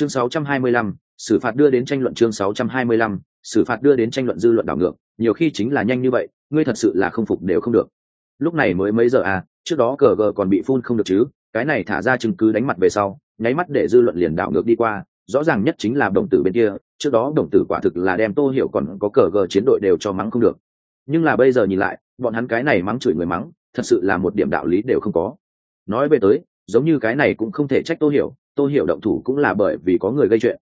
chương 625, xử phạt đưa đến tranh luận chương 625, xử phạt đưa đến tranh luận dư luận đảo ngược nhiều khi chính là nhanh như vậy ngươi thật sự là không phục đều không được. Lúc này mới mấy giờ à trước đó cờ gờ còn bị phun không được chứ cái này thả ra chứng cứ đánh mặt về sau nháy mắt để dư luận liền đảo ngược đi qua rõ ràng nhất chính là đồng tử bên kia trước đó đồng tử quả thực là đem tô hiểu còn có cờ gờ chiến đội đều cho mắng không được. Nhưng là bây giờ nhìn lại bọn hắn cái này mắng chửi người mắng thật sự là một điểm đạo lý đều không có. Nói về tới giống như cái này cũng không thể trách tô hiểu tô hiểu động thủ cũng là bởi vì có người gây chuyện.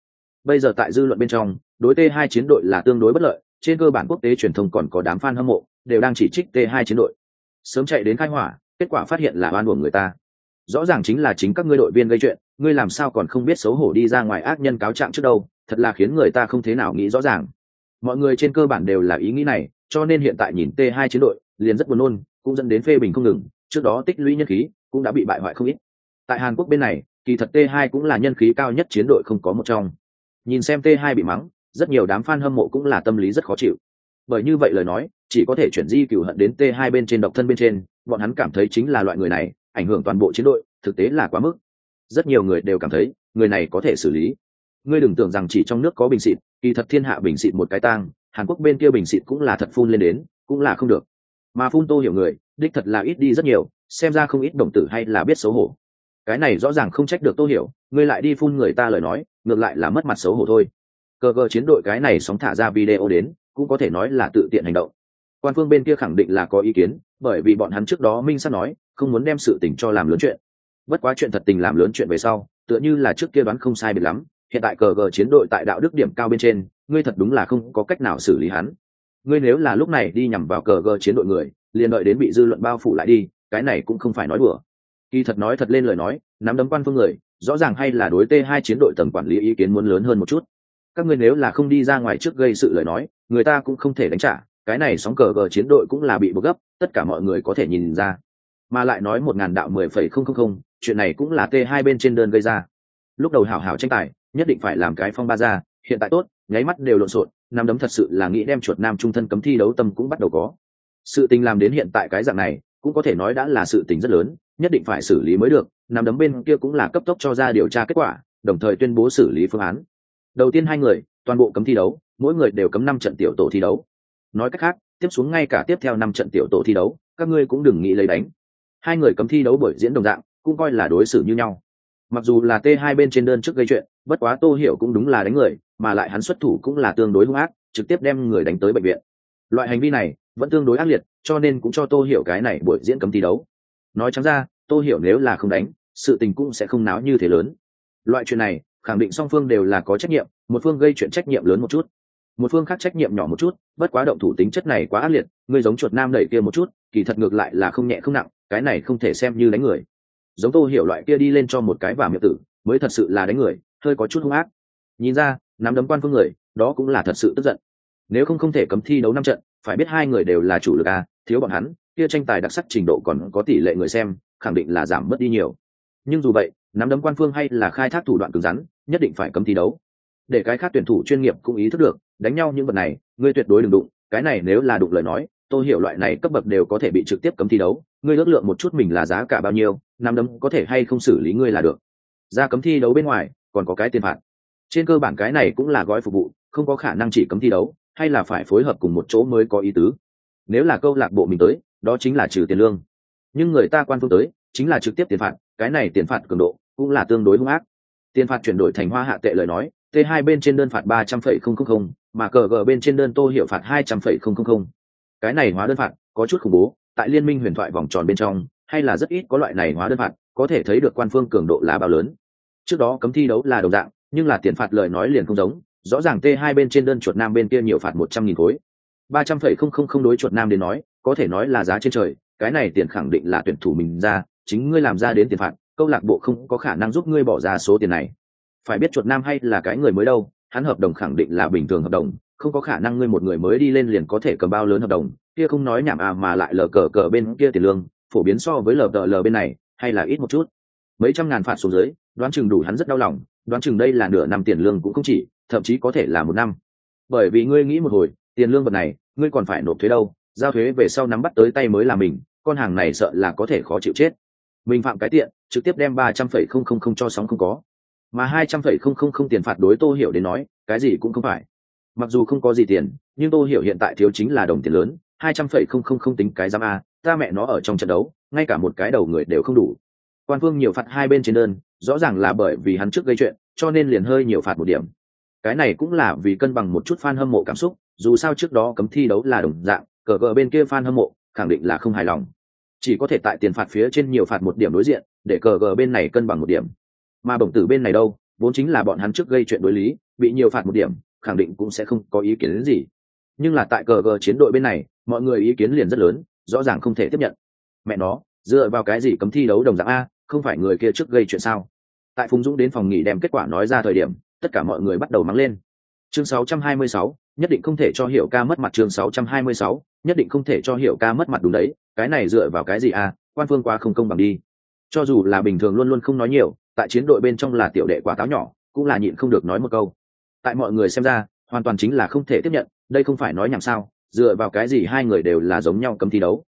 Bây giờ tại dư luận bên trong, đối t hai chiến đội là tương đối bất lợi, trên cơ bản quốc tế truyền thông còn có đám fan hâm mộ, đều đang chỉ trích t hai chiến đội. Sớm chạy đến khai hỏa, kết quả phát hiện là oan uổng người ta. Rõ ràng chính là chính các ngươi đội viên gây chuyện, ngươi làm sao còn không biết xấu hổ đi ra ngoài ác nhân cáo trạng trước đâu, thật là khiến người ta không thế nào nghĩ rõ ràng. Mọi người trên cơ bản đều là ý nghĩ này, cho nên hiện tại nhìn t hai chiến đội, liền rất buồn nôn, cũng dẫn đến phê bình không ngừng, trước đó tích lũy nhân khí, cũng đã bị bại hoại không ít. Tại hàn quốc bên này kỳ thật t 2 cũng là nhân khí cao nhất chiến đội không có một trong. Nhìn xem t 2 bị mắng, rất nhiều đám fan hâm mộ cũng là tâm lý rất khó chịu. Bởi như vậy lời nói, chỉ có thể chuyển di cửu hận đến t 2 bên trên độc thân bên trên, bọn hắn cảm thấy chính là loại người này, ảnh hưởng toàn bộ chiến đội, thực tế là quá mức. Rất nhiều người đều cảm thấy, người này có thể xử lý. Ngươi đừng tưởng rằng chỉ trong nước có bình xịt, kỳ thật thiên hạ bình xịt một cái tang, hàn quốc bên kia bình xịt cũng là thật phun lên đến, cũng là không được. Mà phun tô hiểu người, đích thật là ít đi rất nhiều, xem ra không ít đồng tử hay là biết xấu hổ cái này rõ ràng không trách được tô hiểu, ngươi lại đi phun người ta lời nói, ngược lại là mất mặt xấu hổ thôi. Cờ cờ chiến đội cái này sóng thả ra video đến, cũng có thể nói là tự tiện hành động. Quan phương bên kia khẳng định là có ý kiến, bởi vì bọn hắn trước đó minh sắp nói, không muốn đem sự tình cho làm lớn chuyện. Bất quá chuyện thật tình làm lớn chuyện về sau, tựa như là trước kia đoán không sai biệt lắm, hiện tại cờ cờ chiến đội tại đạo đức điểm cao bên trên, ngươi thật đúng là không có cách nào xử lý hắn. Ngươi nếu là lúc này đi nhằm vào cờ cờ chiến đội người, liền đợi đến bị dư luận bao phủ lại đi, cái này cũng không phải nói bừa kỳ thật nói thật lên lời nói, nắm đấm quan phương người, rõ ràng hay là đối t hai chiến đội tầng quản lý ý kiến muốn lớn hơn một chút. Các ngươi nếu là không đi ra ngoài trước gây sự lời nói, người ta cũng không thể đánh trả, cái này sóng cờ gờ chiến đội cũng là bị bức gấp, tất cả mọi người có thể nhìn ra. Mà lại nói một ngàn đạo mười phẩy không không không, chuyện này cũng là t hai bên trên đơn gây ra. Lúc đầu hảo hảo tranh tài, nhất định phải làm cái phong ba ra, hiện tại tốt, nháy mắt đều lộn xộn, nắm đấm thật sự là nghĩ đem chuột nam trung thân cấm thi đấu tâm cũng bắt đầu có. Sự tình làm đến hiện tại cái dạng này, cũng có thể nói đã là sự tình rất lớn nhất định phải xử lý mới được nằm đấm bên kia cũng là cấp tốc cho ra điều tra kết quả, đồng thời tuyên bố xử lý phương án. Đầu tiên hai người, toàn bộ cấm thi đấu, mỗi người đều cấm năm trận tiểu tổ thi đấu. Nói cách khác, tiếp xuống ngay cả tiếp theo năm trận tiểu tổ thi đấu, các ngươi cũng đừng nghĩ lấy đánh. Hai người cấm thi đấu bởi diễn đồng dạng, cũng coi là đối xử như nhau. Mặc dù là t hai bên trên đơn trước gây chuyện, bất quá tô hiểu cũng đúng là đánh người, mà lại hắn xuất thủ cũng là tương đối hung ác, trực tiếp đem người đánh tới bệnh viện. Loại hành vi này vẫn tương đối ác liệt, cho nên cũng cho tô hiểu cái này buổi diễn cấm thi đấu nói chẳng ra, tô hiểu nếu là không đánh, sự tình cũng sẽ không náo như thế lớn. Loại chuyện này, khẳng định song phương đều là có trách nhiệm, một phương gây chuyện trách nhiệm lớn một chút, một phương khác trách nhiệm nhỏ một chút, bất quá động thủ tính chất này quá ác liệt, ngươi giống chuột nam đẩy kia một chút, kỳ thật ngược lại là không nhẹ không nặng, cái này không thể xem như đánh người. Giống tô hiểu loại kia đi lên cho một cái và miệng tử, mới thật sự là đánh người, hơi có chút hung ác. Nhìn ra, nắm đấm quan phương người, đó cũng là thật sự tức giận. Nếu không không thể cấm thi đấu năm trận, phải biết hai người đều là chủ lực à thiếu bọn hắn kia tranh tài đặc sắc trình độ còn có tỷ lệ người xem, khẳng định là giảm mất đi nhiều. Nhưng dù vậy, nắm đấm quan phương hay là khai thác thủ đoạn cứng rắn, nhất định phải cấm thi đấu. Để cái khác tuyển thủ chuyên nghiệp cũng ý thức được, đánh nhau những vật này, ngươi tuyệt đối đừng đụng, cái này nếu là đụng lời nói, tôi hiểu loại này cấp bậc đều có thể bị trực tiếp cấm thi đấu, ngươi ước lượng một chút mình là giá cả bao nhiêu, nắm đấm có thể hay không xử lý ngươi là được. Ra cấm thi đấu bên ngoài, còn có cái tiền phạt. Trên cơ bản cái này cũng là gói phục vụ, không có khả năng chỉ cấm thi đấu, hay là phải phối hợp cùng một chỗ mới có ý tứ. Nếu là câu lạc bộ mình tới đó chính là trừ tiền lương. Nhưng người ta quan phương tới, chính là trực tiếp tiền phạt, cái này tiền phạt cường độ cũng là tương đối hung ác. Tiền phạt chuyển đổi thành hoa hạ tệ lời nói, t hai bên trên đơn phạt ba trăm phẩy không không không, mà cờ g bên trên đơn tô hiệu phạt hai trăm phẩy không không không. Cái này hóa đơn phạt có chút khủng bố, tại liên minh huyền thoại vòng tròn bên trong, hay là rất ít có loại này hóa đơn phạt, có thể thấy được quan phương cường độ là bao lớn. Trước đó cấm thi đấu là đồng dạng, nhưng là tiền phạt lời nói liền không giống, rõ ràng t hai bên trên đơn chuột nam bên kia nhiều phạt một trăm nghìn khối. ba trăm phẩy không không không đối chuột nam đến nói có thể nói là giá trên trời, cái này tiền khẳng định là tuyển thủ mình ra, chính ngươi làm ra đến tiền phạt, câu lạc bộ không có khả năng giúp ngươi bỏ ra số tiền này. Phải biết chuột nam hay là cái người mới đâu, hắn hợp đồng khẳng định là bình thường hợp đồng, không có khả năng ngươi một người mới đi lên liền có thể cầm bao lớn hợp đồng, kia không nói nhảm à mà lại lờ cờ cờ bên kia tiền lương, phổ biến so với lờ cờ lờ bên này, hay là ít một chút. Mấy trăm ngàn phạt xuống dưới, đoán chừng đủ hắn rất đau lòng, đoán chừng đây là nửa năm tiền lương cũng không chỉ, thậm chí có thể là một năm. Bởi vì ngươi nghĩ một hồi, tiền lương vật này, ngươi còn phải nộp thuế đâu giao thuế về sau nắm bắt tới tay mới là mình, con hàng này sợ là có thể khó chịu chết. Mình phạm cái tiện, trực tiếp đem ba trăm phẩy không không không cho sóng không có. Mà hai trăm phẩy không không không tiền phạt đối tô hiểu đến nói, cái gì cũng không phải. Mặc dù không có gì tiền, nhưng tô hiểu hiện tại thiếu chính là đồng tiền lớn, hai trăm phẩy không không không tính cái giam a, ta mẹ nó ở trong trận đấu, ngay cả một cái đầu người đều không đủ. Quan phương nhiều phạt hai bên trên đơn, rõ ràng là bởi vì hắn trước gây chuyện, cho nên liền hơi nhiều phạt một điểm. Cái này cũng là vì cân bằng một chút fan hâm mộ cảm xúc, dù sao trước đó cấm thi đấu là đồng dạng cờ cờ bên kia fan hâm mộ khẳng định là không hài lòng. Chỉ có thể tại tiền phạt phía trên nhiều phạt một điểm đối diện để cờ cờ bên này cân bằng một điểm. Mà bổng tử bên này đâu vốn chính là bọn hắn trước gây chuyện đối lý bị nhiều phạt một điểm khẳng định cũng sẽ không có ý kiến đến gì. Nhưng là tại cờ cờ chiến đội bên này mọi người ý kiến liền rất lớn rõ ràng không thể tiếp nhận. Mẹ nó dựa vào cái gì cấm thi đấu đồng dạng a không phải người kia trước gây chuyện sao? Tại phùng dũng đến phòng nghỉ đem kết quả nói ra thời điểm tất cả mọi người bắt đầu mắng lên. Chương 626, nhất định không thể cho hiểu ca mất mặt chương 626, nhất định không thể cho hiểu ca mất mặt đúng đấy cái này dựa vào cái gì à quan phương quá không công bằng đi. Cho dù là bình thường luôn luôn không nói nhiều tại chiến đội bên trong là tiểu đệ quả táo nhỏ cũng là nhịn không được nói một câu. Tại mọi người xem ra hoàn toàn chính là không thể tiếp nhận đây không phải nói nhảm sao dựa vào cái gì hai người đều là giống nhau cấm thi đấu.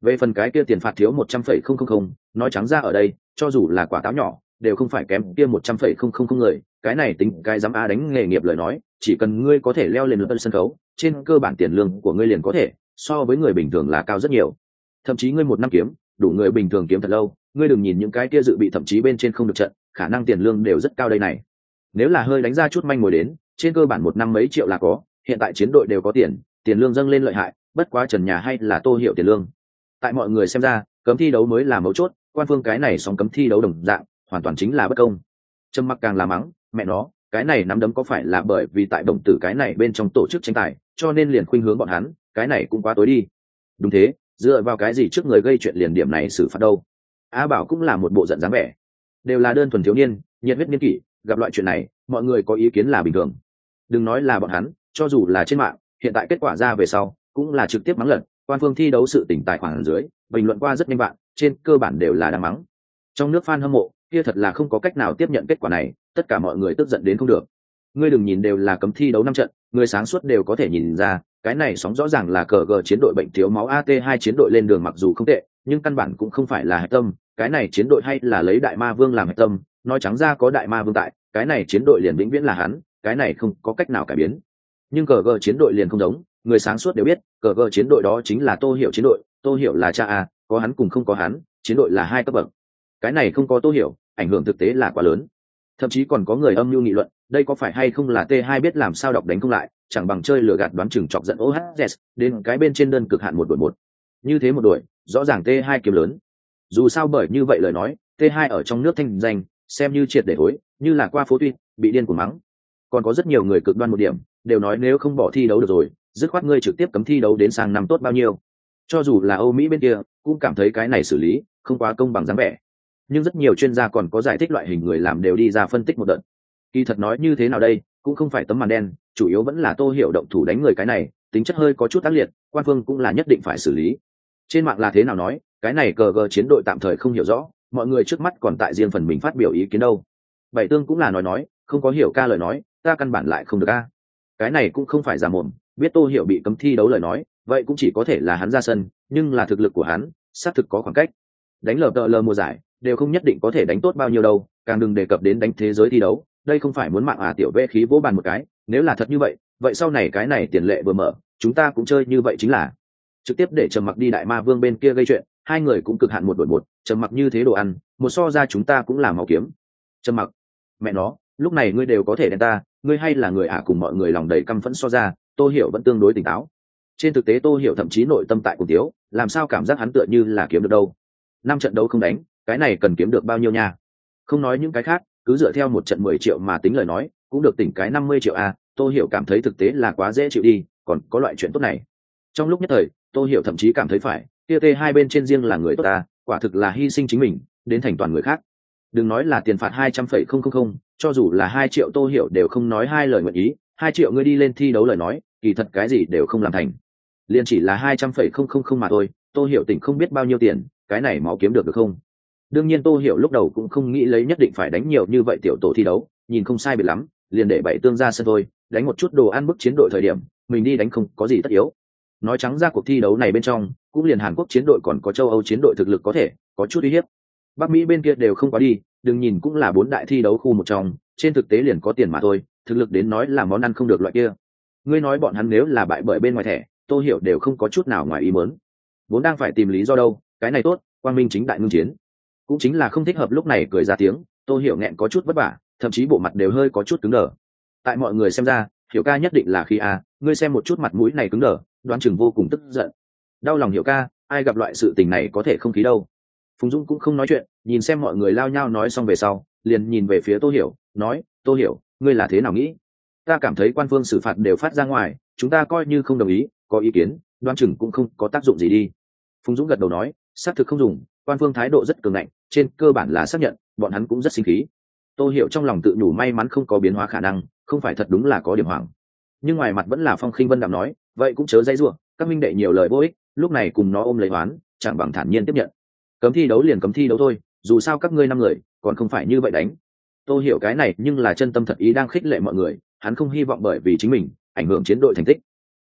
Về phần cái kia tiền phạt thiếu một trăm phẩy không không không nói trắng ra ở đây cho dù là quả táo nhỏ đều không phải kém kia một trăm phẩy không không không người cái này tính cái dám a đánh nghề nghiệp lời nói chỉ cần ngươi có thể leo lên lượt sân khấu, trên cơ bản tiền lương của ngươi liền có thể so với người bình thường là cao rất nhiều. Thậm chí ngươi một năm kiếm, đủ người bình thường kiếm thật lâu, ngươi đừng nhìn những cái kia dự bị thậm chí bên trên không được trận, khả năng tiền lương đều rất cao đây này. Nếu là hơi đánh ra chút manh mối đến, trên cơ bản một năm mấy triệu là có, hiện tại chiến đội đều có tiền tiền lương dâng lên lợi hại, bất quá trần nhà hay là tô hiệu tiền lương. Tại mọi người xem ra, cấm thi đấu mới là mấu chốt, quan phương cái này song cấm thi đấu đồng dạng, hoàn toàn chính là bất công. Trâm mặc càng là mắng, mẹ nó cái này nắm đấm có phải là bởi vì tại đồng tử cái này bên trong tổ chức tranh tài, cho nên liền khuynh hướng bọn hắn, cái này cũng quá tối đi. Đúng thế, dựa vào cái gì trước người gây chuyện liền điểm này xử phạt đâu? A bảo cũng là một bộ giận dáng vẻ. Đều là đơn thuần thiếu niên, nhiệt huyết niên kỷ, gặp loại chuyện này, mọi người có ý kiến là bình thường. Đừng nói là bọn hắn, cho dù là trên mạng, hiện tại kết quả ra về sau, cũng là trực tiếp mắng lận quan phương thi đấu sự tỉnh tài khoản dưới, bình luận qua rất nhanh bạn, trên cơ bản đều là đang mắng. Trong nước fan hâm mộ kia thật là không có cách nào tiếp nhận kết quả này, tất cả mọi người tức giận đến không được. Ngươi đừng nhìn đều là cấm thi đấu năm trận, người sáng suốt đều có thể nhìn ra, cái này sóng rõ ràng là cờ gờ chiến đội bệnh thiếu máu at hai chiến đội lên đường mặc dù không tệ, nhưng căn bản cũng không phải là hạch tâm, cái này chiến đội hay là lấy đại ma vương làm hạch tâm, nói trắng ra có đại ma vương tại, cái này chiến đội liền vĩnh viễn là hắn, cái này không có cách nào cải biến. Nhưng cờ gờ chiến đội liền không giống, người sáng suốt đều biết, cờ gờ chiến đội đó chính là tô hiểu chiến đội, tô hiểu là cha a, có hắn cùng không có hắn, chiến đội là hai cấp bậc cái này không có tô hiểu, ảnh hưởng thực tế là quá lớn. Thậm chí còn có người âm mưu nghị luận, đây có phải hay không là t 2 biết làm sao đọc đánh không lại, chẳng bằng chơi lừa gạt đoán chừng chọc giận ohz đến cái bên trên đơn cực hạn một đội một. Như thế một đội rõ ràng t 2 kiếm lớn. Dù sao bởi như vậy lời nói, t 2 ở trong nước thanh danh, xem như triệt để hối như là qua phố tuy, bị điên của mắng. Còn có rất nhiều người cực đoan một điểm, đều nói nếu không bỏ thi đấu được rồi, dứt khoát ngươi trực tiếp cấm thi đấu đến sang năm tốt bao nhiêu. Cho dù là âu mỹ bên kia, cũng cảm thấy cái này xử lý, không quá công bằng dáng vẻ nhưng rất nhiều chuyên gia còn có giải thích loại hình người làm đều đi ra phân tích một đợt. Kỳ thật nói như thế nào đây, cũng không phải tấm màn đen, chủ yếu vẫn là tô hiểu động thủ đánh người cái này, tính chất hơi có chút tác liệt, quan phương cũng là nhất định phải xử lý. Trên mạng là thế nào nói, cái này cờ gờ chiến đội tạm thời không hiểu rõ, mọi người trước mắt còn tại riêng phần mình phát biểu ý kiến đâu. Bảy tương cũng là nói nói, không có hiểu ca lời nói, ta căn bản lại không được ca. Cái này cũng không phải giả mồm, biết tô hiểu bị cấm thi đấu lời nói, vậy cũng chỉ có thể là hắn ra sân, nhưng là thực lực của hắn, xác thực có khoảng cách. Đánh lờ tợ lờ mùa giải đều không nhất định có thể đánh tốt bao nhiêu đâu, càng đừng đề cập đến đánh thế giới thi đấu, đây không phải muốn mạng à tiểu vệ khí vỗ bàn một cái, nếu là thật như vậy vậy sau này cái này tiền lệ vừa mở, chúng ta cũng chơi như vậy chính là. Trực tiếp để trầm mặc đi đại ma vương bên kia gây chuyện, hai người cũng cực hạn một đội một, trầm mặc như thế đồ ăn, một so ra chúng ta cũng là màu kiếm. Trầm mặc, mẹ nó, lúc này ngươi đều có thể đen ta, ngươi hay là người ả à cùng mọi người lòng đầy căm phẫn so ra, tô hiểu vẫn tương đối tỉnh táo. Trên thực tế tô hiểu thậm chí nội tâm tại cùng tiếu làm sao cảm giác hắn tựa như là kiếm được đâu. Năm trận đấu không đánh cái này cần kiếm được bao nhiêu nha? Không nói những cái khác, cứ dựa theo một trận mười triệu mà tính lời nói, cũng được tỉnh cái năm mươi triệu a, tô hiểu cảm thấy thực tế là quá dễ chịu đi, còn có loại chuyện tốt này. Trong lúc nhất thời, tô hiểu thậm chí cảm thấy phải tia tê hai bên trên riêng là người tốt ta, quả thực là hy sinh chính mình, đến thành toàn người khác. Đừng nói là tiền phạt hai trăm phẩy không không không, cho dù là hai triệu tô hiểu đều không nói hai lời nguyện ý, hai triệu ngươi đi lên thi đấu lời nói, kỳ thật cái gì đều không làm thành. Liền chỉ là hai trăm phẩy không không không mà thôi, tô hiểu tỉnh không biết bao nhiêu tiền, cái này máu kiếm được được không? Đương nhiên tô hiểu lúc đầu cũng không nghĩ lấy nhất định phải đánh nhiều như vậy tiểu tổ thi đấu, nhìn không sai biệt lắm, liền để bảy tương ra sân thôi, đánh một chút đồ ăn bức chiến đội thời điểm, mình đi đánh không có gì tất yếu. Nói trắng ra cuộc thi đấu này bên trong, cũng liền hàn quốc chiến đội còn có châu âu chiến đội thực lực có thể, có chút uy hiếp. Bắc mỹ bên kia đều không quá đi, đừng nhìn cũng là bốn đại thi đấu khu một trong, trên thực tế liền có tiền mà thôi, thực lực đến nói là món ăn không được loại kia. Ngươi nói bọn hắn nếu là bại bởi bên ngoài thẻ, tô hiểu đều không có chút nào ngoài ý muốn. Vốn đang phải tìm lý do đâu, cái này tốt, quang minh chính đại ngưng chiến cũng chính là không thích hợp lúc này cười ra tiếng tô hiểu nghẹn có chút vất vả thậm chí bộ mặt đều hơi có chút cứng đờ. Tại mọi người xem ra hiểu ca nhất định là khi à, ngươi xem một chút mặt mũi này cứng đờ đoán chừng vô cùng tức giận. Đau lòng hiểu ca ai gặp loại sự tình này có thể không khí đâu. Phùng dung cũng không nói chuyện nhìn xem mọi người lao nhau nói xong về sau liền nhìn về phía tô hiểu nói tô hiểu ngươi là thế nào nghĩ? Ta cảm thấy quan phương xử phạt đều phát ra ngoài chúng ta coi như không đồng ý có ý kiến đoan chừng cũng không có tác dụng gì đi. Phùng dũng gật đầu nói xác thực không dùng quan phương thái độ rất cường ngạnh, trên cơ bản là xác nhận, bọn hắn cũng rất sinh khí. Tô hiểu trong lòng tự nhủ may mắn không có biến hóa khả năng, không phải thật đúng là có điểm hoảng. Nhưng ngoài mặt vẫn là phong khinh vân đạm nói, vậy cũng chớ dây ruộng các minh đệ nhiều lời vô ích, lúc này cùng nó ôm lấy oán, chẳng bằng thản nhiên tiếp nhận. Cấm thi đấu liền cấm thi đấu thôi, dù sao các ngươi năm người, còn không phải như vậy đánh. Tôi hiểu cái này nhưng là chân tâm thật ý đang khích lệ mọi người, hắn không hy vọng bởi vì chính mình, ảnh hưởng chiến đội thành tích.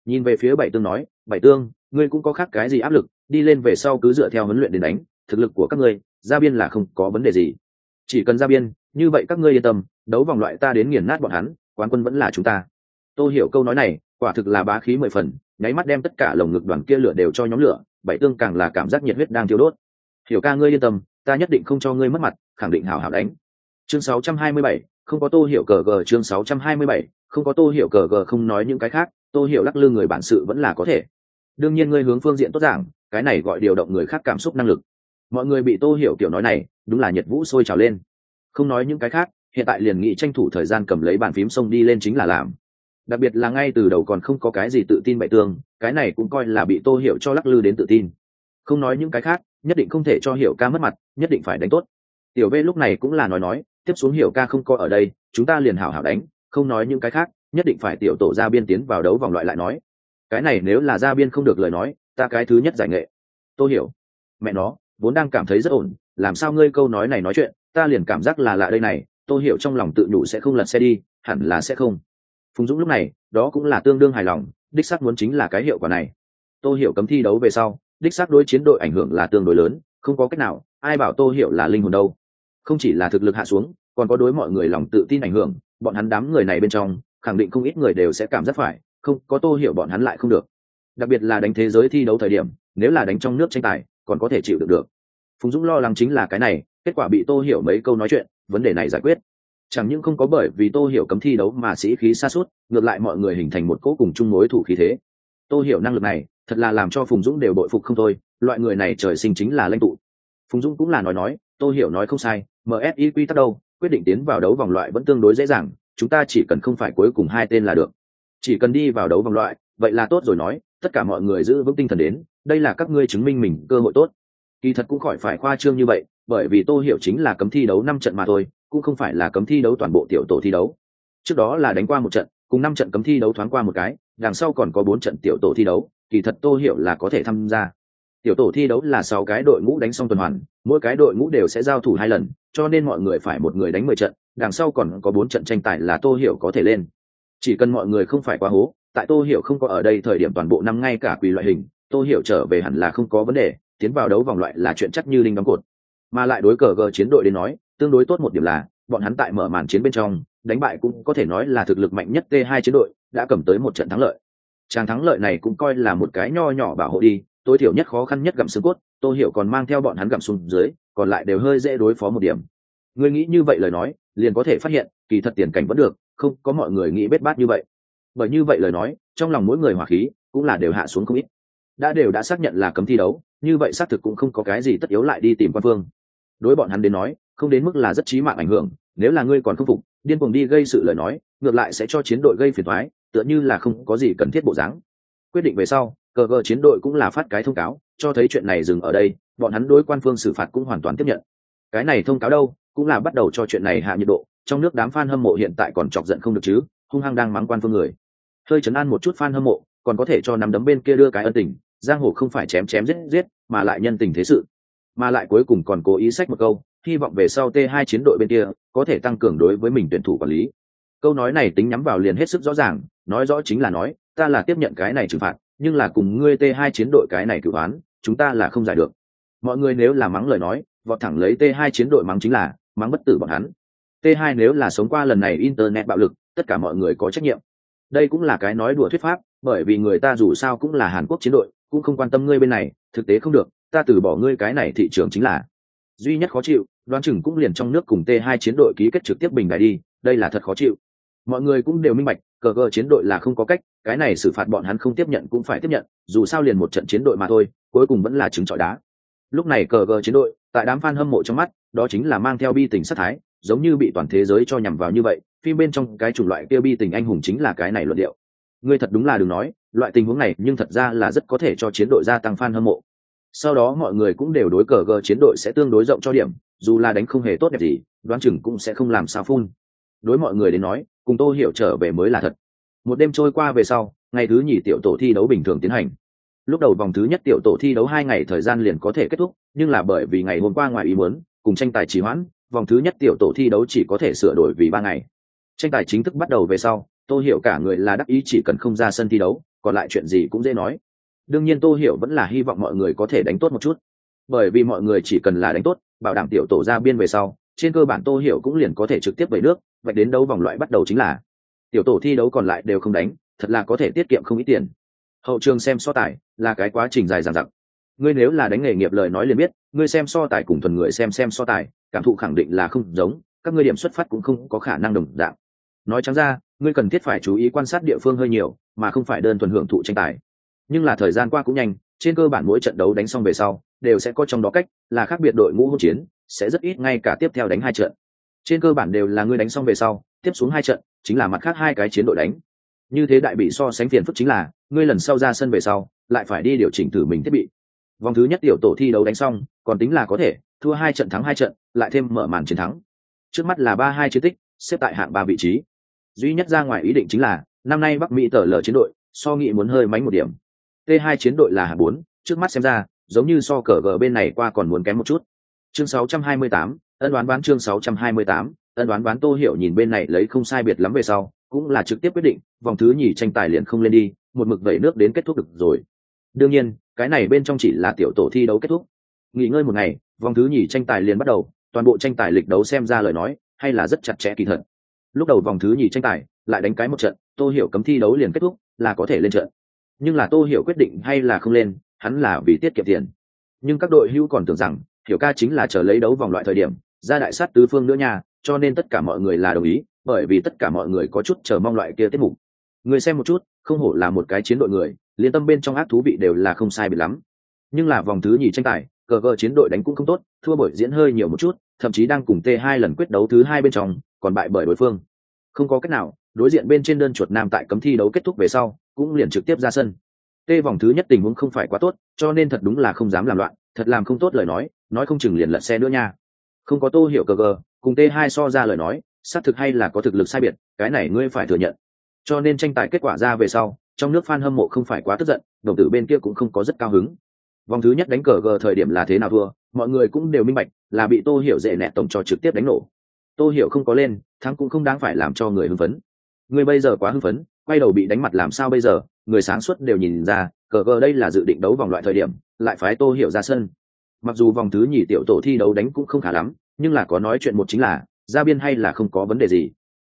Nhìn về phía bảy tương nói, bảy tương, ngươi cũng có khác cái gì áp lực, đi lên về sau cứ dựa theo huấn luyện đến đánh thực lực của các ngươi ra biên là không có vấn đề gì. Chỉ cần ra biên như vậy các ngươi yên tâm đấu vòng loại ta đến nghiền nát bọn hắn quán quân vẫn là chúng ta. Tôi hiểu câu nói này quả thực là bá khí mười phần nháy mắt đem tất cả lồng ngực đoàn kia lửa đều cho nhóm lửa bảy tương càng là cảm giác nhiệt huyết đang thiếu đốt. Hiểu ca ngươi yên tâm ta nhất định không cho ngươi mất mặt khẳng định hảo hảo đánh. Chương 627, không có tô hiểu cờ gờ chương 627, không có tô hiểu cờ gờ không nói những cái khác tô hiểu lắc lư người bản sự vẫn là có thể. Đương nhiên ngươi hướng phương diện tốt giảng cái này gọi điều động người khác cảm xúc năng lực mọi người bị tô hiểu kiểu nói này, đúng là nhiệt vũ sôi trào lên. Không nói những cái khác, hiện tại liền nghĩ tranh thủ thời gian cầm lấy bàn phím xông đi lên chính là làm. Đặc biệt là ngay từ đầu còn không có cái gì tự tin bại tương cái này cũng coi là bị tô hiểu cho lắc lư đến tự tin. Không nói những cái khác, nhất định không thể cho hiểu ca mất mặt, nhất định phải đánh tốt. Tiểu v lúc này cũng là nói nói, tiếp xuống hiểu ca không có ở đây, chúng ta liền hảo hảo đánh, không nói những cái khác, nhất định phải tiểu tổ ra biên tiến vào đấu vòng loại lại nói. Cái này nếu là ra biên không được lời nói, ta cái thứ nhất giải nghệ. Tôi hiểu, mẹ nó vốn đang cảm thấy rất ổn, làm sao ngươi câu nói này nói chuyện, ta liền cảm giác là lạ đây này, tôi hiểu trong lòng tự nhủ sẽ không lật xe đi, hẳn là sẽ không. Phùng dũng lúc này, đó cũng là tương đương hài lòng, đích xác muốn chính là cái hiệu quả này. Tôi hiểu cấm thi đấu về sau, đích xác đối chiến đội ảnh hưởng là tương đối lớn, không có cách nào, ai bảo tô hiểu là linh hồn đâu. Không chỉ là thực lực hạ xuống, còn có đối mọi người lòng tự tin ảnh hưởng, bọn hắn đám người này bên trong, khẳng định không ít người đều sẽ cảm giác phải, không, có tô hiểu bọn hắn lại không được. Đặc biệt là đánh thế giới thi đấu thời điểm, nếu là đánh trong nước tranh tài còn có thể chịu được được. Phùng dũng lo lắng chính là cái này, kết quả bị tô hiểu mấy câu nói chuyện, vấn đề này giải quyết. Chẳng những không có bởi vì tô hiểu cấm thi đấu mà sĩ khí xa suốt ngược lại mọi người hình thành một cỗ cùng chung mối thủ khí thế. Tô hiểu năng lực này, thật là làm cho phùng dũng đều bội phục không thôi, loại người này trời sinh chính là lãnh tụ. Phùng dũng cũng là nói nói, tô hiểu nói không sai msi quy tắc đâu, quyết định tiến vào đấu vòng loại vẫn tương đối dễ dàng, chúng ta chỉ cần không phải cuối cùng hai tên là được. Chỉ cần đi vào đấu vòng loại, vậy là tốt rồi nói, tất cả mọi người giữ vững tinh thần đến đây là các ngươi chứng minh mình cơ hội tốt. Kỳ thật cũng khỏi phải khoa trương như vậy, bởi vì tô hiểu chính là cấm thi đấu năm trận mà thôi, cũng không phải là cấm thi đấu toàn bộ tiểu tổ thi đấu. Trước đó là đánh qua một trận, cùng năm trận cấm thi đấu thoáng qua một cái, đằng sau còn có bốn trận tiểu tổ thi đấu, kỳ thật tô hiểu là có thể tham gia. Tiểu tổ thi đấu là sáu cái đội ngũ đánh xong tuần hoàn, mỗi cái đội ngũ đều sẽ giao thủ hai lần, cho nên mọi người phải một người đánh mười trận, đằng sau còn có bốn trận tranh tài là tô hiểu có thể lên. Chỉ cần mọi người không phải quá hố, tại tô hiểu không có ở đây thời điểm toàn bộ năm ngay cả quỳ loại hình tô hiểu trở về hẳn là không có vấn đề, tiến vào đấu vòng loại là chuyện chắc như linh đóng cột. Mà lại đối cờ gờ chiến đội đến nói, tương đối tốt một điểm là, bọn hắn tại mở màn chiến bên trong, đánh bại cũng có thể nói là thực lực mạnh nhất t 2 chiến đội, đã cầm tới một trận thắng lợi. Tràng thắng lợi này cũng coi là một cái nho nhỏ bảo hộ đi, tối thiểu nhất khó khăn nhất gặm xương cốt, tô hiểu còn mang theo bọn hắn gặm xuống dưới, còn lại đều hơi dễ đối phó một điểm. Người nghĩ như vậy lời nói, liền có thể phát hiện, kỳ thật tiền cảnh vẫn được, không có mọi người nghĩ bết bát như vậy. Bởi như vậy lời nói, trong lòng mỗi người hỏa khí cũng là đều hạ xuống không ít đã đều đã xác nhận là cấm thi đấu, như vậy xác thực cũng không có cái gì tất yếu lại đi tìm quan phương. Đối bọn hắn đến nói, không đến mức là rất trí mạng ảnh hưởng, nếu là ngươi còn không phục, điên cuồng đi gây sự lời nói, ngược lại sẽ cho chiến đội gây phiền thoái tựa như là không có gì cần thiết bộ dáng. Quyết định về sau, cờ cờ chiến đội cũng là phát cái thông cáo, cho thấy chuyện này dừng ở đây, bọn hắn đối quan phương xử phạt cũng hoàn toàn tiếp nhận. Cái này thông cáo đâu, cũng là bắt đầu cho chuyện này hạ nhiệt độ, trong nước đám fan hâm mộ hiện tại còn chọc giận không được chứ, hung hăng đang mắng quan phương người. Hơi chấn an một chút fan hâm mộ, còn có thể cho nắm đấm bên kia đưa cái ân tình giang hồ không phải chém chém giết giết mà lại nhân tình thế sự. Mà lại cuối cùng còn cố ý sách một câu hy vọng về sau t 2 chiến đội bên kia có thể tăng cường đối với mình tuyển thủ quản lý. Câu nói này tính nhắm vào liền hết sức rõ ràng nói rõ chính là nói ta là tiếp nhận cái này trừng phạt nhưng là cùng ngươi t 2 chiến đội cái này cử toán chúng ta là không giải được. Mọi người nếu là mắng lời nói vọt thẳng lấy t 2 chiến đội mắng chính là mắng bất tử bọn hắn. T T2 nếu là sống qua lần này internet bạo lực, tất cả mọi người có trách nhiệm. Đây cũng là cái nói đùa thuyết pháp, bởi vì người ta dù sao cũng là Hàn Quốc chiến đội, cũng không quan tâm ngươi bên này, thực tế không được, ta từ bỏ ngươi cái này thị trường chính là. Duy nhất khó chịu, đoán chừng cũng liền trong nước cùng t hai chiến đội ký kết trực tiếp bình đại đi, đây là thật khó chịu. Mọi người cũng đều minh bạch, cờ cờ chiến đội là không có cách, cái này xử phạt bọn hắn không tiếp nhận cũng phải tiếp nhận, dù sao liền một trận chiến đội mà thôi, cuối cùng vẫn là trứng trọi đá. Lúc này cờ cờ chiến đội, tại đám fan hâm mộ trong mắt, đó chính là mang theo bi tình sát thái, giống như bị toàn thế giới cho nhằm vào như vậy phim bên trong cái chủng loại kia bi tình anh hùng chính là cái này luận điệu ngươi thật đúng là đừng nói, loại tình huống này nhưng thật ra là rất có thể cho chiến đội gia tăng fan hâm mộ. Sau đó mọi người cũng đều đối cờ gờ chiến đội sẽ tương đối rộng cho điểm, dù là đánh không hề tốt đẹp gì, đoán chừng cũng sẽ không làm sao phun. Đối mọi người đến nói, cùng tôi hiểu trở về mới là thật. Một đêm trôi qua về sau, ngày thứ nhì tiểu tổ thi đấu bình thường tiến hành. Lúc đầu vòng thứ nhất tiểu tổ thi đấu hai ngày thời gian liền có thể kết thúc, nhưng là bởi vì ngày hôm qua ngoài ý muốn, cùng tranh tài trì hoãn, vòng thứ nhất tiểu tổ thi đấu chỉ có thể sửa đổi vì ba ngày. Tranh tài chính thức bắt đầu về sau Tôi hiểu cả người là đắc ý chỉ cần không ra sân thi đấu, còn lại chuyện gì cũng dễ nói. Đương nhiên tôi hiểu vẫn là hy vọng mọi người có thể đánh tốt một chút. Bởi vì mọi người chỉ cần là đánh tốt, bảo đảm tiểu tổ ra biên về sau, trên cơ bản tô hiểu cũng liền có thể trực tiếp về nước vạch đến đấu vòng loại bắt đầu chính là, tiểu tổ thi đấu còn lại đều không đánh, thật là có thể tiết kiệm không ít tiền. Hậu trường xem so tài là cái quá trình dài dằng dặc. Ngươi nếu là đánh nghề nghiệp lời nói liền biết, ngươi xem so tài cùng thuần người xem xem so tài, cảm thụ khẳng định là không giống, các ngươi điểm xuất phát cũng không có khả năng đồng dạng. Nói trắng ra ngươi cần thiết phải chú ý quan sát địa phương hơi nhiều, mà không phải đơn thuần hưởng thụ tranh tài. Nhưng là thời gian qua cũng nhanh, trên cơ bản mỗi trận đấu đánh xong về sau, đều sẽ có trong đó cách, là khác biệt đội ngũ hỗn chiến, sẽ rất ít ngay cả tiếp theo đánh hai trận. Trên cơ bản đều là ngươi đánh xong về sau, tiếp xuống hai trận, chính là mặt khác hai cái chiến đội đánh. Như thế đại bị so sánh phiền phức chính là, ngươi lần sau ra sân về sau, lại phải đi điều chỉnh thử mình thiết bị. Vòng thứ nhất tiểu tổ thi đấu đánh xong, còn tính là có thể, thua hai trận thắng hai trận, lại thêm mở màn chiến thắng. Trước mắt là ba hai chiến tích, xếp tại hạng ba vị trí duy nhất ra ngoài ý định chính là năm nay bắc mỹ tờ lờ chiến đội so nghị muốn hơi mánh một điểm. T hai chiến đội là hạng bốn trước mắt xem ra giống như so cờ gờ bên này qua còn muốn kém một chút. Chương 628, ân đoán bán chương 628, ân đoán bán tô hiểu nhìn bên này lấy không sai biệt lắm về sau cũng là trực tiếp quyết định vòng thứ nhì tranh tài liền không lên đi một mực vẩy nước đến kết thúc được rồi. Đương nhiên cái này bên trong chỉ là tiểu tổ thi đấu kết thúc. Nghỉ ngơi một ngày vòng thứ nhì tranh tài liền bắt đầu toàn bộ tranh tài lịch đấu xem ra lời nói hay là rất chặt chẽ kỳ thật lúc đầu vòng thứ nhì tranh tài, lại đánh cái một trận, tô hiểu cấm thi đấu liền kết thúc, là có thể lên trận. Nhưng là tô hiểu quyết định hay là không lên, hắn là vì tiết kiệm tiền. Nhưng các đội hữu còn tưởng rằng, hiểu ca chính là chờ lấy đấu vòng loại thời điểm, ra đại sát tứ phương nữa nha, cho nên tất cả mọi người là đồng ý, bởi vì tất cả mọi người có chút chờ mong loại kia tiết mục. Người xem một chút, không hổ là một cái chiến đội người, liên tâm bên trong ác thú vị đều là không sai biệt lắm. Nhưng là vòng thứ nhì tranh tài, cờ cờ chiến đội đánh cũng không tốt, thua bởi diễn hơi nhiều một chút, thậm chí đang cùng t hai lần quyết đấu thứ hai bên trong còn bại bởi đối phương. Không có cách nào đối diện bên trên đơn chuột nam tại cấm thi đấu kết thúc về sau cũng liền trực tiếp ra sân. T vòng thứ nhất tình huống không phải quá tốt cho nên thật đúng là không dám làm loạn thật làm không tốt lời nói nói không chừng liền lật xe nữa nha. Không có tô hiểu cờ gờ, cùng t hai so ra lời nói xác thực hay là có thực lực sai biệt cái này ngươi phải thừa nhận. Cho nên tranh tài kết quả ra về sau trong nước fan hâm mộ không phải quá tức giận đồng tử bên kia cũng không có rất cao hứng. Vòng thứ nhất đánh cờ gờ thời điểm là thế nào thua mọi người cũng đều minh bạch là bị tô hiểu dễ nẹ tổng cho trực tiếp đánh nổ. Tôi hiểu không có lên, thắng cũng không đáng phải làm cho người hưng phấn. Người bây giờ quá hưng phấn, quay đầu bị đánh mặt làm sao bây giờ, người sáng suốt đều nhìn ra, cờ cờ đây là dự định đấu vòng loại thời điểm, lại phái tô hiểu ra sân. Mặc dù vòng thứ nhì tiểu tổ thi đấu đánh cũng không khá lắm, nhưng là có nói chuyện một chính là, ra biên hay là không có vấn đề gì.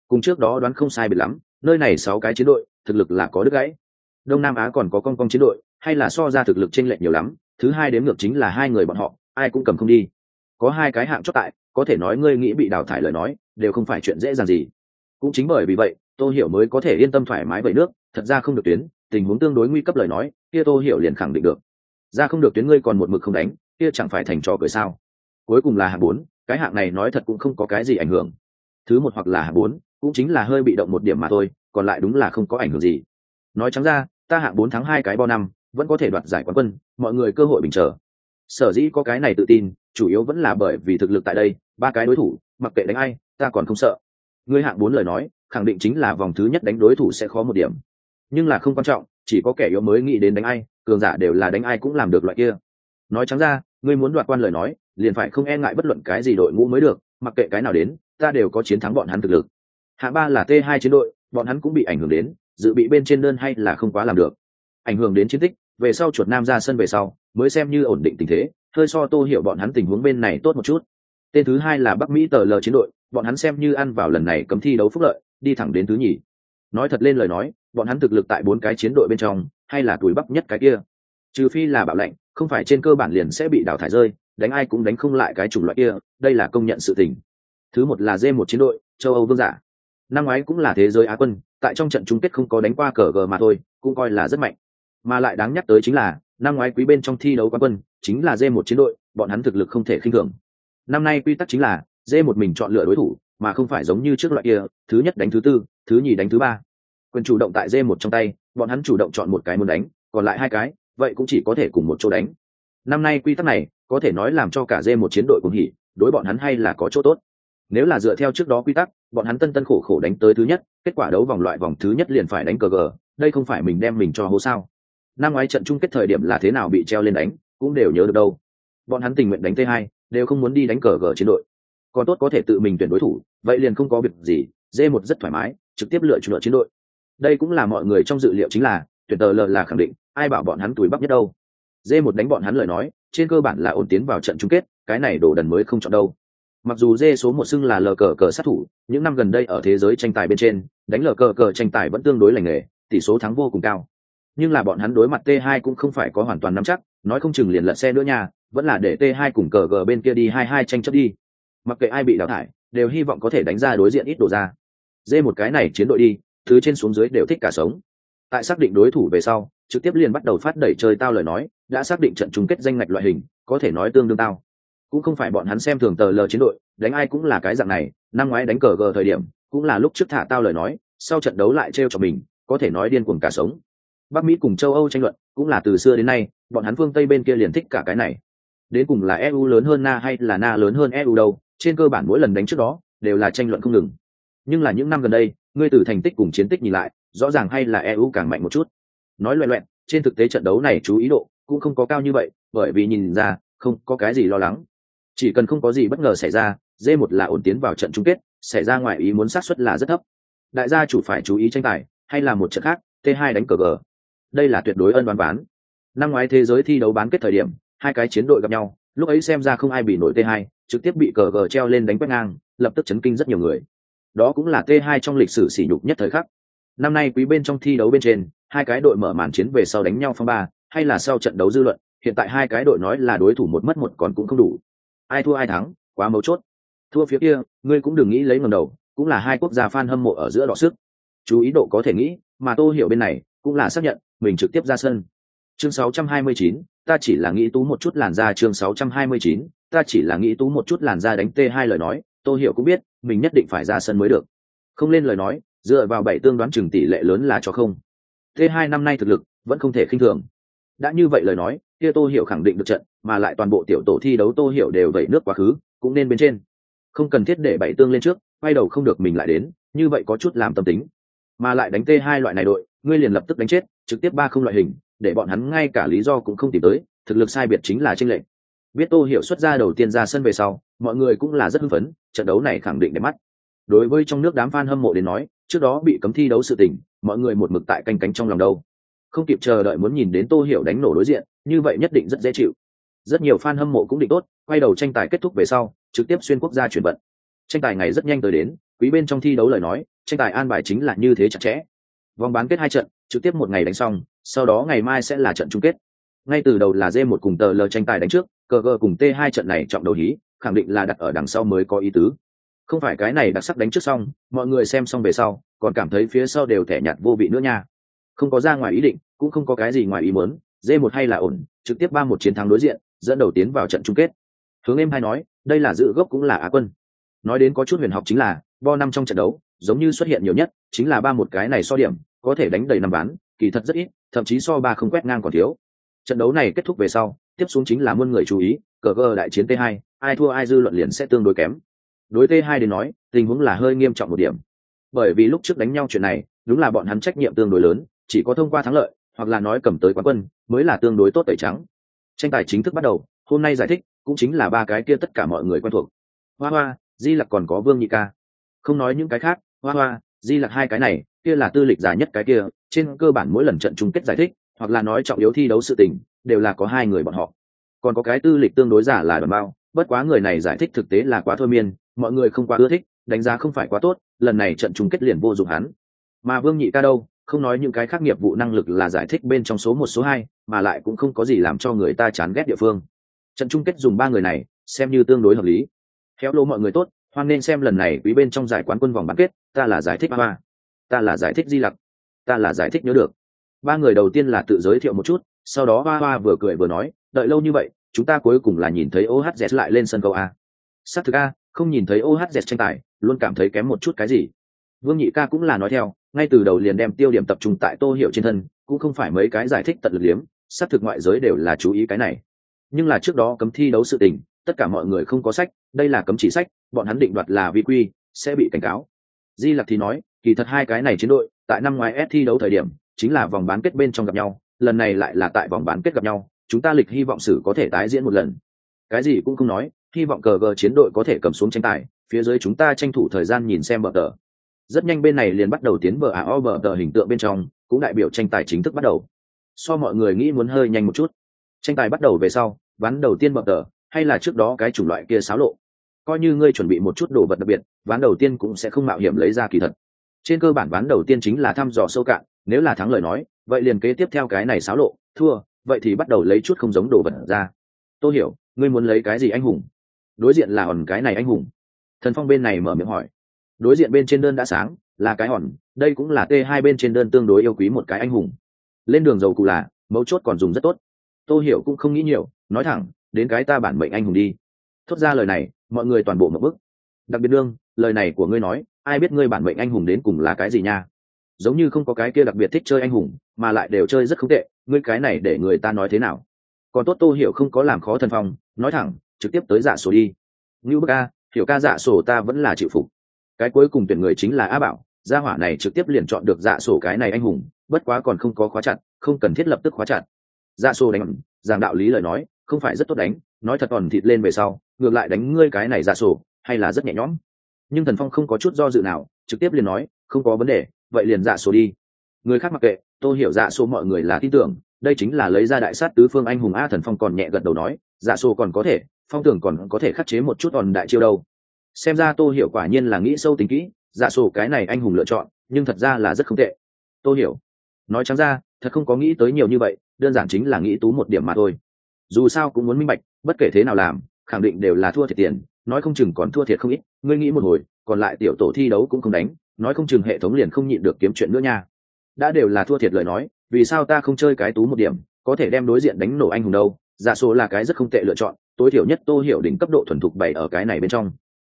Cùng trước đó đoán không sai biệt lắm, nơi này sáu cái chiến đội, thực lực là có đứt gãy. Đông nam á còn có con con chiến đội, hay là so ra thực lực chênh lệch nhiều lắm, thứ hai đếm ngược chính là hai người bọn họ, ai cũng cầm không đi. Có hai cái hạng chót tại có thể nói ngươi nghĩ bị đào thải lời nói, đều không phải chuyện dễ dàng gì. Cũng chính bởi vì vậy, tô hiểu mới có thể yên tâm thoải mái vậy nước, thật ra không được tuyến, tình huống tương đối nguy cấp lời nói, kia tô hiểu liền khẳng định được. Ra không được tuyến ngươi còn một mực không đánh, kia chẳng phải thành trò cười sao? Cuối cùng là hạng bốn, cái hạng này nói thật cũng không có cái gì ảnh hưởng. Thứ một hoặc là hạng bốn, cũng chính là hơi bị động một điểm mà thôi, còn lại đúng là không có ảnh hưởng gì. Nói trắng ra, ta hạng bốn tháng hai cái bao năm, vẫn có thể đoạt giải quán quân, mọi người cơ hội bình trở sở dĩ có cái này tự tin chủ yếu vẫn là bởi vì thực lực tại đây, ba cái đối thủ, mặc kệ đánh ai, ta còn không sợ. Ngươi hạng bốn lời nói, khẳng định chính là vòng thứ nhất đánh đối thủ sẽ khó một điểm. Nhưng là không quan trọng, chỉ có kẻ yếu mới nghĩ đến đánh ai, cường giả đều là đánh ai cũng làm được loại kia. Nói trắng ra, ngươi muốn đoạt quan lời nói, liền phải không e ngại bất luận cái gì đội ngũ mới được, mặc kệ cái nào đến, ta đều có chiến thắng bọn hắn thực lực. Hạ ba là t hai chiến đội, bọn hắn cũng bị ảnh hưởng đến, dự bị bên trên đơn hay là không quá làm được. Ảnh hưởng đến chiến tích, về sau chuột nam ra sân về sau, mới xem như ổn định tình thế hơi so tô hiểu bọn hắn tình huống bên này tốt một chút. Tên thứ hai là bắc mỹ tờ l chiến đội, bọn hắn xem như ăn vào lần này cấm thi đấu phúc lợi, đi thẳng đến thứ nhì. Nói thật lên lời nói, bọn hắn thực lực tại bốn cái chiến đội bên trong, hay là tuổi Bắc nhất cái kia. Trừ phi là bạo lệnh, không phải trên cơ bản liền sẽ bị đào thải rơi, đánh ai cũng đánh không lại cái chủng loại kia, đây là công nhận sự tình. Thứ một là d một chiến đội, châu âu vương giả. Năm ngoái cũng là thế giới á quân, tại trong trận chung kết không có đánh qua cờ gờ mà thôi, cũng coi là rất mạnh. Mà lại đáng nhắc tới chính là, năm ngoái quý bên trong thi đấu quán quân chính là d một chiến đội, bọn hắn thực lực không thể khinh thường. Năm nay quy tắc chính là d một mình chọn lựa đối thủ, mà không phải giống như trước loại kia, thứ nhất đánh thứ tư, thứ nhì đánh thứ ba. Quyền chủ động tại d một trong tay, bọn hắn chủ động chọn một cái muốn đánh, còn lại hai cái, vậy cũng chỉ có thể cùng một chỗ đánh. Năm nay quy tắc này, có thể nói làm cho cả d một chiến đội cùng hỉ, đối bọn hắn hay là có chỗ tốt. Nếu là dựa theo trước đó quy tắc, bọn hắn tân tân khổ khổ đánh tới thứ nhất, kết quả đấu vòng loại vòng thứ nhất liền phải đánh cờ gờ, đây không phải mình đem mình cho hố sao? Năm ngoái trận chung kết thời điểm là thế nào bị treo lên đánh? Cũng đều nhớ được đâu. Bọn hắn tình nguyện đánh t 2 đều không muốn đi đánh cờ gờ chiến đội. Còn tốt có thể tự mình tuyển đối thủ, vậy liền không có việc gì d một rất thoải mái, trực tiếp lựa chọn chiến đội. Đây cũng là mọi người trong dự liệu chính là, tuyển tờ lờ là khẳng định, ai bảo bọn hắn túi bắp nhất đâu. D một đánh bọn hắn lời nói, trên cơ bản là ổn tiến vào trận chung kết, cái này đổ đần mới không chọn đâu. Mặc dù d số một xưng là lờ cờ cờ sát thủ, những năm gần đây ở thế giới tranh tài bên trên, đánh lờ cờ cờ tranh tài vẫn tương đối lành nghề, tỷ số thắng vô cùng cao. Nhưng là bọn hắn đối mặt t 2 cũng không phải có hoàn toàn nắm chắc nói không chừng liền lật xe nữa nha, vẫn là để t 2 cùng cờ gờ bên kia đi hai hai tranh chấp đi. Mặc kệ ai bị đào thải, đều hy vọng có thể đánh ra đối diện ít đồ ra. Dê một cái này chiến đội đi, thứ trên xuống dưới đều thích cả sống. Tại xác định đối thủ về sau, trực tiếp liền bắt đầu phát đẩy chơi tao lời nói, đã xác định trận chung kết danh ngạch loại hình, có thể nói tương đương tao. Cũng không phải bọn hắn xem thường tờ lờ chiến đội, đánh ai cũng là cái dạng này, năm ngoái đánh cờ gờ thời điểm, cũng là lúc trước thả tao lời nói, sau trận đấu lại t cho mình, có thể nói điên cuồng cả sống. Bắc mỹ cùng châu âu tranh luận, cũng là từ xưa đến nay bọn hắn phương tây bên kia liền thích cả cái này. Đến cùng là eu lớn hơn na hay là na lớn hơn eu đâu, trên cơ bản mỗi lần đánh trước đó, đều là tranh luận không ngừng. Nhưng là những năm gần đây, ngươi từ thành tích cùng chiến tích nhìn lại, rõ ràng hay là eu càng mạnh một chút. Nói loẹ loẹn trên thực tế trận đấu này chú ý độ cũng không có cao như vậy, bởi vì nhìn ra, không có cái gì lo lắng. Chỉ cần không có gì bất ngờ xảy ra, d một là ổn tiến vào trận chung kết, xảy ra ngoài ý muốn sát suất là rất thấp. Đại gia chủ phải chú ý tranh tài, hay là một trận khác, t hai đánh cờ gờ. Đây là tuyệt đối ân đoán bán năm ngoái thế giới thi đấu bán kết thời điểm, hai cái chiến đội gặp nhau, lúc ấy xem ra không ai bị nổi t 2 trực tiếp bị cờ gờ treo lên đánh quét ngang, lập tức chấn kinh rất nhiều người. Đó cũng là t 2 trong lịch sử sỉ nhục nhất thời khắc. Năm nay quý bên trong thi đấu bên trên, hai cái đội mở màn chiến về sau đánh nhau phong ba, hay là sau trận đấu dư luận, hiện tại hai cái đội nói là đối thủ một mất một còn cũng không đủ. Ai thua ai thắng, quá mấu chốt. Thua phía kia, ngươi cũng đừng nghĩ lấy ngầm đầu, cũng là hai quốc gia fan hâm mộ ở giữa đọ sức. Chú ý độ có thể nghĩ, mà tô hiểu bên này, cũng là xác nhận, mình trực tiếp ra sân chương 629, ta chỉ là nghĩ tú một chút làn da chương 629, ta chỉ là nghĩ tú một chút làn da đánh t hai lời nói tô hiểu cũng biết mình nhất định phải ra sân mới được. Không lên lời nói dựa vào bảy tương đoán chừng tỷ lệ lớn là cho không. T hai năm nay thực lực vẫn không thể khinh thường. Đã như vậy lời nói kia tô hiểu khẳng định được trận mà lại toàn bộ tiểu tổ thi đấu tô hiểu đều vẩy nước quá khứ cũng nên bên trên. Không cần thiết để bảy tương lên trước quay đầu không được mình lại đến như vậy có chút làm tâm tính. Mà lại đánh t hai loại này đội ngươi liền lập tức đánh chết trực tiếp ba không loại hình để bọn hắn ngay cả lý do cũng không tìm tới, thực lực sai biệt chính là tranh lệch. Biết tô hiểu xuất ra đầu tiên ra sân về sau, mọi người cũng là rất hưng phấn, trận đấu này khẳng định đẹp mắt. Đối với trong nước đám fan hâm mộ đến nói, trước đó bị cấm thi đấu sự tình, mọi người một mực tại canh cánh trong lòng đâu. Không kịp chờ đợi muốn nhìn đến tô hiểu đánh nổ đối diện, như vậy nhất định rất dễ chịu. Rất nhiều fan hâm mộ cũng định tốt, quay đầu tranh tài kết thúc về sau, trực tiếp xuyên quốc gia chuyển vận. Tranh tài ngày rất nhanh tới đến, quý bên trong thi đấu lời nói, tranh tài an bài chính là như thế chặt chẽ. Vòng bán kết hai trận, trực tiếp một ngày đánh xong sau đó ngày mai sẽ là trận chung kết. Ngay từ đầu là d một cùng tờ l tranh tài đánh trước cờ gờ cùng t hai trận này trọng đầu hí, khẳng định là đặt ở đằng sau mới có ý tứ. Không phải cái này đặc sắc đánh trước xong, mọi người xem xong về sau, còn cảm thấy phía sau đều thẻ nhạt vô vị nữa nha. Không có ra ngoài ý định, cũng không có cái gì ngoài ý muốn d một hay là ổn, trực tiếp ba một chiến thắng đối diện, dẫn đầu tiến vào trận chung kết. Hướng em hay nói, đây là dự gốc cũng là á quân. Nói đến có chút huyền học chính là, bo năm trong trận đấu, giống như xuất hiện nhiều nhất, chính là ba một cái này so điểm, có thể đánh đầy năm bán kỳ thật rất ít thậm chí so ba không quét ngang còn thiếu. Trận đấu này kết thúc về sau, tiếp xuống chính là muôn người chú ý, cờ gờ đại chiến t 2 ai thua ai dư luận liền sẽ tương đối kém. Đối t 2 đến nói, tình huống là hơi nghiêm trọng một điểm. Bởi vì lúc trước đánh nhau chuyện này, đúng là bọn hắn trách nhiệm tương đối lớn, chỉ có thông qua thắng lợi, hoặc là nói cầm tới quán quân, mới là tương đối tốt tẩy trắng. Tranh tài chính thức bắt đầu, hôm nay giải thích, cũng chính là ba cái kia tất cả mọi người quen thuộc. Hoa hoa, di lặc còn có vương nhị ca. Không nói những cái khác, hoa hoa, di lặc hai cái này kia là tư lịch dài nhất cái kia, trên cơ bản mỗi lần trận chung kết giải thích, hoặc là nói trọng yếu thi đấu sự tình, đều là có hai người bọn họ. Còn có cái tư lịch tương đối giả là đoàn bao, bất quá người này giải thích thực tế là quá thôi miên, mọi người không quá ưa thích, đánh giá không phải quá tốt, lần này trận chung kết liền vô dụng hắn. Mà vương nhị ca đâu, không nói những cái khác nghiệp vụ năng lực là giải thích bên trong số một, số hai, mà lại cũng không có gì làm cho người ta chán ghét địa phương. Trận chung kết dùng ba người này, xem như tương đối hợp lý. Khéo lô mọi người tốt, hoan nên xem lần này quý bên trong giải quán quân vòng bán kết, ta là giải thích ba ta là giải thích di lặc. Ta là giải thích nhớ được. Ba người đầu tiên là tự giới thiệu một chút, sau đó hoa hoa vừa cười vừa nói, đợi lâu như vậy, chúng ta cuối cùng là nhìn thấy ohz lại lên sân khấu a. S thực a, không nhìn thấy ohz tranh tài, luôn cảm thấy kém một chút cái gì. Vương nhị ca cũng là nói theo, ngay từ đầu liền đem tiêu điểm tập trung tại tô hiệu trên thân, cũng không phải mấy cái giải thích tận lực liếm s thực ngoại giới đều là chú ý cái này. Nhưng là trước đó cấm thi đấu sự tình, tất cả mọi người không có sách, đây là cấm chỉ sách, bọn hắn định đoạt là vi quy, sẽ bị cảnh cáo. Di lặc thì nói kỳ thật hai cái này chiến đội, tại năm ngoái s thi đấu thời điểm, chính là vòng bán kết bên trong gặp nhau, lần này lại là tại vòng bán kết gặp nhau, chúng ta lịch hy vọng sử có thể tái diễn một lần. Cái gì cũng không nói, hy vọng cờ gờ chiến đội có thể cầm xuống tranh tài, phía dưới chúng ta tranh thủ thời gian nhìn xem bờ tờ. Rất nhanh bên này liền bắt đầu tiến bờ ao bờ tờ hình tượng bên trong, cũng đại biểu tranh tài chính thức bắt đầu. So mọi người nghĩ muốn hơi nhanh một chút. Tranh tài bắt đầu về sau, ván đầu tiên bờ tờ, hay là trước đó cái chủng loại kia xáo lộ. Coi như ngươi chuẩn bị một chút đồ vật đặc biệt, ván đầu tiên cũng sẽ không mạo hiểm lấy ra kỳ thật trên cơ bản ván đầu tiên chính là thăm dò sâu cạn, nếu là thắng lời nói, vậy liền kế tiếp theo cái này xáo lộ, thua, vậy thì bắt đầu lấy chút không giống đồ vật ra. Tôi hiểu, ngươi muốn lấy cái gì anh hùng? Đối diện là hòn cái này anh hùng. Thần phong bên này mở miệng hỏi. Đối diện bên trên đơn đã sáng, là cái hòn, đây cũng là t hai bên trên đơn tương đối yêu quý một cái anh hùng. Lên đường dầu cụ là, mấu chốt còn dùng rất tốt. Tôi hiểu cũng không nghĩ nhiều, nói thẳng, đến cái ta bản mệnh anh hùng đi. Thốt ra lời này, mọi người toàn bộ một bức đặc biệt đương, lời này của ngươi nói ai biết ngươi bản mệnh anh hùng đến cùng là cái gì nha? Giống như không có cái kia đặc biệt thích chơi anh hùng, mà lại đều chơi rất không tệ, ngươi cái này để người ta nói thế nào? Còn tốt tô hiểu không có làm khó thần phong, nói thẳng, trực tiếp tới dạ sổ đi. Ngưu bức a, hiểu ca dạ sổ ta vẫn là chịu phục. Cái cuối cùng tuyển người chính là a bảo, gia hỏa này trực tiếp liền chọn được dạ sổ cái này anh hùng, bất quá còn không có khóa chặt, không cần thiết lập tức khóa chặt. Dạ sổ đánh giảng đạo lý lời nói, không phải rất tốt đánh, nói thật còn thịt lên về sau, ngược lại đánh ngươi cái này dạ sổ, hay là rất nhẹ nhõm nhưng thần phong không có chút do dự nào, trực tiếp liền nói, không có vấn đề, vậy liền dạ số đi. Người khác mặc kệ, tôi hiểu dạ số mọi người là tin tưởng, đây chính là lấy ra đại sát tứ phương anh hùng a thần phong còn nhẹ gật đầu nói dạ số còn có thể, phong tưởng còn có thể khắc chế một chút còn đại chiêu đâu. Xem ra tôi hiểu quả nhiên là nghĩ sâu tính kỹ dạ sổ cái này anh hùng lựa chọn, nhưng thật ra là rất không tệ. Tôi hiểu, nói trắng ra, thật không có nghĩ tới nhiều như vậy, đơn giản chính là nghĩ tú một điểm mà thôi. Dù sao cũng muốn minh bạch, bất kể thế nào làm, khẳng định đều là thua thiệt tiền, nói không chừng còn thua thiệt không ít ngươi nghĩ một hồi, còn lại tiểu tổ thi đấu cũng không đánh, nói không chừng hệ thống liền không nhịn được kiếm chuyện nữa nha. Đã đều là thua thiệt lời nói, vì sao ta không chơi cái tú một điểm, có thể đem đối diện đánh nổ anh hùng đâu? Dạ giả số là cái rất không tệ lựa chọn, tối thiểu nhất tô hiểu đỉnh cấp độ thuần thục bảy ở cái này bên trong.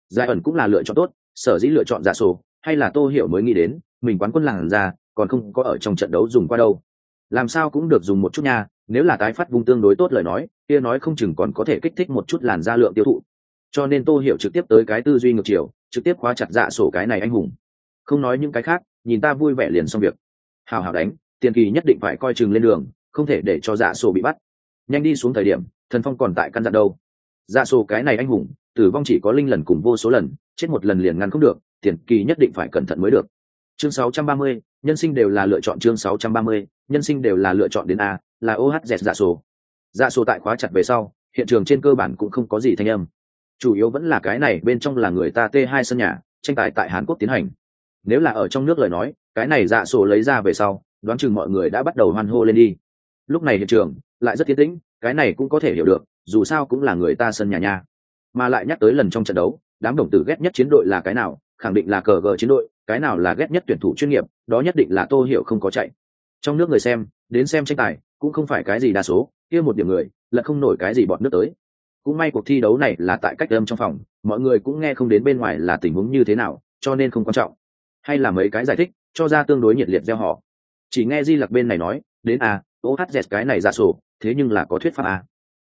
Giải ẩn cũng là lựa chọn tốt, sở dĩ lựa chọn dạ giả số hay là tô hiểu mới nghĩ đến, mình quán quân làng ra, còn không có ở trong trận đấu dùng qua đâu. Làm sao cũng được dùng một chút nha, nếu là tái phát vùng tương đối tốt lời nói, kia nói không chừng còn có thể kích thích một chút làn da lượng tiêu thụ cho nên tô hiểu trực tiếp tới cái tư duy ngược chiều trực tiếp khóa chặt dạ sổ cái này anh hùng. Không nói những cái khác nhìn ta vui vẻ liền xong việc. Hào hào đánh tiền kỳ nhất định phải coi chừng lên đường không thể để cho dạ sổ bị bắt. Nhanh đi xuống thời điểm thần phong còn tại căn dặn đâu. Dạ sổ cái này anh hùng tử vong chỉ có linh lần cùng vô số lần chết một lần liền ngăn không được tiền kỳ nhất định phải cẩn thận mới được. Chương 630, nhân sinh đều là lựa chọn chương 630, nhân sinh đều là lựa chọn đến a là ohz dạ sổ. Dạ sổ tại khóa chặt về sau hiện trường trên cơ bản cũng không có gì thanh âm chủ yếu vẫn là cái này bên trong là người ta t hai sân nhà, tranh tài tại hàn quốc tiến hành. Nếu là ở trong nước lời nói, cái này dạ sổ lấy ra về sau, đoán chừng mọi người đã bắt đầu hoan hô lên đi. Lúc này hiện trường lại rất tiến tĩnh, cái này cũng có thể hiểu được, dù sao cũng là người ta sân nhà nha. Mà lại nhắc tới lần trong trận đấu, đám đồng tử ghét nhất chiến đội là cái nào? Khẳng định là cờ gờ chiến đội, cái nào là ghét nhất tuyển thủ chuyên nghiệp, đó nhất định là tô hiểu không có chạy. Trong nước người xem, đến xem tranh tài, cũng không phải cái gì đa số, kia một điểm người, là không nổi cái gì bọn nước tới cũng may cuộc thi đấu này là tại cách âm trong phòng mọi người cũng nghe không đến bên ngoài là tình huống như thế nào cho nên không quan trọng. Hay là mấy cái giải thích cho ra tương đối nhiệt liệt gieo họ. Chỉ nghe di lặc bên này nói đến à, ohz cái này giả sổ thế nhưng là có thuyết pháp à?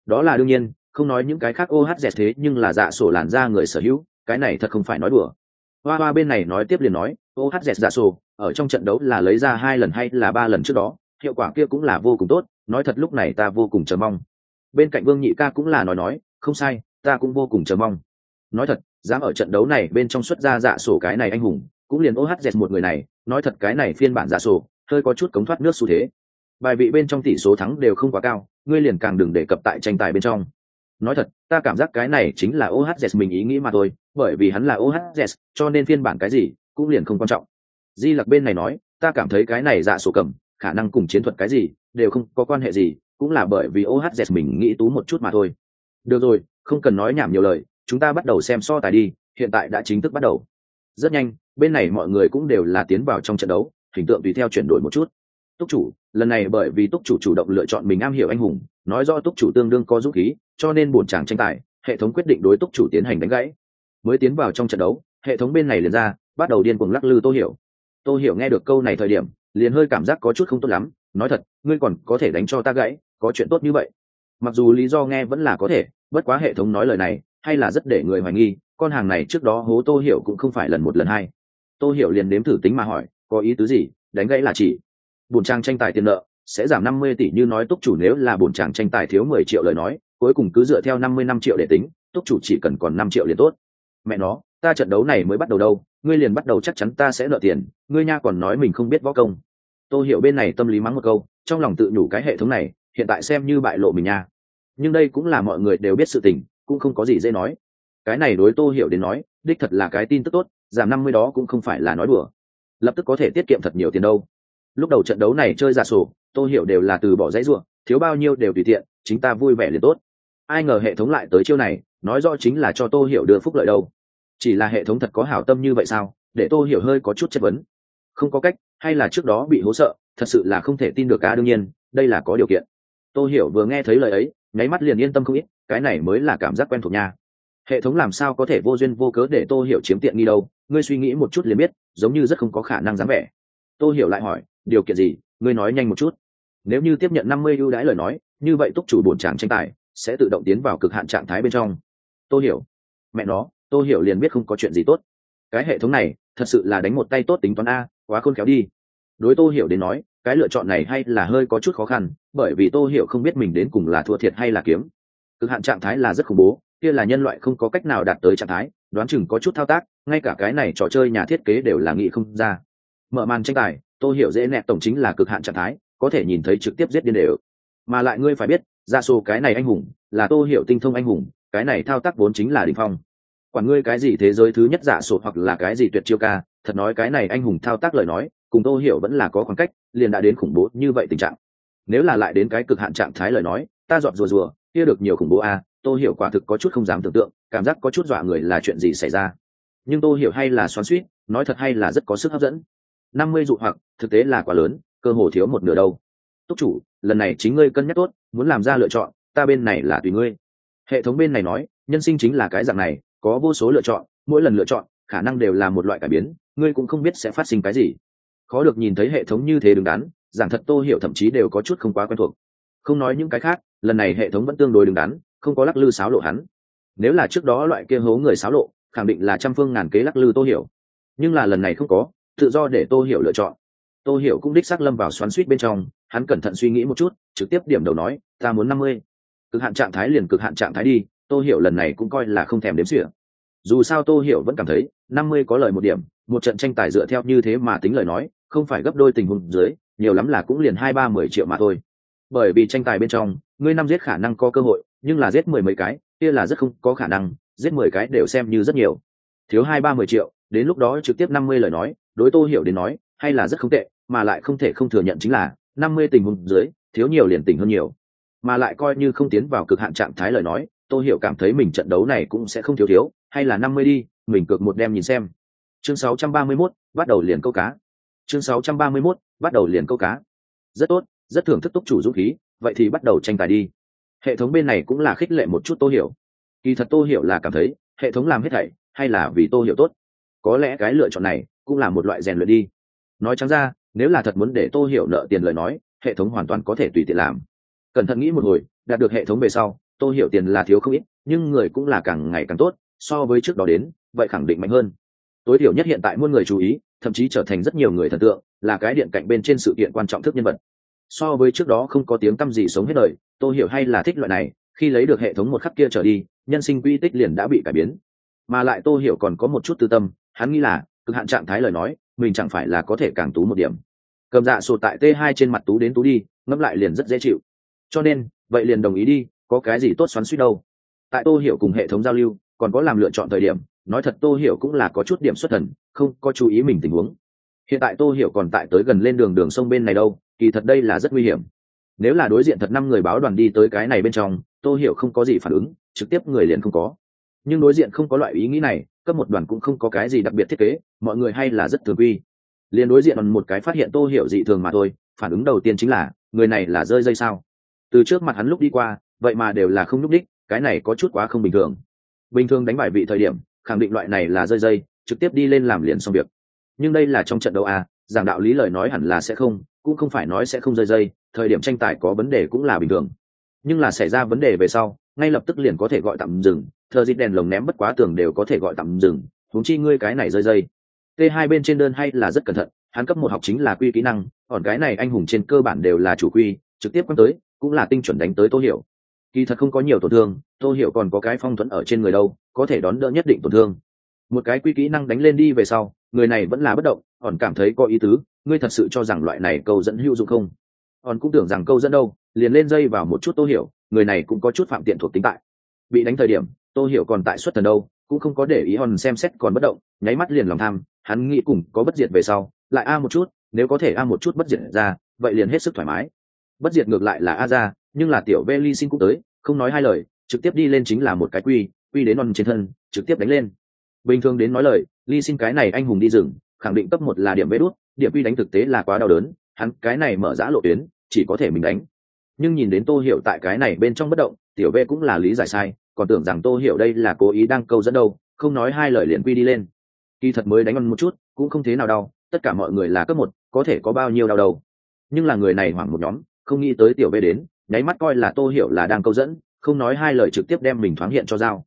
đó là đương nhiên không nói những cái khác ohz thế nhưng là dạ sổ làn ra người sở hữu cái này thật không phải nói đùa. Hoa hoa bên này nói tiếp liền nói ohz dạ sổ ở trong trận đấu là lấy ra hai lần hay là ba lần trước đó hiệu quả kia cũng là vô cùng tốt nói thật lúc này ta vô cùng chờ mong bên cạnh vương nhị ca cũng là nói nói, không sai, ta cũng vô cùng chờ mong. Nói thật, dám ở trận đấu này bên trong xuất ra dạ sổ cái này anh hùng, cũng liền ohz một người này, nói thật cái này phiên bản dạ sổ, hơi có chút cống thoát nước xu thế. Bài vị bên trong tỷ số thắng đều không quá cao, ngươi liền càng đừng đề cập tại tranh tài bên trong. Nói thật, ta cảm giác cái này chính là ohz mình ý nghĩ mà thôi, bởi vì hắn là ohz cho nên phiên bản cái gì cũng liền không quan trọng. Di lặc bên này nói, ta cảm thấy cái này dạ sổ cầm, khả năng cùng chiến thuật cái gì đều không có quan hệ gì cũng là bởi vì ohz mình nghĩ tú một chút mà thôi. Được rồi, không cần nói nhảm nhiều lời, chúng ta bắt đầu xem so tài đi, hiện tại đã chính thức bắt đầu. Rất nhanh, bên này mọi người cũng đều là tiến vào trong trận đấu, hình tượng tùy theo chuyển đổi một chút. Túc chủ, lần này bởi vì túc chủ chủ động lựa chọn mình am hiểu anh hùng, nói do túc chủ tương đương có dũng khí, cho nên buồn chàng tranh tài, hệ thống quyết định đối túc chủ tiến hành đánh gãy. Mới tiến vào trong trận đấu, hệ thống bên này liền ra, bắt đầu điên cuồng lắc lư tô hiểu. Tô hiểu nghe được câu này thời điểm, liền hơi cảm giác có chút không tốt lắm, nói thật, ngươi còn có thể đánh cho ta gãy có chuyện tốt như vậy. Mặc dù lý do nghe vẫn là có thể, bất quá hệ thống nói lời này, hay là rất để người hoài nghi, con hàng này trước đó hố tô hiểu cũng không phải lần một lần hai. Tô hiểu liền đếm thử tính mà hỏi, có ý tứ gì, đánh gãy là chỉ. Bổn trang tranh tài tiền nợ sẽ giảm năm mươi tỷ như nói túc chủ nếu là bổn trang tranh tài thiếu mười triệu lời nói, cuối cùng cứ dựa theo năm mươi năm triệu để tính, túc chủ chỉ cần còn năm triệu liền tốt. Mẹ nó, ta trận đấu này mới bắt đầu đâu, ngươi liền bắt đầu chắc chắn ta sẽ nợ tiền, ngươi nha còn nói mình không biết võ công. Tô hiểu bên này tâm lý mắng một câu, trong lòng tự nhủ cái hệ thống này hiện tại xem như bại lộ mình nha. Nhưng đây cũng là mọi người đều biết sự tình, cũng không có gì dễ nói. Cái này đối tô hiểu đến nói, đích thật là cái tin tức tốt, giảm năm mươi đó cũng không phải là nói đùa. Lập tức có thể tiết kiệm thật nhiều tiền đâu. Lúc đầu trận đấu này chơi giả sổ, tô hiểu đều là từ bỏ dãy ruộng, thiếu bao nhiêu đều tùy tiện, chính ta vui vẻ liền tốt. Ai ngờ hệ thống lại tới chiêu này, nói rõ chính là cho tô hiểu đưa phúc lợi đâu. Chỉ là hệ thống thật có hảo tâm như vậy sao? Để tô hiểu hơi có chút chất vấn. Không có cách, hay là trước đó bị hố sợ, thật sự là không thể tin được cá đương nhiên, đây là có điều kiện tô hiểu vừa nghe thấy lời ấy, nháy mắt liền yên tâm không ít, cái này mới là cảm giác quen thuộc nha. Hệ thống làm sao có thể vô duyên vô cớ để tô hiểu chiếm tiện nghi đâu, ngươi suy nghĩ một chút liền biết, giống như rất không có khả năng dám vẻ. Tô hiểu lại hỏi, điều kiện gì, ngươi nói nhanh một chút. Nếu như tiếp nhận năm mươi ưu đãi lời nói, như vậy túc chủ bổn tràng tranh tài sẽ tự động tiến vào cực hạn trạng thái bên trong. Tô hiểu, mẹ nó, tô hiểu liền biết không có chuyện gì tốt. Cái hệ thống này, thật sự là đánh một tay tốt tính toán a, quá khôn khéo đi. Đối tô hiểu đến nói cái lựa chọn này hay là hơi có chút khó khăn, bởi vì tô hiểu không biết mình đến cùng là thua thiệt hay là kiếm. Cực hạn trạng thái là rất khủng bố, kia là nhân loại không có cách nào đạt tới trạng thái, đoán chừng có chút thao tác, ngay cả cái này trò chơi nhà thiết kế đều là nghĩ không ra. Mở màn tranh tài, tô hiểu dễ nẹt tổng chính là cực hạn trạng thái, có thể nhìn thấy trực tiếp giết điên đều. Mà lại ngươi phải biết, ra số cái này anh hùng, là tô hiểu tinh thông anh hùng, cái này thao tác vốn chính là đỉnh phong. Quản ngươi cái gì thế giới thứ nhất giả sổ hoặc là cái gì tuyệt chiêu ca, thật nói cái này anh hùng thao tác lời nói cùng tô hiểu vẫn là có khoảng cách, liền đã đến khủng bố như vậy tình trạng. Nếu là lại đến cái cực hạn trạng thái lời nói, ta dọn rùa rùa, kia được nhiều khủng bố a tô hiểu quả thực có chút không dám tưởng tượng, cảm giác có chút dọa người là chuyện gì xảy ra. Nhưng tô hiểu hay là xoắn suýt nói thật hay là rất có sức hấp dẫn. Năm mươi dụ hoặc, thực tế là quá lớn, cơ hồ thiếu một nửa đâu. Túc chủ, lần này chính ngươi cân nhắc tốt, muốn làm ra lựa chọn, ta bên này là tùy ngươi. Hệ thống bên này nói, nhân sinh chính là cái dạng này, có vô số lựa chọn, mỗi lần lựa chọn, khả năng đều là một loại cải biến, ngươi cũng không biết sẽ phát sinh cái gì khó được nhìn thấy hệ thống như thế đứng đắn, giảng thật tô hiểu thậm chí đều có chút không quá quen thuộc. Không nói những cái khác, lần này hệ thống vẫn tương đối đứng đắn, không có lắc lư sáo lộ hắn. Nếu là trước đó loại kia hố người sáo lộ, khẳng định là trăm phương ngàn kế lắc lư tô hiểu. Nhưng là lần này không có, tự do để tô hiểu lựa chọn. Tô hiểu cũng đích xác lâm vào xoắn suýt bên trong, hắn cẩn thận suy nghĩ một chút, trực tiếp điểm đầu nói, ta muốn năm mươi. Cực hạn trạng thái liền cực hạn trạng thái đi, tô hiểu lần này cũng coi là không thèm đếm xỉa. Dù sao tô hiểu vẫn cảm thấy, năm mươi có lời một điểm, một trận tranh tài dựa theo như thế mà tính lời nói không phải gấp đôi tình huống dưới nhiều lắm là cũng liền hai ba mười triệu mà thôi. Bởi vì tranh tài bên trong ngươi năm giết khả năng có cơ hội nhưng là giết mười mấy cái kia là rất không có khả năng giết mười cái đều xem như rất nhiều. Thiếu hai ba mười triệu đến lúc đó trực tiếp năm mươi lời nói đối tô hiểu đến nói hay là rất không tệ mà lại không thể không thừa nhận chính là năm mươi tình huống dưới thiếu nhiều liền tỉnh hơn nhiều. Mà lại coi như không tiến vào cực hạn trạng thái lời nói tô hiểu cảm thấy mình trận đấu này cũng sẽ không thiếu thiếu hay là năm mươi đi mình cược một đem nhìn xem. Chương 631, bắt đầu liền câu cá chương 631, bắt đầu liền câu cá. Rất tốt rất thưởng thức túc chủ dũng khí vậy thì bắt đầu tranh tài đi. Hệ thống bên này cũng là khích lệ một chút tô hiểu. Kỳ thật tô hiểu là cảm thấy hệ thống làm hết thảy hay là vì tô hiểu tốt? Có lẽ cái lựa chọn này cũng là một loại rèn luyện đi. Nói trắng ra nếu là thật muốn để tô hiểu nợ tiền lời nói hệ thống hoàn toàn có thể tùy tiện làm. Cẩn thận nghĩ một hồi đạt được hệ thống về sau tô hiểu tiền là thiếu không ít nhưng người cũng là càng ngày càng tốt so với trước đó đến vậy khẳng định mạnh hơn. Tối thiểu nhất hiện tại muôn người chú ý thậm chí trở thành rất nhiều người thần tượng, là cái điện cạnh bên trên sự kiện quan trọng thức nhân vật. So với trước đó không có tiếng tăm gì sống hết đời, tôi hiểu hay là thích loại này, khi lấy được hệ thống một khắc kia trở đi, nhân sinh quy tích liền đã bị cải biến. Mà lại tôi hiểu còn có một chút tư tâm, hắn nghĩ là, cực hạn trạng thái lời nói, mình chẳng phải là có thể càng tú một điểm. Cầm dạ sổ tại t 2 trên mặt tú đến tú đi, ngẫm lại liền rất dễ chịu. Cho nên, vậy liền đồng ý đi, có cái gì tốt xoắn suýt đâu. Tại tô hiểu cùng hệ thống giao lưu, còn có làm lựa chọn thời điểm, nói thật tô hiểu cũng là có chút điểm xuất thần không có chú ý mình tình huống. Hiện tại tô hiểu còn tại tới gần lên đường đường sông bên này đâu, kỳ thật đây là rất nguy hiểm. Nếu là đối diện thật năm người báo đoàn đi tới cái này bên trong, tô hiểu không có gì phản ứng, trực tiếp người liền không có. Nhưng đối diện không có loại ý nghĩ này, cấp một đoàn cũng không có cái gì đặc biệt thiết kế, mọi người hay là rất thường quy. Liền đối diện một cái phát hiện tô hiểu dị thường mà thôi, phản ứng đầu tiên chính là, người này là rơi dây sao? Từ trước mặt hắn lúc đi qua, vậy mà đều là không nhúc đích cái này có chút quá không bình thường. Bình thường đánh bài vị thời điểm, khẳng định loại này là rơi dây trực tiếp đi lên làm liền xong việc. Nhưng đây là trong trận đấu a giảng đạo lý lời nói hẳn là sẽ không, cũng không phải nói sẽ không rơi dây, thời điểm tranh tài có vấn đề cũng là bình thường. Nhưng là xảy ra vấn đề về sau, ngay lập tức liền có thể gọi tạm dừng, thờ dịp đèn lồng ném bất quá tường đều có thể gọi tạm dừng, huống chi ngươi cái này rơi dây. T hai bên trên đơn hay là rất cẩn thận, hắn cấp một học chính là quy kỹ năng, còn cái này anh hùng trên cơ bản đều là chủ quy, trực tiếp quăng tới, cũng là tinh chuẩn đánh tới tô hiểu. Kỳ thật không có nhiều tổn thương, tô hiểu còn có cái phong thuẫn ở trên người đâu, có thể đón đỡ nhất định tổn thương một cái quy kỹ năng đánh lên đi về sau, người này vẫn là bất động còn cảm thấy có ý tứ, ngươi thật sự cho rằng loại này câu dẫn hữu dụng không? Còn cũng tưởng rằng câu dẫn đâu, liền lên dây vào một chút tô hiểu, người này cũng có chút phạm tiện thuộc tính tại. Bị đánh thời điểm, tô hiểu còn tại xuất thần đâu, cũng không có để ý hòn xem xét còn bất động, nháy mắt liền lòng tham, hắn nghĩ cùng có bất diệt về sau, lại a một chút, nếu có thể a một chút bất diệt ra, vậy liền hết sức thoải mái. Bất diệt ngược lại là a ra, nhưng là tiểu ve ly xin cũng tới, không nói hai lời, trực tiếp đi lên chính là một cái quy quy đến non trên thân, trực tiếp đánh lên bình thường đến nói lời ly xin cái này anh hùng đi rừng, khẳng định cấp một là điểm vê đốt điểm quy đánh thực tế là quá đau đớn, hắn cái này mở giã lộ tuyến, chỉ có thể mình đánh. Nhưng nhìn đến tô hiểu tại cái này bên trong bất động, tiểu v cũng là lý giải sai, còn tưởng rằng tô hiểu đây là cố ý đang câu dẫn đâu, không nói hai lời liền quy đi lên. Kỳ thật mới đánh ăn một chút, cũng không thế nào đau, tất cả mọi người là cấp một, có thể có bao nhiêu đau đầu. Nhưng là người này hoảng một nhóm, không nghĩ tới tiểu v đến, nháy mắt coi là tô hiểu là đang câu dẫn, không nói hai lời trực tiếp đem mình thoáng hiện cho dao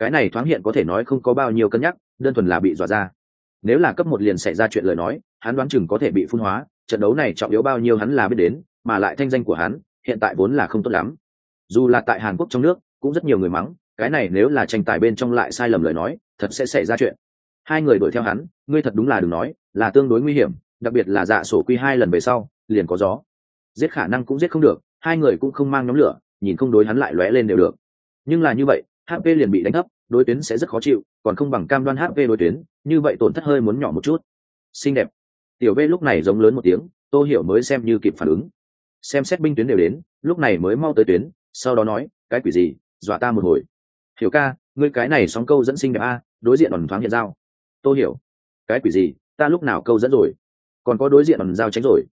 cái này thoáng hiện có thể nói không có bao nhiêu cân nhắc, đơn thuần là bị dọa ra. Nếu là cấp một liền xảy ra chuyện lời nói, hắn đoán chừng có thể bị phun hóa, trận đấu này trọng yếu bao nhiêu hắn là biết đến, mà lại thanh danh của hắn, hiện tại vốn là không tốt lắm. Dù là tại hàn quốc trong nước, cũng rất nhiều người mắng, cái này nếu là tranh tài bên trong lại sai lầm lời nói, thật sẽ xảy ra chuyện. Hai người đuổi theo hắn, ngươi thật đúng là đừng nói, là tương đối nguy hiểm, đặc biệt là dạ sổ quy hai lần về sau, liền có gió. Giết khả năng cũng giết không được, hai người cũng không mang nhóm lửa, nhìn không đối hắn lại lóe lên đều được. Nhưng là như vậy hp liền bị đánh thấp, đối tuyến sẽ rất khó chịu, còn không bằng cam đoan hp đối tuyến, như vậy tổn thất hơi muốn nhỏ một chút. Xinh đẹp. Tiểu v lúc này giống lớn một tiếng, tô hiểu mới xem như kịp phản ứng. Xem xét binh tuyến đều đến, lúc này mới mau tới tuyến, sau đó nói, cái quỷ gì, dọa ta một hồi. Hiểu ca, ngươi cái này sóng câu dẫn sinh đẹp a, đối diện ẩn thoáng hiện dao tôi hiểu. Cái quỷ gì, ta lúc nào câu dẫn rồi? Còn có đối diện ẩn dao tránh rồi.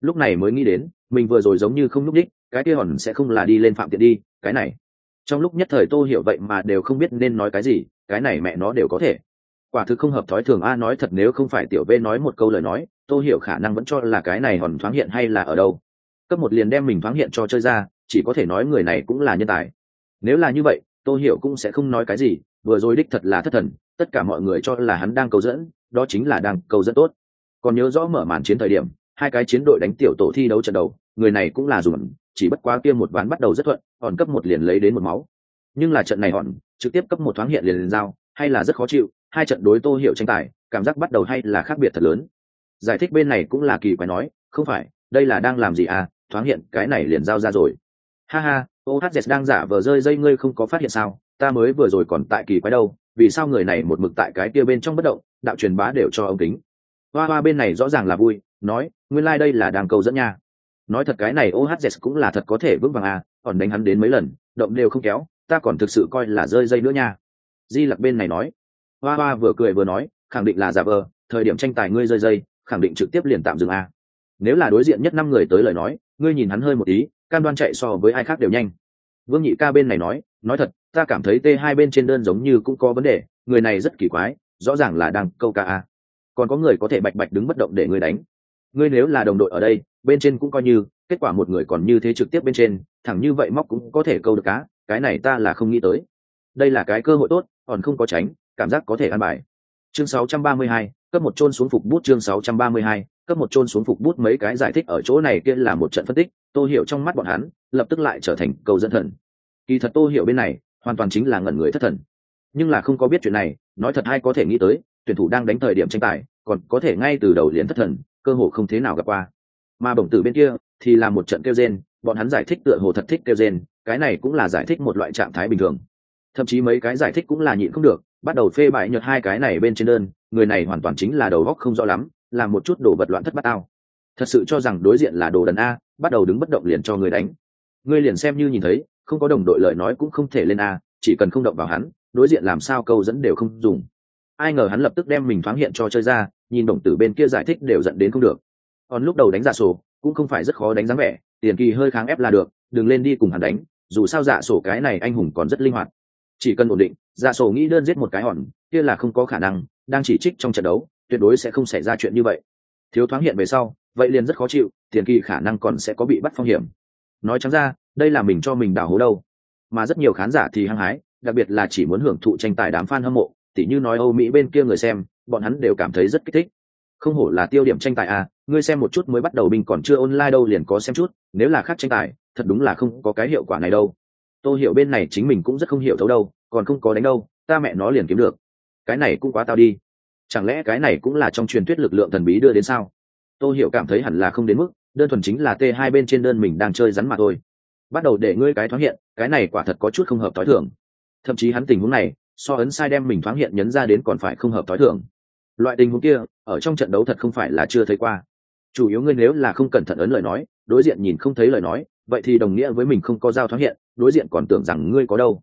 Lúc này mới nghĩ đến, mình vừa rồi giống như không lúc đích, cái kia hòn sẽ không là đi lên phạm tiện đi, cái này trong lúc nhất thời tô hiểu vậy mà đều không biết nên nói cái gì, cái này mẹ nó đều có thể. Quả thực không hợp thói thường a, nói thật nếu không phải tiểu v nói một câu lời nói, tô hiểu khả năng vẫn cho là cái này hòn thoáng hiện hay là ở đâu. Cấp một liền đem mình thoáng hiện cho chơi ra, chỉ có thể nói người này cũng là nhân tài. Nếu là như vậy, tô hiểu cũng sẽ không nói cái gì, vừa rồi đích thật là thất thần, tất cả mọi người cho là hắn đang cầu dẫn, đó chính là đang cầu dẫn tốt. Còn nhớ rõ mở màn chiến thời điểm, hai cái chiến đội đánh tiểu tổ thi đấu trận đầu, người này cũng là dùng chỉ bất quá kia một ván bắt đầu rất thuận, hòn cấp một liền lấy đến một máu. Nhưng là trận này hòn, trực tiếp cấp một thoáng hiện liền liền giao, hay là rất khó chịu, hai trận đối tô hiểu tranh tài, cảm giác bắt đầu hay là khác biệt thật lớn. Giải thích bên này cũng là kỳ quái nói, không phải, đây là đang làm gì à thoáng hiện, cái này liền giao ra rồi. Ha ha ohz đang giả vờ rơi dây ngươi không có phát hiện sao, ta mới vừa rồi còn tại kỳ quái đâu, vì sao người này một mực tại cái kia bên trong bất động, đạo truyền bá đều cho ông kính. Hoa hoa bên này rõ ràng là vui, nói, nguyên lai đây là đang cầu dẫn nha nói thật cái này ohz cũng là thật có thể vững vàng à còn đánh hắn đến mấy lần, động đều không kéo, ta còn thực sự coi là rơi dây nữa nha. Di lặc bên này nói. Hoa hoa vừa cười vừa nói, khẳng định là giả vờ, thời điểm tranh tài ngươi rơi dây, khẳng định trực tiếp liền tạm dừng à. nếu là đối diện nhất năm người tới lời nói, ngươi nhìn hắn hơi một tí, cam đoan chạy so với ai khác đều nhanh. Vương nhị ca bên này nói nói thật, ta cảm thấy t hai bên trên đơn giống như cũng có vấn đề, người này rất kỳ quái, rõ ràng là đang câu ca a còn có người có thể bạch bạch đứng bất động để ngươi đánh. Ngươi nếu là đồng đội ở đây bên trên cũng coi như kết quả một người còn như thế trực tiếp bên trên thẳng như vậy móc cũng có thể câu được cá cái này ta là không nghĩ tới. Đây là cái cơ hội tốt còn không có tránh cảm giác có thể ăn bài. Chương 632, cấp một chôn xuống phục bút chương 632, cấp một chôn xuống phục bút mấy cái giải thích ở chỗ này kia là một trận phân tích tô hiểu trong mắt bọn hắn lập tức lại trở thành cầu dẫn thần. Kỳ thật tô hiểu bên này hoàn toàn chính là ngẩn người thất thần. Nhưng là không có biết chuyện này nói thật hay có thể nghĩ tới tuyển thủ đang đánh thời điểm tranh tài còn có thể ngay từ đầu liền thất thần cơ hội không thế nào gặp qua mà bổng tử bên kia thì là một trận kêu gen bọn hắn giải thích tựa hồ thật thích kêu gen cái này cũng là giải thích một loại trạng thái bình thường. Thậm chí mấy cái giải thích cũng là nhịn không được, bắt đầu phê bại nhật hai cái này bên trên đơn, người này hoàn toàn chính là đầu góc không rõ lắm, làm một chút đồ vật loạn thất bát ao. Thật sự cho rằng đối diện là đồ đần a, bắt đầu đứng bất động liền cho người đánh. Người liền xem như nhìn thấy, không có đồng đội lời nói cũng không thể lên a, chỉ cần không động vào hắn, đối diện làm sao câu dẫn đều không dùng. Ai ngờ hắn lập tức đem mình thoáng hiện cho chơi ra, nhìn đồng tử bên kia giải thích đều dẫn đến không được còn lúc đầu đánh giả sổ, cũng không phải rất khó đánh dáng vẻ, tiền kỳ hơi kháng ép là được, đừng lên đi cùng hắn đánh, dù sao giả sổ cái này anh hùng còn rất linh hoạt. Chỉ cần ổn định, giả sổ nghĩ đơn giết một cái hòn, kia là không có khả năng, đang chỉ trích trong trận đấu, tuyệt đối sẽ không xảy ra chuyện như vậy. Thiếu thoáng hiện về sau, vậy liền rất khó chịu, tiền kỳ khả năng còn sẽ có bị bắt phong hiểm. Nói chẳng ra, đây là mình cho mình đào hố đâu. Mà rất nhiều khán giả thì hăng hái, đặc biệt là chỉ muốn hưởng thụ tranh tài đám fan hâm mộ, tỉ như nói âu mỹ bên kia người xem, bọn hắn đều cảm thấy rất kích thích. Không hổ là tiêu điểm tranh tài à ngươi xem một chút mới bắt đầu binh còn chưa online đâu liền có xem chút, nếu là khác tranh tài, thật đúng là không có cái hiệu quả này đâu. Tôi hiểu bên này chính mình cũng rất không hiểu thấu đâu, còn không có đánh đâu, ta mẹ nó liền kiếm được. Cái này cũng quá tao đi. Chẳng lẽ cái này cũng là trong truyền thuyết lực lượng thần bí đưa đến sao? Tôi hiểu cảm thấy hẳn là không đến mức, đơn thuần chính là t hai bên trên đơn mình đang chơi rắn mà thôi. Bắt đầu để ngươi cái thoáng hiện, cái này quả thật có chút không hợp t h o i thường. Thậm chí hắn tình huống này, so ấn sai đem mình thoáng hiện nhấn ra đến còn phải không hợp t h o i thường. Loại tình huống kia, ở trong trận đấu thật không phải là chưa thấy qua chủ yếu ngươi nếu là không cẩn thận ấn lời nói, đối diện nhìn không thấy lời nói, vậy thì đồng nghĩa với mình không có giao thoáng hiện, đối diện còn tưởng rằng ngươi có đâu.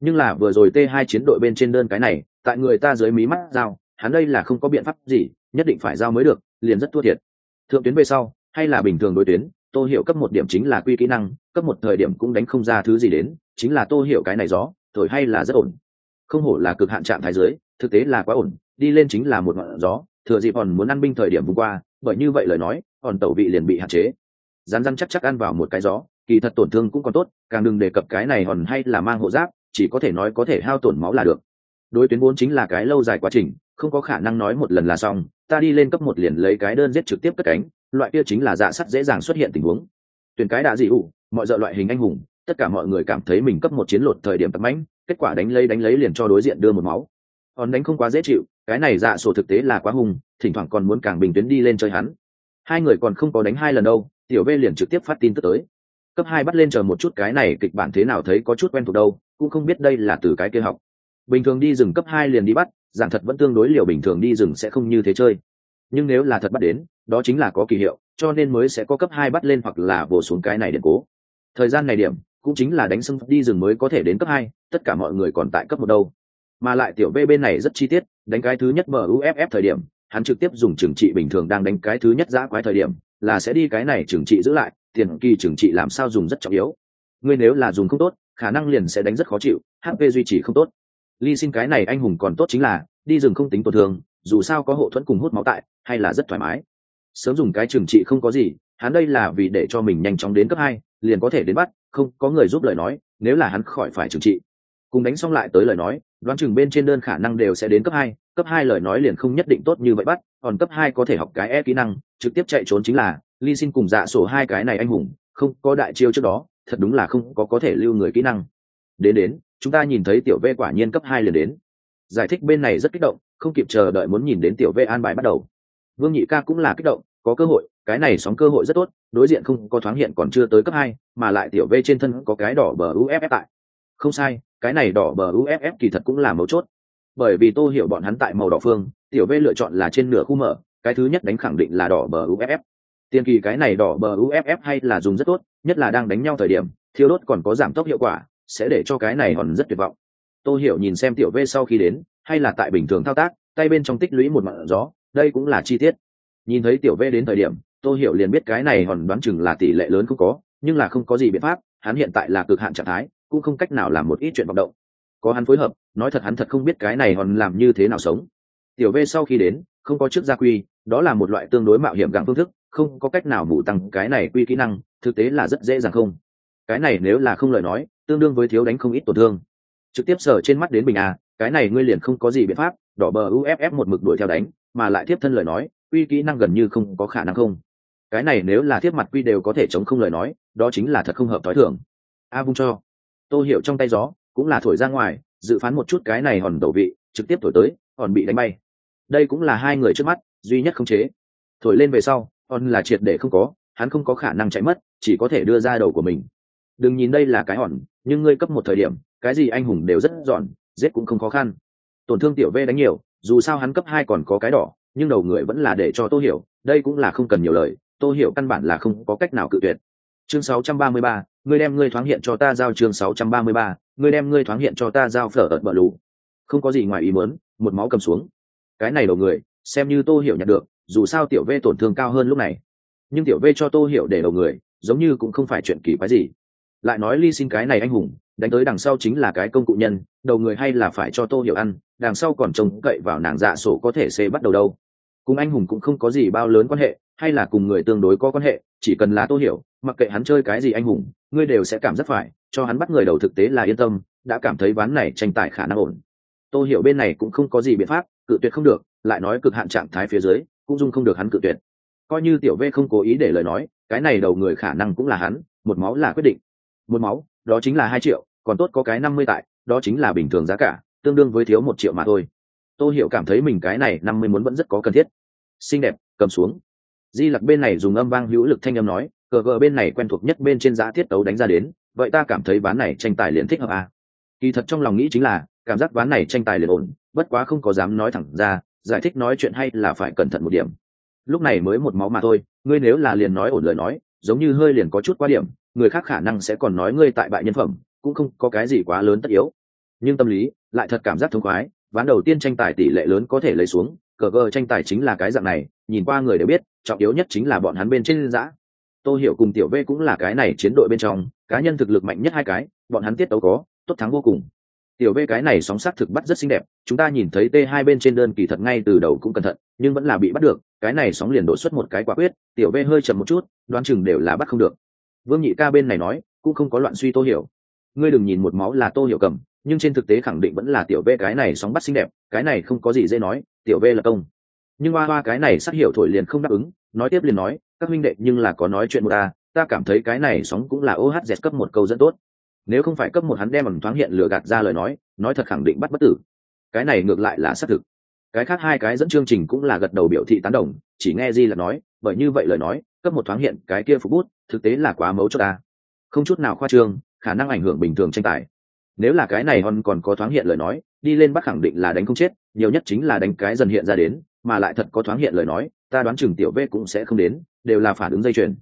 Nhưng là vừa rồi t hai chiến đội bên trên đơn cái này, tại người ta dưới mí mắt giao, hắn đây là không có biện pháp gì, nhất định phải giao mới được, liền rất thua thiệt. Thượng tuyến về sau, hay là bình thường đối tuyến, tô hiểu cấp một điểm chính là quy kỹ năng, cấp một thời điểm cũng đánh không ra thứ gì đến, chính là tô hiểu cái này gió, thổi hay là rất ổn. Không hổ là cực hạn trạng thái dưới, thực tế là quá ổn, đi lên chính là một ngọn gió thừa dịp hòn muốn ăn binh thời điểm vừa qua, bởi như vậy lời nói, hòn tẩu vị liền bị hạn chế. Rán rán chắc chắc ăn vào một cái gió, kỳ thật tổn thương cũng còn tốt, càng đừng đề cập cái này hòn hay là mang hộ giáp, chỉ có thể nói có thể hao tổn máu là được. Đối tuyến vốn chính là cái lâu dài quá trình, không có khả năng nói một lần là xong, ta đi lên cấp một liền lấy cái đơn giết trực tiếp cất cánh, loại kia chính là dạ sắt dễ dàng xuất hiện tình huống. Tuyển cái đã dị ủ, mọi dợ loại hình anh hùng, tất cả mọi người cảm thấy mình cấp một chiến lột thời điểm tập mãnh, kết quả đánh lấy đánh lấy liền cho đối diện đưa một máu. Còn đánh không quá dễ chịu cái này dạ sổ thực tế là quá hùng thỉnh thoảng còn muốn càng bình tuyến đi lên chơi hắn. Hai người còn không có đánh hai lần đâu, tiểu v liền trực tiếp phát tin tức tới. Cấp hai bắt lên chờ một chút cái này kịch bản thế nào thấy có chút quen thuộc đâu, cũng không biết đây là từ cái kia học. Bình thường đi rừng cấp hai liền đi bắt, giảng thật vẫn tương đối liều bình thường đi rừng sẽ không như thế chơi. Nhưng nếu là thật bắt đến, đó chính là có kỳ hiệu, cho nên mới sẽ có cấp hai bắt lên hoặc là bổ xuống cái này điện cố. Thời gian này điểm, cũng chính là đánh sưng đi rừng mới có thể đến cấp hai, tất cả mọi người còn tại cấp một đâu. Mà lại tiểu v bên này rất chi tiết đánh cái thứ nhất muff thời điểm, hắn trực tiếp dùng trừng trị bình thường đang đánh cái thứ nhất giã quái thời điểm, là sẽ đi cái này trừng trị giữ lại, tiền kỳ trừng trị làm sao dùng rất trọng yếu. Ngươi nếu là dùng không tốt, khả năng liền sẽ đánh rất khó chịu hp duy trì không tốt. Ly xin cái này anh hùng còn tốt chính là, đi rừng không tính tổn thương, dù sao có hộ thuẫn cùng hút máu tại, hay là rất thoải mái. Sớm dùng cái trừng trị không có gì, hắn đây là vì để cho mình nhanh chóng đến cấp hai, liền có thể đến bắt, không có người giúp lời nói, nếu là hắn khỏi phải trừng trị cùng đánh xong lại tới lời nói, đoán chừng bên trên đơn khả năng đều sẽ đến cấp hai cấp hai lời nói liền không nhất định tốt như vậy bắt, còn cấp hai có thể học cái e kỹ năng, trực tiếp chạy trốn chính là ly xin cùng dạ sổ hai cái này anh hùng, không có đại chiêu trước đó, thật đúng là không có có thể lưu người kỹ năng. Đến đến, chúng ta nhìn thấy tiểu v quả nhiên cấp hai liền đến. Giải thích bên này rất kích động, không kịp chờ đợi muốn nhìn đến tiểu v an bài bắt đầu. Vương nhị ca cũng là kích động, có cơ hội, cái này sóng cơ hội rất tốt, đối diện không có thoáng hiện còn chưa tới cấp hai, mà lại tiểu v trên thân có cái đỏ bờ uff tại. Không sai cái này đỏ bờ uff kỳ thật cũng là mấu chốt. Bởi vì tô hiểu bọn hắn tại màu đỏ phương, tiểu v lựa chọn là trên nửa khu mở, cái thứ nhất đánh khẳng định là đỏ bờ uff tiền kỳ cái này đỏ bờ uff hay là dùng rất tốt, nhất là đang đánh nhau thời điểm thiếu đốt còn có giảm tốc hiệu quả, sẽ để cho cái này hòn rất tuyệt vọng. Tô hiểu nhìn xem tiểu v sau khi đến, hay là tại bình thường thao tác, tay bên trong tích lũy một mặn gió, đây cũng là chi tiết. Nhìn thấy tiểu v đến thời điểm, tô hiểu liền biết cái này hòn đoán chừng là tỷ lệ lớn không có, nhưng là không có gì biện pháp, hắn hiện tại là cực hạn trạng thái cũng không cách nào làm một ít chuyện vọng động. Có hắn phối hợp, nói thật hắn thật không biết cái này hòn làm như thế nào sống. Tiểu v sau khi đến, không có trước gia quy, đó là một loại tương đối mạo hiểm gặng phương thức, không có cách nào bù tăng cái này quy kỹ năng, thực tế là rất dễ dàng không. Cái này nếu là không lời nói, tương đương với thiếu đánh không ít tổn thương. Trực tiếp sở trên mắt đến bình a à, cái này ngươi liền không có gì biện pháp, đỏ bờ uff một mực đuổi theo đánh, mà lại tiếp thân lời nói, quy kỹ năng gần như không có khả năng không. Cái này nếu là tiếp mặt quy đều có thể chống không lời nói, đó chính là thật không hợp tối thường. A vung cho tô hiểu trong tay gió, cũng là thổi ra ngoài, dự phán một chút cái này hòn đầu vị, trực tiếp thổi tới, hòn bị đánh bay. Đây cũng là hai người trước mắt, duy nhất không chế. Thổi lên về sau, hòn là triệt để không có, hắn không có khả năng chạy mất, chỉ có thể đưa ra đầu của mình. Đừng nhìn đây là cái hòn, nhưng ngươi cấp một thời điểm, cái gì anh hùng đều rất giòn, giết cũng không khó khăn. Tổn thương tiểu v đánh nhiều, dù sao hắn cấp hai còn có cái đỏ, nhưng đầu người vẫn là để cho tôi hiểu, đây cũng là không cần nhiều lời Tôi hiểu căn bản là không có cách nào cự tuyệt chương 633, ngươi đem ngươi thoáng hiện cho ta giao chương 633, ngươi đem ngươi thoáng hiện cho ta giao phở ợt bờ lù. Không có gì ngoài ý muốn một máu cầm xuống. Cái này đầu người xem như tô hiểu nhận được dù sao tiểu v tổn thương cao hơn lúc này. Nhưng tiểu v cho tô hiểu để đầu người giống như cũng không phải chuyện kỳ quái gì. Lại nói ly xin cái này anh hùng đánh tới đằng sau chính là cái công cụ nhân đầu người hay là phải cho tô hiểu ăn đằng sau còn trông cậy vào nàng dạ sổ có thể xê bắt đầu đâu. Cùng anh hùng cũng không có gì bao lớn quan hệ hay là cùng người tương đối có quan hệ, chỉ cần là tô hiểu, mặc kệ hắn chơi cái gì anh hùng, ngươi đều sẽ cảm rất phải, cho hắn bắt người đầu thực tế là yên tâm, đã cảm thấy ván này tranh tài khả năng ổn. Tô hiểu bên này cũng không có gì biện pháp, cự tuyệt không được, lại nói cực hạn trạng thái phía dưới, cũng dung không được hắn cự tuyệt. Coi như tiểu v không cố ý để lời nói, cái này đầu người khả năng cũng là hắn, một máu là quyết định. Một máu, đó chính là hai triệu, còn tốt có cái năm mươi tại, đó chính là bình thường giá cả, tương đương với thiếu một triệu mà thôi. Tôi hiểu cảm thấy mình cái này năm mươi muốn vẫn rất có cần thiết. Xinh đẹp, cầm xuống di lặc bên này dùng âm vang hữu lực thanh âm nói, cờ gờ bên này quen thuộc nhất bên trên giá thiết tấu đánh ra đến, vậy ta cảm thấy ván này tranh tài liền thích hợp à. kỳ thật trong lòng nghĩ chính là, cảm giác ván này tranh tài liền ổn, bất quá không có dám nói thẳng ra, giải thích nói chuyện hay là phải cẩn thận một điểm lúc này mới một máu mà thôi, ngươi nếu là liền nói ổn lời nói, giống như hơi liền có chút quá điểm, người khác khả năng sẽ còn nói ngươi tại bại nhân phẩm, cũng không có cái gì quá lớn tất yếu nhưng tâm lý, lại thật cảm giác thông khoái, ván đầu tiên tranh tài tỷ lệ lớn có thể lấy xuống, cờ gờ tranh tài chính là cái dạng này, nhìn qua người đều biết trọng yếu nhất chính là bọn hắn bên trên giã tô hiểu cùng tiểu v cũng là cái này chiến đội bên trong, cá nhân thực lực mạnh nhất hai cái, bọn hắn tiết tấu có, tốt thắng vô cùng. Tiểu v cái này sóng sắc thực bắt rất xinh đẹp, chúng ta nhìn thấy t hai bên trên đơn kỳ thật ngay từ đầu cũng cẩn thận, nhưng vẫn là bị bắt được, cái này sóng liền đổ xuất một cái quả quyết, tiểu v hơi chậm một chút, đoán chừng đều là bắt không được. Vương nhị ca bên này nói, cũng không có loạn suy tô hiểu. Ngươi đừng nhìn một máu là tô hiểu cầm, nhưng trên thực tế khẳng định vẫn là tiểu v cái này sóng bắt xinh đẹp, cái này không có gì dễ nói, tiểu v là công nhưng hoa hoa cái này sát hiểu thổi liền không đáp ứng, nói tiếp liền nói, các huynh đệ, nhưng là có nói chuyện một ta ta cảm thấy cái này sóng cũng là ohz cấp một câu dẫn tốt. Nếu không phải cấp một hắn đem ẩm thoáng hiện lừa gạt ra lời nói nói thật khẳng định bắt bất tử. Cái này ngược lại là xác thực. Cái khác hai cái dẫn chương trình cũng là gật đầu biểu thị tán đồng, chỉ nghe di là nói, bởi như vậy lời nói, cấp một thoáng hiện cái kia phục bút, thực tế là quá mấu cho ta. Không chút nào khoa trương, khả năng ảnh hưởng bình thường tranh tài. Nếu là cái này hòn còn có thoáng hiện lời nói, đi lên bắt khẳng định là đánh không chết, nhiều nhất chính là đánh cái dần hiện ra đến mà lại thật có thoáng hiện lời nói, ta đoán chừng tiểu v cũng sẽ không đến, đều là phản ứng dây chuyền.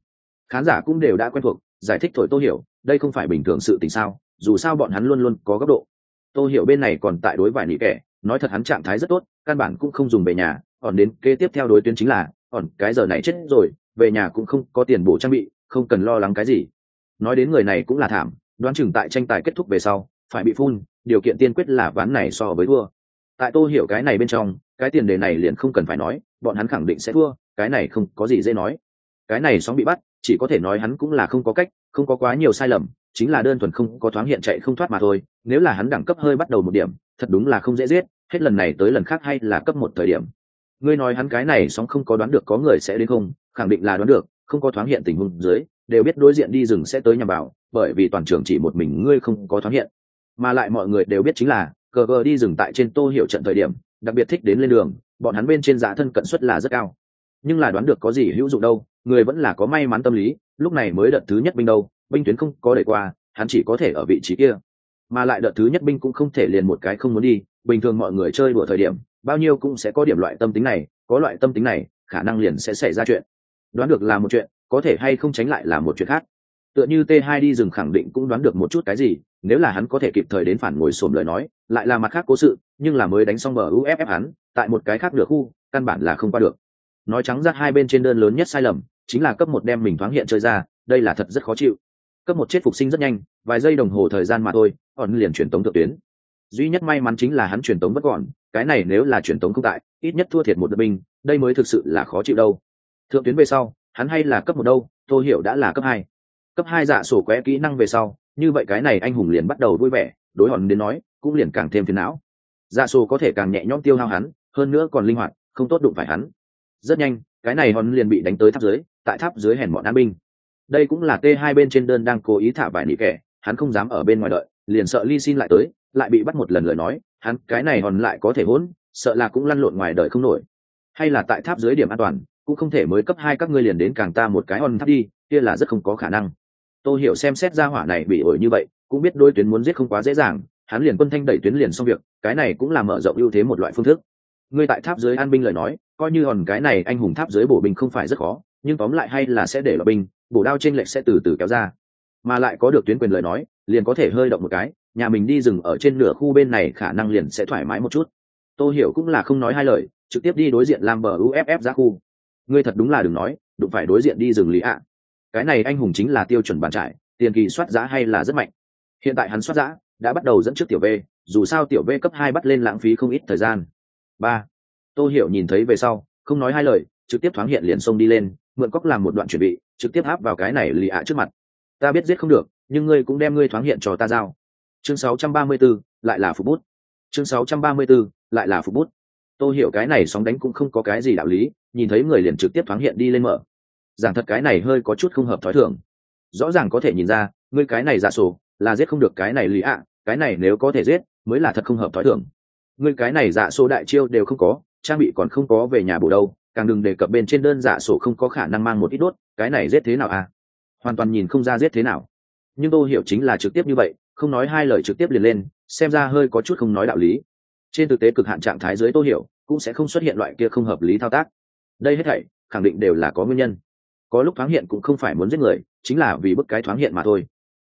Khán giả cũng đều đã quen thuộc, giải thích thổi tô hiểu, đây không phải bình thường sự tình sao, dù sao bọn hắn luôn luôn có góc độ. Tô hiểu bên này còn tại đối vài nị kẻ, nói thật hắn trạng thái rất tốt, căn bản cũng không dùng về nhà, còn đến kế tiếp theo đối tuyến chính là, còn cái giờ này chết rồi, về nhà cũng không có tiền bổ trang bị, không cần lo lắng cái gì. Nói đến người này cũng là thảm, đoán chừng tại tranh tài kết thúc về sau, phải bị phun, điều kiện tiên quyết là ván này so với thua tại tô hiểu cái này bên trong, cái tiền đề này liền không cần phải nói, bọn hắn khẳng định sẽ thua, cái này không có gì dễ nói. Cái này sóng bị bắt, chỉ có thể nói hắn cũng là không có cách, không có quá nhiều sai lầm, chính là đơn thuần không có thoáng hiện chạy không thoát mà thôi, nếu là hắn đẳng cấp hơi bắt đầu một điểm, thật đúng là không dễ giết, hết lần này tới lần khác hay là cấp một thời điểm. Ngươi nói hắn cái này sóng không có đoán được có người sẽ đến không, khẳng định là đoán được, không có thoáng hiện tình huống dưới, đều biết đối diện đi rừng sẽ tới nhằm vào bởi vì toàn trường chỉ một mình ngươi không có thoáng hiện. Mà lại mọi người đều biết chính là cờ vờ đi dừng tại trên tô hiệu trận thời điểm, đặc biệt thích đến lên đường, bọn hắn bên trên giá thân cận suất là rất cao. Nhưng là đoán được có gì hữu dụng đâu, người vẫn là có may mắn tâm lý, lúc này mới đợt thứ nhất binh đâu, binh tuyến không có đẩy qua, hắn chỉ có thể ở vị trí kia. Mà lại đợt thứ nhất binh cũng không thể liền một cái không muốn đi, bình thường mọi người chơi đùa thời điểm, bao nhiêu cũng sẽ có điểm loại tâm tính này, có loại tâm tính này, khả năng liền sẽ xảy ra chuyện. Đoán được là một chuyện, có thể hay không tránh lại là một chuyện khác tựa như t hai đi rừng khẳng định cũng đoán được một chút cái gì, nếu là hắn có thể kịp thời đến phản ngồi xổm lời nói, lại là mặt khác cố sự, nhưng là mới đánh xong bờ uff hắn, tại một cái khác được khu, căn bản là không qua được. Nói trắng ra hai bên trên đơn lớn nhất sai lầm, chính là cấp một đem mình thoáng hiện chơi ra, đây là thật rất khó chịu. Cấp một chết phục sinh rất nhanh, vài giây đồng hồ thời gian mà thôi, còn liền truyền tống thượng tuyến. Duy nhất may mắn chính là hắn truyền tống vẫn còn, cái này nếu là truyền tống không tại, ít nhất thua thiệt một đợt binh, đây mới thực sự là khó chịu đâu. Thượng tuyến về sau, hắn hay là cấp một đâu tôi hiểu đã là cấp hai cấp hai dạ sổ quẽ kỹ năng về sau, như vậy cái này anh hùng liền bắt đầu vui vẻ, đối hòn đến nói, cũng liền càng thêm phiền não. Dạ sổ có thể càng nhẹ nhõm tiêu hao hắn, hơn nữa còn linh hoạt, không tốt đụng phải hắn. Rất nhanh, cái này hòn liền bị đánh tới tháp dưới, tại tháp dưới hèn bọn an binh. Đây cũng là t hai bên trên đơn đang cố ý thả vài nị kẻ, hắn không dám ở bên ngoài đợi, liền sợ ly xin lại tới, lại bị bắt một lần lời nói, hắn, cái này hòn lại có thể hỗn, sợ là cũng lăn lộn ngoài đời không nổi. Hay là tại tháp dưới điểm an toàn, cũng không thể mới cấp hai các ngươi liền đến càng ta một cái hòn tháp đi, kia là rất không có khả năng tôi hiểu xem xét ra hỏa này bị ổi như vậy, cũng biết đôi tuyến muốn giết không quá dễ dàng, hắn liền quân thanh đẩy tuyến liền xong việc, cái này cũng là mở rộng ưu thế một loại phương thức. Ngươi tại tháp dưới an binh lời nói, coi như hòn cái này anh hùng tháp dưới bổ binh không phải rất khó, nhưng tóm lại hay là sẽ để lọ binh, bổ đao trên lệch sẽ từ từ kéo ra. Mà lại có được tuyến quyền lời nói, liền có thể hơi động một cái, nhà mình đi rừng ở trên nửa khu bên này khả năng liền sẽ thoải mái một chút. Tôi hiểu cũng là không nói hai lời, trực tiếp đi đối diện làm bờ uff ra khu. Ngươi thật đúng là đừng nói, đụng phải đối diện đi rừng lý ạ cái này anh hùng chính là tiêu chuẩn bàn trải tiền kỳ soát giá hay là rất mạnh. Hiện tại hắn soát giá đã bắt đầu dẫn trước tiểu v dù sao tiểu v cấp hai bắt lên lãng phí không ít thời gian. Ba tôi hiểu nhìn thấy về sau không nói hai lời trực tiếp thoáng hiện liền xông đi lên mượn cóc làm một đoạn chuẩn bị trực tiếp áp vào cái này lì ạ trước mặt. Ta biết giết không được nhưng ngươi cũng đem ngươi thoáng hiện cho ta giao. Chương 634, lại là phục bút. Chương 634, lại là phục bút. Tôi hiểu cái này sóng đánh cũng không có cái gì đạo lý nhìn thấy người liền trực tiếp thoáng hiện đi lên mở giảng thật cái này hơi có chút không hợp thói thường. Rõ ràng có thể nhìn ra, ngươi cái này giả sổ, là giết không được cái này lý ạ, cái này nếu có thể giết, mới là thật không hợp thói thường. Ngươi cái này giả số đại chiêu đều không có, trang bị còn không có về nhà bổ đâu, càng đừng đề cập bên trên đơn giả sổ không có khả năng mang một ít đốt, cái này giết thế nào à? Hoàn toàn nhìn không ra giết thế nào. Nhưng tôi hiểu chính là trực tiếp như vậy, không nói hai lời trực tiếp liền lên, xem ra hơi có chút không nói đạo lý. Trên thực tế cực hạn trạng thái dưới tôi hiểu, cũng sẽ không xuất hiện loại kia không hợp lý thao tác. Đây hết thảy, khẳng định đều là có nguyên nhân có lúc thoáng hiện cũng không phải muốn giết người, chính là vì bức cái thoáng hiện mà thôi.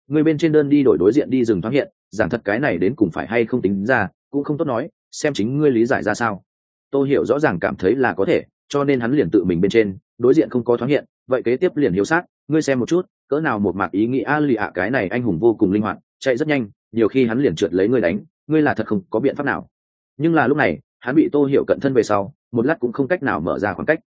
Người bên trên đơn đi đổi đối diện đi dừng thoáng hiện, giảng thật cái này đến cùng phải hay không tính ra, cũng không tốt nói, xem chính ngươi lý giải ra sao. Tôi hiểu rõ ràng cảm thấy là có thể, cho nên hắn liền tự mình bên trên, đối diện không có thoáng hiện, vậy kế tiếp liền hiếu sát, ngươi xem một chút, cỡ nào một mạc ý nghĩ a lì ạ, cái này anh hùng vô cùng linh hoạt, chạy rất nhanh, nhiều khi hắn liền trượt lấy ngươi đánh, ngươi là thật không có biện pháp nào. Nhưng là lúc này, hắn bị tô hiểu cận thân về sau, một lát cũng không cách nào mở ra khoảng cách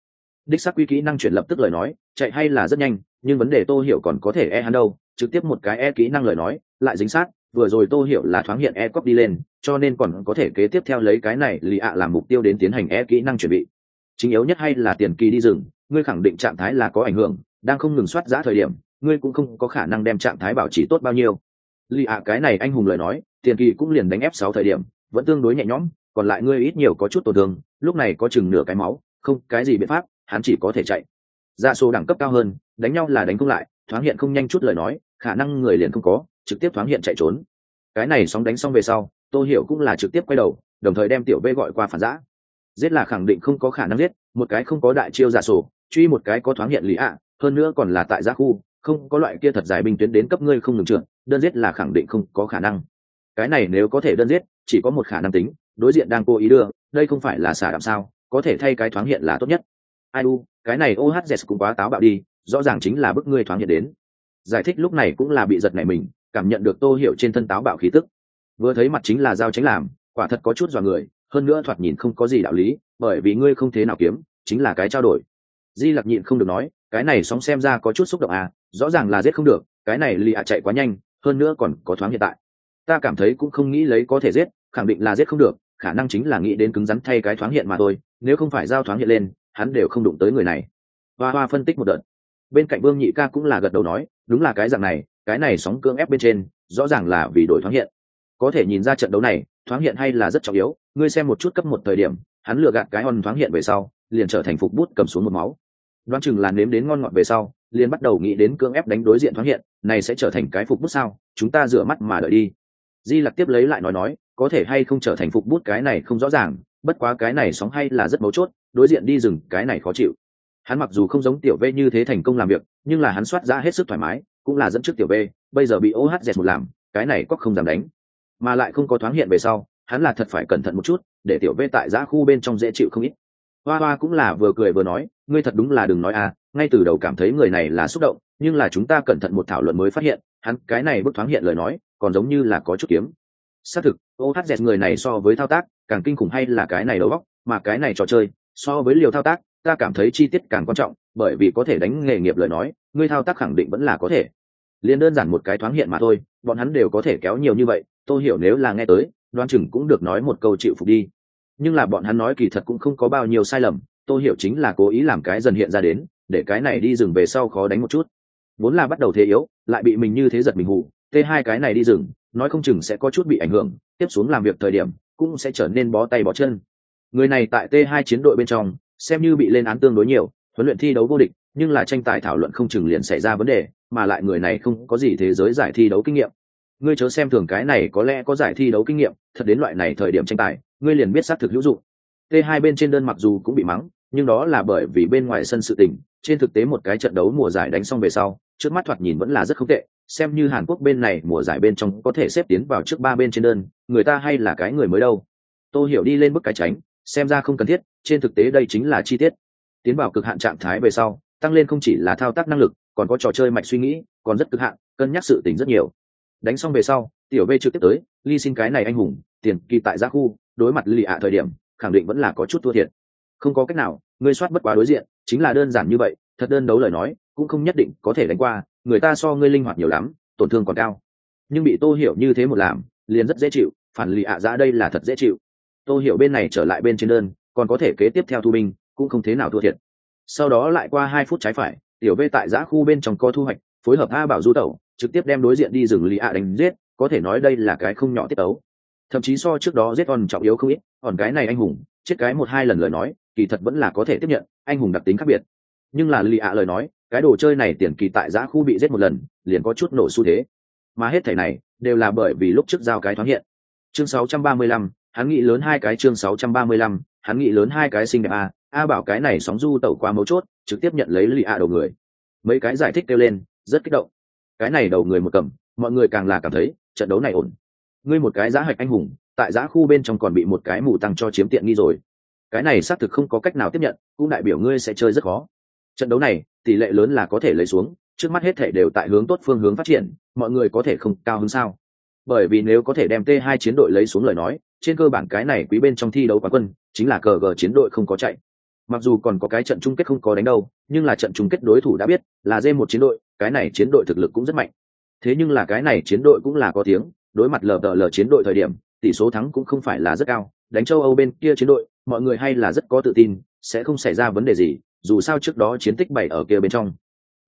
đích xác quy kỹ năng chuyển lập tức lời nói, chạy hay là rất nhanh, nhưng vấn đề tô hiểu còn có thể e hắn đâu, trực tiếp một cái e kỹ năng lời nói, lại dính sát, vừa rồi tô hiểu là thoáng hiện e cop đi lên, cho nên còn có thể kế tiếp theo lấy cái này lì ạ làm mục tiêu đến tiến hành e kỹ năng chuẩn bị. Chính yếu nhất hay là tiền kỳ đi rừng, ngươi khẳng định trạng thái là có ảnh hưởng, đang không ngừng soát giã thời điểm, ngươi cũng không có khả năng đem trạng thái bảo trì tốt bao nhiêu. Lì ạ cái này anh hùng lời nói, tiền kỳ cũng liền đánh ép sáu thời điểm, vẫn tương đối nhẹ nhõm, còn lại ngươi ít nhiều có chút tổn thương, lúc này có chừng nửa cái máu, không, cái gì biện pháp? Hắn chỉ có thể chạy. Dạ số đẳng cấp cao hơn, đánh nhau là đánh không lại, thoáng hiện không nhanh chút lời nói, khả năng người liền không có, trực tiếp thoáng hiện chạy trốn. Cái này sóng đánh xong về sau tôi hiểu cũng là trực tiếp quay đầu, đồng thời đem tiểu v gọi qua phản giã. Giết là khẳng định không có khả năng giết, một cái không có đại chiêu dạ giả sổ truy một cái có thoáng hiện lý ạ, hơn nữa còn là tại gia khu, không có loại kia thật dài binh tuyến đến cấp ngươi không ngừng trượt đơn giết là khẳng định không có khả năng. Cái này nếu có thể đơn giết, chỉ có một khả năng tính, đối diện đang cố ý đưa, đây không phải là xả đạm sao, có thể thay cái thoáng hiện là tốt nhất ai u, cái này ohz cũng quá táo bạo đi, rõ ràng chính là bức ngươi thoáng hiện đến. Giải thích lúc này cũng là bị giật này mình, cảm nhận được tô hiểu trên thân táo bạo khí tức. Vừa thấy mặt chính là giao tránh làm, quả thật có chút dọa người, hơn nữa thoạt nhìn không có gì đạo lý, bởi vì ngươi không thế nào kiếm, chính là cái trao đổi. Di lặc nhịn không được nói, cái này sóng xem ra có chút xúc động à rõ ràng là giết không được, cái này lì ạ chạy quá nhanh, hơn nữa còn có thoáng hiện tại. Ta cảm thấy cũng không nghĩ lấy có thể giết, khẳng định là giết không được, khả năng chính là nghĩ đến cứng rắn thay cái thoáng hiện mà thôi, nếu không phải giao thoáng hiện lên hắn đều không đụng tới người này. Hoa hoa phân tích một đợt. Bên cạnh vương nhị ca cũng là gật đầu nói, đúng là cái dạng này, cái này sóng cưỡng ép bên trên, rõ ràng là vì đổi thoáng hiện. Có thể nhìn ra trận đấu này, thoáng hiện hay là rất trọng yếu, ngươi xem một chút cấp một thời điểm, hắn lừa gạt cái hòn thoáng hiện về sau, liền trở thành phục bút cầm xuống một máu. Đoán chừng là nếm đến ngon ngọt về sau, liền bắt đầu nghĩ đến cưỡng ép đánh đối diện thoáng hiện, này sẽ trở thành cái phục bút sao, chúng ta rửa mắt mà đợi đi. Di lặc tiếp lấy lại nói nói, có thể hay không trở thành phục bút cái này không rõ ràng, bất quá cái này sóng hay là rất mấu chốt đối diện đi rừng, cái này khó chịu. Hắn mặc dù không giống tiểu v như thế thành công làm việc, nhưng là hắn soát ra hết sức thoải mái, cũng là dẫn trước tiểu v, bây giờ bị ohz một làm, cái này có không dám đánh. Mà lại không có thoáng hiện về sau, hắn là thật phải cẩn thận một chút, để tiểu v tại giã khu bên trong dễ chịu không ít. Hoa hoa cũng là vừa cười vừa nói, ngươi thật đúng là đừng nói à ngay từ đầu cảm thấy người này là xúc động, nhưng là chúng ta cẩn thận một thảo luận mới phát hiện, hắn cái này bức thoáng hiện lời nói, còn giống như là có chút kiếm. Xác thực ohz người này so với thao tác, càng kinh khủng hay là cái này đầu góc mà cái này trò chơi so với liều thao tác, ta cảm thấy chi tiết càng quan trọng, bởi vì có thể đánh nghề nghiệp lời nói, ngươi thao tác khẳng định vẫn là có thể. Liền đơn giản một cái thoáng hiện mà thôi, bọn hắn đều có thể kéo nhiều như vậy tôi hiểu nếu là nghe tới, đoan chừng cũng được nói một câu chịu phục đi. Nhưng là bọn hắn nói kỳ thật cũng không có bao nhiêu sai lầm tôi hiểu chính là cố ý làm cái dần hiện ra đến, để cái này đi rừng về sau khó đánh một chút. Vốn là bắt đầu thế yếu, lại bị mình như thế giật mình hù. t hai cái này đi rừng, nói không chừng sẽ có chút bị ảnh hưởng, tiếp xuống làm việc thời điểm, cũng sẽ trở nên bó tay bó chân người này tại T2 chiến đội bên trong, xem như bị lên án tương đối nhiều, huấn luyện thi đấu vô địch, nhưng là tranh tài thảo luận không chừng liền xảy ra vấn đề, mà lại người này không có gì thế giới giải thi đấu kinh nghiệm. Ngươi chớ xem thường cái này có lẽ có giải thi đấu kinh nghiệm, thật đến loại này thời điểm tranh tài, ngươi liền biết xác thực hữu dụng. T hai bên trên đơn mặc dù cũng bị mắng, nhưng đó là bởi vì bên ngoài sân sự tình, trên thực tế một cái trận đấu mùa giải đánh xong về sau, trước mắt thoạt nhìn vẫn là rất không tệ, xem như hàn quốc bên này mùa giải bên trong có thể xếp tiến vào trước ba bên trên đơn, người ta hay là cái người mới đâu. Tôi hiểu đi lên bức cái tránh xem ra không cần thiết, trên thực tế đây chính là chi tiết. Tiến vào cực hạn trạng thái về sau, tăng lên không chỉ là thao tác năng lực, còn có trò chơi mạch suy nghĩ, còn rất cực hạn, cân nhắc sự tình rất nhiều. Đánh xong về sau, tiểu v trực tiếp tới, ly xin cái này anh hùng, tiền kỳ tại gia khu, đối mặt lì ạ thời điểm, khẳng định vẫn là có chút thua thiệt. Không có cách nào, ngươi soát bất quá đối diện, chính là đơn giản như vậy, thật đơn đấu lời nói, cũng không nhất định có thể đánh qua, người ta so ngươi linh hoạt nhiều lắm, tổn thương còn cao. Nhưng bị tô hiểu như thế một làm, liền rất dễ chịu, phản lì ạ ra đây là thật dễ chịu tô hiểu bên này trở lại bên trên đơn còn có thể kế tiếp theo thu binh cũng không thế nào thua thiệt. Sau đó lại qua hai phút trái phải tiểu v tại giã khu bên trong co thu hoạch phối hợp a bảo du tẩu trực tiếp đem đối diện đi rừng lì ạ đánh giết có thể nói đây là cái không nhỏ tiết tấu. Thậm chí so trước đó giết còn trọng yếu không ít còn cái này anh hùng chết cái một hai lần lời nói kỳ thật vẫn là có thể tiếp nhận anh hùng đặc tính khác biệt. Nhưng là lì ạ lời nói cái đồ chơi này tiền kỳ tại giã khu bị giết một lần liền có chút nổ xu thế. Mà hết thảy này đều là bởi vì lúc trước giao cái thoáng hiện. Chương 635, hắn nghĩ lớn hai cái chương 635, hắn nghĩ lớn hai cái xinh đẹp a a bảo cái này sóng du tẩu qua mấu chốt trực tiếp nhận lấy lì ạ đầu người. Mấy cái giải thích kêu lên rất kích động. Cái này đầu người một cầm mọi người càng là cảm thấy trận đấu này ổn. Ngươi một cái giá hạch anh hùng tại giá khu bên trong còn bị một cái mù tăng cho chiếm tiện nghi rồi. Cái này xác thực không có cách nào tiếp nhận cũng đại biểu ngươi sẽ chơi rất khó. Trận đấu này tỷ lệ lớn là có thể lấy xuống trước mắt hết thể đều tại hướng tốt phương hướng phát triển mọi người có thể không cao hơn sao? Bởi vì nếu có thể đem t 2 chiến đội lấy xuống lời nói trên cơ bản cái này quý bên trong thi đấu quán quân, chính là cờ gờ chiến đội không có chạy. Mặc dù còn có cái trận chung kết không có đánh đâu, nhưng là trận chung kết đối thủ đã biết, là dê một chiến đội, cái này chiến đội thực lực cũng rất mạnh. Thế nhưng là cái này chiến đội cũng là có tiếng, đối mặt lờ đờ lờ chiến đội thời điểm, tỷ số thắng cũng không phải là rất cao. Đánh châu âu bên kia chiến đội, mọi người hay là rất có tự tin, sẽ không xảy ra vấn đề gì, dù sao trước đó chiến tích bảy ở kia bên trong.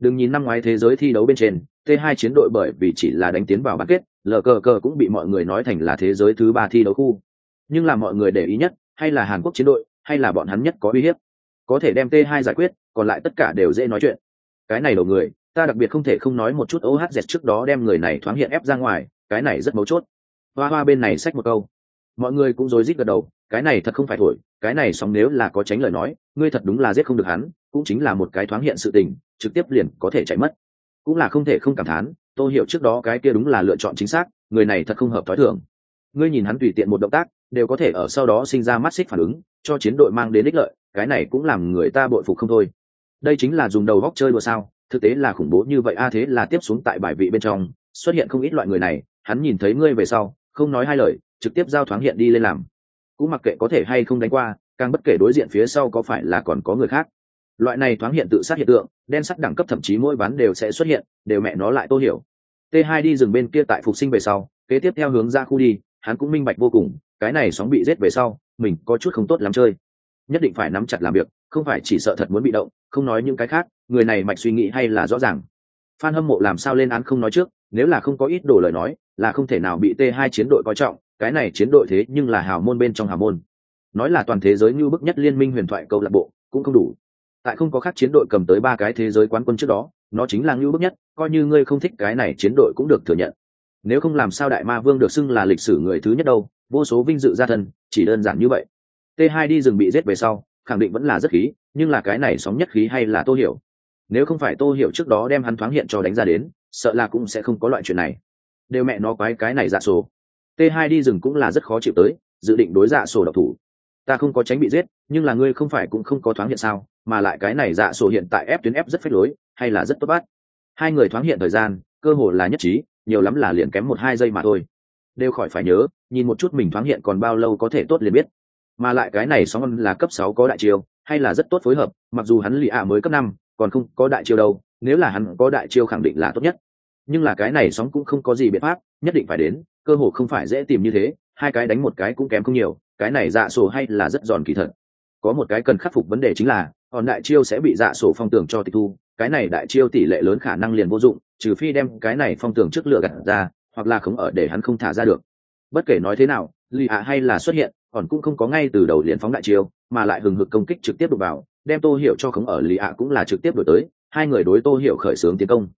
Đừng nhìn năm ngoái thế giới thi đấu bên trên t 2 chiến đội bởi vì chỉ là đánh tiến vào bán kết, lờ cờ cờ cũng bị mọi người nói thành là thế giới thứ ba thi đấu khu. Nhưng là mọi người để ý nhất, hay là hàn quốc chiến đội, hay là bọn hắn nhất có uy hiếp. Có thể đem t 2 giải quyết, còn lại tất cả đều dễ nói chuyện. Cái này đầu người, ta đặc biệt không thể không nói một chút ohz trước đó đem người này thoáng hiện ép ra ngoài, cái này rất mấu chốt. Hoa hoa bên này xách một câu. Mọi người cũng rối rít gật đầu, cái này thật không phải thổi, cái này sóng nếu là có tránh lời nói, ngươi thật đúng là giết không được hắn, cũng chính là một cái thoáng hiện sự tình, trực tiếp liền có thể chạy mất cũng là không thể không cảm thán, tôi hiểu trước đó cái kia đúng là lựa chọn chính xác, người này thật không hợp thói thường. Ngươi nhìn hắn tùy tiện một động tác, đều có thể ở sau đó sinh ra mắt xích phản ứng, cho chiến đội mang đến ích lợi, cái này cũng làm người ta bội phục không thôi. Đây chính là dùng đầu góc chơi đùa sao, thực tế là khủng bố như vậy, a, thế là tiếp xuống tại bài vị bên trong, xuất hiện không ít loại người này, hắn nhìn thấy ngươi về sau, không nói hai lời, trực tiếp giao thoáng hiện đi lên làm. Cũng mặc kệ có thể hay không đánh qua, càng bất kể đối diện phía sau có phải là còn có người khác loại này thoáng hiện tự sát hiện tượng, đen sắt đẳng cấp thậm chí mỗi ván đều sẽ xuất hiện, đều mẹ nó lại tô hiểu. T 2 đi rừng bên kia tại phục sinh về sau, kế tiếp theo hướng ra khu đi, hắn cũng minh bạch vô cùng, cái này sóng bị giết về sau, mình có chút không tốt lắm chơi. Nhất định phải nắm chặt làm việc, không phải chỉ sợ thật muốn bị động, không nói những cái khác, người này mạch suy nghĩ hay là rõ ràng. Phan hâm mộ làm sao lên án không nói trước, nếu là không có ít đồ lời nói, là không thể nào bị t 2 chiến đội coi trọng, cái này chiến đội thế nhưng là hào môn bên trong hào môn. Nói là toàn thế giới như bức nhất liên minh huyền thoại câu lạc bộ, cũng không đủ tại không có khác chiến đội cầm tới ba cái thế giới quán quân trước đó, nó chính là ngưu bức nhất, coi như ngươi không thích cái này chiến đội cũng được thừa nhận. Nếu không làm sao đại ma vương được xưng là lịch sử người thứ nhất đâu, vô số vinh dự gia thân, chỉ đơn giản như vậy. T 2 đi rừng bị giết về sau, khẳng định vẫn là rất khí, nhưng là cái này sóng nhất khí hay là tô hiểu? Nếu không phải tô hiểu trước đó đem hắn thoáng hiện cho đánh ra đến, sợ là cũng sẽ không có loại chuyện này. Đều mẹ nó quái cái này dạ sổ. T 2 đi rừng cũng là rất khó chịu tới, dự định đối dạ sổ độc thủ. Ta không có tránh bị giết, nhưng là ngươi không phải cũng không có thoáng hiện sao? Mà lại cái này dạ sổ hiện tại ép tuyến ép rất phách lối, hay là rất tốt bát hai người thoáng hiện thời gian, cơ hồ là nhất trí, nhiều lắm là liền kém một hai giây mà thôi. Đều khỏi phải nhớ, nhìn một chút mình thoáng hiện còn bao lâu có thể tốt liền biết. Mà lại cái này sóng là cấp sáu có đại chiêu, hay là rất tốt phối hợp, mặc dù hắn lì ạ mới cấp năm, còn không có đại chiêu đâu, nếu là hắn có đại chiêu khẳng định là tốt nhất. Nhưng là cái này sóng cũng không có gì biện pháp, nhất định phải đến, cơ hồ không phải dễ tìm như thế, hai cái đánh một cái cũng kém không nhiều, cái này dạ sổ hay là rất giòn kỳ thật có một cái cần khắc phục vấn đề chính là còn đại chiêu sẽ bị dạ sổ phong tường cho tịch thu, cái này đại chiêu tỷ lệ lớn khả năng liền vô dụng, trừ phi đem cái này phong tường trước lửa gặt ra, hoặc là không ở để hắn không thả ra được. Bất kể nói thế nào lì ạ hay là xuất hiện còn cũng không có ngay từ đầu liền phóng đại chiêu, mà lại hừng hực công kích trực tiếp đục vào, đem tô hiểu cho khống ở lì ạ cũng là trực tiếp đổi tới, hai người đối tô hiểu khởi xướng tiến công.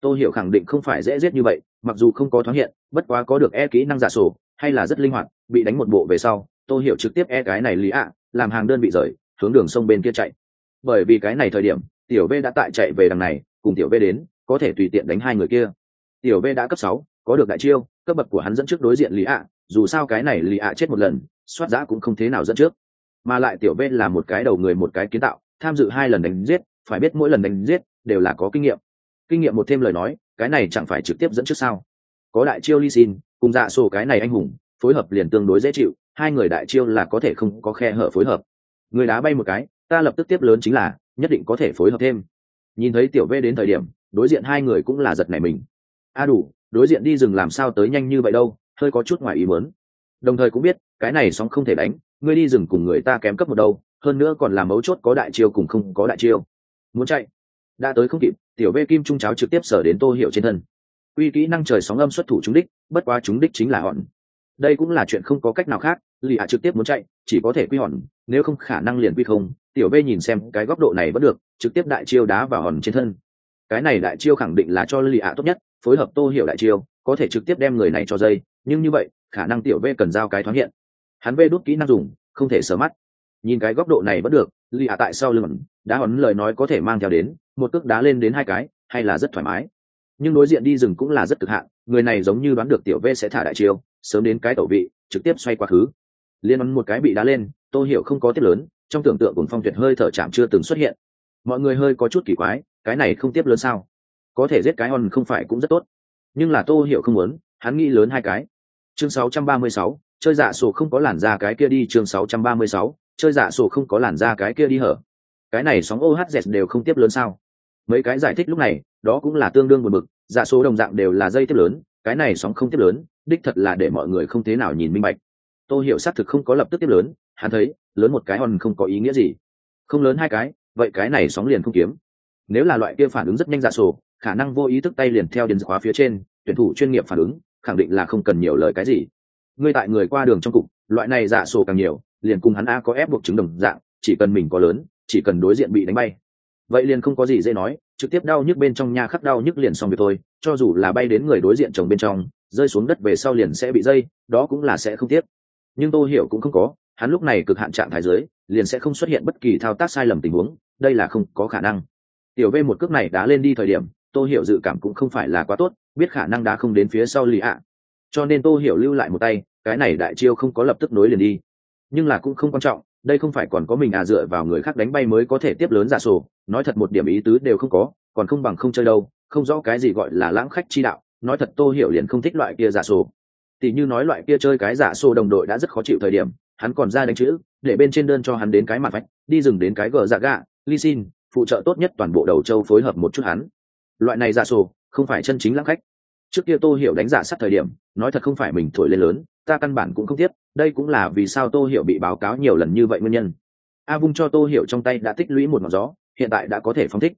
Tô hiểu khẳng định không phải dễ giết như vậy, mặc dù không có thoáng hiện, bất quá có được e kỹ năng giả sổ, hay là rất linh hoạt, bị đánh một bộ về sau, tô hiểu trực tiếp e cái này lý ạ làm hàng đơn bị rời, hướng đường sông bên kia chạy. Bởi vì cái này thời điểm, tiểu v đã tại chạy về đằng này, cùng tiểu v đến, có thể tùy tiện đánh hai người kia. Tiểu v đã cấp sáu, có được đại chiêu, cấp bậc của hắn dẫn trước đối diện lý ạ dù sao cái này lý ạ chết một lần, soát giã cũng không thế nào dẫn trước. Mà lại tiểu v là một cái đầu người, một cái kiến tạo, tham dự hai lần đánh giết, phải biết mỗi lần đánh giết đều là có kinh nghiệm. Kinh nghiệm một thêm lời nói, cái này chẳng phải trực tiếp dẫn trước sao? Có đại chiêu ly xin cùng dạ sổ cái này anh hùng, phối hợp liền tương đối dễ chịu hai người đại chiêu là có thể không có khe hở phối hợp. Người đá bay một cái, ta lập tức tiếp lớn chính là, nhất định có thể phối hợp thêm. Nhìn thấy tiểu v đến thời điểm, đối diện hai người cũng là giật này mình. A đủ, đối diện đi rừng làm sao tới nhanh như vậy đâu, hơi có chút ngoài ý muốn. Đồng thời cũng biết, cái này sóng không thể đánh, ngươi đi rừng cùng người ta kém cấp một đâu, hơn nữa còn là mấu chốt có đại chiêu cùng không có đại chiêu. Muốn chạy? Đã tới không kịp, tiểu v kim trung cháo trực tiếp sở đến tô hiệu trên thân. Uy kỹ năng trời sóng âm xuất thủ trúng đích, bất quá trúng đích chính là hòn đây cũng là chuyện không có cách nào khác lì hạ trực tiếp muốn chạy, chỉ có thể quy hòn, nếu không khả năng liền quy không, tiểu v nhìn xem cái góc độ này vẫn được, trực tiếp đại chiêu đá vào hòn trên thân. Cái này đại chiêu khẳng định là cho lì hạ tốt nhất, phối hợp tô hiểu đại chiêu, có thể trực tiếp đem người này cho dây, nhưng như vậy, khả năng tiểu v cần giao cái thoáng hiện. Hắn v đốt kỹ năng dùng, không thể sờ mắt. Nhìn cái góc độ này vẫn được lì hạ tại sau lưng đá hòn lời nói có thể mang theo đến, một cước đá lên đến hai cái, hay là rất thoải mái. Nhưng đối diện đi rừng cũng là rất cực hạn, người này giống như đoán được tiểu v sẽ thả đại chiêu sớm đến cái tẩu vị trực tiếp xoay qua khứ liên ấn một cái bị đá lên tôi hiểu không có tiếp lớn trong tưởng tượng cùng phong tuyệt hơi thở chạm chưa từng xuất hiện. Mọi người hơi có chút kỳ quái cái này không tiếp lớn sao? Có thể giết cái hòn không phải cũng rất tốt. Nhưng là tô hiểu không muốn hắn nghĩ lớn hai cái. Chương 636, chơi dạ sổ không có làn da cái kia đi chương 636, chơi dạ sổ không có làn da cái kia đi hở. Cái này sóng ohz đều không tiếp lớn sao? Mấy cái giải thích lúc này đó cũng là tương đương một mực dạ số đồng dạng đều là dây tiếp lớn cái này sóng không tiếp lớn, đích thật là để mọi người không thế nào nhìn minh bạch. Tô hiểu xác thực không có lập tức tiếp lớn, hắn thấy, lớn một cái hòn không có ý nghĩa gì. Không lớn hai cái, vậy cái này sóng liền không kiếm. Nếu là loại kia phản ứng rất nhanh dạ sổ, khả năng vô ý thức tay liền theo điền khóa phía trên, tuyển thủ chuyên nghiệp phản ứng, khẳng định là không cần nhiều lời cái gì. Ngươi tại người qua đường trong cục, loại này dạ sổ càng nhiều, liền cùng hắn a có ép buộc chứng đồng dạng, chỉ cần mình có lớn, chỉ cần đối diện bị đánh bay vậy liền không có gì dễ nói, trực tiếp đau nhức bên trong nha khắc đau nhức liền xong việc thôi, cho dù là bay đến người đối diện chồng bên trong, rơi xuống đất về sau liền sẽ bị dây, đó cũng là sẽ không tiếc. Nhưng tôi hiểu cũng không có, hắn lúc này cực hạn trạng thái giới liền sẽ không xuất hiện bất kỳ thao tác sai lầm tình huống, đây là không có khả năng. Tiểu v một cước này đã lên đi thời điểm tôi hiểu dự cảm cũng không phải là quá tốt, biết khả năng đã không đến phía sau lì ạ. Cho nên tôi hiểu lưu lại một tay, cái này đại chiêu không có lập tức nối liền đi. Nhưng là cũng không quan trọng đây không phải còn có mình à dựa vào người khác đánh bay mới có thể tiếp lớn giả sổ, nói thật một điểm ý tứ đều không có, còn không bằng không chơi đâu, không rõ cái gì gọi là lãng khách chi đạo, nói thật tô hiểu liền không thích loại kia giả sổ. Tỷ như nói loại kia chơi cái giả sổ đồng đội đã rất khó chịu thời điểm, hắn còn ra đánh chữ, để bên trên đơn cho hắn đến cái mặt vách đi dừng đến cái gờ dạ gạ li xin, phụ trợ tốt nhất toàn bộ đầu châu phối hợp một chút hắn. Loại này giả sổ, không phải chân chính lãng khách. Trước kia tô hiểu đánh giả sát thời điểm, nói thật không phải mình thổi lên lớn ta căn bản cũng không tiếp đây cũng là vì sao tô hiểu bị báo cáo nhiều lần như vậy nguyên nhân. A vung cho tô hiểu trong tay đã tích lũy một ngọn gió, hiện tại đã có thể phóng thích.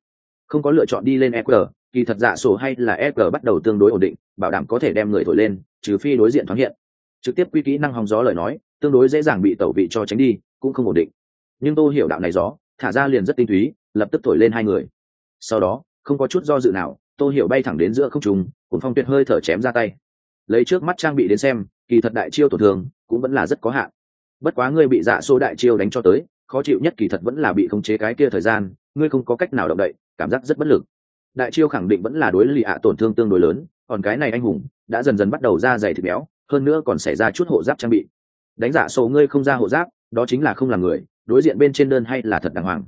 Không có lựa chọn đi lên eq kỳ thật dạ sổ hay là eq bắt đầu tương đối ổn định, bảo đảm có thể đem người thổi lên, trừ phi đối diện thoáng hiện. Trực tiếp quy kỹ năng hòng gió lời nói, tương đối dễ dàng bị tẩu vị cho tránh đi, cũng không ổn định. Nhưng tô hiểu đạo này gió, thả ra liền rất tinh túy, lập tức thổi lên hai người. Sau đó, không có chút do dự nào, tô hiểu bay thẳng đến giữa không trùng cuốn phong tuyệt hơi thở chém ra tay. Lấy trước mắt trang bị đến xem kỳ thật đại chiêu tổn thương cũng vẫn là rất có hạn. Bất quá ngươi bị dạ số đại chiêu đánh cho tới, khó chịu nhất kỳ thật vẫn là bị khống chế cái kia thời gian, ngươi không có cách nào động đậy, cảm giác rất bất lực. Đại chiêu khẳng định vẫn là đối lì ạ tổn thương tương đối lớn, còn cái này anh hùng đã dần dần bắt đầu ra dày thịt béo, hơn nữa còn xảy ra chút hộ giáp trang bị. Đánh dạ giả số ngươi không ra hộ giáp, đó chính là không là người, đối diện bên trên đơn hay là thật đàng hoàng.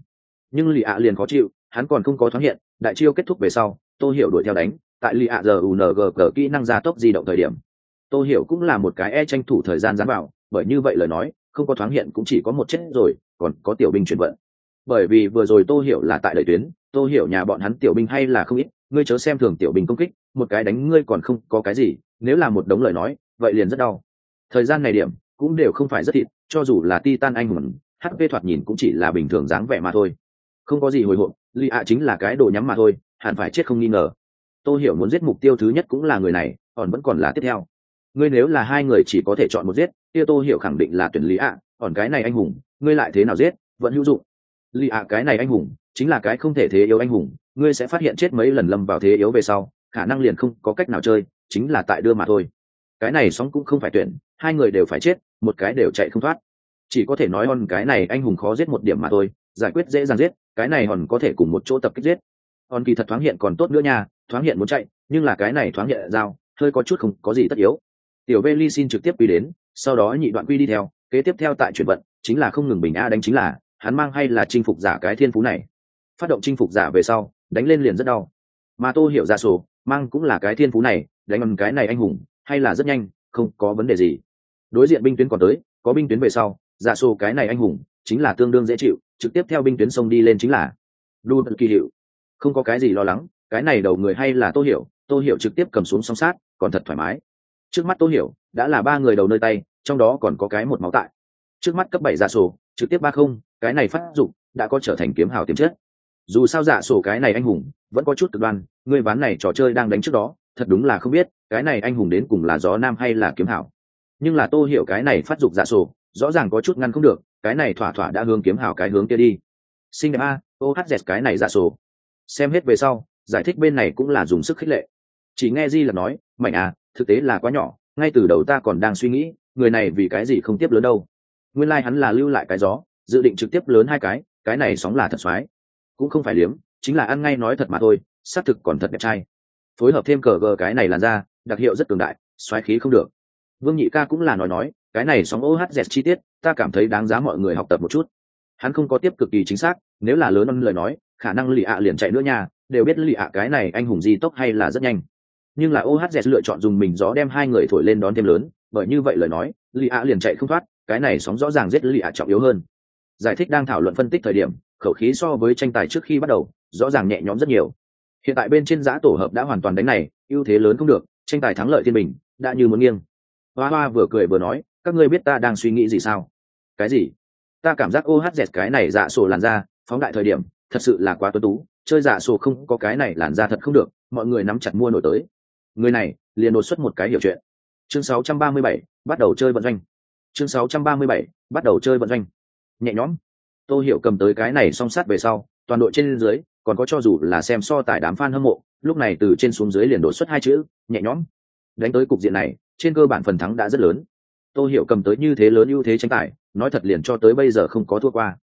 Nhưng lì ạ liền khó chịu, hắn còn không có thoáng hiện, đại chiêu kết thúc về sau tôi hiểu đuổi theo đánh, tại lì ạ giờ ung cờ kỹ năng gia tốc di động thời điểm. Tô hiểu cũng là một cái e tranh thủ thời gian dám vào, bởi như vậy lời nói không có thoáng hiện cũng chỉ có một chết rồi còn có tiểu binh chuyển vận. Bởi vì vừa rồi Tô hiểu là tại đời tuyến Tô hiểu nhà bọn hắn tiểu binh hay là không ít ngươi chớ xem thường tiểu binh công kích một cái đánh ngươi còn không có cái gì nếu là một đống lời nói vậy liền rất đau. Thời gian này điểm cũng đều không phải rất thịt cho dù là titan anh hùng hp thoạt nhìn cũng chỉ là bình thường dáng vẻ mà thôi. Không có gì hồi hộp lì ạ chính là cái đồ nhắm mà thôi hẳn phải chết không nghi ngờ. Tôi hiểu muốn giết mục tiêu thứ nhất cũng là người này còn vẫn còn là tiếp theo ngươi nếu là hai người chỉ có thể chọn một giết, kia tô hiểu khẳng định là tuyển lý ạ. Còn cái này anh hùng, ngươi lại thế nào giết? Vẫn hữu dụng. Lý ạ, cái này anh hùng, chính là cái không thể thế yếu anh hùng, ngươi sẽ phát hiện chết mấy lần lâm vào thế yếu về sau, khả năng liền không có cách nào chơi, chính là tại đưa mà thôi. Cái này sóng cũng không phải tuyển, hai người đều phải chết, một cái đều chạy không thoát. Chỉ có thể nói hòn cái này anh hùng khó giết một điểm mà thôi, giải quyết dễ dàng giết, cái này hòn có thể cùng một chỗ tập kích giết. Hòn kỳ thật thoáng hiện còn tốt nữa nha, thoáng hiện muốn chạy, nhưng là cái này thoáng hiện dao hơi có chút không có gì tất yếu tiểu vê ly xin trực tiếp quy đến, sau đó nhị đoạn quy đi theo, kế tiếp theo tại chuyển vận, chính là không ngừng bình a đánh chính là, hắn mang hay là chinh phục giả cái thiên phú này. Phát động chinh phục giả về sau, đánh lên liền rất đau. Mà tô hiểu ra sổ, mang cũng là cái thiên phú này, đánh bằng cái này anh hùng, hay là rất nhanh, không có vấn đề gì. Đối diện binh tuyến còn tới, có binh tuyến về sau giả sổ cái này anh hùng, chính là tương đương dễ chịu, trực tiếp theo binh tuyến sông đi lên chính là đu kỳ hiệu. Không có cái gì lo lắng, cái này đầu người hay là tô hiểu tô hiểu trực tiếp cầm xuống song sát, còn thật thoải mái trước mắt tô hiểu đã là ba người đầu nơi tay, trong đó còn có cái một máu tại. Trước mắt cấp bảy giả sổ, trực tiếp ba không, cái này phát dụng đã có trở thành kiếm hào tiềm chất. Dù sao giả sổ cái này anh hùng vẫn có chút cực đoan, người ván này trò chơi đang đánh trước đó, thật đúng là không biết, cái này anh hùng đến cùng là gió nam hay là kiếm hảo nhưng là tô hiểu cái này phát dục giả sổ, rõ ràng có chút ngăn không được, cái này thỏa thỏa đã hướng kiếm hảo cái hướng kia đi. Sinh đẹp a ô hát dẹt cái này giả sổ. Xem hết về sau, giải thích bên này cũng là dùng sức khích lệ. Chỉ nghe di là nói, mạnh à thực tế là quá nhỏ, ngay từ đầu ta còn đang suy nghĩ, người này vì cái gì không tiếp lớn đâu. Nguyên lai、like、hắn là lưu lại cái gió, dự định trực tiếp lớn hai cái cái này sóng là thật xoái. Cũng không phải liếm, chính là ăn ngay nói thật mà thôi, xác thực còn thật đẹp trai. Phối hợp thêm cờ gờ cái này làn ra đặc hiệu rất cường đại xoáy khí không được. Vương nhị ca cũng là nói nói, cái này sóng ohz chi tiết, ta cảm thấy đáng giá mọi người học tập một chút. Hắn không có tiếp cực kỳ chính xác, nếu là lớn hơn lời nói, khả năng lì ạ liền chạy nữa nha, đều biết lì ạ cái này anh hùng di tốc hay là rất nhanh nhưng là ohz lựa chọn dùng mình gió đem hai người thổi lên đón thêm lớn, bởi như vậy lời nói lì ạ liền chạy không thoát, cái này sóng rõ ràng giết lì ạ trọng yếu hơn. Giải thích đang thảo luận phân tích thời điểm, khẩu khí so với tranh tài trước khi bắt đầu, rõ ràng nhẹ nhõm rất nhiều. Hiện tại bên trên giã tổ hợp đã hoàn toàn đánh này, ưu thế lớn không được, tranh tài thắng lợi thiên bình, đã như muốn nghiêng. Hoa hoa vừa cười vừa nói, các ngươi biết ta đang suy nghĩ gì sao? Cái gì? Ta cảm giác ohz cái này dạ sổ làn ra phóng đại thời điểm, thật sự là quá tuấn tú, chơi dạ sổ không có cái này làn ra thật không được, mọi người nắm chặt mua nổi tới người này liền đột xuất một cái hiểu chuyện. Chương 637, bắt đầu chơi vận doanh. Chương 637, bắt đầu chơi vận doanh. Nhẹ nhõm. Tôi hiểu cầm tới cái này song sát về sau toàn đội trên dưới còn có cho dù là xem so tài đám fan hâm mộ lúc này từ trên xuống dưới liền đột xuất hai chữ nhẹ nhõm. Đánh tới cục diện này trên cơ bản phần thắng đã rất lớn. Tôi hiểu cầm tới như thế lớn ưu thế tranh tài nói thật liền cho tới bây giờ không có thua qua.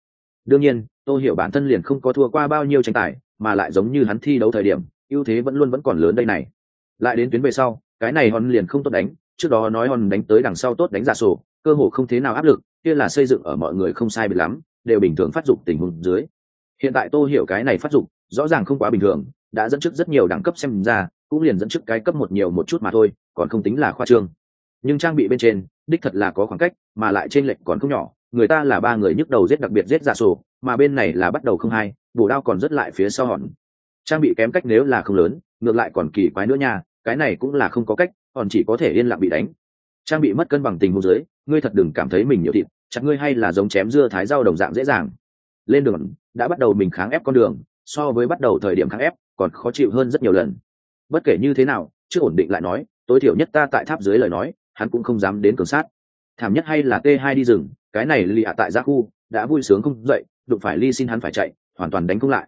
Đương nhiên tôi hiểu bản thân liền không có thua qua bao nhiêu tranh tài mà lại giống như hắn thi đấu thời điểm ưu thế vẫn luôn vẫn còn lớn đây này lại đến tuyến về sau, cái này hòn liền không tốt đánh, trước đó nói hòn đánh tới đằng sau tốt đánh giả sổ, cơ hồ không thế nào áp lực, kia là xây dựng ở mọi người không sai biệt lắm, đều bình thường phát dụng tình huống dưới. Hiện tại tô hiểu cái này phát dụng rõ ràng không quá bình thường, đã dẫn trước rất nhiều đẳng cấp xem ra, cũng liền dẫn trước cái cấp một nhiều một chút mà thôi, còn không tính là khoa trương. Nhưng trang bị bên trên, đích thật là có khoảng cách, mà lại trên lệnh còn không nhỏ, người ta là ba người nhức đầu giết đặc biệt giết giả sổ, mà bên này là bắt đầu không hai, bổ đao còn rất lại phía sau hòn. Trang bị kém cách nếu là không lớn, ngược lại còn kỳ quái nữa nha cái này cũng là không có cách, còn chỉ có thể yên lặng bị đánh. Trang bị mất cân bằng tình huống dưới, ngươi thật đừng cảm thấy mình nhiều thịt, chặt ngươi hay là giống chém dưa thái rau đồng dạng dễ dàng. Lên đường, đã bắt đầu mình kháng ép con đường, so với bắt đầu thời điểm kháng ép, còn khó chịu hơn rất nhiều lần. Bất kể như thế nào, chưa ổn định lại nói, tối thiểu nhất ta tại tháp dưới lời nói, hắn cũng không dám đến cường sát. Thảm nhất hay là t 2 đi rừng, cái này lì ạ tại gia khu, đã vui sướng không dậy, đụng phải ly xin hắn phải chạy, hoàn toàn đánh không lại.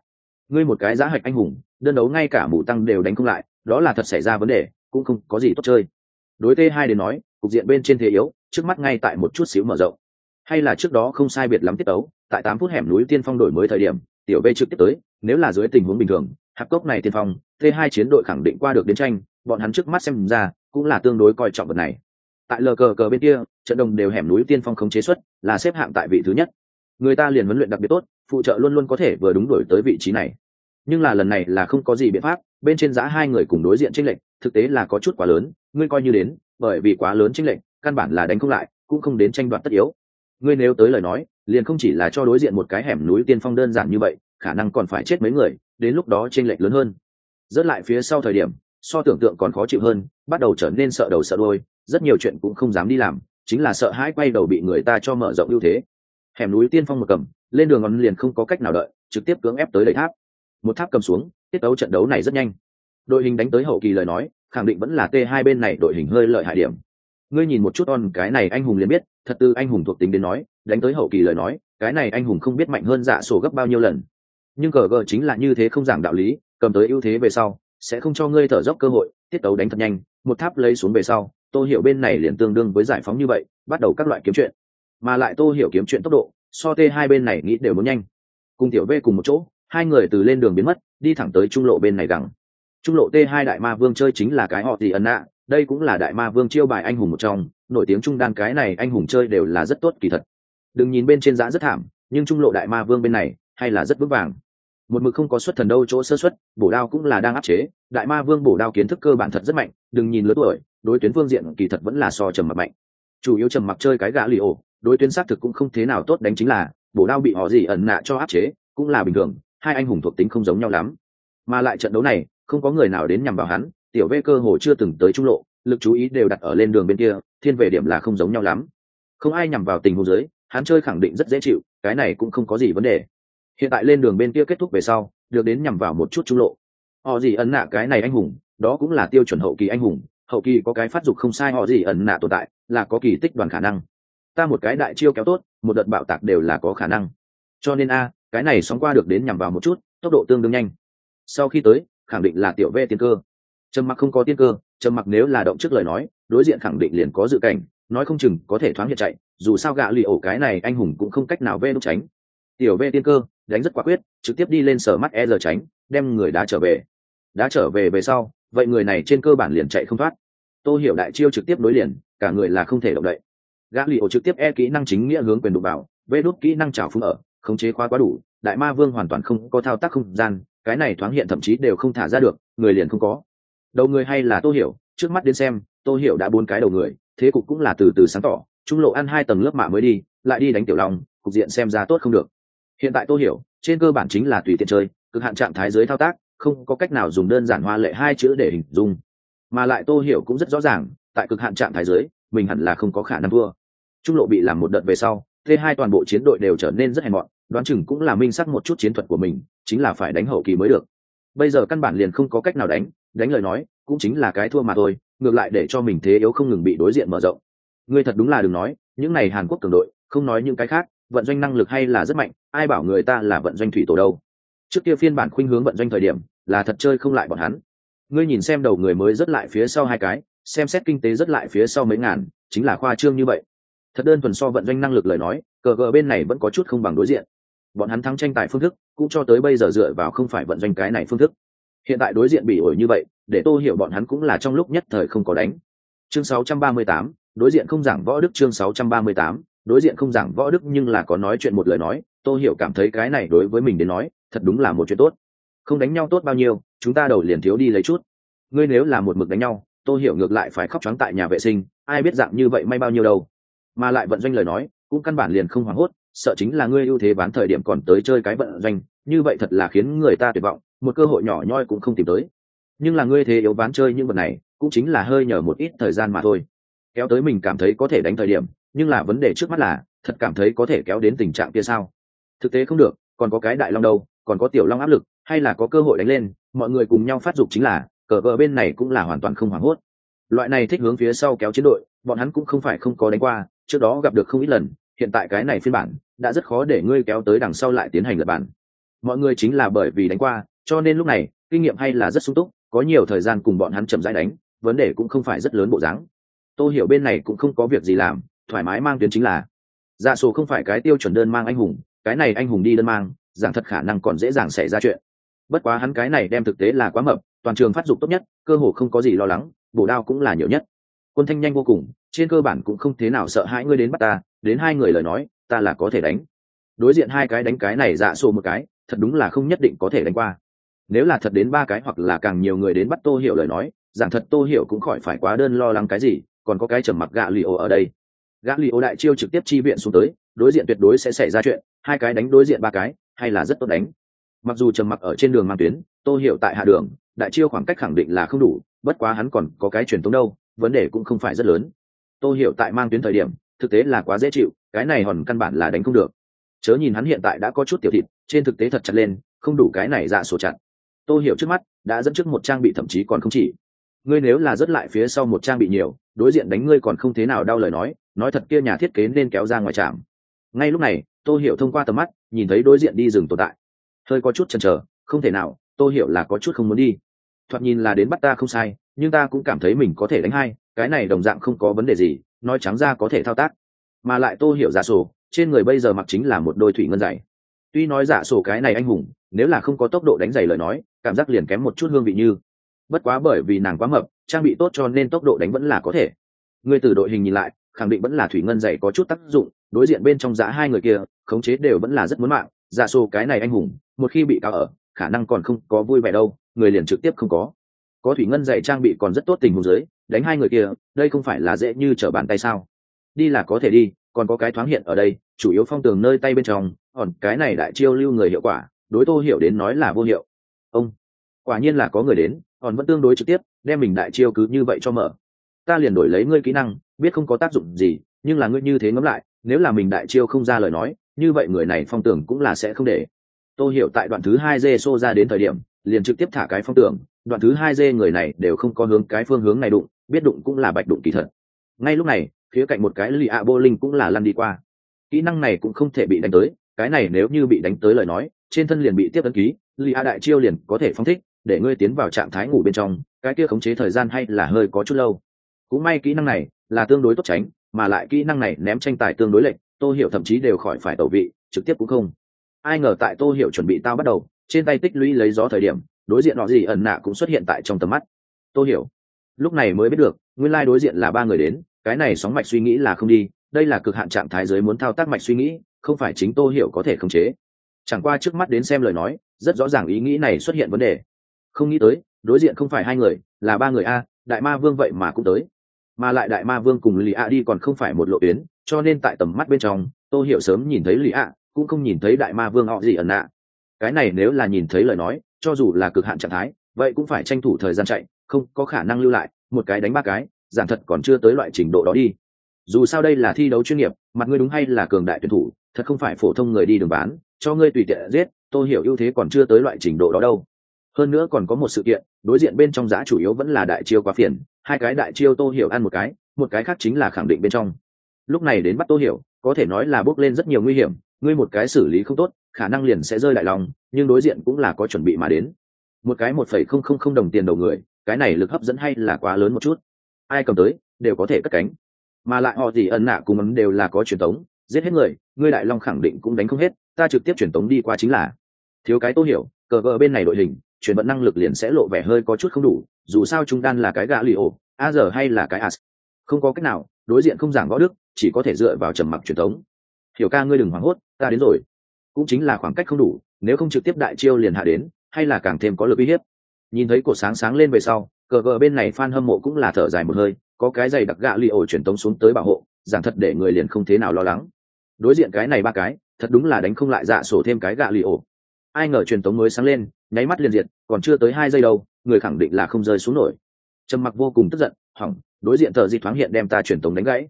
Ngươi một cái giá hạch anh hùng, đơn đấu ngay cả mù tăng đều đánh không lại đó là thật xảy ra vấn đề, cũng không có gì tốt chơi. Đối t hai đến nói, cục diện bên trên thế yếu, trước mắt ngay tại một chút xíu mở rộng. Hay là trước đó không sai biệt lắm tiết tấu, tại tám phút hẻm núi tiên phong đổi mới thời điểm, tiểu b trực tiếp tới, nếu là dưới tình huống bình thường, hạp cốc này tiên phong t hai chiến đội khẳng định qua được đến tranh, bọn hắn trước mắt xem ra, cũng là tương đối coi trọng vật này. Tại lờ cờ cờ bên kia, trận đồng đều hẻm núi tiên phong không chế xuất, là xếp hạng tại vị thứ nhất. Người ta liền huấn luyện đặc biệt tốt, phụ trợ luôn luôn có thể vừa đúng đổi tới vị trí này nhưng là lần này là không có gì biện pháp, bên trên giá hai người cùng đối diện tranh lệnh thực tế là có chút quá lớn, ngươi coi như đến, bởi vì quá lớn tranh lệnh căn bản là đánh không lại, cũng không đến tranh đoạt tất yếu. Ngươi nếu tới lời nói, liền không chỉ là cho đối diện một cái hẻm núi tiên phong đơn giản như vậy, khả năng còn phải chết mấy người, đến lúc đó tranh lệch lớn hơn. Rớt lại phía sau thời điểm, so tưởng tượng còn khó chịu hơn, bắt đầu trở nên sợ đầu sợ đôi rất nhiều chuyện cũng không dám đi làm, chính là sợ hãi quay đầu bị người ta cho mở rộng ưu thế. Hẻm núi tiên phong một cầm, lên đường ngón liền không có cách nào đợi, trực tiếp cưỡng ép tới đầy tháp một tháp cầm xuống, tiết đấu trận đấu này rất nhanh. Đội hình đánh tới hậu kỳ lời nói, khẳng định vẫn là t hai bên này đội hình hơi lợi hại điểm. Ngươi nhìn một chút on, cái này anh hùng liền biết, thật tư anh hùng thuộc tính đến nói, đánh tới hậu kỳ lời nói, cái này anh hùng không biết mạnh hơn dạ sổ gấp bao nhiêu lần. Nhưng cờ gờ chính là như thế không giảng đạo lý, cầm tới ưu thế về sau, sẽ không cho ngươi thở dốc cơ hội, tiết tấu đánh thật nhanh, một tháp lấy xuống về sau, tô hiểu bên này liền tương đương với giải phóng như vậy, bắt đầu các loại kiếm chuyện. Mà lại tô hiểu kiếm chuyện tốc độ, so t hai bên này nghĩ đều muốn nhanh. Cùng tiểu v cùng một chỗ hai người từ lên đường biến mất, đi thẳng tới trung lộ bên này gẳng. Trung lộ t hai đại ma vương chơi chính là cái họ thì ẩn nạ, đây cũng là đại ma vương chiêu bài anh hùng một trong, nổi tiếng trung đan cái này anh hùng chơi đều là rất tốt kỳ thật. Đừng nhìn bên trên giã rất thảm, nhưng trung lộ đại ma vương bên này, hay là rất vững vàng. Một mực không có xuất thần đâu chỗ sơ xuất, bổ đao cũng là đang áp chế, đại ma vương bổ đao kiến thức cơ bản thật rất mạnh, đừng nhìn lứa tuổi, đối tuyến phương diện kỳ thật vẫn là so trầm mặc mạnh. Chủ yếu trầm mặc chơi cái gã lì ổ, đối tuyến xác thực cũng không thế nào tốt đánh chính là, bổ đao bị họ gì ẩn nạ cho áp chế, cũng là bình thường hai anh hùng thuộc tính không giống nhau lắm. Mà lại trận đấu này, không có người nào đến nhằm vào hắn, tiểu vê cơ hồ chưa từng tới trung lộ, lực chú ý đều đặt ở lên đường bên kia, thiên về điểm là không giống nhau lắm. Không ai nhằm vào tình huống dưới, hắn chơi khẳng định rất dễ chịu, cái này cũng không có gì vấn đề. Hiện tại lên đường bên kia kết thúc về sau, được đến nhằm vào một chút trung lộ. Họ gì ẩn nạ cái này anh hùng, đó cũng là tiêu chuẩn hậu kỳ anh hùng, hậu kỳ có cái phát dục không sai họ gì ẩn nạ tồn tại, là có kỳ tích đoàn khả năng. Ta một cái đại chiêu kéo tốt, một đợt bạo tạc đều là có khả năng. Cho nên a cái này sóng qua được đến nhằm vào một chút, tốc độ tương đương nhanh. Sau khi tới, khẳng định là tiểu v tiên cơ. Trầm mặc không có tiên cơ, trầm mặc nếu là động trước lời nói, đối diện khẳng định liền có dự cảnh, nói không chừng có thể thoáng hiện chạy, dù sao gạ lì ổ cái này anh hùng cũng không cách nào vê đúc tránh. Tiểu v tiên cơ, đánh rất quả quyết, trực tiếp đi lên sở mắt e giờ tránh, đem người đã trở về. Đã trở về về sau, vậy người này trên cơ bản liền chạy không thoát. Tô hiểu đại chiêu trực tiếp đối liền, cả người là không thể động đậy. Gã lì ổ trực tiếp e kỹ năng chính nghĩa hướng quyền đụng vào, vê đúc kỹ năng trào phúng ở khống chế khóa quá đủ, đại ma vương hoàn toàn không có thao tác không gian, cái này thoáng hiện thậm chí đều không thả ra được, người liền không có. Đầu người hay là tô hiểu, trước mắt đến xem, tô hiểu đã bốn cái đầu người, thế cục cũng là từ từ sáng tỏ, trung lộ ăn hai tầng lớp mạ mới đi, lại đi đánh tiểu long, cục diện xem ra tốt không được. Hiện tại tô hiểu, trên cơ bản chính là tùy tiện chơi, cực hạn trạng thái dưới thao tác, không có cách nào dùng đơn giản hoa lệ hai chữ để hình dung. Mà lại tô hiểu cũng rất rõ ràng, tại cực hạn trạng thái dưới, mình hẳn là không có khả năng thua. Trung lộ bị làm một đợt về sau, t hai toàn bộ chiến đội đều trở nên rất hèn mọn đoán chừng cũng là minh sắc một chút chiến thuật của mình, chính là phải đánh hậu kỳ mới được. Bây giờ căn bản liền không có cách nào đánh đánh lời nói, cũng chính là cái thua mà thôi, ngược lại để cho mình thế yếu không ngừng bị đối diện mở rộng. Ngươi thật đúng là đừng nói, những này hàn quốc cường đội, không nói những cái khác, vận doanh năng lực hay là rất mạnh, ai bảo người ta là vận doanh thủy tổ đâu. Trước kia phiên bản khuynh hướng vận doanh thời điểm, là thật chơi không lại bọn hắn. Ngươi nhìn xem đầu người mới rất lại phía sau hai cái, xem xét kinh tế rất lại phía sau mấy ngàn, chính là khoa trương như vậy. Thật đơn thuần so vận doanh năng lực lời nói, cờ cờ bên này vẫn có chút không bằng đối diện bọn hắn thắng tranh tài phương thức cũng cho tới bây giờ dựa vào không phải vận doanh cái này phương thức. Hiện tại đối diện bị ổi như vậy để tô hiểu bọn hắn cũng là trong lúc nhất thời không có đánh. Chương 638, đối diện không giảng võ đức chương 638, đối diện không giảng võ đức nhưng là có nói chuyện một lời nói tô hiểu cảm thấy cái này đối với mình đến nói thật đúng là một chuyện tốt. Không đánh nhau tốt bao nhiêu chúng ta đầu liền thiếu đi lấy chút. Ngươi nếu là một mực đánh nhau tô hiểu ngược lại phải khóc trắng tại nhà vệ sinh ai biết dạng như vậy may bao nhiêu đâu. Mà lại vận doanh lời nói cũng căn bản liền không hoảng hốt sợ chính là ngươi ưu thế bán thời điểm còn tới chơi cái vận doanh, như vậy thật là khiến người ta tuyệt vọng, một cơ hội nhỏ nhoi cũng không tìm tới. Nhưng là ngươi thế yếu bán chơi những vật này, cũng chính là hơi nhờ một ít thời gian mà thôi. Kéo tới mình cảm thấy có thể đánh thời điểm, nhưng là vấn đề trước mắt là, thật cảm thấy có thể kéo đến tình trạng kia sao? Thực tế không được, còn có cái đại long đâu, còn có tiểu long áp lực, hay là có cơ hội đánh lên, mọi người cùng nhau phát dục chính là, cờ vợ bên này cũng là hoàn toàn không hoảng hốt. Loại này thích hướng phía sau kéo chiến đội, bọn hắn cũng không phải không có đánh qua, trước đó gặp được không ít lần hiện tại cái này phiên bản đã rất khó để ngươi kéo tới đằng sau lại tiến hành lật bản. Mọi người chính là bởi vì đánh qua, cho nên lúc này, kinh nghiệm hay là rất sung túc, có nhiều thời gian cùng bọn hắn chậm rãi đánh, vấn đề cũng không phải rất lớn bộ dáng. Tôi hiểu bên này cũng không có việc gì làm, thoải mái mang tuyến chính là dạ số không phải cái tiêu chuẩn đơn mang anh hùng, cái này anh hùng đi đơn mang, giảng thật khả năng còn dễ dàng xảy ra chuyện. Bất quá hắn cái này đem thực tế là quá mập, toàn trường phát dục tốt nhất, cơ hồ không có gì lo lắng, bổ đao cũng là nhiều nhất. Quân thanh nhanh vô cùng, trên cơ bản cũng không thế nào sợ hãi ngươi đến bắt ta đến hai người lời nói, ta là có thể đánh. Đối diện hai cái đánh cái này dạ sổ một cái, thật đúng là không nhất định có thể đánh qua. Nếu là thật đến ba cái hoặc là càng nhiều người đến bắt tô hiểu lời nói, giảng thật tô hiểu cũng khỏi phải quá đơn lo lắng cái gì, còn có cái trầm mặc gạ lì ô ở đây. Gạ lì ô đại chiêu trực tiếp chi viện xuống tới, đối diện tuyệt đối sẽ xảy ra chuyện, hai cái đánh đối diện ba cái, hay là rất tốt đánh. Mặc dù trầm mặc ở trên đường mang tuyến, tô hiểu tại hạ đường, đại chiêu khoảng cách khẳng định là không đủ, bất quá hắn còn có cái truyền thống đâu, vấn đề cũng không phải rất lớn. Tô hiểu tại mang tuyến thời điểm thực tế là quá dễ chịu, cái này hòn căn bản là đánh không được. Chớ nhìn hắn hiện tại đã có chút tiểu thịt, trên thực tế thật chặt lên, không đủ cái này dạ sổ chặt. Tôi hiểu trước mắt đã dẫn trước một trang bị thậm chí còn không chỉ. Ngươi nếu là dứt lại phía sau một trang bị nhiều, đối diện đánh ngươi còn không thế nào đau lời nói nói thật kia nhà thiết kế nên kéo ra ngoài trạm ngay lúc này tôi hiểu thông qua tầm mắt, nhìn thấy đối diện đi rừng tồn tại. Hơi có chút chần chờ, không thể nào tôi hiểu là có chút không muốn đi. Thoạt nhìn là đến bắt ta không sai, nhưng ta cũng cảm thấy mình có thể đánh hai, cái này đồng dạng không có vấn đề gì nói trắng ra có thể thao tác. Mà lại tô hiểu giả sổ, trên người bây giờ mặc chính là một đôi thủy ngân dày tuy nói giả sổ cái này anh hùng, nếu là không có tốc độ đánh giày lời nói, cảm giác liền kém một chút hương vị như. Bất quá bởi vì nàng quá mập, trang bị tốt cho nên tốc độ đánh vẫn là có thể. Người từ đội hình nhìn lại, khẳng định vẫn là thủy ngân dày có chút tác dụng, đối diện bên trong giã hai người kia, khống chế đều vẫn là rất muốn mạng. Giả sổ cái này anh hùng, một khi bị cao ở, khả năng còn không có vui vẻ đâu, người liền trực tiếp không có. Có thủy ngân dày trang bị còn rất tốt tình huống dưới đánh hai người kia, đây không phải là dễ như trở bàn tay sao? Đi là có thể đi, còn có cái thoáng hiện ở đây, chủ yếu phong tường nơi tay bên trong, còn cái này đại chiêu lưu người hiệu quả, đối tô hiểu đến nói là vô hiệu. Ông, quả nhiên là có người đến, còn vẫn tương đối trực tiếp, đem mình đại chiêu cứ như vậy cho mở. Ta liền đổi lấy ngươi kỹ năng, biết không có tác dụng gì, nhưng là ngươi như thế ngẫm lại, nếu là mình đại chiêu không ra lời nói, như vậy người này phong tưởng cũng là sẽ không để. Tôi hiểu tại đoạn thứ hai dê xô ra đến thời điểm, liền trực tiếp thả cái phong tưởng đoạn thứ hai dê người này đều không có hướng cái phương hướng này đụng, biết đụng cũng là bạch đụng kỳ thật. Ngay lúc này phía cạnh một cái lì ạ bô linh cũng là lăn đi qua. Kỹ năng này cũng không thể bị đánh tới, cái này nếu như bị đánh tới lời nói, trên thân liền bị tiếp ấn ký, lì ạ đại chiêu liền có thể phong thích, để ngươi tiến vào trạng thái ngủ bên trong, cái kia khống chế thời gian hay là hơi có chút lâu. Cũng may kỹ năng này là tương đối tốt tránh, mà lại kỹ năng này ném tranh tài tương đối lệch, tô hiểu thậm chí đều khỏi phải tẩu vị, trực tiếp cũng không. Ai ngờ tại tô hiểu chuẩn bị tao bắt đầu, trên tay tích lũy lấy gió thời điểm đối diện họ gì ẩn nạ cũng xuất hiện tại trong tầm mắt. Tôi hiểu. Lúc này mới biết được, nguyên lai đối diện là ba người đến, cái này sóng mạch suy nghĩ là không đi, đây là cực hạn trạng thái giới muốn thao tác mạch suy nghĩ, không phải chính tô hiểu có thể khống chế. Chẳng qua trước mắt đến xem lời nói, rất rõ ràng ý nghĩ này xuất hiện vấn đề. Không nghĩ tới, đối diện không phải hai người, là ba người a, đại ma vương vậy mà cũng tới. Mà lại đại ma vương cùng lì a đi còn không phải một lộ tuyến, cho nên tại tầm mắt bên trong, tô hiểu sớm nhìn thấy lì a, cũng không nhìn thấy đại ma vương họ gì ẩn nạ. Cái này nếu là nhìn thấy lời nói cho dù là cực hạn trạng thái, vậy cũng phải tranh thủ thời gian chạy, không có khả năng lưu lại, một cái đánh ba cái giản thật còn chưa tới loại trình độ đó đi. Dù sao đây là thi đấu chuyên nghiệp, mặt ngươi đúng hay là cường đại tuyển thủ, thật không phải phổ thông người đi đường bán, cho ngươi tùy tiện giết, tôi hiểu ưu thế còn chưa tới loại trình độ đó đâu. Hơn nữa còn có một sự kiện, đối diện bên trong giá chủ yếu vẫn là đại chiêu quá phiền, hai cái đại chiêu tô hiểu ăn một cái một cái khác chính là khẳng định bên trong. Lúc này đến bắt tô hiểu, có thể nói là bước lên rất nhiều nguy hiểm, ngươi một cái xử lý không tốt khả năng liền sẽ rơi lại lòng, nhưng đối diện cũng là có chuẩn bị mà đến. Một cái một phẩy không không không đồng tiền đầu người, cái này lực hấp dẫn hay là quá lớn một chút. Ai cầm tới, đều có thể cất cánh. Mà lại họ gì ẩn nạ cùng ấn đều là có truyền tống giết hết người ngươi đại long khẳng định cũng đánh không hết, ta trực tiếp truyền tống đi qua chính là. Thiếu cái tô hiểu, cờ vợ bên này đội hình, chuyển vận năng lực liền sẽ lộ vẻ hơi có chút không đủ, dù sao chúng đan là cái gã lì ổ, a giờ hay là cái as. Không có cách nào, đối diện không giảng võ đức, chỉ có thể dựa vào trầm mặc truyền thống. Hiểu ca ngươi đừng hoảng hốt, ta đến rồi cũng chính là khoảng cách không đủ nếu không trực tiếp đại chiêu liền hạ đến hay là càng thêm có lực uy hiếp. Nhìn thấy cổ sáng sáng lên về sau cờ vợ bên này f hâm mộ cũng là thở dài một hơi có cái giày đặc gạ li ổ truyền tống xuống tới bảo hộ giảng thật để người liền không thế nào lo lắng. Đối diện cái này ba cái thật đúng là đánh không lại dạ sổ thêm cái gạ li ổ. Ai ngờ truyền tống mới sáng lên nháy mắt liền diệt còn chưa tới hai giây đâu người khẳng định là không rơi xuống nổi. Trầm mặc vô cùng tức giận hỏng đối diện thợ di thoáng hiện đem ta truyền tống đánh gãy.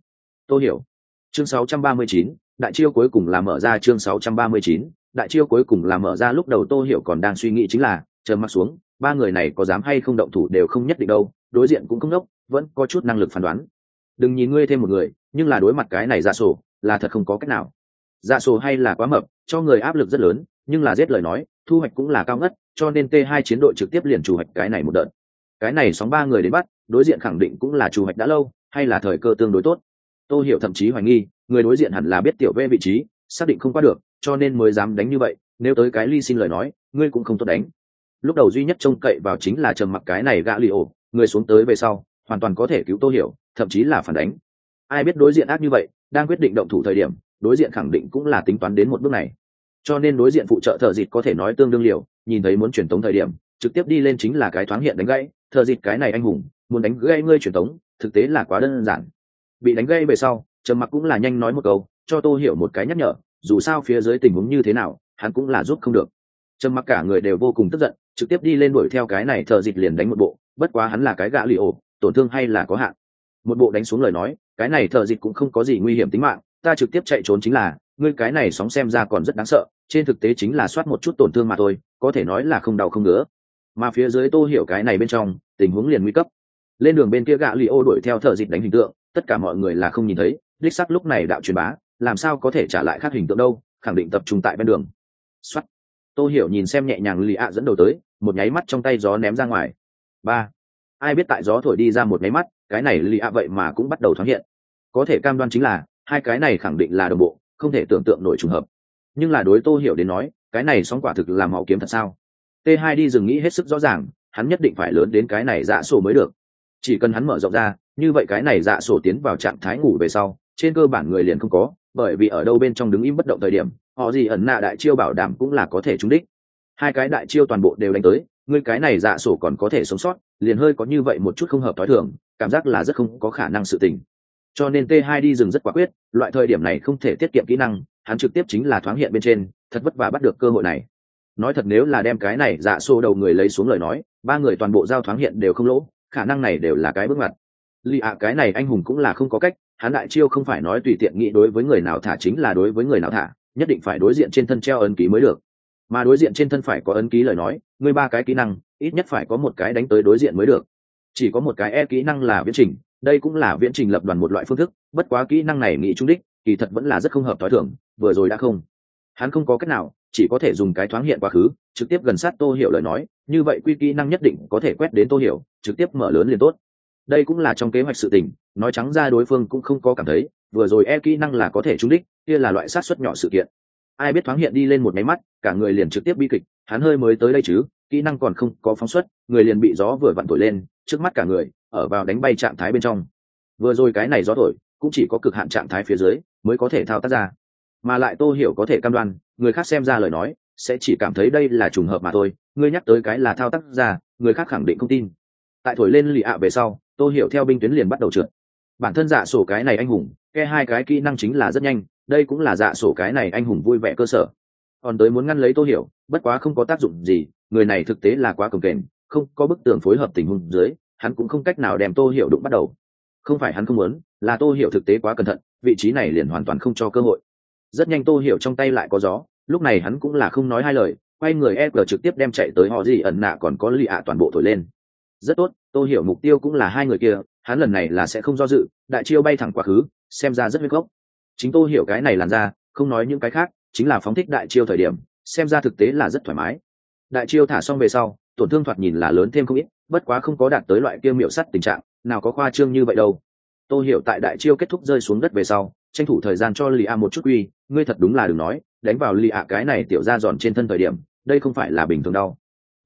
Tôi hiểu. Chương 639, đại chiêu cuối cùng là mở ra chương 639, đại chiêu cuối cùng là mở ra lúc đầu tô hiểu còn đang suy nghĩ chính là trầm mặc xuống ba người này có dám hay không động thủ đều không nhất định đâu đối diện cũng không đốc vẫn có chút năng lực phán đoán. Đừng nhìn ngươi thêm một người nhưng là đối mặt cái này ra sổ là thật không có cách nào. Dạ sổ hay là quá mập cho người áp lực rất lớn nhưng là giết lời nói thu hoạch cũng là cao ngất cho nên t 2 chiến đội trực tiếp liền chủ hoạch cái này một đợt. Cái này sóng ba người đến bắt đối diện khẳng định cũng là chủ hoạch đã lâu hay là thời cơ tương đối tốt tôi hiểu thậm chí hoài nghi, người đối diện hẳn là biết tiểu vê vị trí, xác định không qua được, cho nên mới dám đánh như vậy, nếu tới cái ly xin lời nói, ngươi cũng không tốt đánh. Lúc đầu duy nhất trông cậy vào chính là trầm mặc cái này gã li ổ, người xuống tới về sau, hoàn toàn có thể cứu tô hiểu, thậm chí là phản đánh. Ai biết đối diện ác như vậy, đang quyết định động thủ thời điểm, đối diện khẳng định cũng là tính toán đến một bước này. Cho nên đối diện phụ trợ thợ dịt có thể nói tương đương liều, nhìn thấy muốn truyền tống thời điểm, trực tiếp đi lên chính là cái thoáng hiện đánh gãy, thợ dịt, cái này anh hùng, muốn đánh gãy ngươi truyền tống, thực tế là quá đơn giản bị đánh gây về sau, trầm mặc cũng là nhanh nói một câu, cho tô hiểu một cái nhắc nhở, dù sao phía dưới tình huống như thế nào, hắn cũng là giúp không được. Trầm mặc cả người đều vô cùng tức giận, trực tiếp đi lên đuổi theo cái này thợ dịt liền đánh một bộ, bất quá hắn là cái gã lì ổ, tổn thương hay là có hạn. Một bộ đánh xuống lời nói, cái này thợ dịt cũng không có gì nguy hiểm tính mạng, ta trực tiếp chạy trốn chính là, ngươi cái này sóng xem ra còn rất đáng sợ, trên thực tế chính là soát một chút tổn thương mà thôi, có thể nói là không đau không ngứa. Mà phía dưới tô hiểu cái này bên trong, tình huống liền nguy cấp. Lên đường bên kia gạ lì ô đuổi theo thợ dịch đánh hình tượng tất cả mọi người là không nhìn thấy, đích sắc lúc này đạo truyền bá, làm sao có thể trả lại khác hình tượng đâu, khẳng định tập trung tại bên đường. Xuất tôi hiểu nhìn xem nhẹ nhàng lì ạ dẫn đầu tới, một nháy mắt trong tay gió ném ra ngoài. Ba. Ai biết tại gió thổi đi ra một nháy mắt, cái này lì ạ vậy mà cũng bắt đầu thoáng hiện. Có thể cam đoan chính là, hai cái này khẳng định là đồng bộ, không thể tưởng tượng nổi trùng hợp. Nhưng là đối tô hiểu đến nói, cái này sóng quả thực là máu kiếm thật sao? T 2 đi dừng nghĩ hết sức rõ ràng, hắn nhất định phải lớn đến cái này dạ sổ mới được. Chỉ cần hắn mở rộng ra như vậy cái này dạ sổ tiến vào trạng thái ngủ về sau, trên cơ bản người liền không có, bởi vì ở đâu bên trong đứng im bất động thời điểm, họ gì ẩn nạ đại chiêu bảo đảm cũng là có thể trúng đích. Hai cái đại chiêu toàn bộ đều đánh tới, người cái này dạ sổ còn có thể sống sót, liền hơi có như vậy một chút không hợp thói thường, cảm giác là rất không có khả năng sự tình. Cho nên t 2 đi rừng rất quả quyết, loại thời điểm này không thể tiết kiệm kỹ năng, hắn trực tiếp chính là thoáng hiện bên trên, thật vất vả bắt được cơ hội này. Nói thật nếu là đem cái này dạ sổ đầu người lấy xuống lời nói, ba người toàn bộ giao thoáng hiện đều không lỗ, khả năng này đều là cái bước ngoặt lì ạ, cái này anh hùng cũng là không có cách, hắn đại chiêu không phải nói tùy tiện nghĩ đối với người nào thả chính là đối với người nào thả, nhất định phải đối diện trên thân treo ấn ký mới được. Mà đối diện trên thân phải có ấn ký lời nói ngươi ba cái kỹ năng, ít nhất phải có một cái đánh tới đối diện mới được. Chỉ có một cái e kỹ năng là viễn trình, đây cũng là viễn trình lập đoàn một loại phương thức, bất quá kỹ năng này nghĩ trung đích, kỳ thật vẫn là rất không hợp t h ó i thưởng vừa rồi đã không. Hắn không có cách nào, chỉ có thể dùng cái thoáng hiện quá khứ, trực tiếp gần sát tô hiểu lời nói, như vậy quy kỹ năng nhất định có thể quét đến tô hiểu, trực tiếp mở lớn liền tốt đây cũng là trong kế hoạch sự tình, nói trắng ra đối phương cũng không có cảm thấy, vừa rồi e kỹ năng là có thể trúng đích, kia là loại sát xuất nhỏ sự kiện. Ai biết thoáng hiện đi lên một máy mắt, cả người liền trực tiếp bi kịch, hắn hơi mới tới đây chứ, kỹ năng còn không có phóng xuất, người liền bị gió vừa vặn thổi lên, trước mắt cả người, ở vào đánh bay trạng thái bên trong. Vừa rồi cái này gió thổi, cũng chỉ có cực hạn trạng thái phía dưới, mới có thể thao tác ra. Mà lại tô hiểu có thể cam đoan, người khác xem ra lời nói, sẽ chỉ cảm thấy đây là trùng hợp mà thôi, ngươi nhắc tới cái là thao tác ra, người khác khẳng định không tin. Tại thổi lên lì ạ về sau tô hiểu theo binh tuyến liền bắt đầu trượt. Bản thân dạ sổ cái này anh hùng, ke hai cái kỹ năng chính là rất nhanh, đây cũng là dạ sổ cái này anh hùng vui vẻ cơ sở. Còn tới muốn ngăn lấy tô hiểu, bất quá không có tác dụng gì, người này thực tế là quá cồng kềnh, không có bức tường phối hợp tình huống dưới, hắn cũng không cách nào đem tô hiểu đụng bắt đầu. Không phải hắn không muốn, là tô hiểu thực tế quá cẩn thận, vị trí này liền hoàn toàn không cho cơ hội. Rất nhanh tô hiểu trong tay lại có gió, lúc này hắn cũng là không nói hai lời, quay người e trực tiếp đem chạy tới họ gì ẩn nạ còn có lì ạ toàn bộ thổi lên rất tốt tôi hiểu mục tiêu cũng là hai người kia, hắn lần này là sẽ không do dự, đại chiêu bay thẳng quá khứ, xem ra rất huyết gốc. Chính tôi hiểu cái này làn ra không nói những cái khác, chính là phóng thích đại chiêu thời điểm, xem ra thực tế là rất thoải mái. Đại chiêu thả xong về sau, tổn thương thoạt nhìn là lớn thêm không ít, bất quá không có đạt tới loại kia miểu sắt tình trạng, nào có khoa trương như vậy đâu. Tôi hiểu tại đại chiêu kết thúc rơi xuống đất về sau, tranh thủ thời gian cho lì a một chút uy, ngươi thật đúng là đừng nói, đánh vào lì a cái này tiểu ra giòn trên thân thời điểm, đây không phải là bình thường đâu.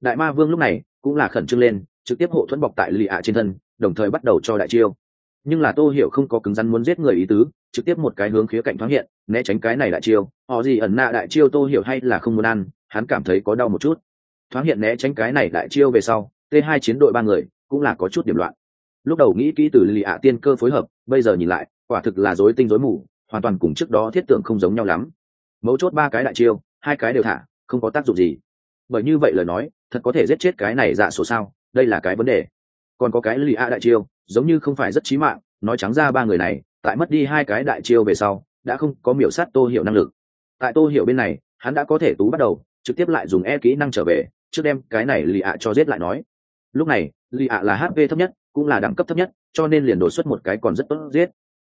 Đại ma vương lúc này cũng là khẩn trương lên trực tiếp hộ thuẫn bọc tại lì ạ trên thân, đồng thời bắt đầu cho đại chiêu. Nhưng là tô hiểu không có cứng rắn muốn giết người ý tứ, trực tiếp một cái hướng khía cạnh thoáng hiện, né tránh cái này đại chiêu. Họ gì ẩn nạ đại chiêu tô hiểu hay là không muốn ăn, hắn cảm thấy có đau một chút. Thoáng hiện né tránh cái này đại chiêu về sau, t hai chiến đội ba người cũng là có chút điểm loạn. Lúc đầu nghĩ kỹ từ lì ạ tiên cơ phối hợp, bây giờ nhìn lại, quả thực là dối tinh dối mù, hoàn toàn cùng trước đó thiết tưởng không giống nhau lắm. Mấu chốt ba cái đại chiêu, hai cái đều thả, không có tác dụng gì. Bởi như vậy lời nói, thật có thể giết chết cái này dạ số sao? Đây là cái vấn đề. Còn có cái lì a đại chiêu, giống như không phải rất trí mạng, nói trắng ra ba người này, tại mất đi hai cái đại chiêu về sau, đã không có miểu sát tô hiểu năng lực. Tại tô hiểu bên này, hắn đã có thể tú bắt đầu, trực tiếp lại dùng e kỹ năng trở về, trước đem cái này lì ạ cho giết lại nói. Lúc này, lì ạ là hp thấp nhất, cũng là đẳng cấp thấp nhất, cho nên liền đột xuất một cái còn rất tốt giết.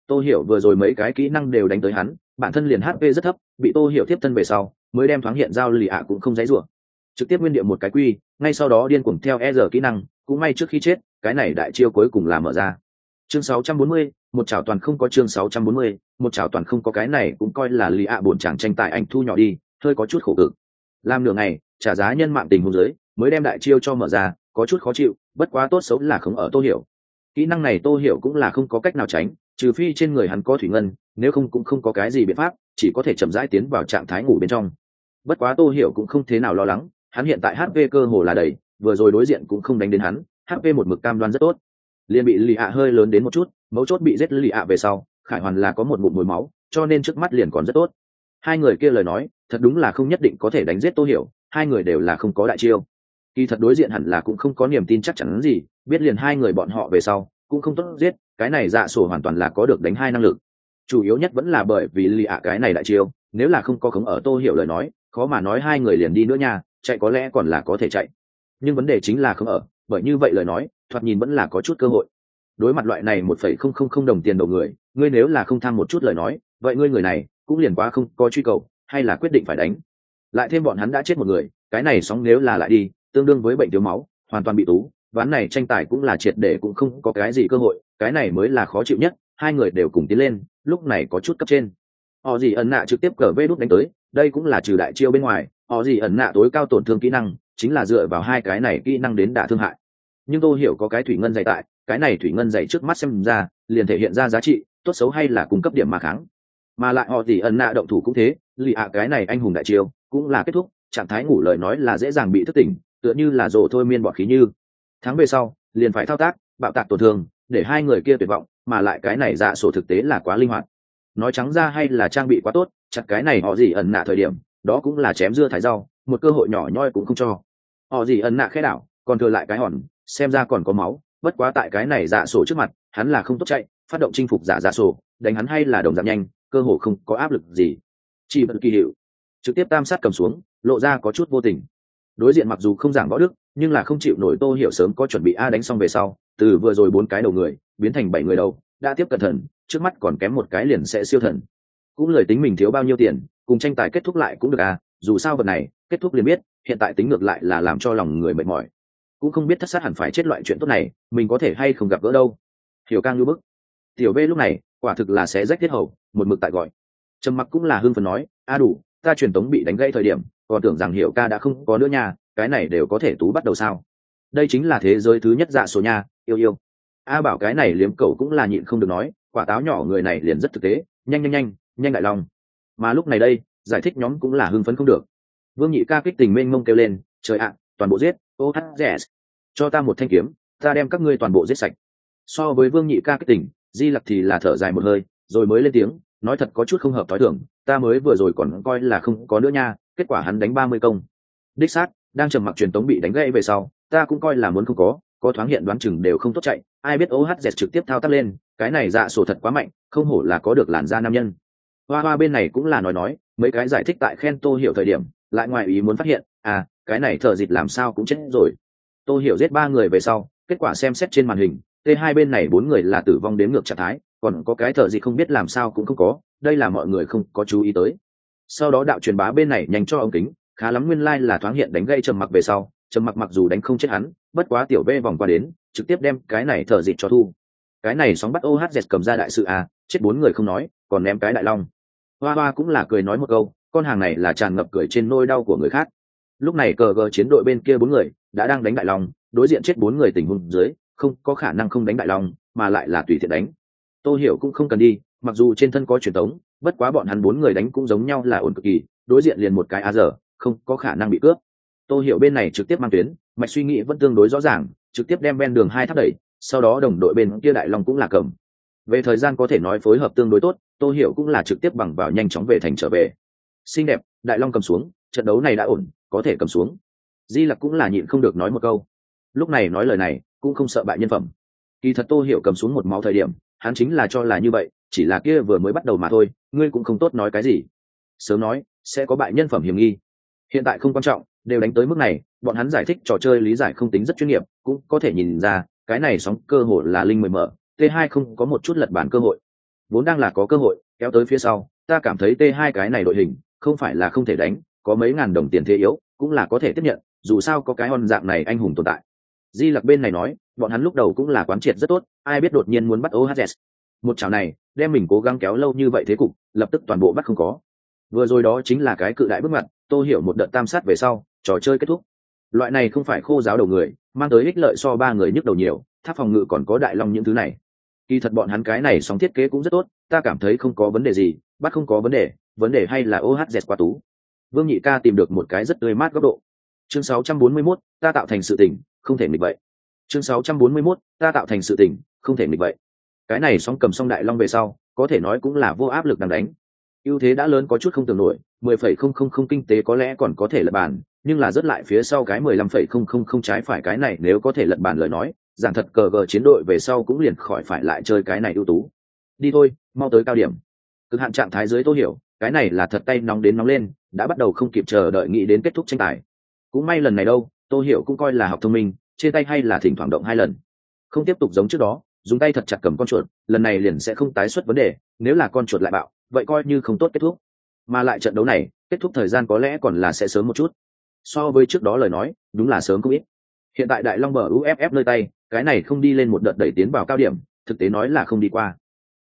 Tô hiểu vừa rồi mấy cái kỹ năng đều đánh tới hắn, bản thân liền hp rất thấp, bị tô hiểu tiếp thân về sau, mới đem thoáng hiện giao lì ạ cũng không dãy rủa trực tiếp nguyên địa một cái quy ngay sau đó điên cuồng theo e giờ kỹ năng cũng may trước khi chết cái này đại chiêu cuối cùng là mở ra. Chương 640, một chảo toàn không có chương 640, một chảo toàn không có cái này cũng coi là lì ạ buồn chàng tranh tài anh thu nhỏ đi hơi có chút khổ cực. Làm nửa ngày trả giá nhân mạng tình huống dưới mới đem đại chiêu cho mở ra có chút khó chịu bất quá tốt xấu là không ở tô hiểu. Kỹ năng này tô hiểu cũng là không có cách nào tránh trừ phi trên người hắn có thủy ngân nếu không cũng không có cái gì biện pháp chỉ có thể chậm rãi tiến vào trạng thái ngủ bên trong. Bất quá tô hiểu cũng không thế nào lo lắng hắn hiện tại hp cơ hồ là đầy, vừa rồi đối diện cũng không đánh đến hắn hp một mực cam đoan rất tốt. Liền bị lì ạ hơi lớn đến một chút, mấu chốt bị giết lì ạ về sau, khải hoàn là có một bụng mùi máu, cho nên trước mắt liền còn rất tốt. Hai người kia lời nói, thật đúng là không nhất định có thể đánh giết tô hiểu, hai người đều là không có đại chiêu. Kỳ thật đối diện hẳn là cũng không có niềm tin chắc chắn gì, biết liền hai người bọn họ về sau, cũng không tốt giết, cái này dạ sổ hoàn toàn là có được đánh hai năng lực. Chủ yếu nhất vẫn là bởi vì lì ạ cái này đại chiêu, nếu là không có khống ở tô hiểu lời nói, khó mà nói hai người liền đi nữa nha chạy có lẽ còn là có thể chạy. Nhưng vấn đề chính là không ở, bởi như vậy lời nói, thoạt nhìn vẫn là có chút cơ hội. Đối mặt loại này một phẩy không không không đồng tiền đầu người, ngươi nếu là không tham một chút lời nói, vậy ngươi người này cũng liền quá không có truy cầu, hay là quyết định phải đánh. Lại thêm bọn hắn đã chết một người, cái này sóng nếu là lại đi, tương đương với bệnh thiếu máu, hoàn toàn bị tú, ván này tranh tài cũng là triệt để cũng không có cái gì cơ hội, cái này mới là khó chịu nhất, hai người đều cùng tiến lên, lúc này có chút cấp trên. Họ gì ẩn nạ trực tiếp cờ vê đút đánh tới, đây cũng là trừ đại chiêu bên ngoài họ gì ẩn nạ tối cao tổn thương kỹ năng, chính là dựa vào hai cái này kỹ năng đến đả thương hại. Nhưng tôi hiểu có cái thủy ngân dày tại, cái này thủy ngân dày trước mắt xem ra, liền thể hiện ra giá trị, tốt xấu hay là cung cấp điểm mà kháng. Mà lại họ gì ẩn nạ động thủ cũng thế, lì ạ cái này anh hùng đại chiêu, cũng là kết thúc, trạng thái ngủ lời nói là dễ dàng bị thức tỉnh, tựa như là rồ thôi miên bọt khí như. Tháng về sau, liền phải thao tác, bạo tạc tổn thương, để hai người kia tuyệt vọng, mà lại cái này dạ sổ thực tế là quá linh hoạt. Nói trắng ra hay là trang bị quá tốt, chặt cái này họ gì ẩn nạ thời điểm đó cũng là chém dưa thái rau, một cơ hội nhỏ nhoi cũng không cho. Họ gì ẩn nạ khẽ đảo, còn thừa lại cái hòn, xem ra còn có máu, bất quá tại cái này dạ sổ trước mặt, hắn là không tốt chạy, phát động chinh phục giả dạ sổ, đánh hắn hay là đồng giảm nhanh, cơ hội không có áp lực gì. Chỉ bật kỳ hiệu. Trực tiếp tam sát cầm xuống, lộ ra có chút vô tình. Đối diện mặc dù không giảng võ đức, nhưng là không chịu nổi tô hiểu sớm có chuẩn bị a đánh xong về sau, từ vừa rồi bốn cái đầu người, biến thành bảy người đầu, đã tiếp cận thần trước mắt còn kém một cái liền sẽ siêu thần cũng lời tính mình thiếu bao nhiêu tiền, cùng tranh tài kết thúc lại cũng được à dù sao vật này, kết thúc liền biết, hiện tại tính ngược lại là làm cho lòng người mệt mỏi. Cũng không biết thất sát hẳn phải chết loại chuyện tốt này, mình có thể hay không gặp gỡ đâu. Hiểu càng như bức. Tiểu b lúc này, quả thực là sẽ rách thiết hầu, một mực tại gọi. Trầm mặc cũng là hưng phần nói, a đủ, ta truyền tống bị đánh gãy thời điểm, còn tưởng rằng hiểu ca đã không có nữa nha, cái này đều có thể tú bắt đầu sao? Đây chính là thế giới thứ nhất dạ số nha, yêu yêu. A bảo cái này liếm cầu cũng là nhịn không được nói, quả táo nhỏ người này liền rất thực tế, nhanh nhanh nhanh nhanh đại lòng mà lúc này đây, giải thích nhóm cũng là hưng phấn không được. Vương nhị ca kích tình mênh mông kêu lên, trời ạ, toàn bộ giết ô hát rẻ cho ta một thanh kiếm, ta đem các ngươi toàn bộ giết sạch. So với vương nhị ca kích tình, di lặc thì là thở dài một hơi, rồi mới lên tiếng, nói thật có chút không hợp t h ó i thưởng ta mới vừa rồi còn coi là không có nữa nha, kết quả hắn đánh ba mươi công. Đích xác, đang trầm mặc truyền tống bị đánh gãy về sau, ta cũng coi là muốn không có có thoáng hiện đoán chừng đều không tốt chạy, ai biết ohz trực tiếp thao tác lên, cái này dạ sổ thật quá mạnh, không hổ là có được làn da nam nhân hoa hoa bên này cũng là nói nói, mấy cái giải thích tại khen tô hiểu thời điểm, lại ngoài ý muốn phát hiện à cái này thợ dịch làm sao cũng chết rồi. Tô hiểu giết ba người về sau, kết quả xem xét trên màn hình t hai bên này bốn người là tử vong đến ngược trạng thái, còn có cái thợ dịch không biết làm sao cũng không có, đây là mọi người không có chú ý tới. Sau đó đạo truyền bá bên này nhanh cho ống kính, khá lắm nguyên lai、like、là thoáng hiện đánh gây trầm mặc về sau, trầm mặc mặc dù đánh không chết hắn, bất quá tiểu v vòng qua đến, trực tiếp đem cái này thợ dịch cho thu. Cái này sóng bắt ohz cầm ra đại sự à chết bốn người không nói còn ném cái đại long. Hoa hoa cũng là cười nói một câu, con hàng này là tràn ngập cười trên nôi đau của người khác. Lúc này cờ gờ chiến đội bên kia bốn người đã đang đánh đại long, đối diện chết bốn người tình huống dưới, không có khả năng không đánh đại long, mà lại là tùy tiện đánh. Tô hiểu cũng không cần đi, mặc dù trên thân có truyền thống bất quá bọn hắn bốn người đánh cũng giống nhau là ổn cực kỳ, đối diện liền một cái a giờ không có khả năng bị cướp. Tô hiểu bên này trực tiếp mang tuyến, mạch suy nghĩ vẫn tương đối rõ ràng, trực tiếp đem ven đường hai tháp đẩy, sau đó đồng đội bên kia đại long cũng là cầm về thời gian có thể nói phối hợp tương đối tốt, tô hiểu cũng là trực tiếp bằng vào nhanh chóng về thành trở về. Xinh đẹp, đại long cầm xuống, trận đấu này đã ổn, có thể cầm xuống. Di lặc cũng là nhịn không được nói một câu. Lúc này nói lời này, cũng không sợ bại nhân phẩm. Kỳ thật tô hiểu cầm xuống một máu thời điểm, hắn chính là cho là như vậy, chỉ là kia vừa mới bắt đầu mà thôi, ngươi cũng không tốt nói cái gì. Sớm nói, sẽ có bại nhân phẩm hiểm nghi. Hiện tại không quan trọng, đều đánh tới mức này, bọn hắn giải thích trò chơi lý giải không tính rất chuyên nghiệp, cũng có thể nhìn ra, cái này sóng cơ hội là linh mười mở t 2 không có một chút lật bản cơ hội. Vốn đang là có cơ hội kéo tới phía sau ta cảm thấy t 2 cái này đội hình không phải là không thể đánh có mấy ngàn đồng tiền thế yếu cũng là có thể tiếp nhận dù sao có cái hòn dạng này anh hùng tồn tại. Di lặc bên này nói bọn hắn lúc đầu cũng là quán triệt rất tốt ai biết đột nhiên muốn bắt OHS, một chảo này đem mình cố gắng kéo lâu như vậy thế cục lập tức toàn bộ bắt không có. Vừa rồi đó chính là cái cự đại bước mặt tôi hiểu một đợt tam sát về sau trò chơi kết thúc. Loại này không phải khô giáo đầu người mang tới ích lợi so ba người nhức đầu nhiều tháp phòng ngự còn có đại long những thứ này kỳ thật bọn hắn cái này sóng thiết kế cũng rất tốt ta cảm thấy không có vấn đề gì bắt không có vấn đề vấn đề hay là ohz quá tú. Vương nhị ca tìm được một cái rất tươi mát góc độ. Chương 641, ta tạo thành sự tỉnh, không thể nghịch vậy. Chương 641, ta tạo thành sự tỉnh, không thể nghịch vậy. Cái này sóng cầm song đại long về sau có thể nói cũng là vô áp lực đang đánh. Ưu thế đã lớn có chút không tưởng nổi mười phẩy không không không kinh tế có lẽ còn có thể lật bàn nhưng là rất lại phía sau cái mười lăm phẩy không không không trái phải cái này nếu có thể lật bàn lời nói giảng thật cờ gờ chiến đội về sau cũng liền khỏi phải lại chơi cái này ưu tú. Đi thôi, mau tới cao điểm. Cực hạn trạng thái dưới tô hiểu, cái này là thật tay nóng đến nóng lên, đã bắt đầu không kịp chờ đợi nghĩ đến kết thúc tranh tài. Cũng may lần này đâu, tô hiểu cũng coi là học thông minh, trên tay hay là thỉnh thoảng động hai lần. Không tiếp tục giống trước đó, dùng tay thật chặt cầm con chuột, lần này liền sẽ không tái xuất vấn đề, nếu là con chuột lại bạo, vậy coi như không tốt kết thúc. Mà lại trận đấu này, kết thúc thời gian có lẽ còn là sẽ sớm một chút. So với trước đó lời nói, đúng là sớm không ít hiện tại đại long bờ uff nơi tay, cái này không đi lên một đợt đẩy tiến vào cao điểm, thực tế nói là không đi qua.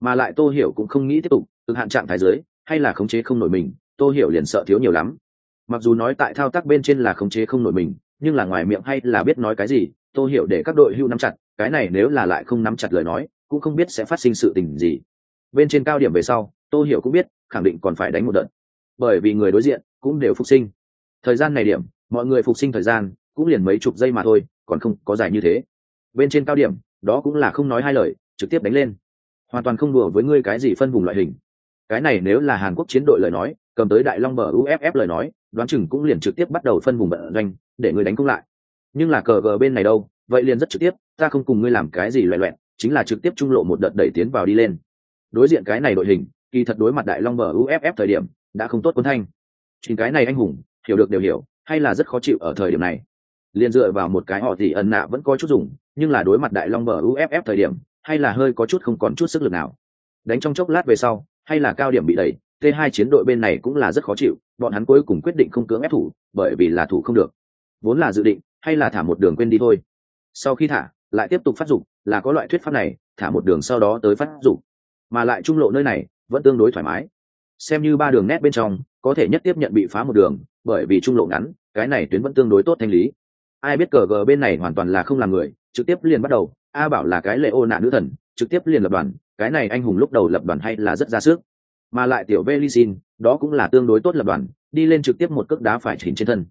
Mà lại tô hiểu cũng không nghĩ tiếp tục, cực hạn trạng thái giới hay là khống chế không nổi mình, tô hiểu liền sợ thiếu nhiều lắm. Mặc dù nói tại thao tác bên trên là khống chế không nổi mình, nhưng là ngoài miệng hay là biết nói cái gì, tô hiểu để các đội hưu nắm chặt, cái này nếu là lại không nắm chặt lời nói, cũng không biết sẽ phát sinh sự tình gì. Bên trên cao điểm về sau, tô hiểu cũng biết, khẳng định còn phải đánh một đợt. Bởi vì người đối diện cũng đều phục sinh. Thời gian này điểm, mọi người phục sinh thời gian cũng liền mấy chục giây mà thôi, còn không có dài như thế. Bên trên cao điểm, đó cũng là không nói hai lời, trực tiếp đánh lên. Hoàn toàn không đùa với ngươi cái gì phân vùng loại hình. Cái này nếu là hàn quốc chiến đội lời nói, cầm tới đại long bờ uff lời nói, đoán chừng cũng liền trực tiếp bắt đầu phân vùng bận doanh để người đánh công lại. Nhưng là cờ gờ bên này đâu, vậy liền rất trực tiếp, ta không cùng ngươi làm cái gì loẹ loẹn chính là trực tiếp trung lộ một đợt đẩy tiến vào đi lên. Đối diện cái này đội hình, kỳ thật đối mặt đại long bờ uff thời điểm, đã không tốt quân thanh. Chính cái này anh hùng, hiểu được đều hiểu, hay là rất khó chịu ở thời điểm này liền dựa vào một cái họ thì ẩn nạ vẫn có chút dùng, nhưng là đối mặt đại long bờ uff thời điểm, hay là hơi có chút không còn chút sức lực nào. Đánh trong chốc lát về sau, hay là cao điểm bị đẩy, t hai chiến đội bên này cũng là rất khó chịu, bọn hắn cuối cùng quyết định không cưỡng ép thủ, bởi vì là thủ không được. Vốn là dự định, hay là thả một đường quên đi thôi. Sau khi thả, lại tiếp tục phát dục, là có loại thuyết pháp này, thả một đường sau đó tới phát dục. Mà lại trung lộ nơi này, vẫn tương đối thoải mái. Xem như ba đường nét bên trong, có thể nhất tiếp nhận bị phá một đường, bởi vì trung lộ ngắn, cái này tuyến vẫn tương đối tốt thanh lý ai biết cờ gờ bên này hoàn toàn là không làm người, trực tiếp liền bắt đầu. A bảo là cái lệ ô nạn nữ thần, trực tiếp liền lập đoàn. Cái này anh hùng lúc đầu lập đoàn hay là rất ra sức. Mà lại tiểu v li xin đó cũng là tương đối tốt lập đoàn, đi lên trực tiếp một cước đá phải chỉnh trên thân.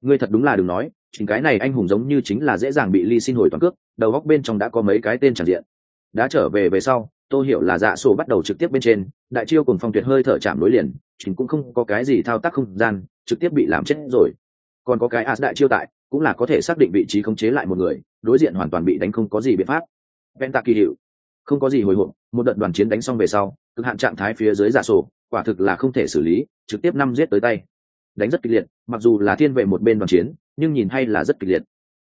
Ngươi thật đúng là đừng nói, chính cái này anh hùng giống như chính là dễ dàng bị ly xin hồi toàn cước, đầu góc bên trong đã có mấy cái tên tràn diện. Đã trở về về sau tôi hiểu là dạ sổ bắt đầu trực tiếp bên trên, đại chiêu cùng phong tuyệt hơi thở chạm đối liền, chính cũng không có cái gì thao tác không gian, trực tiếp bị làm chết rồi. Còn có cái as đại chiêu tại cũng là có thể xác định vị trí khống chế lại một người, đối diện hoàn toàn bị đánh không có gì biện pháp. Venta kỳ hiệu không có gì hồi hộp, một đợt đoàn chiến đánh xong về sau, cực hạn trạng thái phía dưới giả sổ, quả thực là không thể xử lý, trực tiếp năm giết tới tay. Đánh rất kịch liệt, mặc dù là thiên vệ một bên đoàn chiến, nhưng nhìn hay là rất kịch liệt.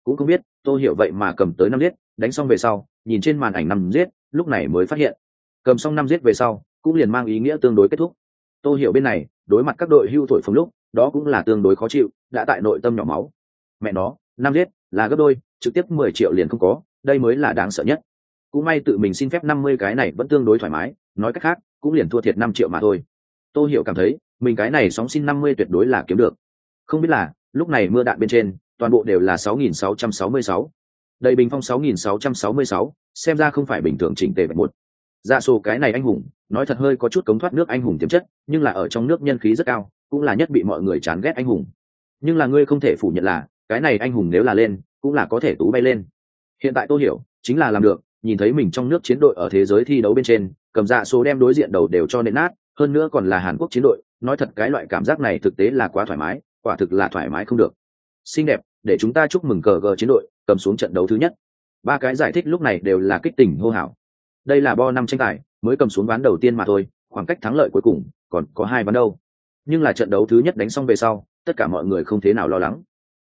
Cũng không biết tôi hiểu vậy mà cầm tới năm giết, đánh xong về sau, nhìn trên màn ảnh năm giết, lúc này mới phát hiện. Cầm xong năm giết về sau, cũng liền mang ý nghĩa tương đối kết thúc. Tôi hiểu bên này, đối mặt các đội hưu thổi phồng lúc, đó cũng là tương đối khó chịu, đã tại nội tâm nhỏ máu mẹ nó, năm giết, là gấp đôi, trực tiếp mười triệu liền không có, đây mới là đáng sợ nhất. Cũng may tự mình xin phép năm mươi cái này vẫn tương đối thoải mái, nói cách khác, cũng liền thua thiệt năm triệu mà thôi. Tôi hiểu cảm thấy, mình cái này sóng xin năm mươi tuyệt đối là kiếm được. Không biết là, lúc này mưa đạn bên trên, toàn bộ đều là sáu nghìn sáu trăm sáu mươi sáu. Đầy bình phong sáu nghìn sáu trăm sáu mươi sáu, xem ra không phải bình thường chỉnh tề một. Dạ sổ cái này anh hùng, nói thật hơi có chút cống thoát nước anh hùng tiềm chất, nhưng là ở trong nước nhân khí rất cao, cũng là nhất bị mọi người chán ghét anh hùng. Nhưng là ngươi không thể phủ nhận là cái này anh hùng nếu là lên, cũng là có thể tú bay lên. Hiện tại tôi hiểu, chính là làm được, nhìn thấy mình trong nước chiến đội ở thế giới thi đấu bên trên, cầm dạ số đem đối diện đầu đều cho nện nát, hơn nữa còn là hàn quốc chiến đội, nói thật cái loại cảm giác này thực tế là quá thoải mái, quả thực là thoải mái không được. Xinh đẹp, để chúng ta chúc mừng cờ gờ chiến đội, cầm xuống trận đấu thứ nhất. Ba cái giải thích lúc này đều là kích tình hô hào. Đây là bo năm tranh tài, mới cầm xuống ván đầu tiên mà thôi, khoảng cách thắng lợi cuối cùng, còn có hai ván đâu. Nhưng là trận đấu thứ nhất đánh xong về sau, tất cả mọi người không thế nào lo lắng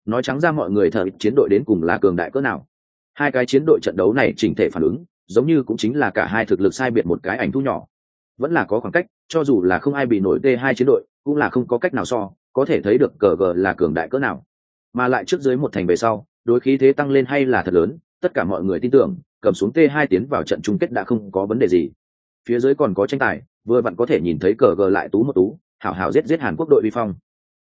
nói trắng ra mọi người thợ chiến đội đến cùng là cường đại cỡ nào. Hai cái chiến đội trận đấu này chỉnh thể phản ứng, giống như cũng chính là cả hai thực lực sai biệt một cái ảnh thu nhỏ. Vẫn là có khoảng cách, cho dù là không ai bị nổi t hai chiến đội, cũng là không có cách nào so, có thể thấy được cờ gờ là cường đại cỡ nào. Mà lại trước dưới một thành về sau, đối khí thế tăng lên hay là thật lớn, tất cả mọi người tin tưởng, cầm xuống t hai tiến vào trận chung kết đã không có vấn đề gì. Phía dưới còn có tranh tài, vừa vặn có thể nhìn thấy cờ gờ lại tú một tú, hảo hảo giết giết hàn quốc đội vi phong.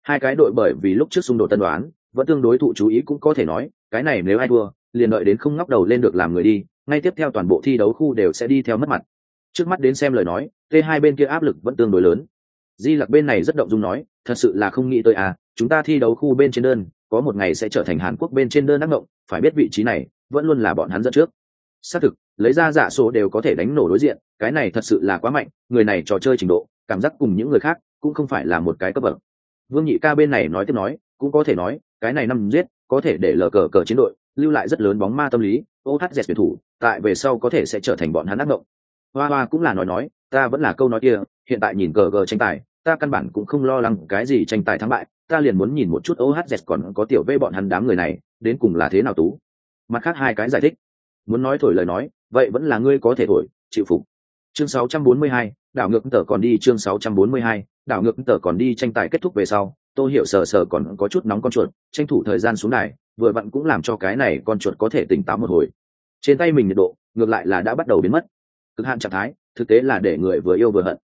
Hai cái đội bởi vì lúc trước xung đột tân đoán vẫn tương đối thụ chú ý cũng có thể nói, cái này nếu ai thua, liền đợi đến không ngóc đầu lên được làm người đi, ngay tiếp theo toàn bộ thi đấu khu đều sẽ đi theo mất mặt. Trước mắt đến xem lời nói, t hai bên kia áp lực vẫn tương đối lớn. Di lặc bên này rất động dung nói, thật sự là không nghĩ tới à chúng ta thi đấu khu bên trên đơn, có một ngày sẽ trở thành hàn quốc bên trên đơn đắc động phải biết vị trí này, vẫn luôn là bọn hắn dẫn trước. Xác thực, lấy ra giả số đều có thể đánh nổ đối diện, cái này thật sự là quá mạnh, người này trò chơi trình độ, cảm giác cùng những người khác cũng không phải là một cái cấp bậc. Vương nhị ca bên này nói tiếp nói, cũng có thể nói cái này năm giết có thể để lờ cờ cờ chiến đội lưu lại rất lớn bóng ma tâm lý. Ohz tuyển thủ tại về sau có thể sẽ trở thành bọn hắn ác mộng. Hoa hoa cũng là nói nói ta vẫn là câu nói kia hiện tại nhìn cờ cờ tranh tài ta căn bản cũng không lo lắng cái gì tranh tài thắng bại ta liền muốn nhìn một chút ohz còn có tiểu vê bọn hắn đám người này đến cùng là thế nào tú. Mặt khác hai cái giải thích. Muốn nói thổi lời nói vậy vẫn là ngươi có thể thổi chịu phục. Chương 642, đảo ngược tờ còn đi chương 642, đảo ngược tờ còn đi tranh tài kết thúc về sau tôi hiểu sờ sờ còn có chút nóng con chuột, tranh thủ thời gian xuống này vừa vặn cũng làm cho cái này con chuột có thể tỉnh táo một hồi. Trên tay mình nhiệt độ, ngược lại là đã bắt đầu biến mất. Cực hạn trạng thái, thực tế là để người vừa yêu vừa hận.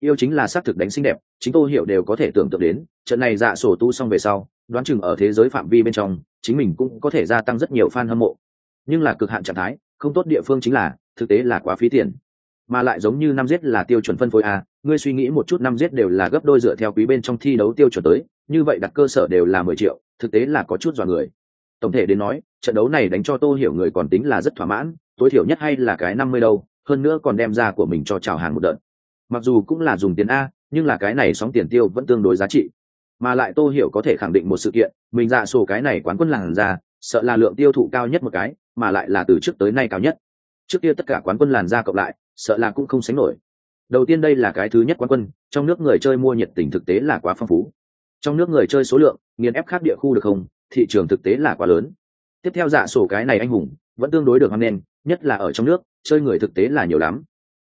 Yêu chính là xác thực đánh xinh đẹp, chính tôi hiểu đều có thể tưởng tượng đến, trận này dạ sổ tu xong về sau, đoán chừng ở thế giới phạm vi bên trong, chính mình cũng có thể gia tăng rất nhiều fan hâm mộ. Nhưng là cực hạn trạng thái, không tốt địa phương chính là, thực tế là quá phí tiền. Mà lại giống như năm giết là tiêu chuẩn phân phối a, ngươi suy nghĩ một chút năm giết đều là gấp đôi dựa theo quý bên trong thi đấu tiêu chuẩn tới như vậy đặt cơ sở đều là mười triệu, thực tế là có chút dọa người. Tổng thể đến nói, trận đấu này đánh cho tô hiểu người còn tính là rất thỏa mãn, tối thiểu nhất hay là cái năm mươi đâu, hơn nữa còn đem ra của mình cho chào hàng một đợt. Mặc dù cũng là dùng tiền a, nhưng là cái này sóng tiền tiêu vẫn tương đối giá trị. Mà lại tô hiểu có thể khẳng định một sự kiện, mình ra sổ cái này quán quân làng ra sợ là lượng tiêu thụ cao nhất một cái, mà lại là từ trước tới nay cao nhất. Trước kia tất cả quán quân làn ra cộng lại, sợ là cũng không sánh nổi. Đầu tiên đây là cái thứ nhất quán quân, trong nước người chơi mua nhiệt tình thực tế là quá phong phú trong nước người chơi số lượng, nghiền ép khác địa khu được không? Thị trường thực tế là quá lớn. Tiếp theo giả sổ cái này anh hùng, vẫn tương đối được hăng lên nhất là ở trong nước, chơi người thực tế là nhiều lắm.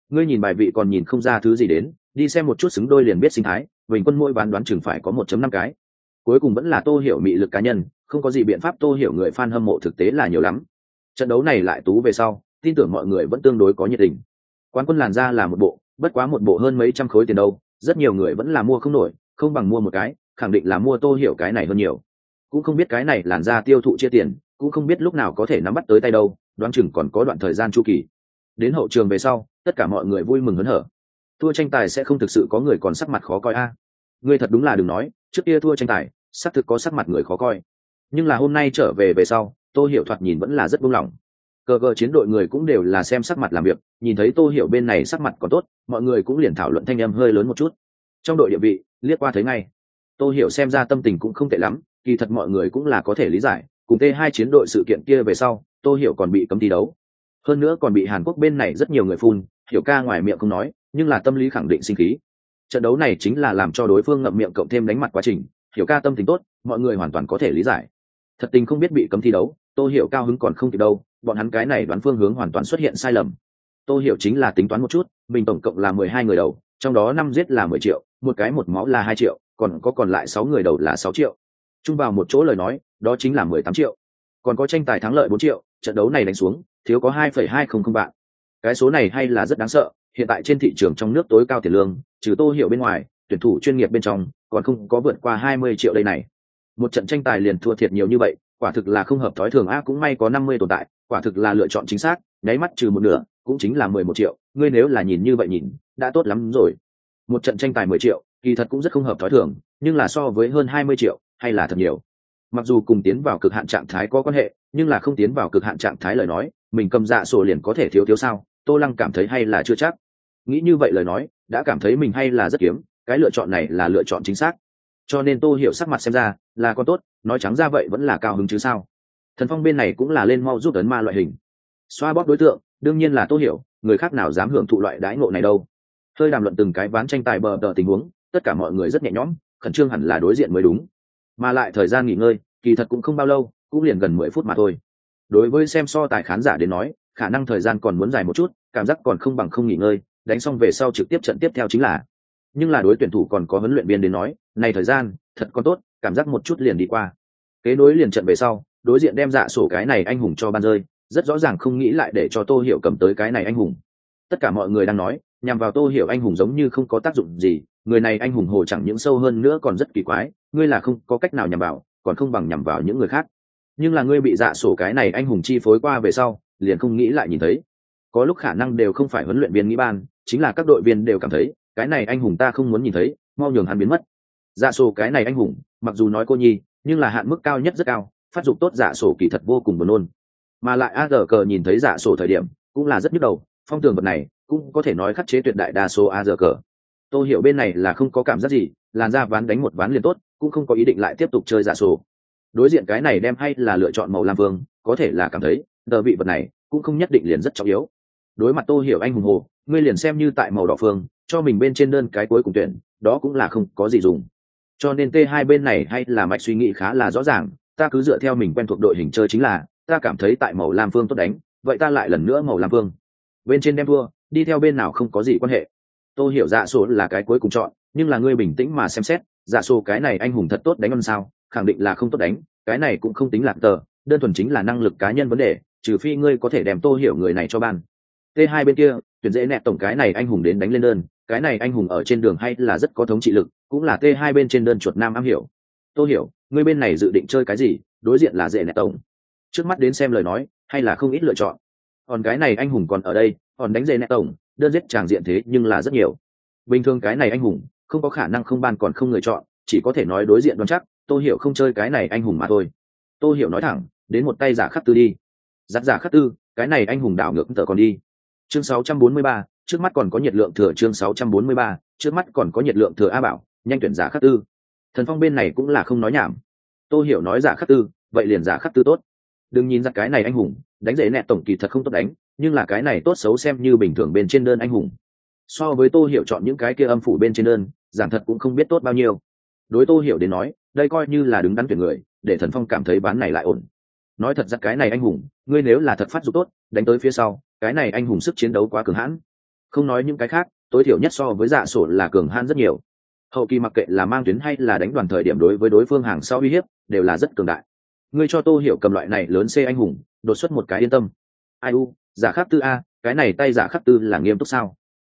Ngươi nhìn bài vị còn nhìn không ra thứ gì đến, đi xem một chút xứng đôi liền biết sinh thái, bình quân mỗi bán đoán chừng phải có 1 năm cái. Cuối cùng vẫn là tô hiểu mị lực cá nhân, không có gì biện pháp tô hiểu người fan hâm mộ thực tế là nhiều lắm. Trận đấu này lại tú về sau, tin tưởng mọi người vẫn tương đối có nhiệt tình. Quán quân làn ra là một bộ, bất quá một bộ hơn mấy trăm khối tiền đâu, rất nhiều người vẫn là mua không nổi, không bằng mua một cái khẳng định là mua tô hiểu cái này hơn nhiều. Cũng không biết cái này làn ra tiêu thụ chia tiền, cũng không biết lúc nào có thể nắm bắt tới tay đâu, đoán chừng còn có đoạn thời gian chu kỳ. Đến hậu trường về sau, tất cả mọi người vui mừng hớn hở. Thua tranh tài sẽ không thực sự có người còn sắc mặt khó coi a. Ngươi thật đúng là đừng nói, trước kia thua tranh tài, xác thực có sắc mặt người khó coi. Nhưng là hôm nay trở về về sau, tô hiểu thoạt nhìn vẫn là rất buông lỏng. Cờ cờ chiến đội người cũng đều là xem sắc mặt làm việc, nhìn thấy tô hiểu bên này sắc mặt còn tốt, mọi người cũng liền thảo luận thanh em hơi lớn một chút. Trong đội địa vị, liếc qua thấy ngay tô hiểu xem ra tâm tình cũng không tệ lắm, kỳ thật mọi người cũng là có thể lý giải, cùng t hai chiến đội sự kiện kia về sau, tô hiểu còn bị cấm thi đấu. Hơn nữa còn bị hàn quốc bên này rất nhiều người phun, hiểu ca ngoài miệng không nói, nhưng là tâm lý khẳng định sinh khí. Trận đấu này chính là làm cho đối phương ngậm miệng cộng thêm đánh mặt quá trình, hiểu ca tâm tình tốt, mọi người hoàn toàn có thể lý giải. Thật tình không biết bị cấm thi đấu, tô hiểu cao hứng còn không kịp đâu, bọn hắn cái này đoán phương hướng hoàn toàn xuất hiện sai lầm. Tô hiểu chính là tính toán một chút, mình tổng cộng là mười hai người đầu, trong đó năm giết là mười triệu, một cái một máu là hai triệu còn có còn lại sáu người đầu là sáu triệu. Chung vào một chỗ lời nói, đó chính là mười tám triệu. Còn có tranh tài thắng lợi bốn triệu, trận đấu này đánh xuống, thiếu có hai phẩy hai không không bạn cái số này hay là rất đáng sợ, hiện tại trên thị trường trong nước tối cao tiền lương, trừ tô hiểu bên ngoài, tuyển thủ chuyên nghiệp bên trong, còn không có vượt qua hai mươi triệu đây này. Một trận tranh tài liền thua thiệt nhiều như vậy, quả thực là không hợp thói thường a, cũng may có năm mươi tồn tại, quả thực là lựa chọn chính xác, nháy mắt trừ một nửa, cũng chính là mười một triệu. Ngươi nếu là nhìn như vậy nhìn, đã tốt lắm rồi. Một trận tranh tài mười triệu kỳ thật cũng rất không hợp thói thường, nhưng là so với hơn hai mươi triệu, hay là thật nhiều. Mặc dù cùng tiến vào cực hạn trạng thái có quan hệ, nhưng là không tiến vào cực hạn trạng thái lời nói, mình cầm dạ sổ liền có thể thiếu thiếu sao? Tô lăng cảm thấy hay là chưa chắc. Nghĩ như vậy lời nói, đã cảm thấy mình hay là rất kiếm, cái lựa chọn này là lựa chọn chính xác. Cho nên tô hiểu sắc mặt xem ra là con tốt, nói trắng ra vậy vẫn là cao hứng chứ sao? Thần phong bên này cũng là lên mau giúp ấn ma loại hình. Xoa bóp đối tượng, đương nhiên là tô hiểu, người khác nào dám hưởng thụ loại đãi ngộ này đâu. Hơi đàm luận từng cái ván tranh tài bờ đờ tình huống tất cả mọi người rất nhẹ nhõm, khẩn trương hẳn là đối diện mới đúng. Mà lại thời gian nghỉ ngơi, kỳ thật cũng không bao lâu, cũng liền gần mười phút mà thôi. Đối với xem so tài khán giả đến nói, khả năng thời gian còn muốn dài một chút, cảm giác còn không bằng không nghỉ ngơi, đánh xong về sau trực tiếp trận tiếp theo chính là. Nhưng là đối tuyển thủ còn có huấn luyện viên đến nói, này thời gian, thật còn tốt, cảm giác một chút liền đi qua. Kế nối liền trận về sau, đối diện đem dạ sổ cái này anh hùng cho ban rơi, rất rõ ràng không nghĩ lại để cho tô hiểu cầm tới cái này anh hùng. Tất cả mọi người đang nói, nhằm vào tô hiểu anh hùng giống như không có tác dụng gì người này anh hùng hồ chẳng những sâu hơn nữa còn rất kỳ quái, ngươi là không có cách nào nhằm vào, còn không bằng nhằm vào những người khác. Nhưng là ngươi bị dạ sổ cái này anh hùng chi phối qua về sau, liền không nghĩ lại nhìn thấy. Có lúc khả năng đều không phải huấn luyện viên nghĩ ban, chính là các đội viên đều cảm thấy, cái này anh hùng ta không muốn nhìn thấy, mau nhường hắn biến mất. Dạ sổ cái này anh hùng, mặc dù nói cô nhi, nhưng là hạn mức cao nhất rất cao, phát dục tốt dạ sổ kỳ thật vô cùng buồn nôn. Mà lại a giờ cờ nhìn thấy dạ sổ thời điểm, cũng là rất nhức đầu, phong tường vật này, cũng có thể nói khắc chế tuyệt đại đa số a giờ cờ tôi hiểu bên này là không có cảm giác gì, làn ra ván đánh một ván liền tốt, cũng không có ý định lại tiếp tục chơi giả sổ. Đối diện cái này đem hay là lựa chọn màu lam vương, có thể là cảm thấy, tờ vị vật này cũng không nhất định liền rất trọng yếu. Đối mặt tôi hiểu anh hùng hồ, ngươi liền xem như tại màu đỏ phương, cho mình bên trên đơn cái cuối cùng tuyển, đó cũng là không có gì dùng. Cho nên t hai bên này hay là mạch suy nghĩ khá là rõ ràng, ta cứ dựa theo mình quen thuộc đội hình chơi chính là, ta cảm thấy tại màu lam phương tốt đánh, vậy ta lại lần nữa màu lam phương bên trên đem thua, đi theo bên nào không có gì quan hệ tôi hiểu dạ sổ là cái cuối cùng chọn, nhưng là ngươi bình tĩnh mà xem xét dạ sổ cái này anh hùng thật tốt đánh ăn sao, khẳng định là không tốt đánh, cái này cũng không tính lạc tờ, đơn thuần chính là năng lực cá nhân vấn đề, trừ phi ngươi có thể đem tô hiểu người này cho ban. T hai bên kia, tuyển dễ nẹt tổng cái này anh hùng đến đánh lên đơn, cái này anh hùng ở trên đường hay là rất có thống trị lực, cũng là t hai bên trên đơn chuột nam am hiểu. Tô hiểu, ngươi bên này dự định chơi cái gì, đối diện là dễ nẹt tổng. Trước mắt đến xem lời nói, hay là không ít lựa chọn. Còn cái này anh hùng còn ở đây, còn đánh dễ nẹt tổng đơn giết tràng diện thế nhưng là rất nhiều. Bình thường cái này anh hùng không có khả năng không ban còn không người chọn chỉ có thể nói đối diện đoán chắc tôi hiểu không chơi cái này anh hùng mà thôi. Tôi hiểu nói thẳng đến một tay giả khắc tư đi. Giặc giả khắc tư cái này anh hùng đảo ngược tờ còn đi. Chương 643, trước mắt còn có nhiệt lượng thừa chương 643, trước mắt còn có nhiệt lượng thừa a bảo nhanh tuyển giả khắc tư. Thần phong bên này cũng là không nói nhảm. Tôi hiểu nói giả khắc tư vậy liền giả khắc tư tốt. Đừng nhìn ra cái này anh hùng đánh dễ nẹ tổng kỳ thật không tốt đánh nhưng là cái này tốt xấu xem như bình thường bên trên đơn anh hùng. So với tô hiểu chọn những cái kia âm phủ bên trên đơn, giảng thật cũng không biết tốt bao nhiêu. Đối tô hiểu đến nói, đây coi như là đứng đắn tuyển người, để thần phong cảm thấy bán này lại ổn. Nói thật ra cái này anh hùng, ngươi nếu là thật phát dục tốt, đánh tới phía sau, cái này anh hùng sức chiến đấu quá cường hãn. Không nói những cái khác, tối thiểu nhất so với dạ sổ là cường hãn rất nhiều. Hậu kỳ mặc kệ là mang tuyến hay là đánh đoàn thời điểm đối với đối phương hàng sau uy hiếp, đều là rất cường đại. Ngươi cho tô hiểu cầm loại này lớn c anh hùng, đột xuất một cái yên tâm. Ai u giả khắc tư a, cái này tay giả khắc tư là nghiêm túc sao?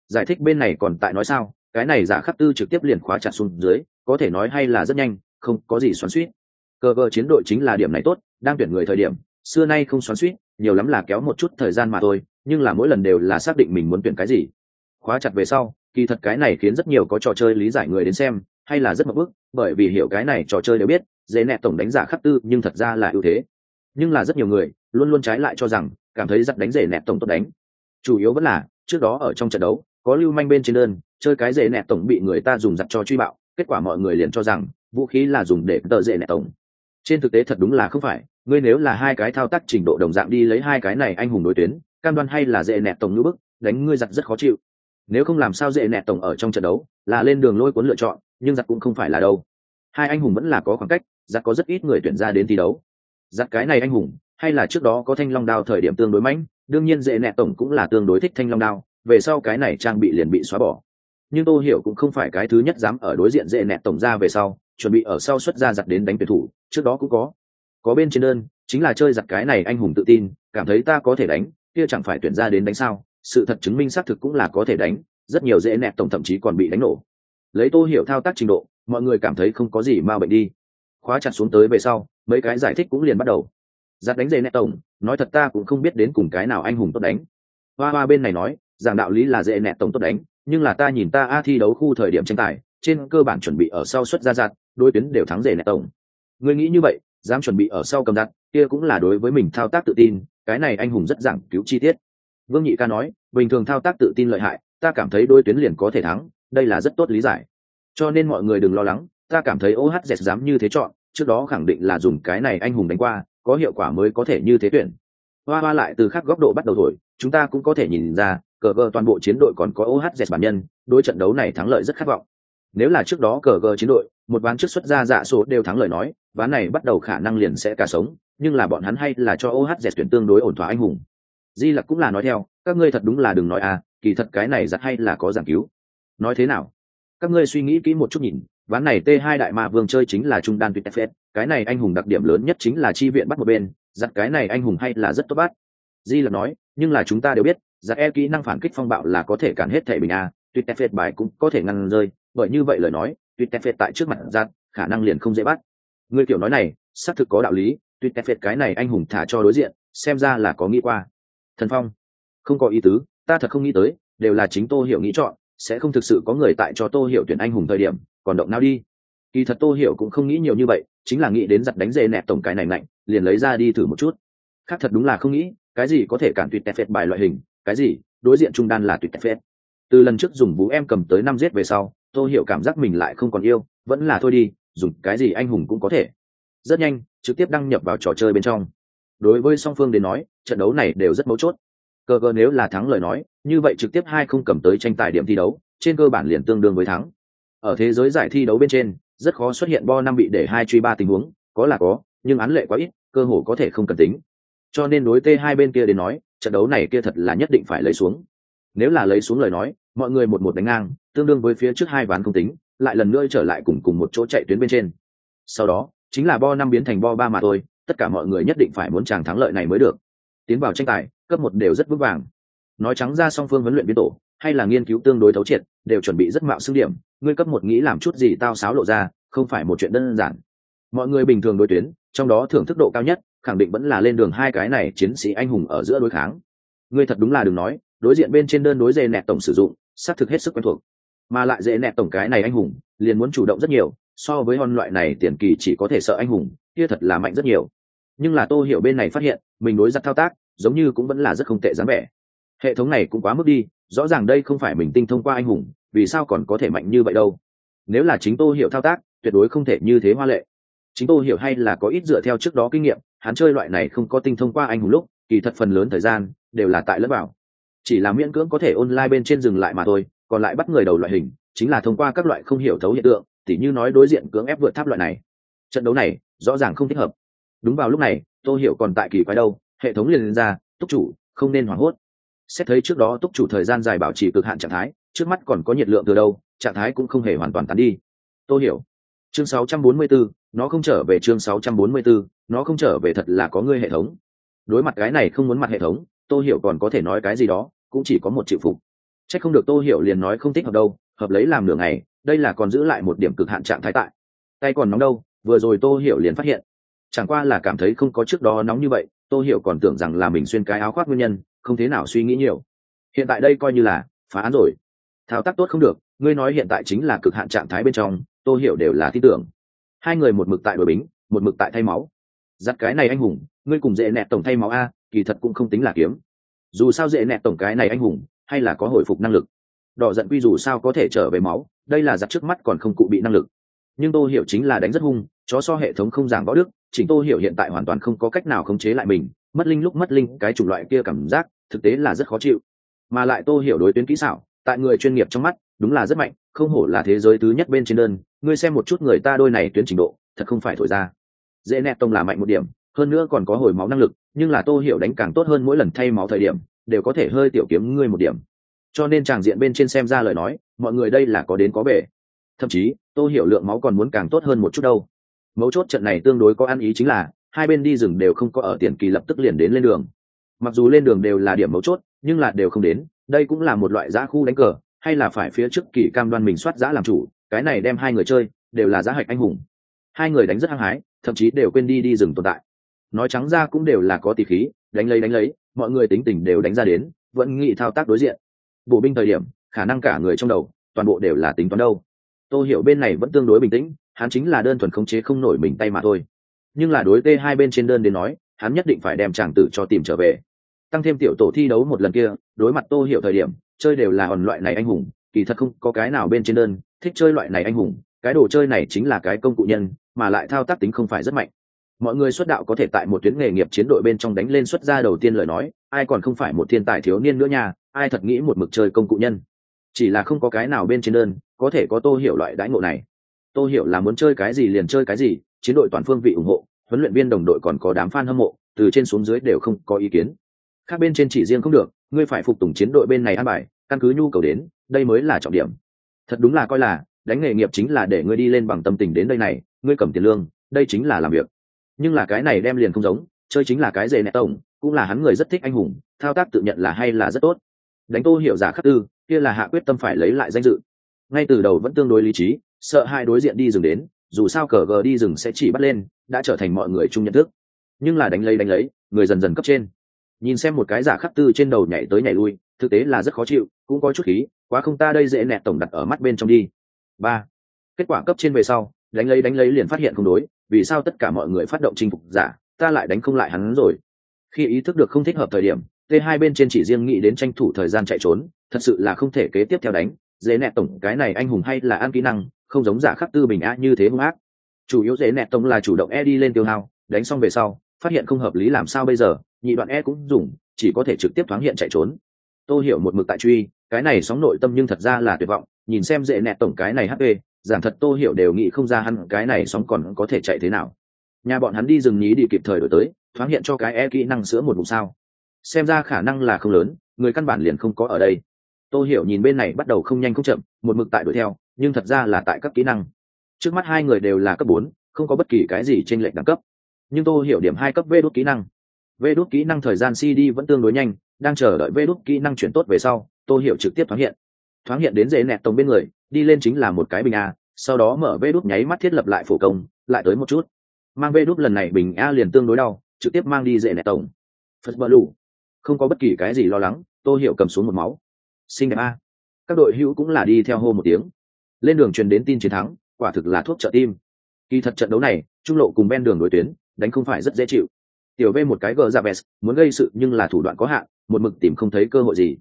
Giải thích bên này còn tại nói sao? Cái này giả khắc tư trực tiếp liền khóa chặt xuống dưới, có thể nói hay là rất nhanh, không có gì xoắn suýt cơ cơ chiến đội chính là điểm này tốt, đang tuyển người thời điểm, xưa nay không xoắn suýt nhiều lắm là kéo một chút thời gian mà thôi, nhưng là mỗi lần đều là xác định mình muốn tuyển cái gì. Khóa chặt về sau, kỳ thật cái này khiến rất nhiều có trò chơi lý giải người đến xem, hay là rất mập bức bởi vì hiểu cái này trò chơi đều biết, dễ nẹ tổng đánh giả khắc tư nhưng thật ra là ưu thế. Nhưng là rất nhiều người, luôn luôn trái lại cho rằng cảm thấy giặc đánh rể nẹt tổng tốt đánh. Chủ yếu vẫn là, trước đó ở trong trận đấu, có lưu manh bên trên đơn, chơi cái rể nẹt tổng bị người ta dùng giặc cho truy bạo, kết quả mọi người liền cho rằng, vũ khí là dùng để tờ rể nẹt tổng. Trên thực tế thật đúng là không phải, ngươi nếu là hai cái thao tác trình độ đồng dạng đi lấy hai cái này anh hùng đối tuyến, cam đoan hay là dễ nẹt tổng nữ bức, đánh ngươi giặc rất khó chịu. Nếu không làm sao dễ nẹt tổng ở trong trận đấu, là lên đường lôi cuốn lựa chọn, nhưng giặc cũng không phải là đâu. Hai anh hùng vẫn là có khoảng cách giặc có rất ít người tuyển ra đến thi đấu. Giặc cái này anh hùng hay là trước đó có thanh long đao thời điểm tương đối mạnh, đương nhiên dễ nẹt tổng cũng là tương đối thích thanh long đao về sau cái này trang bị liền bị xóa bỏ. Nhưng tô hiểu cũng không phải cái thứ nhất dám ở đối diện dễ nẹt tổng ra về sau chuẩn bị ở sau xuất ra giặt đến đánh tuyển thủ trước đó cũng có. Có bên trên đơn chính là chơi giặt cái này anh hùng tự tin cảm thấy ta có thể đánh kia chẳng phải tuyển ra đến đánh sao sự thật chứng minh xác thực cũng là có thể đánh rất nhiều dễ nẹt tổng thậm chí còn bị đánh nổ. Lấy tô hiểu thao tác trình độ mọi người cảm thấy không có gì ma bệnh đi. Khóa chặt xuống tới về sau mấy cái giải thích cũng liền bắt đầu giặt đánh dễ nẹt tổng, nói thật ta cũng không biết đến cùng cái nào anh hùng tốt đánh. Hoa hoa bên này nói, giảng đạo lý là dễ nẹt tổng tốt đánh, nhưng là ta nhìn ta a thi đấu khu thời điểm tranh tài, trên cơ bản chuẩn bị ở sau xuất ra giặt đối tuyến đều thắng dễ nẹt tổng. Người nghĩ như vậy, dám chuẩn bị ở sau cầm giặt kia cũng là đối với mình thao tác tự tin, cái này anh hùng rất giảng cứu chi tiết. Vương nhị ca nói, bình thường thao tác tự tin lợi hại, ta cảm thấy đối tuyến liền có thể thắng, đây là rất tốt lý giải. Cho nên mọi người đừng lo lắng, ta cảm thấy ohz dám như thế chọn, trước đó khẳng định là dùng cái này anh hùng đánh qua có hiệu quả mới có thể như thế tuyển. Hoa hoa lại từ khác góc độ bắt đầu thổi, chúng ta cũng có thể nhìn ra, cờ gờ toàn bộ chiến đội còn có ohz bản nhân, đối trận đấu này thắng lợi rất khát vọng. Nếu là trước đó cờ gờ chiến đội, một ván trước xuất ra dạ số đều thắng lợi nói, ván này bắt đầu khả năng liền sẽ cả sống, nhưng là bọn hắn hay là cho ohz tuyển tương đối ổn thỏa anh hùng. Di lặc cũng là nói theo, các ngươi thật đúng là đừng nói à kỳ thật cái này giặt hay là có giảng cứu. Nói thế nào? Các ngươi suy nghĩ kỹ một chút nhìn ván này t 2 đại ma vương chơi chính là trung đan tuyệt fs cái này anh hùng đặc điểm lớn nhất chính là chi viện bắt một bên. Giặt cái này anh hùng hay là rất tốt bắt. Di là nói, nhưng là chúng ta đều biết, giặt e kỹ năng phản kích phong bạo là có thể cản hết thể bình a, tuyệt fs bài cũng có thể ngăn rơi. Bởi như vậy lời nói, tuyệt fs tại trước mặt giặt, khả năng liền không dễ bắt. Người kiểu nói này, xác thực có đạo lý, tuyệt fs cái này anh hùng thả cho đối diện, xem ra là có nghĩ qua. Thần phong, không có ý tứ, ta thật không nghĩ tới, đều là chính tô hiểu nghĩ chọn, sẽ không thực sự có người tại cho tô hiểu tuyển anh hùng thời điểm còn động nào đi. Kỳ thật tô hiểu cũng không nghĩ nhiều như vậy, chính là nghĩ đến giặt đánh dê nẹt tổng cái này mạnh, liền lấy ra đi thử một chút. Khác thật đúng là không nghĩ, cái gì có thể cản tuyệt tẹp phết bài loại hình, cái gì, đối diện trung đan là tuyệt tẹp phết. Từ lần trước dùng vũ em cầm tới năm giết về sau, tô hiểu cảm giác mình lại không còn yêu, vẫn là thôi đi, dùng cái gì anh hùng cũng có thể. Rất nhanh, trực tiếp đăng nhập vào trò chơi bên trong. Đối với song phương đến nói, trận đấu này đều rất mấu chốt. Cơ cơ nếu là thắng lời nói, như vậy trực tiếp hai không cầm tới tranh tài điểm thi đấu, trên cơ bản liền tương đương với thắng ở thế giới giải thi đấu bên trên, rất khó xuất hiện bo năm bị để hai truy ba tình huống, có là có, nhưng án lệ quá ít, cơ hồ có thể không cần tính. Cho nên đối t hai bên kia đến nói, trận đấu này kia thật là nhất định phải lấy xuống. Nếu là lấy xuống lời nói, mọi người một một đánh ngang, tương đương với phía trước hai ván không tính, lại lần nữa trở lại cùng cùng một chỗ chạy tuyến bên trên. Sau đó, chính là bo năm biến thành bo ba mà thôi, tất cả mọi người nhất định phải muốn chàng thắng lợi này mới được. Tiến vào tranh tài, cấp một đều rất vững vàng. Nói trắng ra song phương huấn luyện biến tổ, hay là nghiên cứu tương đối thấu triệt, đều chuẩn bị rất mạo xưng điểm ngươi cấp một nghĩ làm chút gì tao sáo lộ ra, không phải một chuyện đơn giản. Mọi người bình thường đối tuyến, trong đó thưởng thức độ cao nhất, khẳng định vẫn là lên đường hai cái này chiến sĩ anh hùng ở giữa đối kháng. Ngươi thật đúng là đừng nói, đối diện bên trên đơn đối dê nẹt tổng sử dụng, xác thực hết sức quen thuộc. Mà lại dễ nẹt tổng cái này anh hùng, liền muốn chủ động rất nhiều, so với hòn loại này tiền kỳ chỉ có thể sợ anh hùng, kia thật là mạnh rất nhiều. Nhưng là tô hiểu bên này phát hiện, mình đối giặt thao tác, giống như cũng vẫn là rất không tệ dáng vẻ. Hệ thống này cũng quá mức đi, rõ ràng đây không phải mình tinh thông qua anh hùng vì sao còn có thể mạnh như vậy đâu? Nếu là chính tô hiểu thao tác, tuyệt đối không thể như thế hoa lệ. Chính tô hiểu hay là có ít dựa theo trước đó kinh nghiệm, hắn chơi loại này không có tinh thông qua anh hùng lúc, kỳ thật phần lớn thời gian, đều là tại lớp vào. Chỉ là miễn cưỡng có thể online bên trên dừng lại mà thôi, còn lại bắt người đầu loại hình, chính là thông qua các loại không hiểu thấu hiện tượng, tỉ như nói đối diện cưỡng ép vượt tháp loại này. Trận đấu này, rõ ràng không thích hợp. Đúng vào lúc này tôi hiểu còn tại kỳ quái đâu, hệ thống liền lên ra, túc chủ, không nên hoảng hốt. Xét thấy trước đó túc chủ thời gian dài bảo trì cực hạn trạng thái trước mắt còn có nhiệt lượng từ đâu trạng thái cũng không hề hoàn toàn tán đi. Tôi hiểu. Chương 644, nó không trở về chương 644, nó không trở về thật là có ngươi hệ thống. Đối mặt cái này không muốn mặt hệ thống tôi hiểu còn có thể nói cái gì đó cũng chỉ có một chịu phục. C h ắ c không được tôi hiểu liền nói không thích hợp đâu hợp lấy làm nửa ngày đây là còn giữ lại một điểm cực hạn trạng thái tại. Tay còn nóng đâu vừa rồi tôi hiểu liền phát hiện. Chẳng qua là cảm thấy không có trước đó nóng như vậy tôi hiểu còn tưởng rằng là mình xuyên cái áo khoác nguyên nhân không thế nào suy nghĩ nhiều. Hiện tại đây coi như là phá án rồi thao tác tốt không được, ngươi nói hiện tại chính là cực hạn trạng thái bên trong, tôi hiểu đều là tin tưởng. Hai người một mực tại đội bính, một mực tại thay máu. Giặt cái này anh hùng, ngươi cùng dễ nẹt tổng thay máu a, kỳ thật cũng không tính là kiếm. Dù sao dễ nẹt tổng cái này anh hùng, hay là có hồi phục năng lực. Đỏ giận quy dù sao có thể trở về máu, đây là giặt trước mắt còn không cụ bị năng lực. Nhưng tôi hiểu chính là đánh rất hung, chó so hệ thống không giảng võ đức chính tôi hiểu hiện tại hoàn toàn không có cách nào khống chế lại mình, mất linh lúc mất linh, cái chủng loại kia cảm giác, thực tế là rất khó chịu. Mà lại tôi hiểu đối tuyến kỹ xảo tại người chuyên nghiệp trong mắt, đúng là rất mạnh, không hổ là thế giới thứ nhất bên trên đơn. Ngươi xem một chút người ta đôi này tuyến trình độ, thật không phải thổi ra. Dễ nẹt tông là mạnh một điểm, hơn nữa còn có hồi máu năng lực, nhưng là tô hiểu đánh càng tốt hơn mỗi lần thay máu thời điểm, đều có thể hơi tiểu kiếm ngươi một điểm. Cho nên tràng diện bên trên xem ra lời nói, mọi người đây là có đến có về. Thậm chí, tô hiểu lượng máu còn muốn càng tốt hơn một chút đâu. Mấu chốt trận này tương đối có ăn ý chính là, hai bên đi rừng đều không có ở tiền kỳ lập tức liền đến lên đường. Mặc dù lên đường đều là điểm mấu chốt, nhưng là đều không đến đây cũng là một loại giã khu đánh cờ, hay là phải phía trước kỳ cam đoan mình soát giã làm chủ, cái này đem hai người chơi, đều là giá hạch anh hùng. Hai người đánh rất hăng hái, thậm chí đều quên đi đi rừng tồn tại. Nói trắng ra cũng đều là có tỷ khí, đánh lấy đánh lấy, mọi người tính tình đều đánh ra đến, vẫn nghĩ thao tác đối diện. Bộ binh thời điểm, khả năng cả người trong đầu, toàn bộ đều là tính toán đâu. Tôi hiểu bên này vẫn tương đối bình tĩnh, hắn chính là đơn thuần khống chế không nổi mình tay mà thôi. Nhưng là đối t hai bên trên đơn đến nói, hắn nhất định phải đem chàng tử cho tìm trở về tăng thêm tiểu tổ thi đấu một lần kia, đối mặt tô hiểu thời điểm, chơi đều là hòn loại này anh hùng, kỳ thật không có cái nào bên trên đơn, thích chơi loại này anh hùng, cái đồ chơi này chính là cái công cụ nhân, mà lại thao tác tính không phải rất mạnh. Mọi người xuất đạo có thể tại một tuyến nghề nghiệp chiến đội bên trong đánh lên xuất gia đầu tiên lời nói, ai còn không phải một thiên tài thiếu niên nữa nha, ai thật nghĩ một mực chơi công cụ nhân. Chỉ là không có cái nào bên trên đơn, có thể có tô hiểu loại đãi ngộ này. Tô hiểu là muốn chơi cái gì liền chơi cái gì, chiến đội toàn phương vị ủng hộ, huấn luyện viên đồng đội còn có đám fan hâm mộ, từ trên xuống dưới đều không có ý kiến khác bên trên chỉ riêng không được, ngươi phải phục tùng chiến đội bên này an bài, căn cứ nhu cầu đến, đây mới là trọng điểm. Thật đúng là coi là, đánh nghề nghiệp chính là để ngươi đi lên bằng tâm tình đến đây này, ngươi cầm tiền lương, đây chính là làm việc. Nhưng là cái này đem liền không giống, chơi chính là cái dề nẹ tổng, cũng là hắn người rất thích anh hùng, thao tác tự nhận là hay là rất tốt. Đánh tô hiểu giả khắc tư, kia là hạ quyết tâm phải lấy lại danh dự. Ngay từ đầu vẫn tương đối lý trí, sợ hai đối diện đi dừng đến, dù sao cờ gờ đi rừng sẽ chỉ bắt lên, đã trở thành mọi người chung nhận thức. Nhưng là đánh lấy đánh lấy, người dần dần cấp trên nhìn xem một cái giả khắc tư trên đầu nhảy tới nhảy lui, thực tế là rất khó chịu, cũng có chút khí, quá không ta đây dễ nẹt tổng đặt ở mắt bên trong đi. Ba. Kết quả cấp trên về sau, đánh lấy đánh lấy liền phát hiện không đối, vì sao tất cả mọi người phát động chinh phục giả, ta lại đánh không lại hắn rồi. Khi ý thức được không thích hợp thời điểm t hai bên trên chỉ riêng nghĩ đến tranh thủ thời gian chạy trốn, thật sự là không thể kế tiếp theo đánh, dễ nẹt tổng, cái này anh hùng hay là ăn kỹ năng, không giống giả khắc tư bình a như thế hung ác. Chủ yếu dễ nẹt tổng là chủ động e đi lên tiêu hao, đánh xong về sau phát hiện không hợp lý làm sao bây giờ, nhị đoạn e cũng dùng, chỉ có thể trực tiếp thoáng hiện chạy trốn. Tôi hiểu một mực tại truy, cái này sóng nội tâm nhưng thật ra là tuyệt vọng, nhìn xem dễ nẹt tổng cái này hp giảng thật tô hiểu đều nghĩ không ra hắn cái này sóng còn có thể chạy thế nào. Nhà bọn hắn đi rừng nhí đi kịp thời đổi tới, thoáng hiện cho cái e kỹ năng sữa một vùng sao. Xem ra khả năng là không lớn, người căn bản liền không có ở đây. Tô hiểu nhìn bên này bắt đầu không nhanh không chậm, một mực tại đuổi theo, nhưng thật ra là tại các kỹ năng. Trước mắt hai người đều là cấp bốn, không có bất kỳ cái gì trên lệnh đẳng cấp nhưng tô hiểu điểm hai cấp vê đốt kỹ năng. Vê đốt kỹ năng thời gian cd vẫn tương đối nhanh, đang chờ đợi vê đốt kỹ năng chuyển tốt về sau tô hiểu trực tiếp thoáng hiện. Thoáng hiện đến dễ nẹt tổng bên người, đi lên chính là một cái bình a, sau đó mở vê đốt nháy mắt thiết lập lại phổ công, lại tới một chút. Mang vê đốt lần này bình a liền tương đối đau, trực tiếp mang đi dễ nẹt tổng. Phật bờ lù. Không có bất kỳ cái gì lo lắng tô hiểu cầm xuống một máu. Xinh đẹp a. Các đội hữu cũng là đi theo hô một tiếng. Lên đường truyền đến tin chiến thắng, quả thực là thuốc trợ tim. Kỳ thật trận đấu này, trung lộ cùng ven đường đối tuyến đánh không phải rất dễ chịu. Tiểu v một cái gờ dạ ra vest muốn gây sự nhưng là thủ đoạn có hạn, một mực tìm không thấy cơ hội gì.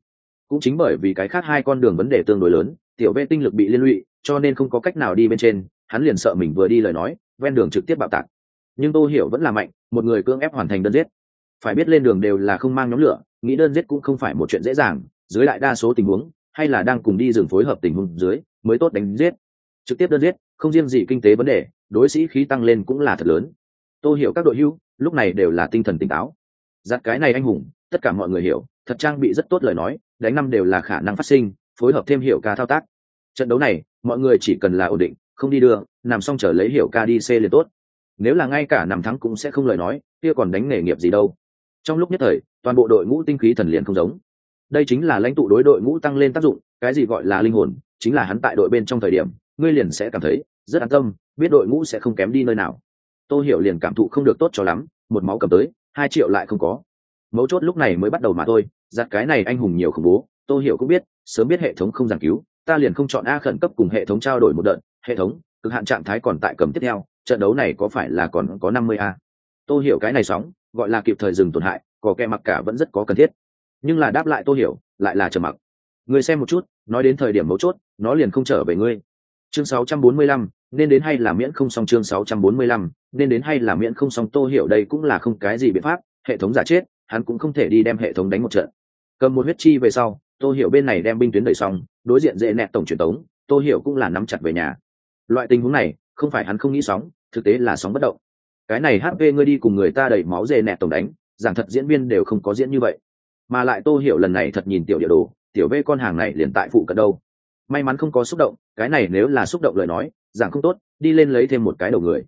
Cũng chính bởi vì cái khác hai con đường vấn đề tương đối lớn, tiểu v tinh lực bị liên lụy, cho nên không có cách nào đi bên trên, hắn liền sợ mình vừa đi lời nói, ven đường trực tiếp bạo tạc. Nhưng tô hiểu vẫn là mạnh, một người cưỡng ép hoàn thành đơn giết. Phải biết lên đường đều là không mang nhóm lửa, nghĩ đơn giết cũng không phải một chuyện dễ dàng, dưới lại đa số tình huống, hay là đang cùng đi rừng phối hợp tình huống dưới, mới tốt đánh giết. Trực tiếp đơn giết, không riêng gì kinh tế vấn đề, đối sĩ khí tăng lên cũng là thật lớn tôi hiểu các đội hưu lúc này đều là tinh thần tỉnh táo. Giặt cái này anh hùng, tất cả mọi người hiểu, thật trang bị rất tốt lời nói, đánh năm đều là khả năng phát sinh, phối hợp thêm hiểu ca thao tác. Trận đấu này, mọi người chỉ cần là ổn định, không đi đưa, nằm xong trở lấy hiểu ca đi c liền tốt. Nếu là ngay cả nằm thắng cũng sẽ không lời nói, kia còn đánh nghề nghiệp gì đâu. Trong lúc nhất thời, toàn bộ đội ngũ tinh khí thần liền không giống. Đây chính là lãnh tụ đối đội ngũ tăng lên tác dụng, cái gì gọi là linh hồn, chính là hắn tại đội bên trong thời điểm, ngươi liền sẽ cảm thấy rất an tâm, biết đội ngũ sẽ không kém đi nơi nào tô hiểu liền cảm thụ không được tốt cho lắm một máu cầm tới hai triệu lại không có. Mấu chốt lúc này mới bắt đầu mà thôi giặt cái này anh hùng nhiều khủng bố tô hiểu cũng biết sớm biết hệ thống không giảng cứu ta liền không chọn a khẩn cấp cùng hệ thống trao đổi một đợt hệ thống cực hạn trạng thái còn tại cầm tiếp theo trận đấu này có phải là còn có năm mươi a? Tô hiểu cái này sóng gọi là kịp thời dừng tổn hại có kẻ mặc cả vẫn rất có cần thiết. Nhưng là đáp lại tô hiểu lại là trầm mặc. Người xem một chút nói đến thời điểm mấu chốt nó liền không trở về ngươi. Chương 645, nên đến hay là miễn không xong chương 645, nên đến hay là miễn không xong tô hiểu đây cũng là không cái gì biện pháp hệ thống giả chết hắn cũng không thể đi đem hệ thống đánh một trận. Cầm một huyết chi về sau tô hiểu bên này đem binh tuyến đẩy xong đối diện dễ nẹt tổng truyền tống tô hiểu cũng là nắm chặt về nhà. Loại tình huống này không phải hắn không nghĩ sóng thực tế là sóng bất động. Cái này hp ngươi đi cùng người ta đẩy máu dễ nẹt tổng đánh giảng thật diễn viên đều không có diễn như vậy. Mà lại tô hiểu lần này thật nhìn tiểu địa đồ tiểu v con hàng này liền tại phụ cận đâu. May mắn không có xúc động cái này nếu là xúc động lời nói giảng không tốt, đi lên lấy thêm một cái đầu người.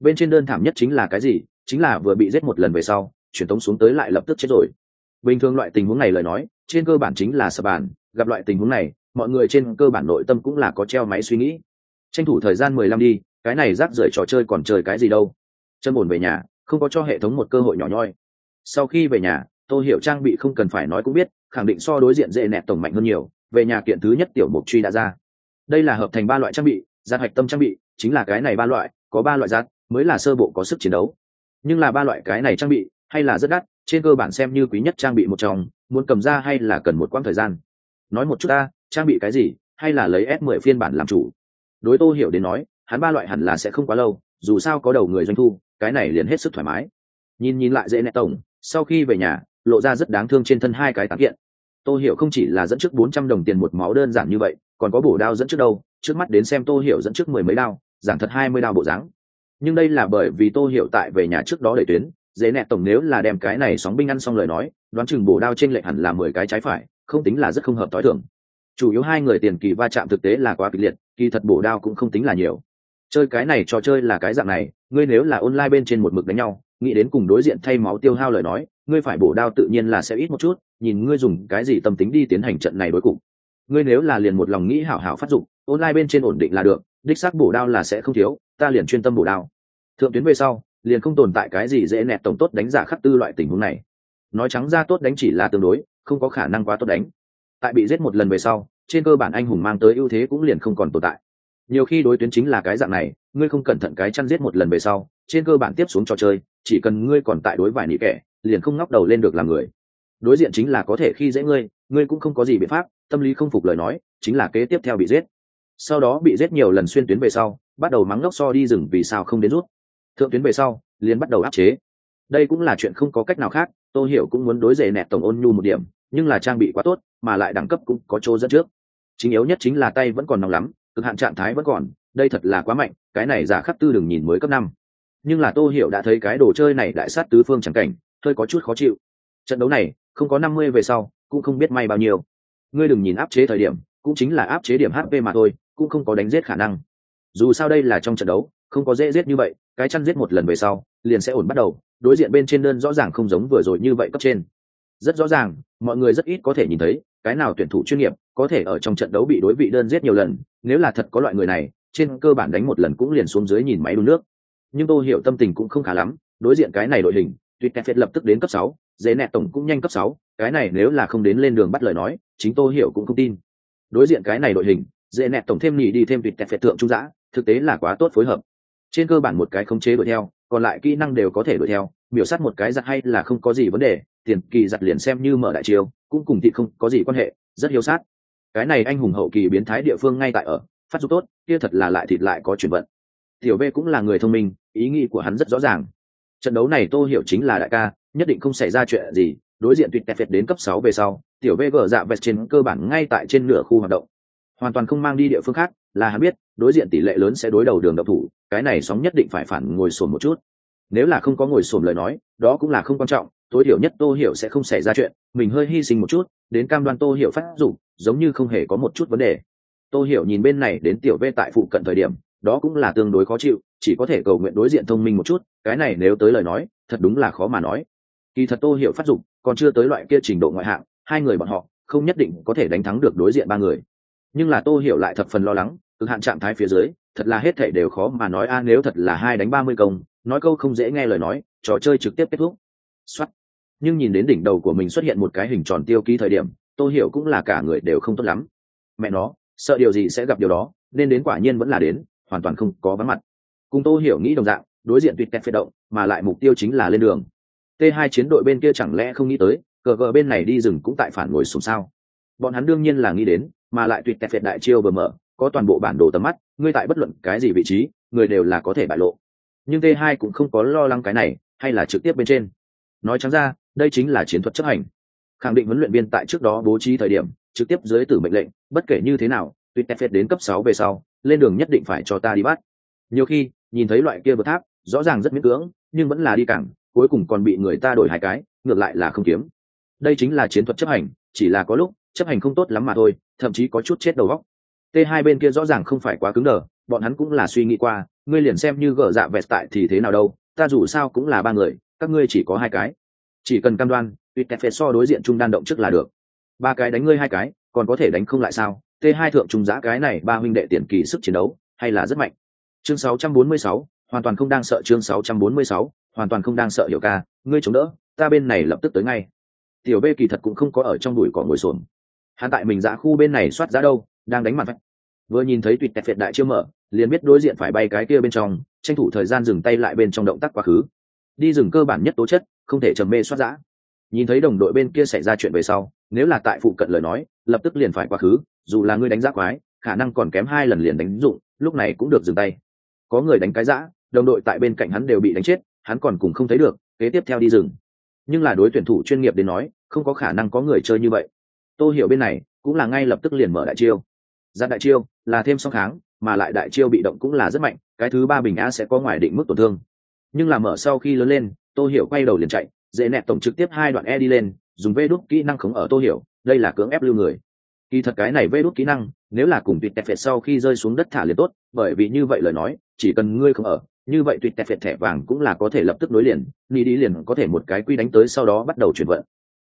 Bên trên đơn thảm nhất chính là cái gì? Chính là vừa bị giết một lần về sau, truyền tống xuống tới lại lập tức chết rồi. Bình thường loại tình huống này lời nói, trên cơ bản chính là sập bàn gặp loại tình huống này, mọi người trên cơ bản nội tâm cũng là có treo máy suy nghĩ. Tranh thủ thời gian mười lăm đi, cái này rác rưởi trò chơi còn chơi cái gì đâu? Chân buồn về nhà, không có cho hệ thống một cơ hội nhỏ nhoi. Sau khi về nhà tôi hiểu trang bị không cần phải nói cũng biết, khẳng định so đối diện dễ nẹt tổng mạnh hơn nhiều, về nhà kiện thứ nhất tiểu mục truy đã ra. Đây là hợp thành ba loại trang bị giạt hạch tâm trang bị, chính là cái này ba loại, có ba loại giạt, mới là sơ bộ có sức chiến đấu. Nhưng là ba loại cái này trang bị, hay là rất đắt, trên cơ bản xem như quý nhất trang bị một trong, muốn cầm ra hay là cần một quãng thời gian. Nói một chút ta, trang bị cái gì, hay là lấy s 10 phiên bản làm chủ? Đối tô hiểu đến nói, hắn ba loại hẳn là sẽ không quá lâu, dù sao có đầu người doanh thu, cái này liền hết sức thoải mái. Nhìn nhìn lại dễ nẹ tổng, sau khi về nhà, lộ ra rất đáng thương trên thân hai cái tán kiện. Tô hiểu không chỉ là dẫn trước bốn trăm đồng tiền một máu đơn giản như vậy còn có bổ đao dẫn trước đâu, trước mắt đến xem tô hiểu dẫn trước mười mấy đao giảm thật hai mươi đao bộ dáng. Nhưng đây là bởi vì tô hiểu tại về nhà trước đó đẩy tuyến, dễ nẹ tổng nếu là đem cái này sóng binh ăn xong lời nói, đoán chừng bổ đao trên lệ hẳn là mười cái trái phải, không tính là rất không hợp tối thường. Chủ yếu hai người tiền kỳ va chạm thực tế là quá kịch liệt, kỳ thật bổ đao cũng không tính là nhiều. Chơi cái này trò chơi là cái dạng này, ngươi nếu là online bên trên một mực đánh nhau, nghĩ đến cùng đối diện thay máu tiêu hao lời nói, ngươi phải bổ đao tự nhiên là sẽ ít một chút, nhìn ngươi dùng cái gì tâm tính đi tiến hành trận này đối cục ngươi nếu là liền một lòng nghĩ hảo hảo phát dụng online bên trên ổn định là được, đích xác bổ đao là sẽ không thiếu, ta liền chuyên tâm bổ đao. Thượng tuyến về sau, liền không tồn tại cái gì dễ nẹt tổng tốt đánh giả khắc tư loại tình huống này. Nói trắng ra tốt đánh chỉ là tương đối, không có khả năng quá tốt đánh. Tại bị giết một lần về sau, trên cơ bản anh hùng mang tới ưu thế cũng liền không còn tồn tại. Nhiều khi đối tuyến chính là cái dạng này, ngươi không cẩn thận cái chăn giết một lần về sau, trên cơ bản tiếp xuống trò chơi, chỉ cần ngươi còn tại đối vài nị kẻ, liền không ngóc đầu lên được làm người. Đối diện chính là có thể khi dễ ngươi ngươi cũng không có gì biện pháp tâm lý không phục lời nói, chính là kế tiếp theo bị giết. Sau đó bị giết nhiều lần xuyên tuyến về sau, bắt đầu mắng ngốc so đi rừng vì sao không đến rút. Thượng tuyến về sau, liền bắt đầu áp chế. Đây cũng là chuyện không có cách nào khác, tô hiểu cũng muốn đối dề nẹt tổng ôn nhu một điểm, nhưng là trang bị quá tốt, mà lại đẳng cấp cũng có chỗ dẫn trước. Chính yếu nhất chính là tay vẫn còn nóng lắm, cực hạn trạng thái vẫn còn, đây thật là quá mạnh, cái này giả khắc tư đừng nhìn mới cấp năm. Nhưng là tô hiểu đã thấy cái đồ chơi này đại sát tứ phương chẳng cảnh, hơi có chút khó chịu. Trận đấu này, không có năm mươi về sau, cũng không biết may bao nhiêu ngươi đừng nhìn áp chế thời điểm, cũng chính là áp chế điểm hp mà thôi, cũng không có đánh giết khả năng. Dù sao đây là trong trận đấu, không có dễ giết như vậy, cái chăn giết một lần về sau, liền sẽ ổn bắt đầu, đối diện bên trên đơn rõ ràng không giống vừa rồi như vậy cấp trên. Rất rõ ràng, mọi người rất ít có thể nhìn thấy, cái nào tuyển thủ chuyên nghiệp, có thể ở trong trận đấu bị đối vị đơn giết nhiều lần, nếu là thật có loại người này, trên cơ bản đánh một lần cũng liền xuống dưới nhìn máy đun nước. Nhưng tôi hiểu tâm tình cũng không khá lắm, đối diện cái này đội hình tuyệt kẹt lập tức đến cấp sáu dễ nẹt tổng cũng nhanh cấp sáu cái này nếu là không đến lên đường bắt lời nói, chính tôi hiểu cũng không tin. Đối diện cái này đội hình, dễ nẹt tổng thêm nhì đi thêm tuyệt kẹt tượng trung giã, thực tế là quá tốt phối hợp. Trên cơ bản một cái khống chế đuổi theo, còn lại kỹ năng đều có thể đuổi theo, biểu sát một cái giặt hay là không có gì vấn đề, tiền kỳ giặt liền xem như mở đại chiều cũng cùng thị không có gì quan hệ, rất hiếu sát. Cái này anh hùng hậu kỳ biến thái địa phương ngay tại ở, phát dục tốt, kia thật là lại thịt lại có chuyển vận. Tiểu v cũng là người thông minh, ý nghĩ của hắn rất rõ ràng. Trận đấu này tô hiểu chính là đại ca, nhất định không xảy ra chuyện gì đối diện tuyệt tẹt đến cấp sáu về sau, tiểu vệ vợ dạ vẹt trên cơ bản ngay tại trên nửa khu hoạt động. Hoàn toàn không mang đi địa phương khác, là hắn biết, đối diện tỷ lệ lớn sẽ đối đầu đường độc thủ, cái này sóng nhất định phải phản ngồi sồn một chút. Nếu là không có ngồi sồn lời nói, đó cũng là không quan trọng, tối thiểu nhất tô hiểu sẽ không xảy ra chuyện, mình hơi hy sinh một chút, đến cam đoan tô hiểu phát dụng giống như không hề có một chút vấn đề. Tô hiểu nhìn bên này đến tiểu Vệ tại phụ cận thời điểm, đó cũng là tương đối khó chịu, chỉ có thể cầu nguyện đối diện thông minh một chút, cái này nếu tới lời nói, thật đúng là khó mà nói. Kỳ thật tô hiểu phát dụng còn chưa tới loại kia trình độ ngoại hạng, hai người bọn họ không nhất định có thể đánh thắng được đối diện ba người. Nhưng là tô hiểu lại thập phần lo lắng, cực hạn trạng thái phía dưới, thật là hết thảy đều khó mà nói a, nếu thật là hai đánh ba mươi công, nói câu không dễ nghe lời nói, trò chơi trực tiếp kết thúc. Xuất nhưng nhìn đến đỉnh đầu của mình xuất hiện một cái hình tròn tiêu ký thời điểm, tô hiểu cũng là cả người đều không tốt lắm. Mẹ nó, sợ điều gì sẽ gặp điều đó, nên đến quả nhiên vẫn là đến, hoàn toàn không có vắng mặt. Cùng tô hiểu nghĩ đồng dạng, đối diện tuyệt kẹt phê động, mà lại mục tiêu chính là lên đường t hai chiến đội bên kia chẳng lẽ không nghĩ tới, cờ cờ bên này đi rừng cũng tại phản ngồi sùng sao? Bọn hắn đương nhiên là nghĩ đến, mà lại tuyệt kẹt việt đại chiêu vừa mở, có toàn bộ bản đồ tầm mắt, ngươi tại bất luận cái gì vị trí, người đều là có thể bại lộ. Nhưng t hai cũng không có lo lắng cái này, hay là trực tiếp bên trên. Nói chẳng ra, đây chính là chiến thuật chấp hành. Khẳng định huấn luyện viên tại trước đó bố trí thời điểm, trực tiếp dưới tử mệnh lệnh, bất kể như thế nào, tuyệt tép đến cấp sáu về sau, lên đường nhất định phải cho ta đi bắt. Nhiều khi, nhìn thấy loại kia bờ tháp, rõ ràng rất miễn cưỡng, nhưng vẫn là đi cảng cuối cùng còn bị người ta đổi hai cái ngược lại là không kiếm. Đây chính là chiến thuật chấp hành chỉ là có lúc chấp hành không tốt lắm mà thôi thậm chí có chút chết đầu góc t hai bên kia rõ ràng không phải quá cứng đờ bọn hắn cũng là suy nghĩ qua ngươi liền xem như gỡ dạ vẹt tại thì thế nào đâu ta dù sao cũng là ba người các ngươi chỉ có hai cái. Chỉ cần cam đoan tuyt kẹt phệt so đối diện trung đan động trước là được. Ba cái đánh ngươi hai cái còn có thể đánh không lại sao? T hai thượng trung giã cái này ba huynh đệ tiền kỳ sức chiến đấu hay là rất mạnh. Chương 646, hoàn toàn không đang sợ chương 646, hoàn toàn không đang sợ hiểu ca, ngươi chống đỡ, ta bên này lập tức tới ngay. Tiểu b kỳ thật cũng không có ở trong đùi cỏ ngồi xổm. Hắn tại mình giã khu bên này soát ra đâu, đang đánh mặt vừa nhìn thấy tuyệt tẹt việt đại chưa mở, liền biết đối diện phải bay cái kia bên trong, tranh thủ thời gian dừng tay lại bên trong động tác quá khứ. Đi rừng cơ bản nhất tố chất, không thể trầm mê soát giã nhìn thấy đồng đội bên kia xảy ra chuyện về sau, nếu là tại phụ cận lời nói, lập tức liền phải quá khứ, dù là ngươi đánh giá quái, khả năng còn kém hai lần liền đánh dụng, lúc này cũng được dừng tay. Có người đánh cái giã đồng đội tại bên cạnh hắn đều bị đánh chết hắn còn cùng không thấy được, kế tiếp theo đi rừng. Nhưng là đối tuyển thủ chuyên nghiệp đến nói, không có khả năng có người chơi như vậy. Tôi hiểu bên này, cũng là ngay lập tức liền mở đại chiêu. Ra đại chiêu, là thêm song kháng, mà lại đại chiêu bị động cũng là rất mạnh, cái thứ ba bình a sẽ có ngoài định mức tổn thương. Nhưng là mở sau khi lớn lên tôi hiểu quay đầu liền chạy, dễ nẹt tổng trực tiếp hai đoạn e đi lên, dùng vê đốt kỹ năng khống ở tôi hiểu, đây là cưỡng ép lưu người. Kỳ thật cái này vê đốt kỹ năng, nếu là cùng tuyệt tẹt phệt sau khi rơi xuống đất thả liền tốt, bởi vì như vậy lời nói, chỉ cần ngươi không ở như vậy tuyệt tẹt phệt thẻ vàng cũng là có thể lập tức nối liền, ni đi liền có thể một cái quy đánh tới sau đó bắt đầu chuyển vận.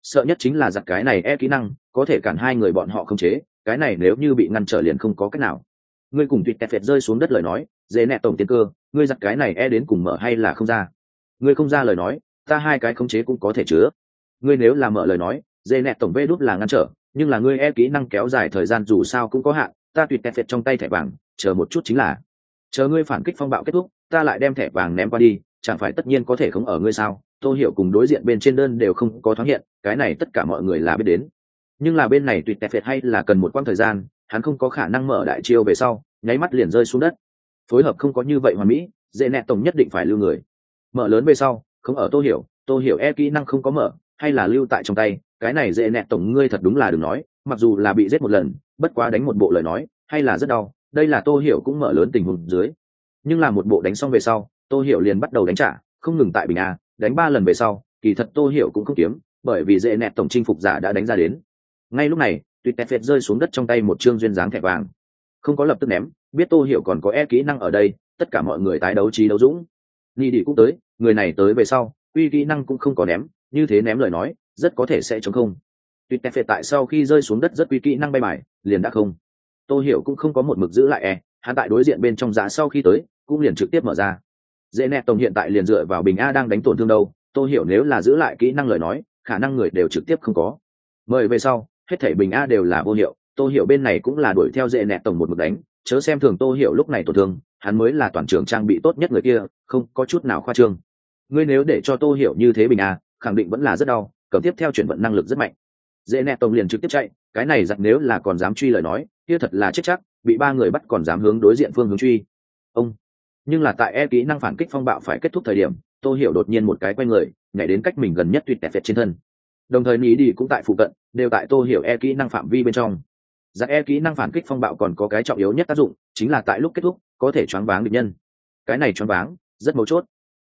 Sợ nhất chính là giặt cái này e kỹ năng, có thể cản hai người bọn họ không chế, cái này nếu như bị ngăn trở liền không có cách nào. Ngươi cùng tuyệt tẹt phệt rơi xuống đất lời nói, dễ nẹ tổng tiên cơ, ngươi giặt cái này e đến cùng mở hay là không ra? Ngươi không ra lời nói, ta hai cái khống chế cũng có thể chứa. Ngươi nếu là mở lời nói, dễ nẹ tổng vê đút là ngăn trở, nhưng là ngươi e kỹ năng kéo dài thời gian dù sao cũng có hạn, ta tuyệt tẹt phệt trong tay thẻ vàng, chờ một chút chính là. Chờ ngươi phản kích phong bạo kết thúc ta lại đem thẻ vàng ném qua đi, chẳng phải tất nhiên có thể không ở ngươi sao? Tô hiểu cùng đối diện bên trên đơn đều không có thoáng hiện, cái này tất cả mọi người là biết đến. Nhưng là bên này tuyệt tẹp phệt hay là cần một quãng thời gian, hắn không có khả năng mở đại chiêu về sau, nháy mắt liền rơi xuống đất. Phối hợp không có như vậy mà mỹ, dễ nẹ tổng nhất định phải lưu người. Mở lớn về sau, không ở tô hiểu tô hiểu e kỹ năng không có mở, hay là lưu tại trong tay, cái này dễ nẹ tổng ngươi thật đúng là đừng nói, mặc dù là bị giết một lần, bất quá đánh một bộ lời nói, hay là rất đau. Đây là tô hiểu cũng mở lớn tình huống dưới nhưng là một bộ đánh xong về sau, tô hiểu liền bắt đầu đánh trả, không ngừng tại bình a, đánh ba lần về sau, kỳ thật tô hiểu cũng không kiếm, bởi vì dễ nẹt tổng chinh phục giả đã đánh ra đến. Ngay lúc này, tuyệt tẹt phệt rơi xuống đất trong tay một chương duyên dáng thẻ vàng. Không có lập tức ném, biết tô hiểu còn có e kỹ năng ở đây, tất cả mọi người tái đấu trí đấu dũng. Ni đi cũng tới, người này tới về sau quy kỹ năng cũng không có ném, như thế ném lời nói, rất có thể sẽ chống không. Tuyệt tẹt phệt tại sau khi rơi xuống đất rất quy kỹ năng bay bài, liền đã không. Tô hiểu cũng không có một mực giữ lại e hắn tại đối diện bên trong giá sau khi tới cũng liền trực tiếp mở ra. Dễ nẹt tổng hiện tại liền dựa vào bình a đang đánh tổn thương đâu, tôi hiểu nếu là giữ lại kỹ năng lời nói, khả năng người đều trực tiếp không có. Mời về sau, hết thảy bình a đều là vô hiệu, tôi hiểu bên này cũng là đuổi theo dễ nẹt tổng một một đánh, chớ xem thường tôi hiểu lúc này tổn thương, hắn mới là toàn trường trang bị tốt nhất người kia, không có chút nào khoa trương. Ngươi nếu để cho tôi hiểu như thế bình a, khẳng định vẫn là rất đau, cầm tiếp theo chuyển vận năng lực rất mạnh. Dễ nẹt tổng liền trực tiếp chạy, cái này giặc nếu là còn dám truy lời nói, kia thật là chết chắc, bị ba người bắt còn dám hướng đối diện phương hướng truy. Ông nhưng là tại e kỹ năng phản kích phong bạo phải kết thúc thời điểm, tô hiểu đột nhiên một cái quay người, nhảy đến cách mình gần nhất tuyệt tẹt trên thân. Đồng thời ní đi cũng tại phụ cận, đều tại tô hiểu e kỹ năng phạm vi bên trong. Giặc e kỹ năng phản kích phong bạo còn có cái trọng yếu nhất tác dụng, chính là tại lúc kết thúc, có thể choáng váng địch nhân. Cái này choáng váng, rất mấu chốt.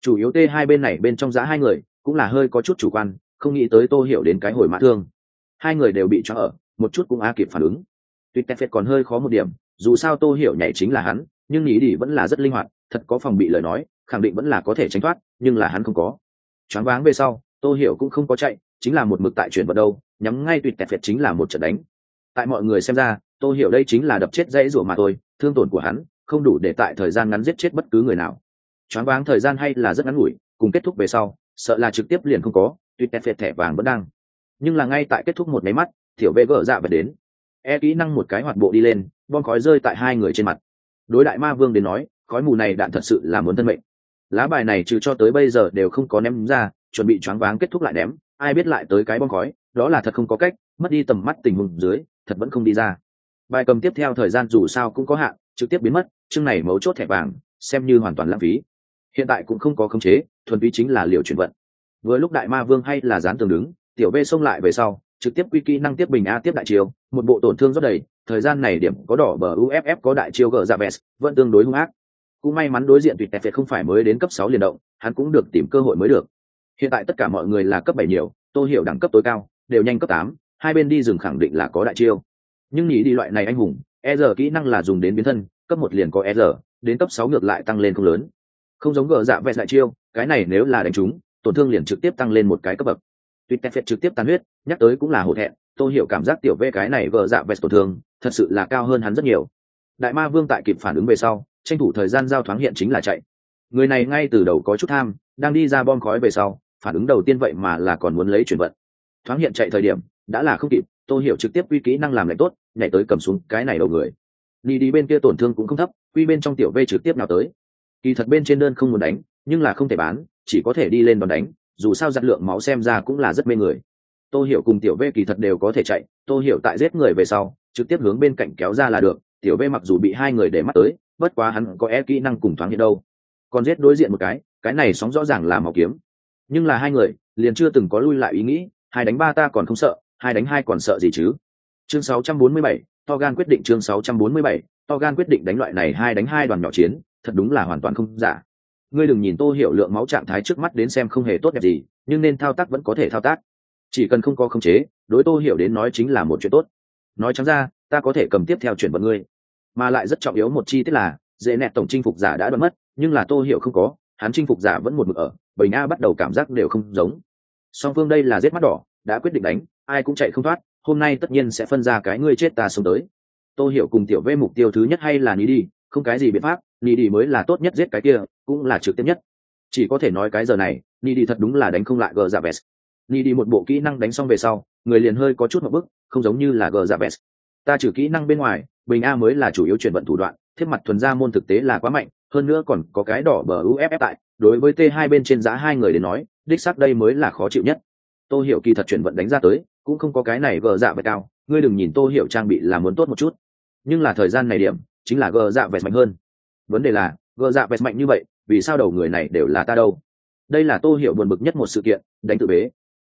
Chủ yếu t hai bên này bên trong giá hai người, cũng là hơi có chút chủ quan, không nghĩ tới tô hiểu đến cái hồi mã thương. Hai người đều bị cho ở, một chút cũng a kịp phản ứng. Tuyệt tẹt còn hơi khó một điểm, dù sao tô hiểu nhảy chính là hắn nhưng nghĩ đi vẫn là rất linh hoạt, thật có phòng bị lời nói, khẳng định vẫn là có thể tránh thoát, nhưng là hắn không có. Choáng váng về sau, tô hiểu cũng không có chạy, chính là một mực tại chuyển vào đâu, nhắm ngay tuyệt tẹt chính là một trận đánh. Tại mọi người xem ra, tô hiểu đây chính là đập chết dãy rủa mà thôi, thương tổn của hắn không đủ để tại thời gian ngắn giết chết bất cứ người nào. Choáng váng thời gian hay là rất ngắn ngủi, cùng kết thúc về sau, sợ là trực tiếp liền không có, tuyệt tẹt thẻ vàng vẫn đang. Nhưng là ngay tại kết thúc một máy mắt, thiểu vệ gỡ dạ và đến. E kỹ năng một cái hoạt bộ đi lên, bom khói rơi tại hai người trên mặt đối đại ma vương đến nói, khói mù này đạn thật sự là muốn thân mệnh. Lá bài này trừ cho tới bây giờ đều không có ném ra, chuẩn bị choáng váng kết thúc lại ném, ai biết lại tới cái bom khói, đó là thật không có cách, mất đi tầm mắt tình huống dưới, thật vẫn không đi ra. Bài cầm tiếp theo thời gian dù sao cũng có hạn, trực tiếp biến mất, chương này mấu chốt thẻ vàng, xem như hoàn toàn lãng phí. Hiện tại cũng không có khống chế, thuần túy chính là liều chuyển vận. Vừa lúc đại ma vương hay là dán tường đứng, tiểu v xông lại về sau trực tiếp quy kỹ năng tiếp bình a tiếp đại chiêu, một bộ tổn thương rất đầy, thời gian này điểm có đỏ bờ uff có đại chiêu gờ dạ vest vẫn tương đối hung ác. Cũng may mắn đối diện tuyệt tẹt không phải mới đến cấp sáu liền động, hắn cũng được tìm cơ hội mới được. Hiện tại tất cả mọi người là cấp bảy nhiều tôi hiểu đẳng cấp tối cao, đều nhanh cấp tám, hai bên đi rừng khẳng định là có đại chiêu. Nhưng nhỉ đi loại này anh hùng e r kỹ năng là dùng đến biến thân, cấp một liền có e r đến cấp sáu ngược lại tăng lên không lớn. Không giống gờ dạ vẹt đại chiêu, cái này nếu là đánh chúng tổn thương liền trực tiếp tăng lên một cái cấp bậc tuyệt tẹt trực tiếp tan huyết, nhắc tới cũng là hổ thẹn, tôi hiểu cảm giác tiểu v cái này vợ dạ vest tổn thương, thật sự là cao hơn hắn rất nhiều. Đại ma vương tại kịp phản ứng về sau, tranh thủ thời gian giao thoáng hiện chính là chạy. Người này ngay từ đầu có chút tham, đang đi ra bom khói về sau, phản ứng đầu tiên vậy mà là còn muốn lấy chuyển vận. Thoáng hiện chạy thời điểm, đã là không kịp tô hiểu trực tiếp quy kỹ năng làm lại tốt, nhảy tới cầm xuống cái này đầu người. Đi đi bên kia tổn thương cũng không thấp, quy bên trong tiểu v trực tiếp nào tới. Kỳ thật bên trên đơn không muốn đánh, nhưng là không thể bán, chỉ có thể đi lên đòn đánh dù sao giặt lượng máu xem ra cũng là rất mê người. Tôi hiểu cùng tiểu v kỳ thật đều có thể chạy tôi hiểu tại giết người về sau trực tiếp hướng bên cạnh kéo ra là được tiểu v mặc dù bị hai người để mắt tới bất quá hắn có e kỹ năng cùng thoáng hiện đâu. Còn giết đối diện một cái cái này sóng rõ ràng là màu kiếm. Nhưng là hai người liền chưa từng có lui lại ý nghĩ hai đánh ba ta còn không sợ hai đánh hai còn sợ gì chứ? Chương 647, to gan quyết định chương 647, to gan quyết định đánh loại này hai đánh hai đoàn nhỏ chiến thật đúng là hoàn toàn không giả ngươi đừng nhìn tô hiểu lượng máu trạng thái trước mắt đến xem không hề tốt đẹp gì, nhưng nên thao tác vẫn có thể thao tác. Chỉ cần không có khống chế, đối tô hiểu đến nói chính là một chuyện tốt. Nói chẳng ra, ta có thể cầm tiếp theo chuyển vận ngươi. Mà lại rất trọng yếu một chi tiết là, dễ nẹt tổng chinh phục giả đã đoán mất, nhưng là tô hiểu không có, hắn chinh phục giả vẫn một mực ở, bình a bắt đầu cảm giác đều không giống. Song phương đây là giết mắt đỏ, đã quyết định đánh, ai cũng chạy không thoát, hôm nay tất nhiên sẽ phân ra cái ngươi chết ta sống tới. Tô hiểu cùng tiểu v mục tiêu thứ nhất hay là ní đi không cái gì biện pháp ni đi mới là tốt nhất giết cái kia, cũng là trực tiếp nhất. Chỉ có thể nói cái giờ này ni đi thật đúng là đánh không lại gờ giả vest ni đi một bộ kỹ năng đánh xong về sau, người liền hơi có chút một bức không giống như là gờ giả vest ta trừ kỹ năng bên ngoài, bình a mới là chủ yếu chuyển vận thủ đoạn, thiết mặt thuần ra môn thực tế là quá mạnh, hơn nữa còn có cái đỏ bờ uff tại. Đối với t hai bên trên giá hai người đến nói, đích xác đây mới là khó chịu nhất. Tô hiểu kỳ thật chuyển vận đánh ra tới, cũng không có cái này gờ dạ vẹt cao. Ngươi đừng nhìn tô hiểu trang bị là muốn tốt một chút. Nhưng là thời gian này điểm chính là gờ dạ vẹt mạnh hơn. Vấn đề là, gờ dạ vẹt mạnh như vậy, vì sao đầu người này đều là ta đâu? Đây là tô hiểu buồn bực nhất một sự kiện, đánh tự bế.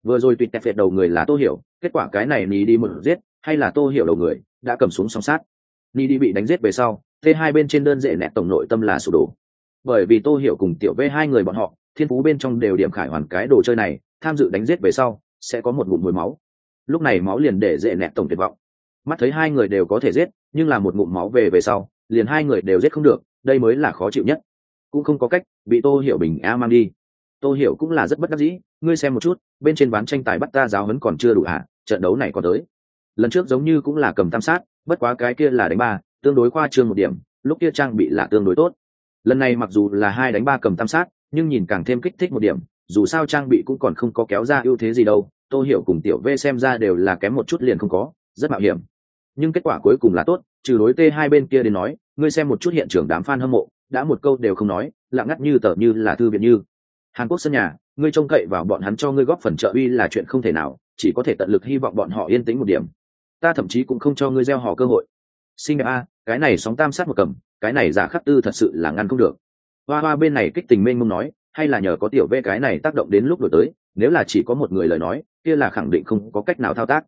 Vừa rồi tuyệt tẹp vẹt đầu người là tô hiểu, kết quả cái này ni đi một giết, hay là tô hiểu đầu người, đã cầm súng song sát. Ni đi bị đánh giết về sau t hai bên trên đơn dễ nẹt tổng nội tâm là sụp đổ. Bởi vì tô hiểu cùng tiểu v hai người bọn họ, thiên phú bên trong đều điểm khải hoàn cái đồ chơi này, tham dự đánh giết về sau, sẽ có một ngụm mùi máu. Lúc này máu liền để dễ nẹt tổng tuyệt vọng mắt thấy hai người đều có thể giết, nhưng là một ngụm máu về về sau, liền hai người đều giết không được, đây mới là khó chịu nhất. Cũng không có cách, bị tô hiểu bình a mang đi. Tô hiểu cũng là rất bất đắc dĩ, ngươi xem một chút, bên trên ván tranh tài bắt ta giáo hấn còn chưa đủ à? trận đấu này còn tới. Lần trước giống như cũng là cầm tam sát, bất quá cái kia là đánh ba, tương đối khoa trương một điểm, lúc kia trang bị là tương đối tốt. Lần này mặc dù là hai đánh ba cầm tam sát, nhưng nhìn càng thêm kích thích một điểm, dù sao trang bị cũng còn không có kéo ra ưu thế gì đâu, tô hiểu cùng tiểu v xem ra đều là kém một chút liền không có, rất mạo hiểm nhưng kết quả cuối cùng là tốt, trừ đối t hai bên kia đến nói, ngươi xem một chút hiện trường đám f a n hâm mộ, đã một câu đều không nói, lặng ngắt như tờ như là thư viện như. Hàn quốc sân nhà, ngươi trông cậy vào bọn hắn cho ngươi góp phần trợ uy là chuyện không thể nào, chỉ có thể tận lực hy vọng bọn họ yên tĩnh một điểm. Ta thậm chí cũng không cho ngươi gieo họ cơ hội. Sinh đẹp a, cái này sóng tam sát một cầm, cái này giả khắc tư thật sự là ngăn không được. Hoa hoa bên này kích tình mênh mông nói, hay là nhờ có tiểu vê cái này tác động đến lúc đổi tới, nếu là chỉ có một người lời nói, kia là khẳng định không có cách nào thao tác.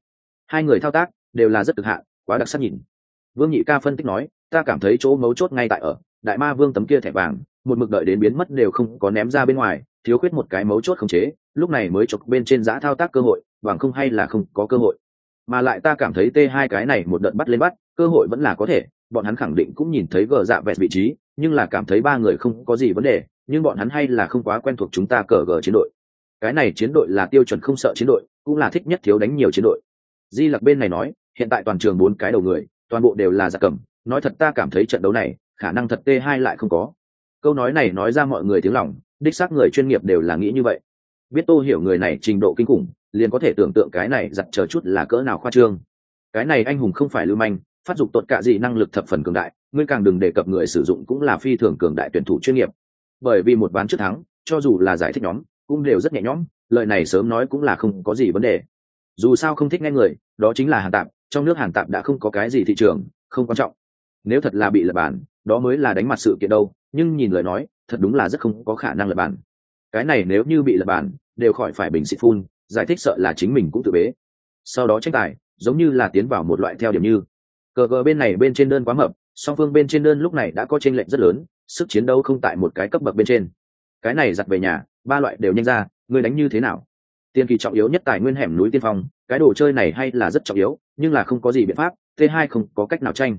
Hai người thao tác, đều là rất cực hạn quá đặc sắc nhìn. Vương nhị ca phân tích nói, ta cảm thấy chỗ mấu chốt ngay tại ở, đại ma vương tấm kia thẻ vàng, một mực đợi đến biến mất đều không có ném ra bên ngoài, thiếu khuyết một cái mấu chốt khống chế, lúc này mới chọc bên trên giã thao tác cơ hội, bằng không hay là không có cơ hội. Mà lại ta cảm thấy t hai cái này một đợt bắt lên bắt, cơ hội vẫn là có thể, bọn hắn khẳng định cũng nhìn thấy gờ dạ vẹt vị trí, nhưng là cảm thấy ba người không có gì vấn đề, nhưng bọn hắn hay là không quá quen thuộc chúng ta cờ gờ chiến đội. Cái này chiến đội là tiêu chuẩn không sợ chiến đội, cũng là thích nhất thiếu đánh nhiều chiến đội. Di lặc bên này nói hiện tại toàn trường bốn cái đầu người, toàn bộ đều là giả cầm. Nói thật ta cảm thấy trận đấu này, khả năng thật t hai lại không có. Câu nói này nói ra mọi người tiếng lòng, đích xác người chuyên nghiệp đều là nghĩ như vậy. Biết tô hiểu người này trình độ kinh khủng, liền có thể tưởng tượng cái này giặt chờ chút là cỡ nào khoa trương. Cái này anh hùng không phải lưu manh, phát dục tốt cả gì năng lực thập phần cường đại, ngươi càng đừng đề cập người sử dụng cũng là phi thường cường đại tuyển thủ chuyên nghiệp. Bởi vì một ván trước thắng, cho dù là giải thích nhóm, cũng đều rất nhẹ nhõm, Lời này sớm nói cũng là không có gì vấn đề. Dù sao không thích nghe người, đó chính là hàng tạp trong nước hàng tạp đã không có cái gì thị trường, không quan trọng. Nếu thật là bị lật bản, đó mới là đánh mặt sự kiện đâu, nhưng nhìn lời nói, thật đúng là rất không có khả năng lật bản. Cái này nếu như bị lật bản, đều khỏi phải bình xịt phun, giải thích sợ là chính mình cũng tự bế. Sau đó tranh tài, giống như là tiến vào một loại theo điểm như, cờ cờ bên này bên trên đơn quá mập, song phương bên trên đơn lúc này đã có tranh lệch rất lớn, sức chiến đấu không tại một cái cấp bậc bên trên. Cái này giặt về nhà, ba loại đều nhanh ra, ngươi đánh như thế nào? Tiền kỳ trọng yếu nhất tài nguyên hẻm núi tiên phong, cái đồ chơi này hay là rất trọng yếu nhưng là không có gì biện pháp t hai không có cách nào tranh.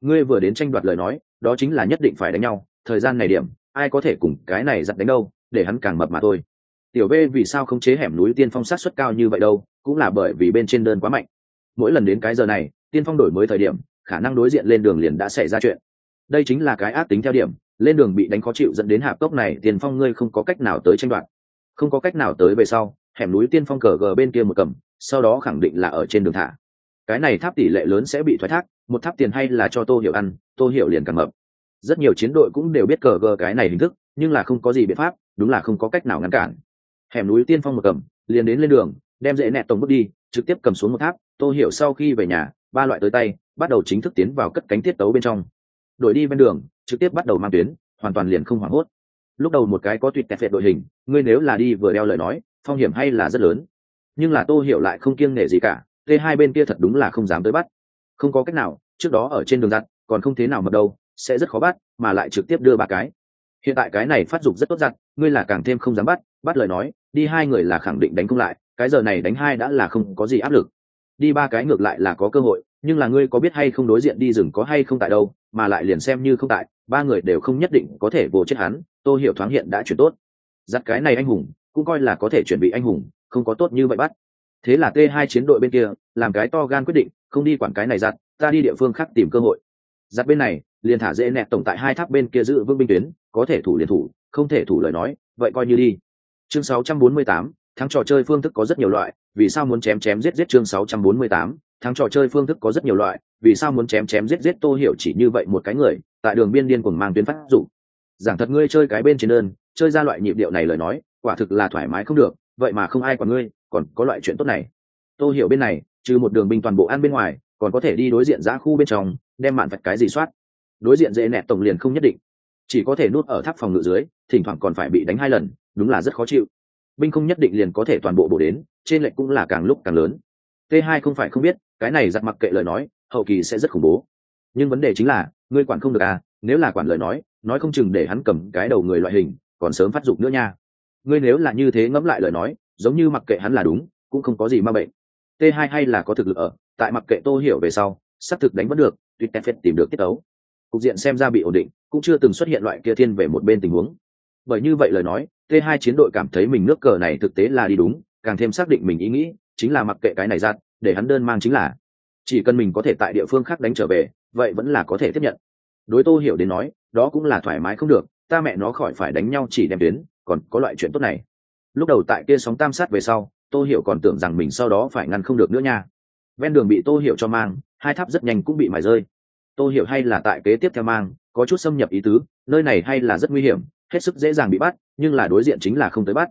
Ngươi vừa đến tranh đoạt lời nói, đó chính là nhất định phải đánh nhau, thời gian này điểm, ai có thể cùng cái này giặt đánh đâu, để hắn càng mập mà thôi. Tiểu v vì sao không chế hẻm núi tiên phong sát xuất cao như vậy đâu, cũng là bởi vì bên trên đơn quá mạnh. Mỗi lần đến cái giờ này, tiên phong đổi mới thời điểm, khả năng đối diện lên đường liền đã xảy ra chuyện. Đây chính là cái ác tính theo điểm, lên đường bị đánh khó chịu dẫn đến hạp cốc này tiền phong ngươi không có cách nào tới tranh đoạt. Không có cách nào tới về sau, hẻm núi tiên phong cờ gờ bên kia một cầm, sau đó khẳng định là ở trên đường thả cái này tháp tỷ lệ lớn sẽ bị thoái thác, một tháp tiền hay là cho tô hiểu ăn, tô hiểu liền càng mập. Rất nhiều chiến đội cũng đều biết cờ gờ cái này hình thức, nhưng là không có gì biện pháp, đúng là không có cách nào ngăn cản. Hẻm núi tiên phong một cầm, liền đến lên đường, đem dễ nẹt tổng bước đi, trực tiếp cầm xuống một tháp, tô hiểu sau khi về nhà, ba loại tới tay, bắt đầu chính thức tiến vào cất cánh tiết tấu bên trong. Đổi đi ven đường, trực tiếp bắt đầu mang tuyến, hoàn toàn liền không hoảng hốt. Lúc đầu một cái có tuyệt tẹt vẹt đội hình, ngươi nếu là đi vừa đeo lời nói, phong hiểm hay là rất lớn. Nhưng là tô hiểu lại không kiêng nể gì cả t hai bên kia thật đúng là không dám tới bắt. Không có cách nào, trước đó ở trên đường giặt, còn không thế nào mập đâu, sẽ rất khó bắt, mà lại trực tiếp đưa ba cái. Hiện tại cái này phát dục rất tốt giặt, ngươi là càng thêm không dám bắt bắt lời nói, đi hai người là khẳng định đánh không lại, cái giờ này đánh hai đã là không có gì áp lực. Đi ba cái ngược lại là có cơ hội, nhưng là ngươi có biết hay không đối diện đi rừng có hay không tại đâu, mà lại liền xem như không tại, ba người đều không nhất định có thể vồ chết hắn tô hiểu thoáng hiện đã chuyển tốt. Giặt cái này anh hùng, cũng coi là có thể chuẩn bị anh hùng, không có tốt như vậy bắt thế là t hai chiến đội bên kia làm cái to gan quyết định không đi quản cái này giặt ta đi địa phương khác tìm cơ hội. Giặt bên này liền thả dễ nẹt tổng tại hai tháp bên kia giữ vương binh tuyến có thể thủ liền thủ không thể thủ lời nói vậy coi như đi. Chương 648, thắng trò chơi phương thức có rất nhiều loại vì sao muốn chém chém giết giết chương 648, thắng trò chơi phương thức có rất nhiều loại vì sao muốn chém chém giết giết tô hiểu chỉ như vậy một cái người tại đường biên điên cuồng mang tuyến phát dụng giảng thật ngươi chơi cái bên trên đơn chơi ra loại nhịp điệu này lời nói quả thực là thoải mái không được vậy mà không ai còn ngươi còn có loại chuyện tốt này. Tô hiểu bên này, trừ một đường binh toàn bộ ăn bên ngoài, còn có thể đi đối diện giã khu bên trong, đem mạn vạch cái gì soát. Đối diện dễ nẹt tổng liền không nhất định. Chỉ có thể nuốt ở tháp phòng ngự dưới, thỉnh thoảng còn phải bị đánh hai lần, đúng là rất khó chịu. Binh không nhất định liền có thể toàn bộ bổ đến, trên lệnh cũng là càng lúc càng lớn. T 2 không phải không biết, cái này giặt mặc kệ lời nói, hậu kỳ sẽ rất khủng bố. Nhưng vấn đề chính là, ngươi quản không được à nếu là quản lời nói nói không chừng để hắn cầm cái đầu người loại hình, còn sớm phát dục nữa nha. Ngươi nếu là như thế ngẫm lại lời nói giống như mặc kệ hắn là đúng, cũng không có gì ma bệnh. T hai hay là có thực lực ở, tại mặc kệ tô hiểu về sau, xác thực đánh vẫn được, tuy tép tìm được tiết tấu. Cục diện xem ra bị ổn định, cũng chưa từng xuất hiện loại kia thiên về một bên tình huống. Bởi như vậy lời nói, t hai chiến đội cảm thấy mình nước cờ này thực tế là đi đúng, càng thêm xác định mình ý nghĩ, chính là mặc kệ cái này ra, để hắn đơn mang chính là. Chỉ cần mình có thể tại địa phương khác đánh trở về, vậy vẫn là có thể tiếp nhận. Đối tô hiểu đến nói, đó cũng là thoải mái không được, ta mẹ nó khỏi phải đánh nhau chỉ đem tuyến, còn có loại chuyện tốt này lúc đầu tại kia sóng tam sát về sau, tô hiểu còn tưởng rằng mình sau đó phải ngăn không được nữa nha. Ven đường bị tô hiểu cho mang, hai tháp rất nhanh cũng bị mài rơi. Tô hiểu hay là tại kế tiếp theo mang, có chút xâm nhập ý tứ, nơi này hay là rất nguy hiểm, hết sức dễ dàng bị bắt, nhưng là đối diện chính là không tới bắt.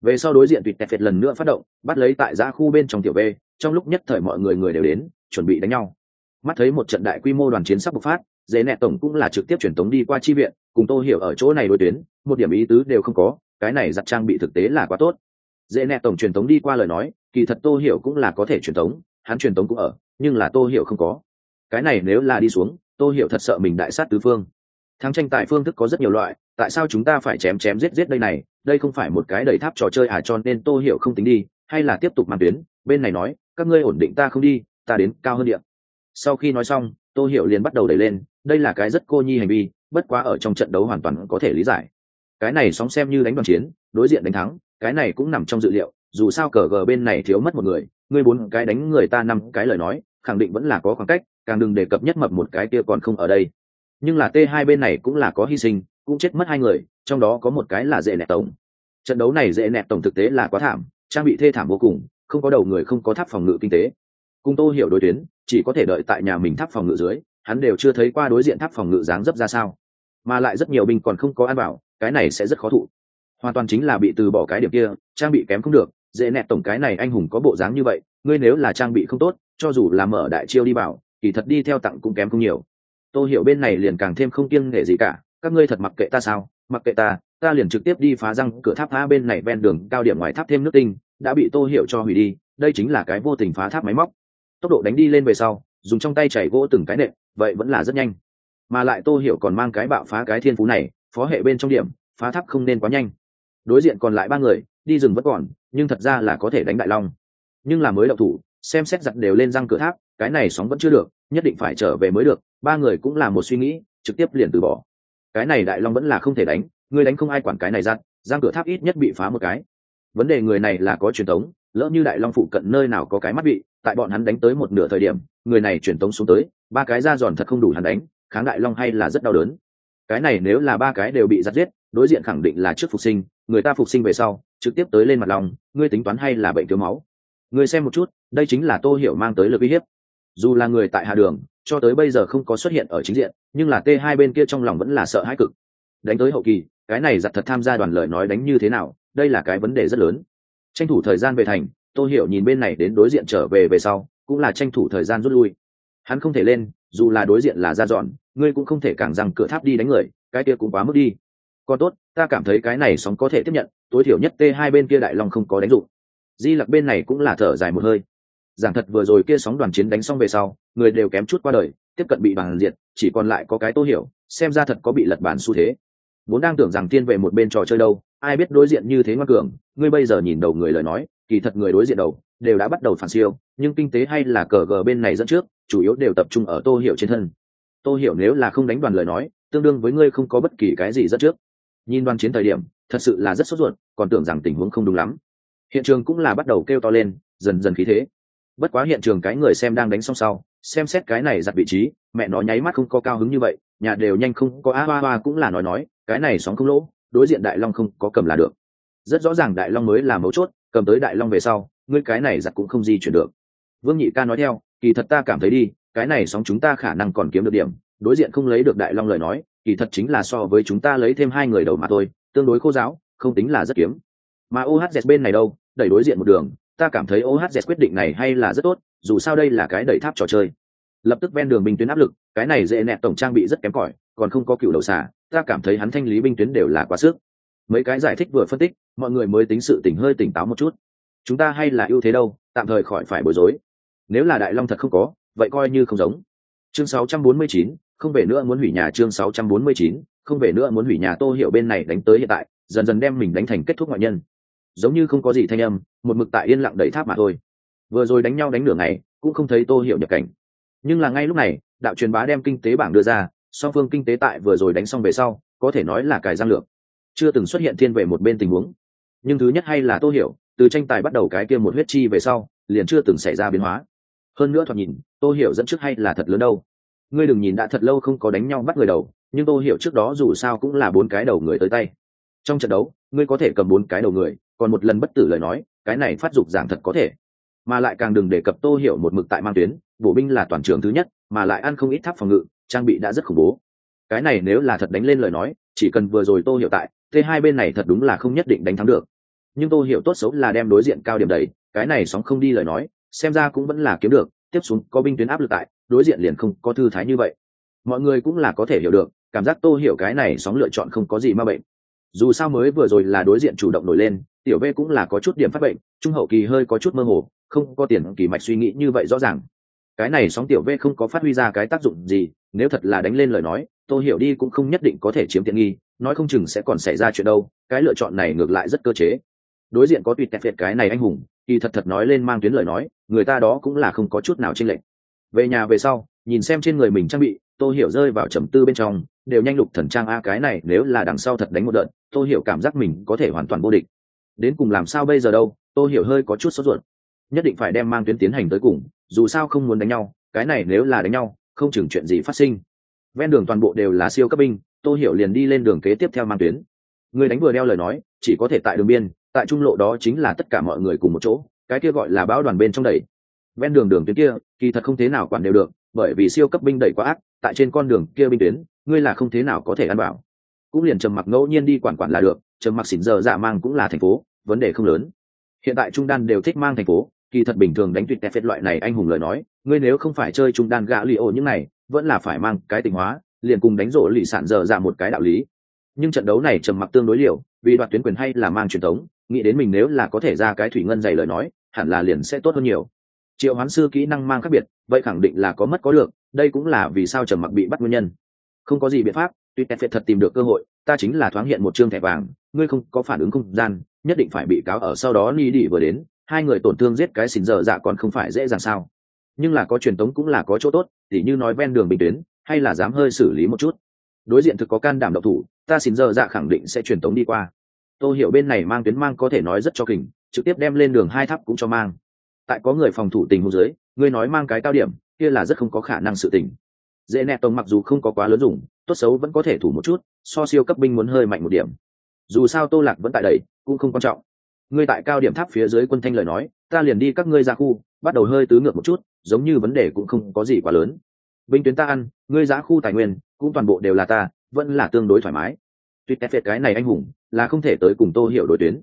Về sau đối diện tuyệt tẹt lần nữa phát động, bắt lấy tại giã khu bên trong tiểu b, trong lúc nhất thời mọi người người đều đến, chuẩn bị đánh nhau. Mắt thấy một trận đại quy mô đoàn chiến sắp bộc phát, dễ nẹ tổng cũng là trực tiếp truyền tống đi qua chi viện, cùng tô hiểu ở chỗ này đối tuyến, một điểm ý tứ đều không có cái này giặt trang bị thực tế là quá tốt. Dễ nẹ tổng truyền tống đi qua lời nói, kỳ thật tô hiểu cũng là có thể truyền tống hắn truyền tống cũng ở, nhưng là tô hiểu không có. Cái này nếu là đi xuống, tô hiểu thật sợ mình đại sát tứ phương. Thắng tranh tại phương thức có rất nhiều loại, tại sao chúng ta phải chém chém giết giết đây này? Đây không phải một cái đầy tháp trò chơi à cho nên tô hiểu không tính đi, hay là tiếp tục mang tuyến? Bên này nói, các ngươi ổn định ta không đi, ta đến cao hơn điện sau khi nói xong, tô hiểu liền bắt đầu đẩy lên, đây là cái rất cô nhi hành vi, bất quá ở trong trận đấu hoàn toàn có thể lý giải cái này sóng xem như đánh đoàn chiến, đối diện đánh thắng, cái này cũng nằm trong dự liệu, dù sao cờ gờ bên này thiếu mất một người, ngươi bốn cái đánh người ta năm cái lời nói, khẳng định vẫn là có khoảng cách, càng đừng đề cập nhất mập một cái kia còn không ở đây. Nhưng là t hai bên này cũng là có hy sinh, cũng chết mất hai người, trong đó có một cái là dễ nẹt tổng. Trận đấu này dễ nẹt tổng thực tế là quá thảm, trang bị thê thảm vô cùng, không có đầu người không có tháp phòng ngự kinh tế. Cùng tô hiểu đối tuyến, chỉ có thể đợi tại nhà mình tháp phòng ngự dưới, hắn đều chưa thấy qua đối diện tháp phòng ngự dáng dấp ra sao. Mà lại rất nhiều binh còn không có ăn bảo cái này sẽ rất khó thụ. Hoàn toàn chính là bị từ bỏ cái điểm kia, trang bị kém không được, dễ nẹt tổng cái này anh hùng có bộ dáng như vậy, ngươi nếu là trang bị không tốt, cho dù là mở đại chiêu đi bảo, kỳ thật đi theo tặng cũng kém không nhiều. Tôi hiểu bên này liền càng thêm không kiêng nghệ gì cả, các ngươi thật mặc kệ ta sao, mặc kệ ta ta liền trực tiếp đi phá răng cửa tháp phá bên này ven đường, cao điểm ngoài tháp thêm nước tinh, đã bị tô hiểu cho hủy đi, đây chính là cái vô tình phá tháp máy móc. Tốc độ đánh đi lên về sau, dùng trong tay chảy gỗ từng cái nệm vậy vẫn là rất nhanh. Mà lại tô hiểu còn mang cái bạo phá cái thiên phú này phó hệ bên trong điểm, phá tháp không nên quá nhanh. Đối diện còn lại ba người, đi rừng vẫn còn, nhưng thật ra là có thể đánh đại long. Nhưng là mới đậu thủ, xem xét giặt đều lên răng cửa tháp, cái này sóng vẫn chưa được, nhất định phải trở về mới được, ba người cũng là một suy nghĩ, trực tiếp liền từ bỏ. Cái này đại long vẫn là không thể đánh, người đánh không ai quản cái này giặt răng cửa tháp ít nhất bị phá một cái. Vấn đề người này là có truyền thống lỡ như đại long phụ cận nơi nào có cái mắt bị, tại bọn hắn đánh tới một nửa thời điểm, người này truyền tống xuống tới, ba cái ra giòn thật không đủ hắn đánh, kháng đại long hay là rất đau đớn cái này nếu là ba cái đều bị giặt giết, đối diện khẳng định là trước phục sinh, người ta phục sinh về sau, trực tiếp tới lên mặt lòng, ngươi tính toán hay là bệnh thiếu máu. Người xem một chút, đây chính là tô hiểu mang tới lực uy hiếp. Dù là người tại hạ đường, cho tới bây giờ không có xuất hiện ở chính diện, nhưng là t hai bên kia trong lòng vẫn là sợ hãi cực. Đánh tới hậu kỳ, cái này giặt thật tham gia đoàn lời nói đánh như thế nào, đây là cái vấn đề rất lớn. Tranh thủ thời gian về thành, tô hiểu nhìn bên này đến đối diện trở về về sau, cũng là tranh thủ thời gian rút lui. Hắn không thể lên dù là đối diện là ra dọn, ngươi cũng không thể càng rằng cửa tháp đi đánh người, cái kia cũng quá mức đi. Còn tốt, ta cảm thấy cái này sóng có thể tiếp nhận, tối thiểu nhất t hai bên kia đại long không có đánh dụng. Di lặc bên này cũng là thở dài một hơi. Giảng thật vừa rồi kia sóng đoàn chiến đánh xong về sau, người đều kém chút qua đời, tiếp cận bị bàn diệt, chỉ còn lại có cái tô hiểu, xem ra thật có bị lật bản xu thế. Vốn đang tưởng rằng tiên về một bên trò chơi đâu, ai biết đối diện như thế ngoan cường, ngươi bây giờ nhìn đầu người lời nói, kỳ thật người đối diện đầu đều đã bắt đầu phản siêu, nhưng kinh tế hay là cờ gờ bên này dẫn trước, chủ yếu đều tập trung ở tô hiểu trên thân. Tô hiểu nếu là không đánh đoàn lời nói, tương đương với ngươi không có bất kỳ cái gì dẫn trước. Nhìn đoàn chiến thời điểm, thật sự là rất sốt ruột, còn tưởng rằng tình huống không đúng lắm. Hiện trường cũng là bắt đầu kêu to lên, dần dần khí thế. Bất quá hiện trường cái người xem đang đánh xong sau, xem xét cái này giặt vị trí, mẹ nó nháy mắt không có cao hứng như vậy, nhà đều nhanh không có a hoa hoa cũng là nói nói, cái này sóng không lỗ, đối diện đại long không có cầm là được. Rất rõ ràng đại long mới là mấu chốt, cầm tới đại long về sau ngươi cái này giặt cũng không di chuyển được. Vương nhị ca nói theo, kỳ thật ta cảm thấy đi, cái này sóng chúng ta khả năng còn kiếm được điểm, đối diện không lấy được đại long lời nói, kỳ thật chính là so với chúng ta lấy thêm hai người đầu mà thôi, tương đối khô giáo, không tính là rất kiếm. Mà ohz bên này đâu, đẩy đối diện một đường, ta cảm thấy ohz quyết định này hay là rất tốt, dù sao đây là cái đẩy tháp trò chơi. Lập tức ven đường binh tuyến áp lực, cái này dễ nẹt tổng trang bị rất kém cỏi, còn không có cựu đầu xả ta cảm thấy hắn thanh lý binh tuyến đều là quá sức. Mấy cái giải thích vừa phân tích, mọi người mới tính sự tỉnh hơi tỉnh táo một chút chúng ta hay là ưu thế đâu tạm thời khỏi phải bối rối. Nếu là đại long thật không có vậy coi như không giống. Chương 649, không về nữa muốn hủy nhà chương 649, không về nữa muốn hủy nhà tô hiểu bên này đánh tới hiện tại dần dần đem mình đánh thành kết thúc ngoại nhân. Giống như không có gì thanh âm một mực tại yên lặng đẩy tháp mà thôi. Vừa rồi đánh nhau đánh nửa ngày cũng không thấy tô hiểu nhập cảnh. Nhưng là ngay lúc này đạo truyền bá đem kinh tế bảng đưa ra song phương kinh tế tại vừa rồi đánh xong về sau có thể nói là cài giang lược. Chưa từng xuất hiện thiên về một bên tình huống. Nhưng thứ nhất hay là tô hiểu từ tranh tài bắt đầu cái kia một huyết chi về sau, liền chưa từng xảy ra biến hóa. Hơn nữa thoạt nhìn, tô hiểu dẫn trước hay là thật lớn đâu. Ngươi đừng nhìn đã thật lâu không có đánh nhau bắt người đầu, nhưng tô hiểu trước đó dù sao cũng là bốn cái đầu người tới tay. Trong trận đấu, ngươi có thể cầm bốn cái đầu người, còn một lần bất tử lời nói, cái này phát dục giảng thật có thể. Mà lại càng đừng đề cập tô hiểu một mực tại mang tuyến bộ binh là toàn trường thứ nhất, mà lại ăn không ít tháp phòng ngự, trang bị đã rất khủng bố. Cái này nếu là thật đánh lên lời nói, chỉ cần vừa rồi tô hiểu tại t hai bên này thật đúng là không nhất định đánh thắng được nhưng tôi hiểu tốt xấu là đem đối diện cao điểm đầy cái này sóng không đi lời nói, xem ra cũng vẫn là kiếm được, tiếp xuống có binh tuyến áp lực tại, đối diện liền không có thư thái như vậy. Mọi người cũng là có thể hiểu được, cảm giác tô hiểu cái này sóng lựa chọn không có gì ma bệnh. Dù sao mới vừa rồi là đối diện chủ động nổi lên, tiểu v cũng là có chút điểm phát bệnh, trung hậu kỳ hơi có chút mơ hồ, không có tiền kỳ mạch suy nghĩ như vậy rõ ràng. Cái này sóng tiểu v không có phát huy ra cái tác dụng gì, nếu thật là đánh lên lời nói tôi hiểu đi cũng không nhất định có thể chiếm tiện nghi, nói không chừng sẽ còn xảy ra chuyện đâu, cái lựa chọn này ngược lại rất cơ chế đối diện có tùy tẹt việt cái này anh hùng thì thật thật nói lên mang tuyến lời nói, người ta đó cũng là không có chút nào chênh lệch. Về nhà về sau, nhìn xem trên người mình trang bị tôi hiểu rơi vào trầm tư bên trong, đều nhanh lục thần trang a cái này nếu là đằng sau thật đánh một đợt tôi hiểu cảm giác mình có thể hoàn toàn vô địch. Đến cùng làm sao bây giờ đâu tôi hiểu hơi có chút sốt ruột. Nhất định phải đem mang tuyến tiến hành tới cùng, dù sao không muốn đánh nhau, cái này nếu là đánh nhau, không chừng chuyện gì phát sinh. Ven đường toàn bộ đều là siêu cấp binh tôi hiểu liền đi lên đường kế tiếp theo mang tuyến. Người đánh vừa đeo lời nói, chỉ có thể tại đường biên tại trung lộ đó chính là tất cả mọi người cùng một chỗ, cái kia gọi là bão đoàn bên trong đẩy ven đường đường tuyến kia, kỳ thật không thế nào quản đều được, bởi vì siêu cấp binh đẩy quá ác, tại trên con đường kia binh tuyến, ngươi là không thế nào có thể ăn bảo cũng liền trầm mặc ngẫu nhiên đi quản quản là được, trầm mặc xỉn giờ dạ mang cũng là thành phố, vấn đề không lớn. Hiện tại trung đan đều thích mang thành phố, kỳ thật bình thường đánh tuyệt tép phết loại này anh hùng lời nói, ngươi nếu không phải chơi trung đan gạ li ô những này, vẫn là phải mang cái tình hóa, liền cùng đánh rổ lì sản giờ ra một cái đạo lý. Nhưng trận đấu này trầm mặc tương đối liều, vì đoạt tuyến quyền hay là mang truyền thống nghĩ đến mình nếu là có thể ra cái thủy ngân dày lời nói, hẳn là liền sẽ tốt hơn nhiều. Triệu hoán sư kỹ năng mang khác biệt, vậy khẳng định là có mất có được, đây cũng là vì sao trầm mặc bị bắt nguyên nhân. Không có gì biện pháp, tuy tép thật tìm được cơ hội, ta chính là thoáng hiện một chương thẻ vàng, ngươi không có phản ứng không gian, nhất định phải bị cáo ở sau đó ni đi vừa đến, hai người tổn thương giết cái xỉn dở dạ còn không phải dễ dàng sao. Nhưng là có truyền tống cũng là có chỗ tốt, tỉ như nói ven đường bình tuyến, hay là dám hơi xử lý một chút. Đối diện thực có can đảm độc thủ, ta xỉn dở dạ khẳng định sẽ truyền tống đi qua tôi hiểu bên này mang tuyến mang có thể nói rất cho kình trực tiếp đem lên đường hai tháp cũng cho mang. Tại có người phòng thủ tình hôn dưới, ngươi nói mang cái cao điểm, kia là rất không có khả năng sự tình. Dễ nẹ tông mặc dù không có quá lớn dùng, tốt xấu vẫn có thể thủ một chút, so siêu cấp binh muốn hơi mạnh một điểm. Dù sao tô lạc vẫn tại đây, cũng không quan trọng. Ngươi tại cao điểm tháp phía dưới quân thanh lời nói, ta liền đi các ngươi ra khu, bắt đầu hơi tứ ngược một chút, giống như vấn đề cũng không có gì quá lớn. Binh tuyến ta ăn, ngươi giá khu tài nguyên, cũng toàn bộ đều là ta, vẫn là tương đối thoải mái tuyệt tép cái này anh hùng là không thể tới cùng tô hiểu đối tuyến.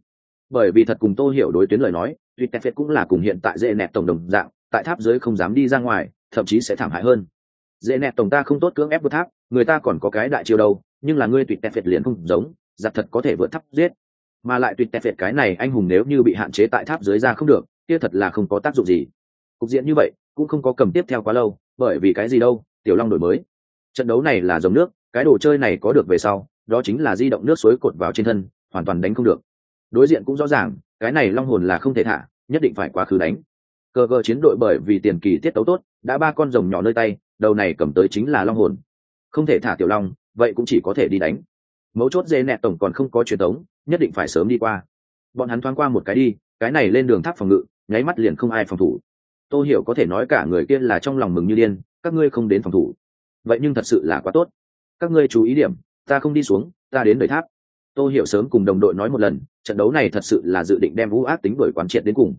Bởi vì thật cùng tô hiểu đối tuyến lời nói tuyệt tép cũng là cùng hiện tại dễ nẹt tổng đồng dạng, tại tháp dưới không dám đi ra ngoài, thậm chí sẽ thảm hại hơn. Dễ nẹt tổng ta không tốt cưỡng ép vượt tháp, người ta còn có cái đại chiêu đâu, nhưng là ngươi tuyệt tép liền không giống, giặc thật có thể vượt tháp giết. Mà lại tuyệt phệt cái này anh hùng nếu như bị hạn chế tại tháp dưới ra không được, kia thật là không có tác dụng gì. Cục diện như vậy, cũng không có cầm tiếp theo quá lâu, bởi vì cái gì đâu, tiểu long đổi mới. Trận đấu này là dòng nước, cái đồ chơi này có được về sau đó chính là di động nước suối cột vào trên thân, hoàn toàn đánh không được. Đối diện cũng rõ ràng, cái này long hồn là không thể thả, nhất định phải quá khứ đánh. Cờ cờ chiến đội bởi vì tiền kỳ tiết tấu tốt, đã ba con rồng nhỏ nơi tay, đầu này cầm tới chính là long hồn. Không thể thả tiểu long, vậy cũng chỉ có thể đi đánh. Mấu chốt dê nẹt tổng còn không có truyền thống nhất định phải sớm đi qua. Bọn hắn thoáng qua một cái đi, cái này lên đường tháp phòng ngự, nháy mắt liền không ai phòng thủ. Tôi hiểu có thể nói cả người kia là trong lòng mừng như điên, các ngươi không đến phòng thủ. Vậy nhưng thật sự là quá tốt. Các ngươi chú ý điểm ta không đi xuống, ta đến đời tháp. Tôi hiểu sớm cùng đồng đội nói một lần, trận đấu này thật sự là dự định đem vũ ác tính đổi quán triệt đến cùng.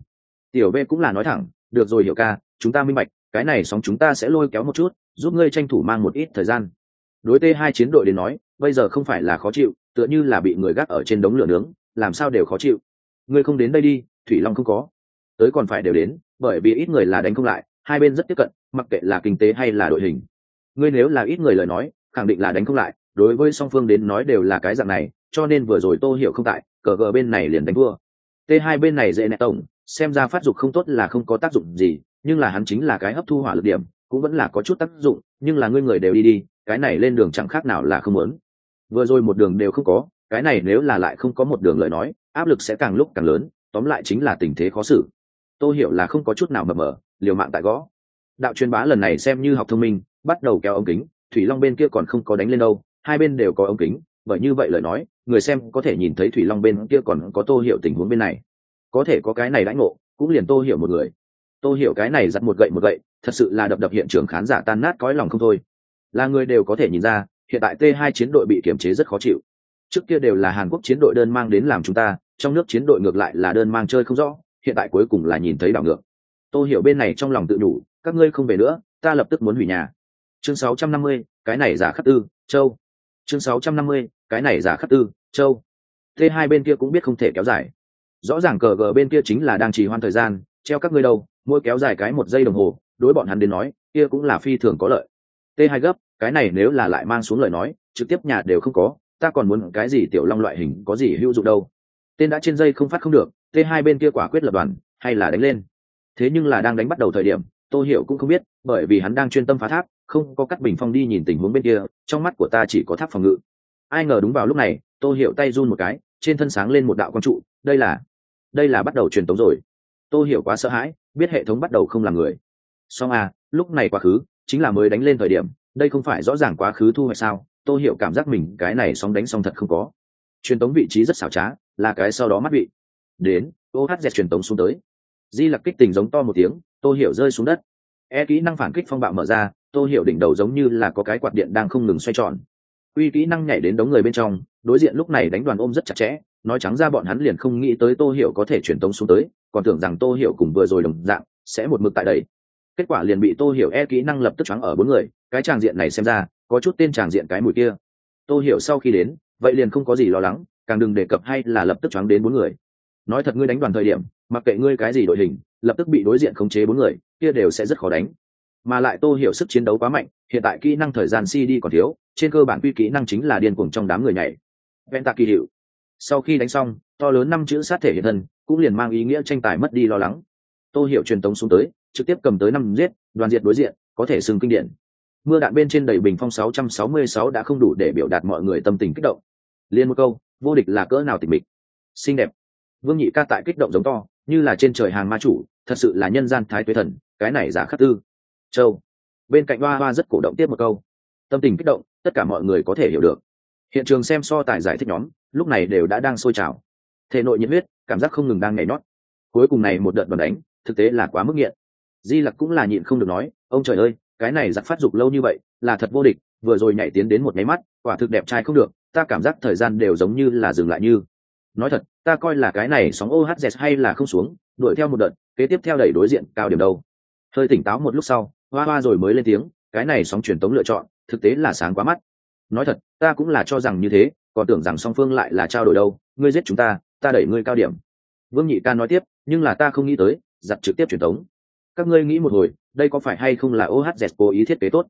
Tiểu v cũng là nói thẳng, được rồi hiểu ca, chúng ta minh bạch, cái này sóng chúng ta sẽ lôi kéo một chút, giúp ngươi tranh thủ mang một ít thời gian. Đối t hai chiến đội đến nói, bây giờ không phải là khó chịu, tựa như là bị người gác ở trên đống lửa nướng, làm sao đều khó chịu. Ngươi không đến đây đi, thủy long không có. Tới còn phải đều đến, bởi vì ít người là đánh không lại, hai bên rất tiếp cận, mặc kệ là kinh tế hay là đội hình. Ngươi nếu là ít người lời nói, khẳng định là đánh không lại đối với song phương đến nói đều là cái dạng này, cho nên vừa rồi tô hiểu không tại, cờ gờ bên này liền đánh vua t hai bên này dễ nẹ tổng, xem ra phát dục không tốt là không có tác dụng gì, nhưng là hắn chính là cái hấp thu hỏa lực điểm, cũng vẫn là có chút tác dụng, nhưng là ngươi người đều đi đi, cái này lên đường chẳng khác nào là không muốn. Vừa rồi một đường đều không có, cái này nếu là lại không có một đường lời nói, áp lực sẽ càng lúc càng lớn, tóm lại chính là tình thế khó xử. Tôi hiểu là không có chút nào mờ mờ, liều mạng tại gõ. Đạo truyền bá lần này xem như học thông minh, bắt đầu kéo ống kính, thủy long bên kia còn không có đánh lên đâu hai bên đều có ống kính bởi như vậy lời nói người xem có thể nhìn thấy thủy long bên kia còn có tô hiểu tình huống bên này. Có thể có cái này đãi ngộ cũng liền tô hiểu một người. Tô hiểu cái này giặt một gậy một gậy thật sự là đập đập hiện trường khán giả tan nát cõi lòng không thôi. Là người đều có thể nhìn ra hiện tại t 2 chiến đội bị kiểm chế rất khó chịu. Trước kia đều là hàn quốc chiến đội đơn mang đến làm chúng ta trong nước chiến đội ngược lại là đơn mang chơi không rõ hiện tại cuối cùng là nhìn thấy đảo ngược. Tô hiểu bên này trong lòng tự đủ các ngươi không về nữa ta lập tức muốn hủy nhà. Chương 650, cái này giả khắc tư châu chương 650, cái này giả khắc tư châu. T hai bên kia cũng biết không thể kéo dài. Rõ ràng cờ gờ bên kia chính là đang trì hoãn thời gian treo các ngươi đâu mỗi kéo dài cái một giây đồng hồ đối bọn hắn đến nói kia cũng là phi thường có lợi. T hai gấp cái này nếu là lại mang xuống lời nói trực tiếp nhà đều không có ta còn muốn cái gì tiểu long loại hình có gì hữu dụng đâu. Tên đã trên dây không phát không được t hai bên kia quả quyết lập đoàn hay là đánh lên. Thế nhưng là đang đánh bắt đầu thời điểm tô hiểu cũng không biết bởi vì hắn đang chuyên tâm phá tháp không có cắt bình phong đi nhìn tình huống bên kia, trong mắt của ta chỉ có tháp phòng ngự. Ai ngờ đúng vào lúc này, tô hiểu tay run một cái, trên thân sáng lên một đạo quang trụ, đây là đây là bắt đầu truyền tống rồi. Tô hiểu quá sợ hãi, biết hệ thống bắt đầu không làm người. Song à lúc này quá khứ, chính là mới đánh lên thời điểm, đây không phải rõ ràng quá khứ thu hoạch sao? Tô hiểu cảm giác mình cái này sóng đánh xong thật không có. Truyền tống vị trí rất xảo trá, là cái sau đó mắt vị. Đến, ô hát dẹt truyền tống xuống tới. Di lặc kích tình giống to một tiếng, tô hiểu rơi xuống đất e kỹ năng phản kích phong bạo mở ra, tô hiểu đỉnh đầu giống như là có cái quạt điện đang không ngừng xoay tròn. Uy kỹ năng nhảy đến đống người bên trong, đối diện lúc này đánh đoàn ôm rất chặt chẽ, nói trắng ra bọn hắn liền không nghĩ tới tô hiểu có thể truyền tống xuống tới, còn tưởng rằng tô hiểu cùng vừa rồi đồng dạng sẽ một mực tại đây. Kết quả liền bị tô hiểu e kỹ năng lập tức trắng ở bốn người, cái tràng diện này xem ra, có chút tên tràng diện cái mùi kia. Tô hiểu sau khi đến, vậy liền không có gì lo lắng, càng đừng đề cập hay là lập tức trắng đến bốn người. Nói thật ngươi đánh đoàn thời điểm, mặc kệ ngươi cái gì đội hình, lập tức bị đối diện khống chế bốn người kia đều sẽ rất khó đánh. Mà lại tô hiểu sức chiến đấu quá mạnh, hiện tại kỹ năng thời gian cd còn thiếu, trên cơ bản quy kỹ năng chính là điên cuồng trong đám người nhảy. Venta kỳ hiệu. Sau khi đánh xong, to lớn năm chữ sát thể hiện thân, cũng liền mang ý nghĩa tranh tài mất đi lo lắng. Tô hiểu truyền tống xuống tới, trực tiếp cầm tới năm giết, đoàn diệt đối diện, có thể xưng kinh điển. Mưa đạn bên trên đầy bình phong 666 đã không đủ để biểu đạt mọi người tâm tình kích động. Liên một câu, vô địch là cỡ nào tình mịch? Xinh đẹp. Vương nhị ca tại kích động giống to, như là trên trời hàng ma chủ, thật sự là nhân gian thái tuế thần cái này giả khắc tư. Châu. Bên cạnh hoa hoa rất cổ động tiếp một câu. Tâm tình kích động, tất cả mọi người có thể hiểu được. Hiện trường xem so tài giải thích nhóm, lúc này đều đã đang sôi trào. Thể nội nhiệt huyết, cảm giác không ngừng đang nhảy nót. cuối cùng này một đợt đòn đánh, thực tế là quá mức nghiện. Di lặc cũng là nhịn không được nói, ông trời ơi, cái này giặc phát dục lâu như vậy, là thật vô địch, vừa rồi nhảy tiến đến một máy mắt, quả thực đẹp trai không được, ta cảm giác thời gian đều giống như là dừng lại như nói thật, ta coi là cái này sóng ohz hay là không xuống, đuổi theo một đợt, kế tiếp theo đẩy đối diện cao điểm đâu hơi tỉnh táo một lúc sau, hoa hoa rồi mới lên tiếng, cái này sóng truyền tống lựa chọn, thực tế là sáng quá mắt. Nói thật, ta cũng là cho rằng như thế, còn tưởng rằng song phương lại là trao đổi đâu, ngươi giết chúng ta ta đẩy ngươi cao điểm. Vương nhị ca nói tiếp, nhưng là ta không nghĩ tới giặt trực tiếp truyền tống. Các ngươi nghĩ một hồi, đây có phải hay không là ohz cố ý thiết kế tốt?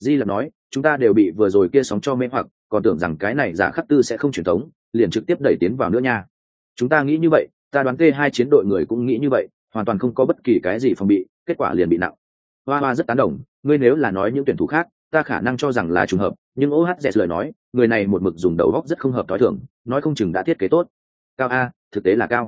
Di là nói, chúng ta đều bị vừa rồi kia sóng cho mê hoặc, còn tưởng rằng cái này giả khắc tư sẽ không truyền tống, liền trực tiếp đẩy tiến vào nữa nha. Chúng ta nghĩ như vậy, ta đoán t hai chiến đội người cũng nghĩ như vậy, hoàn toàn không có bất kỳ cái gì phòng bị kết quả liền bị nặng. Hoa hoa rất tán đồng, ngươi nếu là nói những tuyển thủ khác, ta khả năng cho rằng là trùng hợp, nhưng ohz lời nói, người này một mực dùng đầu góc rất không hợp t h o i thưởng nói không chừng đã thiết kế tốt. Cao a, thực tế là cao.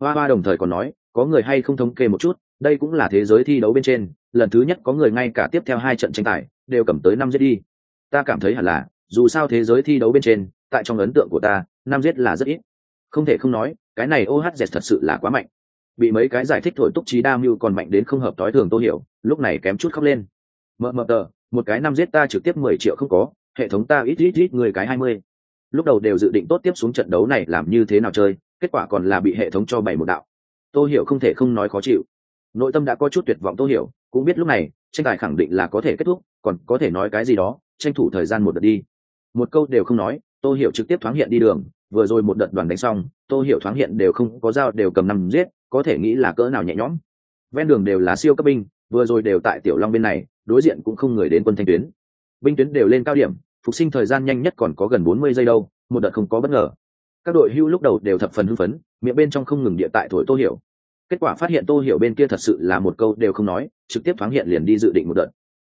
Hoa hoa đồng thời còn nói, có người hay không thống kê một chút, đây cũng là thế giới thi đấu bên trên, lần thứ nhất có người ngay cả tiếp theo hai trận tranh tài, đều cầm tới năm giết đi. Ta cảm thấy hẳn là, dù sao thế giới thi đấu bên trên, tại trong ấn tượng của ta, năm giết là rất ít. Không thể không nói, cái này ohz thật sự là quá mạnh bị mấy cái giải thích thổi túc trí đa mưu còn mạnh đến không hợp t i thường tô hiểu, lúc này kém chút khóc lên. Mờ mờ tờ, một cái năm giết ta trực tiếp mười triệu không có, hệ thống ta ít ít ít người cái hai mươi. Lúc đầu đều dự định tốt tiếp xuống trận đấu này làm như thế nào chơi, kết quả còn là bị hệ thống cho bày một đạo. Tô hiểu không thể không nói khó chịu. Nội tâm đã có chút tuyệt vọng tô hiểu, cũng biết lúc này, tranh tài khẳng định là có thể kết thúc, còn có thể nói cái gì đó, tranh thủ thời gian một đợt đi. Một câu đều không nói, tô hiểu trực tiếp thoáng hiện đi đường, vừa rồi một đợt đoàn đánh xong, tô hiểu thoáng hiện đều không có dao đều cầm năm giết có thể nghĩ là cỡ nào nhẹ nhõm. Ven đường đều là siêu cấp binh, vừa rồi đều tại tiểu long bên này, đối diện cũng không người đến quân thanh tuyến. Binh tuyến đều lên cao điểm, phục sinh thời gian nhanh nhất còn có gần bốn mươi giây đâu, một đợt không có bất ngờ. Các đội hưu lúc đầu đều thập phần hưng phấn, miệng bên trong không ngừng địa tại thổi tô hiểu. Kết quả phát hiện tô hiểu bên kia thật sự là một câu đều không nói, trực tiếp thoáng hiện liền đi dự định một đợt.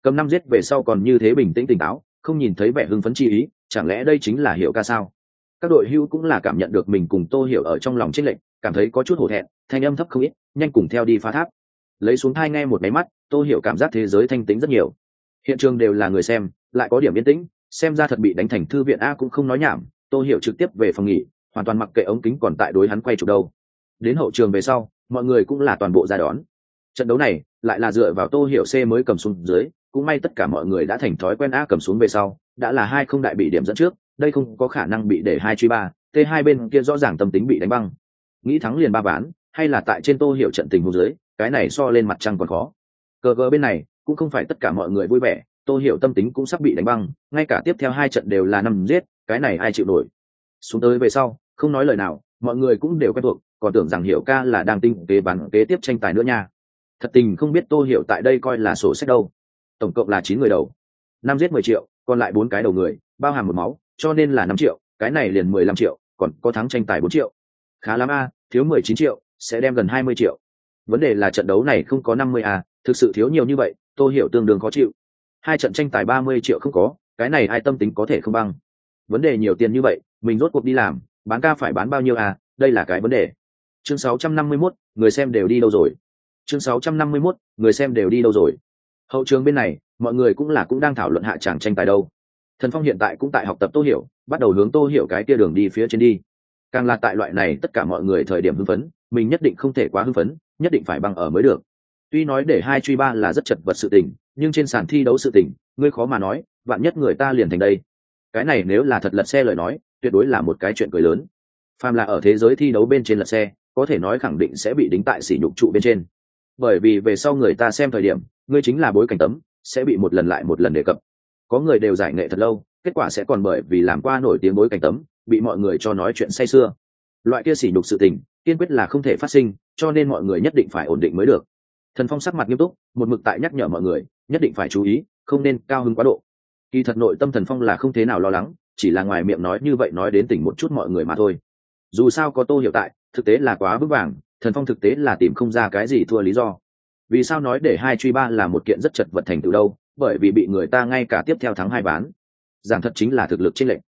Cầm năm giết về sau còn như thế bình tĩnh tỉnh táo, không nhìn thấy vẻ hưng phấn chi ý, chẳng lẽ đây chính là hiểu ca sao? Các đội hưu cũng là cảm nhận được mình cùng tô hiểu ở trong lòng trích lệnh cảm thấy có chút hổ thẹn, thanh âm thấp không ít, nhanh cùng theo đi phá tháp. Lấy xuống thai nghe một máy mắt tô hiểu cảm giác thế giới thanh tính rất nhiều. Hiện trường đều là người xem, lại có điểm yên tĩnh, xem ra thật bị đánh thành thư viện a cũng không nói nhảm tô hiểu trực tiếp về phòng nghỉ, hoàn toàn mặc kệ ống kính còn tại đối hắn quay chụp đâu. Đến hậu trường về sau, mọi người cũng là toàn bộ ra đón. Trận đấu này, lại là dựa vào tô hiểu c mới cầm xuống dưới, cũng may tất cả mọi người đã thành thói quen a cầm xuống về sau, đã là hai không đại bị điểm dẫn trước, đây không có khả năng bị để hai truy ba, t hai bên kia rõ ràng tâm tính bị đánh băng nghĩ thắng liền ba ván, hay là tại trên tô hiểu trận tình hồ dưới, cái này so lên mặt trăng còn khó. Cờ gờ bên này, cũng không phải tất cả mọi người vui vẻ, tô hiểu tâm tính cũng sắp bị đánh băng, ngay cả tiếp theo hai trận đều là năm giết, cái này ai chịu nổi. Xuống tới về sau, không nói lời nào, mọi người cũng đều quen thuộc, còn tưởng rằng hiểu ca là đang tinh kế bán kế tiếp tranh tài nữa nha. Thật tình không biết tô hiểu tại đây coi là sổ sách đâu. Tổng cộng là chín người đầu. Năm giết mười triệu, còn lại bốn cái đầu người, bao hàm một máu, cho nên là năm triệu, cái này liền mười lăm triệu, còn có thắng tranh tài bốn triệu khá lắm a thiếu mười chín triệu sẽ đem gần hai mươi triệu. Vấn đề là trận đấu này không có năm mươi a thực sự thiếu nhiều như vậy tôi hiểu tương đương khó chịu. Hai trận tranh tài ba mươi triệu không có cái này ai tâm tính có thể không băng? Vấn đề nhiều tiền như vậy mình rốt cuộc đi làm bán ca phải bán bao nhiêu à đây là cái vấn đề. Chương 651, người xem đều đi đâu rồi? Chương 651, người xem đều đi đâu rồi? Hậu trường bên này mọi người cũng là cũng đang thảo luận hạ tràng tranh tài đâu. Thần phong hiện tại cũng tại học tập tô hiểu bắt đầu hướng tô hiểu cái kia đường đi phía trên đi càng là tại loại này tất cả mọi người thời điểm hưng phấn, mình nhất định không thể quá hưng phấn, nhất định phải băng ở mới được. Tuy nói để hai truy ba là rất chật vật sự tình, nhưng trên sàn thi đấu sự tình, ngươi khó mà nói, vạn nhất người ta liền thành đây. Cái này nếu là thật lật xe lời nói, tuyệt đối là một cái chuyện cười lớn. Phàm là ở thế giới thi đấu bên trên lật xe, có thể nói khẳng định sẽ bị đính tại sỉ nhục trụ bên trên. Bởi vì về sau người ta xem thời điểm, ngươi chính là bối cảnh tấm, sẽ bị một lần lại một lần đề cập. Có người đều giải nghệ thật lâu, kết quả sẽ còn bởi vì làm qua nổi tiếng bối cảnh tấm bị mọi người cho nói chuyện say sưa. Loại kia sỉ nhục sự tình, kiên quyết là không thể phát sinh, cho nên mọi người nhất định phải ổn định mới được. Thần phong sắc mặt nghiêm túc, một mực tại nhắc nhở mọi người, nhất định phải chú ý, không nên cao hứng quá độ. Kỳ thật nội tâm thần phong là không thế nào lo lắng, chỉ là ngoài miệng nói như vậy nói đến tỉnh một chút mọi người mà thôi. Dù sao có tô hiểu tại, thực tế là quá vững vàng, thần phong thực tế là tìm không ra cái gì thua lý do. Vì sao nói để hai truy ba là một kiện rất chật vật thành từ đâu? Bởi vì bị người ta ngay cả tiếp theo thắng hai bán giảng thật chính là thực lực chênh lệch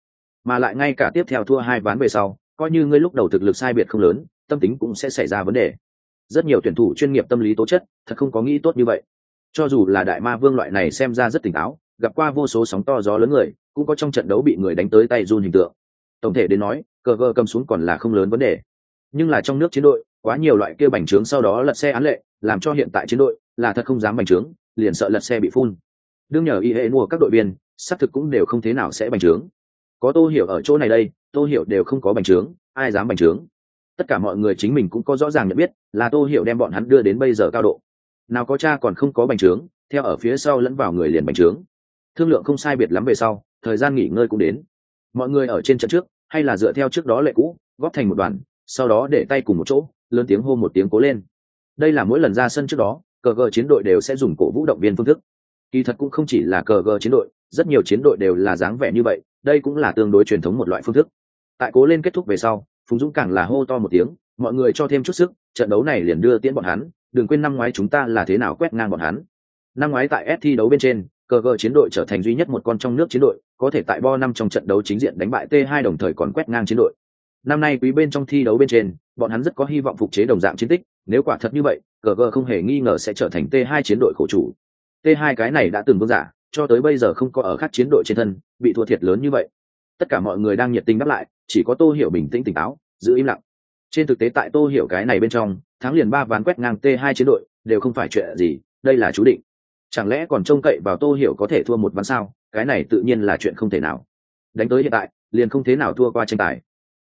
mà lại ngay cả tiếp theo thua hai ván về sau, coi như ngươi lúc đầu thực lực sai biệt không lớn, tâm tính cũng sẽ xảy ra vấn đề. Rất nhiều tuyển thủ chuyên nghiệp tâm lý tố chất, thật không có nghĩ tốt như vậy. Cho dù là đại ma vương loại này xem ra rất tỉnh táo, gặp qua vô số sóng to gió lớn người, cũng có trong trận đấu bị người đánh tới tay run hình tượng. Tổng thể đến nói, cờ vơ cầm xuống còn là không lớn vấn đề. Nhưng là trong nước chiến đội, quá nhiều loại kia bành trướng sau đó lật xe án lệ, làm cho hiện tại chiến đội là thật không dám bành trướng, liền sợ lật xe bị phun. Đương nhờ y hệ mua các đội viên, xác thực cũng đều không thế nào sẽ bành trướng có tô hiểu ở chỗ này đây, tô hiểu đều không có bành trướng, ai dám bành trướng? Tất cả mọi người chính mình cũng có rõ ràng nhận biết là tô hiểu đem bọn hắn đưa đến bây giờ cao độ. Nào có cha còn không có bành trướng, theo ở phía sau lẫn vào người liền bành trướng. Thương lượng không sai biệt lắm về sau, thời gian nghỉ ngơi cũng đến. Mọi người ở trên trận trước, hay là dựa theo trước đó lệ cũ, góp thành một đoàn, sau đó để tay cùng một chỗ, lớn tiếng hô một tiếng cố lên. Đây là mỗi lần ra sân trước đó, cờ gờ chiến đội đều sẽ dùng cổ vũ động viên phương thức. Kỳ thật cũng không chỉ là cờ gờ chiến đội, rất nhiều chiến đội đều là dáng vẻ như vậy đây cũng là tương đối truyền thống một loại phương thức. Tại cố lên kết thúc về sau, phùng dũng càng là hô to một tiếng, mọi người cho thêm chút sức, trận đấu này liền đưa tiễn bọn hắn, đừng quên năm ngoái chúng ta là thế nào quét ngang bọn hắn. Năm ngoái tại S thi đấu bên trên, cờ gờ chiến đội trở thành duy nhất một con trong nước chiến đội, có thể tại bo năm trong trận đấu chính diện đánh bại t 2 đồng thời còn quét ngang chiến đội. Năm nay quý bên trong thi đấu bên trên, bọn hắn rất có hy vọng phục chế đồng dạng chiến tích, nếu quả thật như vậy, cờ gờ không hề nghi ngờ sẽ trở thành t 2 chiến đội khổ chủ. T 2 cái này đã từng vương giả cho tới bây giờ không có ở các chiến đội trên thân, bị thua thiệt lớn như vậy. Tất cả mọi người đang nhiệt tình đáp lại, chỉ có tô hiểu bình tĩnh tỉnh táo, giữ im lặng. Trên thực tế tại tô hiểu cái này bên trong, thắng liền ba ván quét ngang t 2 chiến đội, đều không phải chuyện gì, đây là chú định. Chẳng lẽ còn trông cậy vào tô hiểu có thể thua một ván sao? Cái này tự nhiên là chuyện không thể nào. Đánh tới hiện tại, liền không thế nào thua qua tranh tài.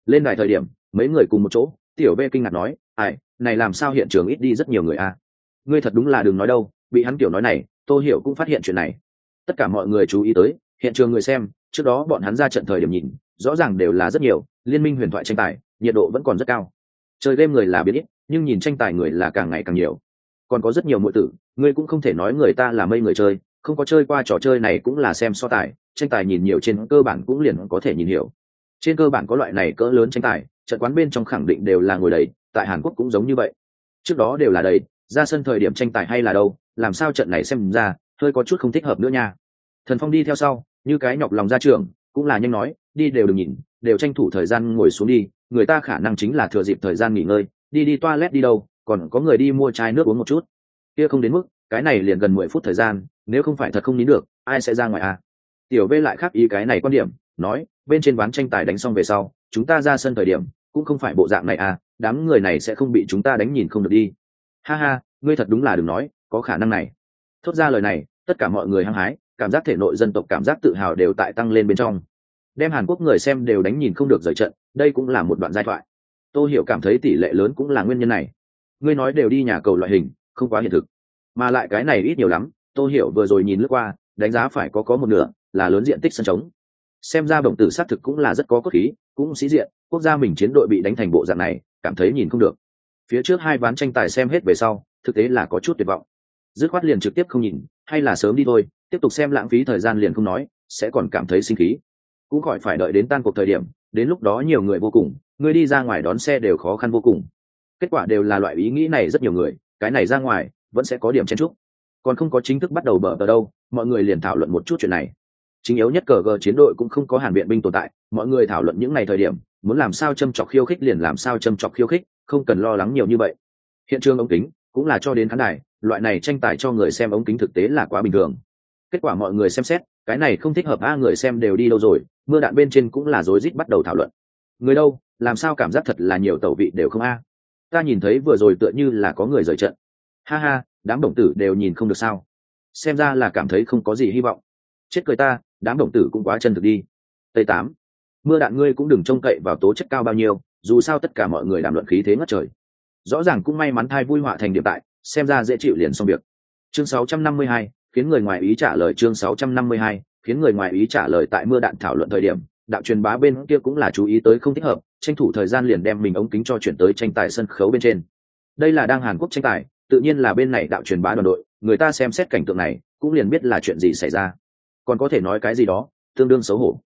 Lên đài thời điểm, mấy người cùng một chỗ, tiểu v kinh ngạc nói, ai, này làm sao hiện trường ít đi rất nhiều người a à? ngươi thật đúng là đừng nói đâu, bị hắn kiểu nói này, tô hiểu cũng phát hiện chuyện này tất cả mọi người chú ý tới, hiện trường người xem, trước đó bọn hắn ra trận thời điểm nhìn, rõ ràng đều là rất nhiều, liên minh huyền thoại tranh tài, nhiệt độ vẫn còn rất cao. Chơi game người là biết ít, nhưng nhìn tranh tài người là càng ngày càng nhiều. Còn có rất nhiều mọi tử, ngươi cũng không thể nói người ta là mây người chơi, không có chơi qua trò chơi này cũng là xem so tài, tranh tài nhìn nhiều trên cơ bản cũng liền có thể nhìn hiểu. Trên cơ bản có loại này cỡ lớn tranh tài, trận quán bên trong khẳng định đều là ngồi đầy, tại hàn quốc cũng giống như vậy. Trước đó đều là đầy, ra sân thời điểm tranh tài hay là đâu, làm sao trận này xem ra hơi có chút không thích hợp nữa nha. Thần phong đi theo sau, như cái nhọc lòng ra trường, cũng là nhanh nói, đi đều đừng nhìn, đều tranh thủ thời gian ngồi xuống đi, người ta khả năng chính là thừa dịp thời gian nghỉ ngơi, đi đi toilet đi đâu, còn có người đi mua chai nước uống một chút. Kia không đến mức, cái này liền gần mười phút thời gian, nếu không phải thật không nín được, ai sẽ ra ngoài à? Tiểu v lại khác ý cái này quan điểm, nói, bên trên ván tranh tài đánh xong về sau, chúng ta ra sân thời điểm, cũng không phải bộ dạng này à đám người này sẽ không bị chúng ta đánh nhìn không được đi. Ha ha, ngươi thật đúng là đừng nói, có khả năng này thốt ra lời này, tất cả mọi người hăng hái, cảm giác thể nội dân tộc cảm giác tự hào đều tại tăng lên bên trong. Đem hàn quốc người xem đều đánh nhìn không được rời trận, đây cũng là một đoạn giai thoại. Tôi hiểu cảm thấy tỷ lệ lớn cũng là nguyên nhân này. Ngươi nói đều đi nhà cầu loại hình, không quá hiện thực. Mà lại cái này ít nhiều lắm tôi hiểu vừa rồi nhìn lướt qua, đánh giá phải có có một nửa, là lớn diện tích sân trống. Xem ra bổng tử xác thực cũng là rất có cốt khí, cũng sĩ diện, quốc gia mình chiến đội bị đánh thành bộ dạng này, cảm thấy nhìn không được. Phía trước hai ván tranh tài xem hết về sau, thực tế là có chút tuyệt vọng dứt khoát liền trực tiếp không nhìn, hay là sớm đi thôi, tiếp tục xem lãng phí thời gian liền không nói, sẽ còn cảm thấy sinh khí. Cũng khỏi phải đợi đến tan cuộc thời điểm, đến lúc đó nhiều người vô cùng, người đi ra ngoài đón xe đều khó khăn vô cùng. Kết quả đều là loại ý nghĩ này rất nhiều người, cái này ra ngoài, vẫn sẽ có điểm chen trúc còn không có chính thức bắt đầu bờ tờ đâu, mọi người liền thảo luận một chút chuyện này. Chính yếu nhất cờ gờ chiến đội cũng không có hàn biện binh tồn tại, mọi người thảo luận những ngày thời điểm, muốn làm sao châm chọc khiêu khích liền làm sao châm chọc khiêu khích, không cần lo lắng nhiều như vậy. Hiện trường ống kính cũng là cho đến khán đài, loại này tranh tài cho người xem ống kính thực tế là quá bình thường. Kết quả mọi người xem xét, cái này không thích hợp a, người xem đều đi đâu rồi, mưa đạn bên trên cũng là rối rít bắt đầu thảo luận. Người đâu, làm sao cảm giác thật là nhiều tẩu vị đều không a? Ta nhìn thấy vừa rồi tựa như là có người rời trận. Ha ha, đám đồng tử đều nhìn không được sao? Xem ra là cảm thấy không có gì hy vọng. Chết cười ta, đám đồng tử cũng quá chân thực đi. Tây tám, mưa đạn ngươi cũng đừng trông cậy vào tố chất cao bao nhiêu, dù sao tất cả mọi người đàm luận khí thế ngất trời rõ ràng cũng may mắn thai vui họa thành điểm tại xem ra dễ chịu liền xong việc. Chương 652, khiến người ngoài ý trả lời chương 652, khiến người ngoài ý trả lời tại mưa đạn thảo luận thời điểm đạo truyền bá bên kia cũng là chú ý tới không thích hợp tranh thủ thời gian liền đem mình ống kính cho chuyển tới tranh tài sân khấu bên trên. Đây là đang hàn quốc tranh tài tự nhiên là bên này đạo truyền bá đoàn đội người ta xem xét cảnh tượng này cũng liền biết là chuyện gì xảy ra. Còn có thể nói cái gì đó tương đương xấu hổ.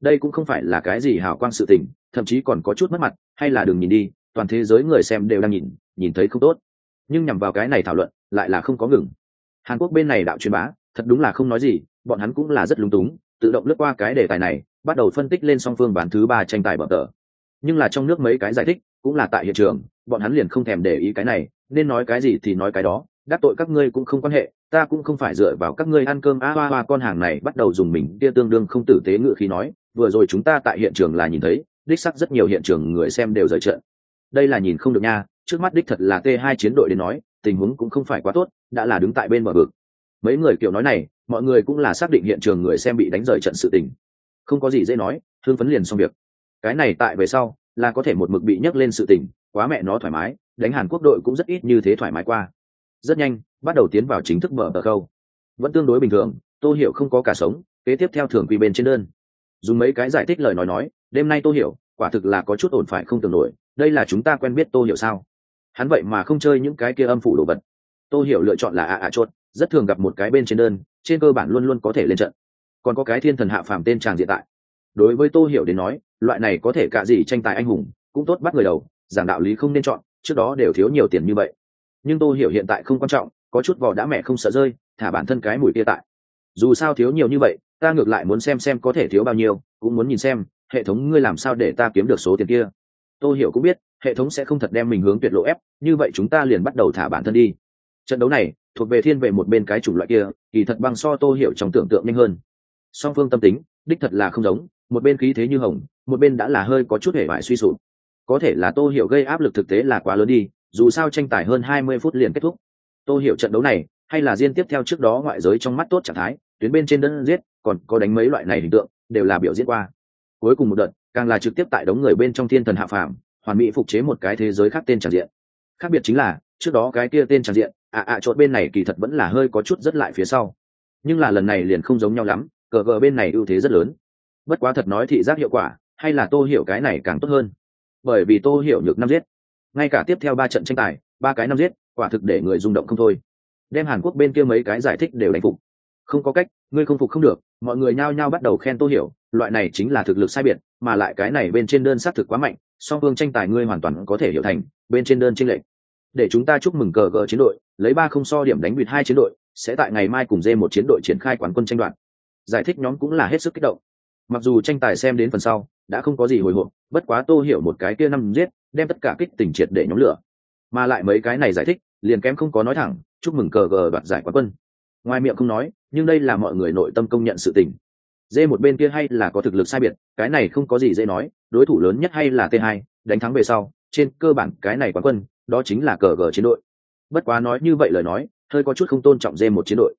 Đây cũng không phải là cái gì hào quang sự tình thậm chí còn có chút mất mặt hay là đừng nhìn đi toàn thế giới người xem đều đang nhìn nhìn thấy không tốt. Nhưng nhằm vào cái này thảo luận, lại là không có ngừng. Hàn quốc bên này đạo truyền bá, thật đúng là không nói gì, bọn hắn cũng là rất lung túng, tự động lướt qua cái đề tài này, bắt đầu phân tích lên song phương bản thứ ba tranh tài bờ tờ. Nhưng là trong nước mấy cái giải thích, cũng là tại hiện trường, bọn hắn liền không thèm để ý cái này, nên nói cái gì thì nói cái đó, đắc tội các ngươi cũng không quan hệ, ta cũng không phải dựa vào các ngươi ăn cơm, a hoa hoa con hàng này bắt đầu dùng mình, kia tương đương không tử tế ngự khi nói, vừa rồi chúng ta tại hiện trường là nhìn thấy, đích sắc rất nhiều hiện trường người xem đều rời trận đây là nhìn không được nha, trước mắt đích thật là t hai chiến đội đến nói, tình huống cũng không phải quá tốt, đã là đứng tại bên bờ vực. Mấy người kiểu nói này, mọi người cũng là xác định hiện trường người xem bị đánh rời trận sự tình. Không có gì dễ nói thương phấn liền xong việc. Cái này tại về sau, là có thể một mực bị nhấc lên sự tình, quá mẹ nó thoải mái, đánh hàn quốc đội cũng rất ít như thế thoải mái qua. Rất nhanh, bắt đầu tiến vào chính thức mở tờ câu vẫn tương đối bình thường, tô hiểu không có cả sống, kế tiếp theo thường quy bên trên đơn. Dùng mấy cái giải thích lời nói nói, đêm nay tô hiểu, quả thực là có chút ổn phải không tưởng nổi đây là chúng ta quen biết tô hiểu sao? Hắn vậy mà không chơi những cái kia âm phủ đồ vật. Tô hiểu lựa chọn là ạ ạ chốt, rất thường gặp một cái bên trên đơn, trên cơ bản luôn luôn có thể lên trận. Còn có cái thiên thần hạ phàm tên tràng diện tại. Đối với tô hiểu đến nói, loại này có thể cả gì tranh tài anh hùng, cũng tốt bắt người đầu, giảng đạo lý không nên chọn, trước đó đều thiếu nhiều tiền như vậy. Nhưng tô hiểu hiện tại không quan trọng, có chút vỏ đã mẹ không sợ rơi, thả bản thân cái mùi kia tại. Dù sao thiếu nhiều như vậy, ta ngược lại muốn xem xem có thể thiếu bao nhiêu, cũng muốn nhìn xem, hệ thống ngươi làm sao để ta kiếm được số tiền kia tô hiểu cũng biết, hệ thống sẽ không thật đem mình hướng tuyệt lộ ép, như vậy chúng ta liền bắt đầu thả bản thân đi. Trận đấu này, thuộc về thiên về một bên cái chủng loại kia, kỳ thật băng so tô hiểu trong tưởng tượng nhanh hơn. Song phương tâm tính, đích thật là không giống, một bên khí thế như hồng, một bên đã là hơi có chút hề vải suy sụp. Có thể là tô hiểu gây áp lực thực tế là quá lớn đi, dù sao tranh tài hơn hai mươi phút liền kết thúc. Tô hiểu trận đấu này, hay là riêng tiếp theo trước đó ngoại giới trong mắt tốt trạng thái, tuyến bên trên đơn giết, còn có đánh mấy loại này hình tượng, đều là biểu diễn qua. Cuối cùng một đợt càng là trực tiếp tại đống người bên trong thiên thần hạ phàm, hoàn mỹ phục chế một cái thế giới khác tên tràn diện. Khác biệt chính là, trước đó cái kia tên tràn diện, ạ ạ chốt bên này kỳ thật vẫn là hơi có chút rất lại phía sau. Nhưng là lần này liền không giống nhau lắm, cờ gờ bên này ưu thế rất lớn. Bất quá thật nói thị giác hiệu quả, hay là tô hiểu cái này càng tốt hơn. Bởi vì tô hiểu nhược năm giết. Ngay cả tiếp theo ba trận tranh tài, ba cái năm giết, quả thực để người rung động không thôi. Đem hàn quốc bên kia mấy cái giải thích đều đánh phục. Không có cách, ngươi không phục không được, mọi người nhao nhao bắt đầu khen tô hiểu, loại này chính là thực lực sai biệt mà lại cái này bên trên đơn xác thực quá mạnh, song phương tranh tài ngươi hoàn toàn có thể hiểu thành, bên trên đơn tranh lệch. Để chúng ta chúc mừng cờ gờ chiến đội, lấy ba không so điểm đánh bịt hai chiến đội, sẽ tại ngày mai cùng dê một chiến đội triển khai quán quân tranh đoạt. Giải thích nhóm cũng là hết sức kích động. Mặc dù tranh tài xem đến phần sau, đã không có gì hồi hộp, bất quá tô hiểu một cái kia năm giết, đem tất cả kích tình triệt để nhóm lửa. Mà lại mấy cái này giải thích, liền kém không có nói thẳng, chúc mừng cờ gờ đoạt giải quán quân. Ngoài miệng không nói, nhưng đây là mọi người nội tâm công nhận sự tình dê một bên kia hay là có thực lực sai biệt, cái này không có gì dễ nói, đối thủ lớn nhất hay là t 2 đánh thắng về sau, trên cơ bản cái này quán quân, đó chính là cờ gờ chiến đội. Bất quá nói như vậy lời nói, hơi có chút không tôn trọng dê một chiến đội.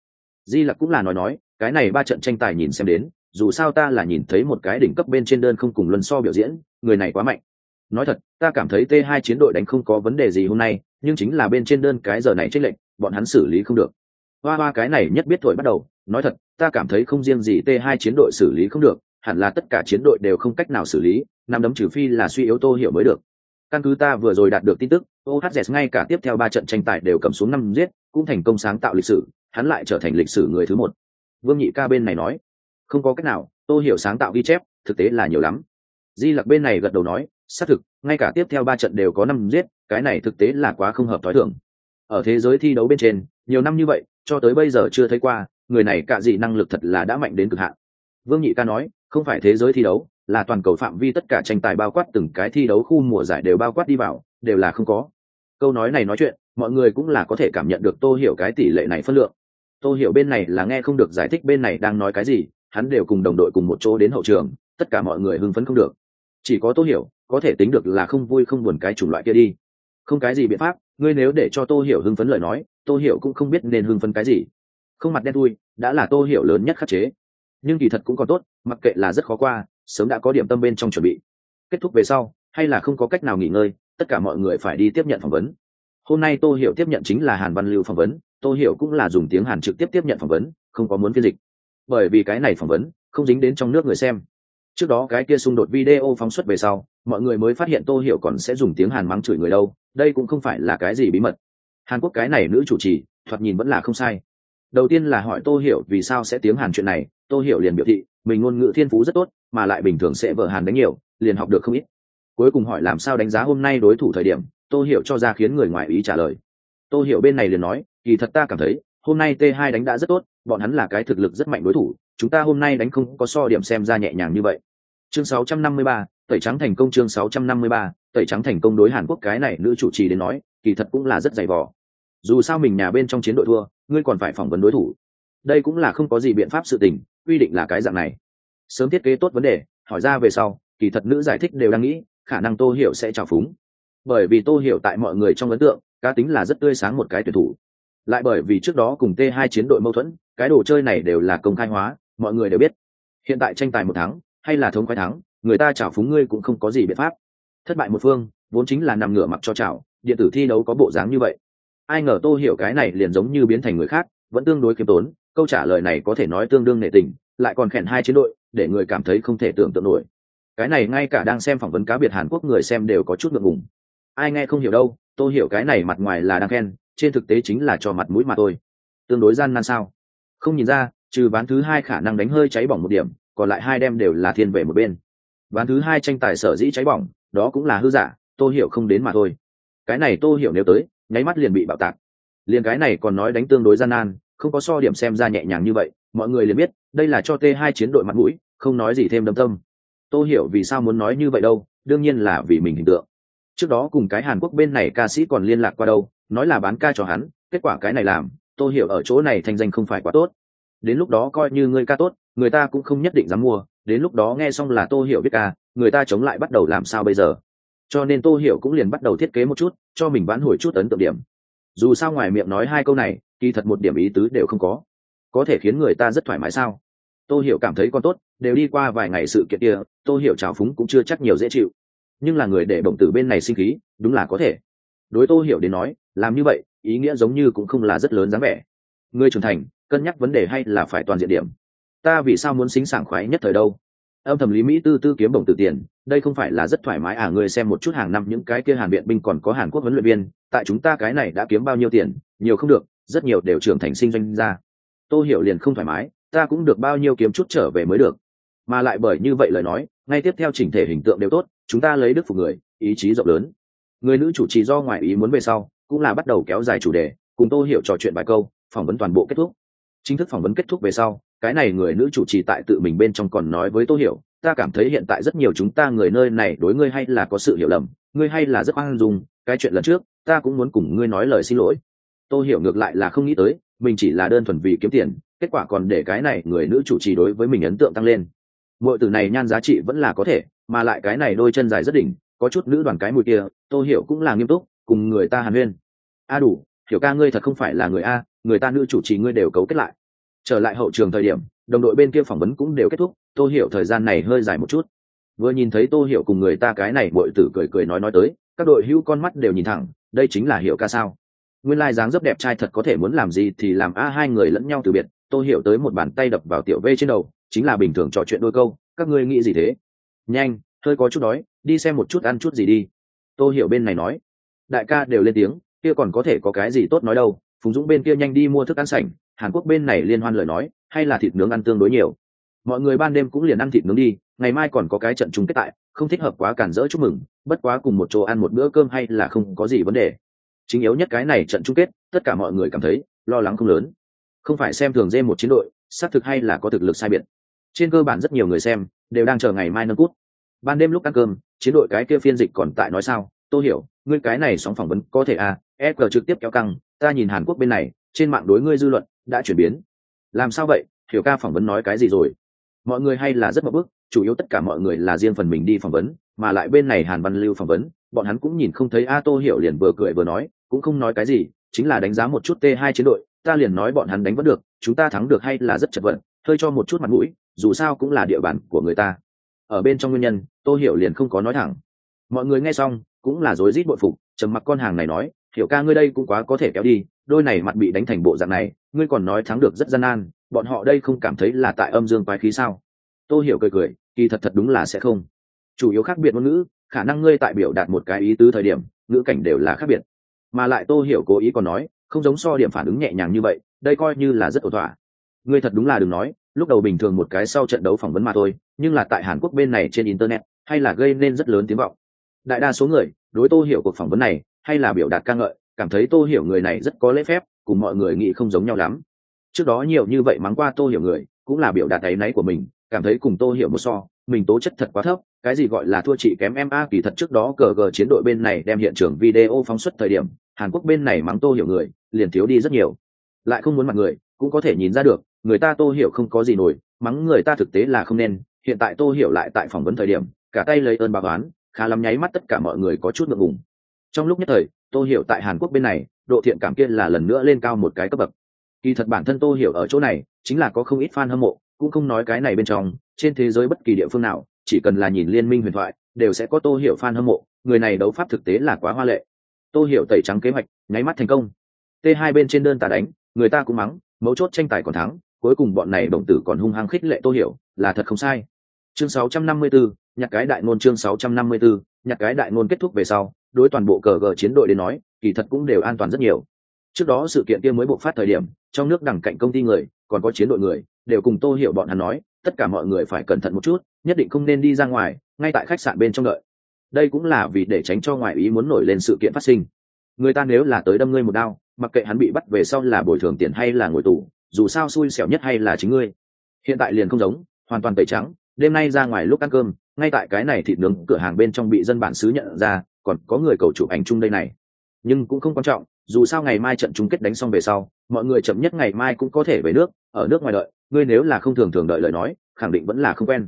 Di lặc cũng là nói nói, cái này ba trận tranh tài nhìn xem đến, dù sao ta là nhìn thấy một cái đỉnh cấp bên trên đơn không cùng luân so biểu diễn, người này quá mạnh. Nói thật, ta cảm thấy t 2 chiến đội đánh không có vấn đề gì hôm nay, nhưng chính là bên trên đơn cái giờ này trên lệnh bọn hắn xử lý không được hoa hoa cái này nhất biết thổi bắt đầu, nói thật, ta cảm thấy không riêng gì t 2 chiến đội xử lý không được, hẳn là tất cả chiến đội đều không cách nào xử lý nằm đấm trừ phi là suy yếu tô hiểu mới được. Căn cứ ta vừa rồi đạt được tin tức ohz ngay cả tiếp theo ba trận tranh tài đều cầm xuống năm giết, cũng thành công sáng tạo lịch sử, hắn lại trở thành lịch sử người thứ một. Vương nhị ca bên này nói, không có cách nào, tô hiểu sáng tạo ghi chép, thực tế là nhiều lắm. Di lặc bên này gật đầu nói, xác thực, ngay cả tiếp theo ba trận đều có năm giết, cái này thực tế là quá không hợp t h ó i thưởng ở thế giới thi đấu bên trên, nhiều năm như vậy cho tới bây giờ chưa thấy qua, người này cạ dị năng lực thật là đã mạnh đến cực hạn. Vương nhị ca nói, không phải thế giới thi đấu, là toàn cầu phạm vi tất cả tranh tài bao quát từng cái thi đấu khu mùa giải đều bao quát đi vào, đều là không có. Câu nói này nói chuyện, mọi người cũng là có thể cảm nhận được tô hiểu cái tỷ lệ này phân lượng. Tô hiểu bên này là nghe không được giải thích bên này đang nói cái gì, hắn đều cùng đồng đội cùng một chỗ đến hậu trường, tất cả mọi người hưng phấn không được. Chỉ có tô hiểu có thể tính được là không vui không buồn cái chủng loại kia đi không cái gì biện pháp, ngươi nếu để cho tô hiểu hưng phấn lời nói, tô hiểu cũng không biết nên hưng phấn cái gì. Không mặt đen thui, đã là tô hiểu lớn nhất khắc chế. Nhưng kỳ thật cũng còn tốt, mặc kệ là rất khó qua, sớm đã có điểm tâm bên trong chuẩn bị. Kết thúc về sau, hay là không có cách nào nghỉ ngơi, tất cả mọi người phải đi tiếp nhận phỏng vấn. Hôm nay tô hiểu tiếp nhận chính là hàn văn lưu phỏng vấn, tô hiểu cũng là dùng tiếng hàn trực tiếp tiếp nhận phỏng vấn, không có muốn phiên dịch. Bởi vì cái này phỏng vấn không dính đến trong nước người xem. Trước đó cái kia xung đột video phóng xuất về sau mọi người mới phát hiện tô hiểu còn sẽ dùng tiếng hàn mắng chửi người đâu đây cũng không phải là cái gì bí mật. Hàn quốc cái này nữ chủ trì thoạt nhìn vẫn là không sai. Đầu tiên là hỏi tô hiểu vì sao sẽ tiếng hàn chuyện này tô hiểu liền biểu thị mình ngôn ngữ thiên phú rất tốt mà lại bình thường sẽ vợ hàn đánh nhiều liền học được không ít. Cuối cùng hỏi làm sao đánh giá hôm nay đối thủ thời điểm tô hiểu cho ra khiến người ngoài ý trả lời. Tô hiểu bên này liền nói kỳ thật ta cảm thấy hôm nay t 2 đánh đã rất tốt bọn hắn là cái thực lực rất mạnh đối thủ chúng ta hôm nay đánh không có so điểm xem ra nhẹ nhàng như vậy. Chương 653, tẩy trắng thành công chương 653, tẩy trắng thành công đối hàn quốc cái này nữ chủ trì đến nói kỳ thật cũng là rất dày vò. Dù sao mình nhà bên trong chiến đội thua ngươi còn phải phỏng vấn đối thủ. Đây cũng là không có gì biện pháp sự tình quy định là cái dạng này. Sớm thiết kế tốt vấn đề hỏi ra về sau kỳ thật nữ giải thích đều đang nghĩ khả năng tô hiểu sẽ trào phúng. Bởi vì tô hiểu tại mọi người trong ấn tượng cá tính là rất tươi sáng một cái tuyển thủ. Lại bởi vì trước đó cùng t 2 chiến đội mâu thuẫn cái đồ chơi này đều là công khai hóa mọi người đều biết. Hiện tại tranh tài một tháng hay là thống khoái thắng người ta chảo phúng ngươi cũng không có gì biện pháp. Thất bại một phương, vốn chính là nằm ngửa mặc cho chảo, điện tử thi đấu có bộ dáng như vậy. Ai ngờ tô hiểu cái này liền giống như biến thành người khác, vẫn tương đối khiêm tốn, câu trả lời này có thể nói tương đương nệ tình, lại còn khèn hai chiến đội, để người cảm thấy không thể tưởng tượng nổi. Cái này ngay cả đang xem phỏng vấn cá biệt hàn quốc người xem đều có chút ngượng ngùng. Ai nghe không hiểu đâu tôi hiểu cái này mặt ngoài là đang khen, trên thực tế chính là cho mặt mũi mà thôi. Tương đối gian nan sao? Không nhìn ra, trừ ván thứ hai khả năng đánh hơi cháy bỏng một điểm, còn lại hai đem đều là thiên về một bên ván thứ hai tranh tài sở dĩ cháy bỏng, đó cũng là hư giả, tô hiểu không đến mà thôi. Cái này tô hiểu nếu tới, nháy mắt liền bị bạo tạc. Liền cái này còn nói đánh tương đối gian nan, không có so điểm xem ra nhẹ nhàng như vậy, mọi người liền biết, đây là cho t hai chiến đội mặt mũi, không nói gì thêm đâm tâm. Tô hiểu vì sao muốn nói như vậy đâu, đương nhiên là vì mình hình tượng. Trước đó cùng cái hàn quốc bên này ca sĩ còn liên lạc qua đâu, nói là bán ca cho hắn, kết quả cái này làm, tô hiểu ở chỗ này thành danh không phải quá tốt. Đến lúc đó coi như ngươi ca tốt, người ta cũng không nhất định dám mua đến lúc đó nghe xong là tô hiểu biết ca, người ta chống lại bắt đầu làm sao bây giờ. Cho nên tô hiểu cũng liền bắt đầu thiết kế một chút, cho mình vãn hồi chút ấn tượng điểm. Dù sao ngoài miệng nói hai câu này, kỳ thật một điểm ý tứ đều không có. Có thể khiến người ta rất thoải mái sao? Tô hiểu cảm thấy con tốt, đều đi qua vài ngày sự kiện kia, tô hiểu trào phúng cũng chưa chắc nhiều dễ chịu. Nhưng là người để bổng tử bên này sinh khí, đúng là có thể. Đối tô hiểu đến nói, làm như vậy, ý nghĩa giống như cũng không là rất lớn dáng vẻ. Người trưởng thành, cân nhắc vấn đề hay là phải toàn diện điểm ta vì sao muốn xính sảng khoái nhất thời đâu? Âm thầm lý mỹ tư tư kiếm bổng từ tiền, đây không phải là rất thoải mái à người xem một chút hàng năm những cái kia hàn viện binh còn có hàn quốc huấn luyện viên, tại chúng ta cái này đã kiếm bao nhiêu tiền, nhiều không được, rất nhiều đều trưởng thành sinh doanh ra. Tô hiểu liền không thoải mái, ta cũng được bao nhiêu kiếm chút trở về mới được. Mà lại bởi như vậy lời nói, ngay tiếp theo chỉnh thể hình tượng đều tốt, chúng ta lấy đức phục người, ý chí rộng lớn. Người nữ chủ trì do ngoại ý muốn về sau, cũng là bắt đầu kéo dài chủ đề, cùng tô hiểu trò chuyện vài câu, phỏng vấn toàn bộ kết thúc. Chính thức phỏng vấn kết thúc về sau cái này người nữ chủ trì tại tự mình bên trong còn nói với tô hiểu, ta cảm thấy hiện tại rất nhiều chúng ta người nơi này đối ngươi hay là có sự hiểu lầm, ngươi hay là rất oan dùng cái chuyện lần trước, ta cũng muốn cùng ngươi nói lời xin lỗi. Tô hiểu ngược lại là không nghĩ tới, mình chỉ là đơn thuần vì kiếm tiền, kết quả còn để cái này người nữ chủ trì đối với mình ấn tượng tăng lên. Mọi từ này nhan giá trị vẫn là có thể, mà lại cái này đôi chân dài rất đỉnh, có chút nữ đoàn cái mùi kia, tô hiểu cũng là nghiêm túc, cùng người ta hàn huyên. A đủ, hiểu ca ngươi thật không phải là người a, người ta nữ chủ trì ngươi đều cấu kết lại trở lại hậu trường thời điểm, đồng đội bên kia phỏng vấn cũng đều kết thúc, tô hiểu thời gian này hơi dài một chút. Vừa nhìn thấy tô hiểu cùng người ta cái này bội tử cười cười nói nói tới, các đội hữu con mắt đều nhìn thẳng, đây chính là hiểu ca sao? Nguyên lai dáng dấp đẹp trai thật có thể muốn làm gì thì làm a, hai người lẫn nhau từ biệt, tô hiểu tới một bàn tay đập vào tiểu v trên đầu, chính là bình thường trò chuyện đôi câu, các ngươi nghĩ gì thế? Nhanh, hơi có chút đói, đi xem một chút ăn chút gì đi. Tô hiểu bên này nói. Đại ca đều lên tiếng, kia còn có thể có cái gì tốt nói đâu, phùng dũng bên kia nhanh đi mua thức ăn sảnh hàn quốc bên này liên hoan lời nói, hay là thịt nướng ăn tương đối nhiều. Mọi người ban đêm cũng liền ăn thịt nướng đi, ngày mai còn có cái trận chung kết tại, không thích hợp quá cản rỡ chúc mừng, bất quá cùng một chỗ ăn một bữa cơm hay là không có gì vấn đề. Chính yếu nhất cái này trận chung kết, tất cả mọi người cảm thấy, lo lắng không lớn. Không phải xem thường dê một chiến đội, xác thực hay là có thực lực sai biệt. Trên cơ bản rất nhiều người xem, đều đang chờ ngày mai nâng cút. Ban đêm lúc ăn cơm, chiến đội cái kia phiên dịch còn tại nói sao tôi hiểu, ngươi cái này sóng phỏng vấn có thể à e g trực tiếp kéo căng, ta nhìn hàn quốc bên này, trên mạng đối ngươi dư luận đã chuyển biến. Làm sao vậy? Hiểu ca phỏng vấn nói cái gì rồi? Mọi người hay là rất mập bức, chủ yếu tất cả mọi người là riêng phần mình đi phỏng vấn, mà lại bên này hàn văn lưu phỏng vấn, bọn hắn cũng nhìn không thấy a tô hiểu liền vừa cười vừa nói, cũng không nói cái gì, chính là đánh giá một chút t hai chiến đội, ta liền nói bọn hắn đánh vẫn được, chúng ta thắng được hay là rất chật vật, hơi cho một chút mặt mũi, dù sao cũng là địa bàn của người ta. Ở bên trong nguyên nhân, tô hiểu liền không có nói thẳng. Mọi người nghe xong, cũng là rối rít bội phục, trầm mặc con hàng này nói hiểu ca ngươi đây cũng quá có thể kéo đi, đôi này mặt bị đánh thành bộ dạng này, ngươi còn nói thắng được rất gian nan, bọn họ đây không cảm thấy là tại âm dương quái khí sao? Tôi hiểu cười cười, kỳ thật thật đúng là sẽ không. Chủ yếu khác biệt ngôn ngữ, khả năng ngươi tại biểu đạt một cái ý tứ thời điểm, ngữ cảnh đều là khác biệt. Mà lại tôi hiểu cố ý còn nói, không giống so điểm phản ứng nhẹ nhàng như vậy, đây coi như là rất ổn thỏa. Ngươi thật đúng là đừng nói, lúc đầu bình thường một cái sau trận đấu phỏng vấn mà thôi, nhưng là tại hàn quốc bên này trên internet, hay là gây nên rất lớn tiếng vọng. Đại đa số người, đối tô hiểu cuộc phỏng vấn này hay là biểu đạt ca ngợi, cảm thấy tô hiểu người này rất có lễ phép, cùng mọi người nghĩ không giống nhau lắm. Trước đó nhiều như vậy mắng qua tô hiểu người, cũng là biểu đạt áy náy của mình, cảm thấy cùng tô hiểu một so, mình tố chất thật quá thấp, cái gì gọi là thua chị kém em a, kỳ thật trước đó cờ gờ chiến đội bên này đem hiện trường video phóng xuất thời điểm, hàn quốc bên này mắng tô hiểu người, liền thiếu đi rất nhiều. Lại không muốn mặt người, cũng có thể nhìn ra được, người ta tô hiểu không có gì nổi, mắng người ta thực tế là không nên, hiện tại tô hiểu lại tại phỏng vấn thời điểm, cả tay lấy ơn bà toán khá lắm nháy mắt tất cả mọi người có chút ngượng ngùng trong lúc nhất thời tô hiểu tại hàn quốc bên này độ thiện cảm kia là lần nữa lên cao một cái cấp bậc. Kỳ thật bản thân tô hiểu ở chỗ này chính là có không ít fan hâm mộ cũng không nói cái này bên trong trên thế giới bất kỳ địa phương nào chỉ cần là nhìn liên minh huyền thoại đều sẽ có tô hiểu fan hâm mộ người này đấu pháp thực tế là quá hoa lệ. Tô hiểu tẩy trắng kế hoạch nháy mắt thành công. T hai bên trên đơn tà đánh người ta cũng mắng mấu chốt tranh tài còn thắng cuối cùng bọn này đồng tử còn hung hăng khích lệ tô hiểu là thật không sai. Chương 654, nhặt cái đại ngôn chương 654, nhặt cái đại ngôn kết thúc về sau đối toàn bộ cờ gờ chiến đội đến nói, kỳ thật cũng đều an toàn rất nhiều. Trước đó sự kiện kia mới bộc phát thời điểm, trong nước đẳng cạnh công ty người, còn có chiến đội người, đều cùng tô hiểu bọn hắn nói, tất cả mọi người phải cẩn thận một chút, nhất định không nên đi ra ngoài, ngay tại khách sạn bên trong đợi. Đây cũng là vì để tránh cho ngoại ý muốn nổi lên sự kiện phát sinh. Người ta nếu là tới đâm ngươi một đao, mặc kệ hắn bị bắt về sau là bồi thường tiền hay là ngồi tù, dù sao xui xẻo nhất hay là chính ngươi. Hiện tại liền không giống, hoàn toàn tẩy trắng, đêm nay ra ngoài lúc ăn cơm, ngay tại cái này thịt nướng cửa hàng bên trong bị dân bản xứ nhận ra còn có người cầu chụp ảnh chung đây này. Nhưng cũng không quan trọng, dù sao ngày mai trận chung kết đánh xong về sau, mọi người chậm nhất ngày mai cũng có thể về nước, ở nước ngoài đợi, ngươi nếu là không thường thường đợi lời nói, khẳng định vẫn là không quen.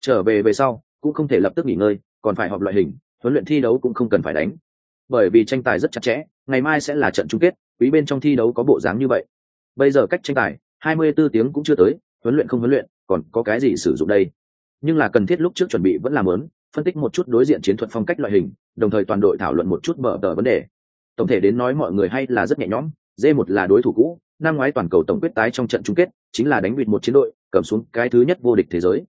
Trở về về sau, cũng không thể lập tức nghỉ ngơi, còn phải họp loại hình, huấn luyện thi đấu cũng không cần phải đánh. Bởi vì tranh tài rất chặt chẽ, ngày mai sẽ là trận chung kết, quý bên trong thi đấu có bộ dáng như vậy. Bây giờ cách tranh tài 24 tiếng cũng chưa tới, huấn luyện không huấn luyện, còn có cái gì sử dụng đây? Nhưng là cần thiết lúc trước chuẩn bị vẫn làm lớn phân tích một chút đối diện chiến thuật phong cách loại hình, đồng thời toàn đội thảo luận một chút mở tờ vấn đề. Tổng thể đến nói mọi người hay là rất nhẹ nhõm d một là đối thủ cũ, năm ngoái toàn cầu tổng quyết tái trong trận chung kết, chính là đánh bịt một chiến đội, cầm xuống cái thứ nhất vô địch thế giới.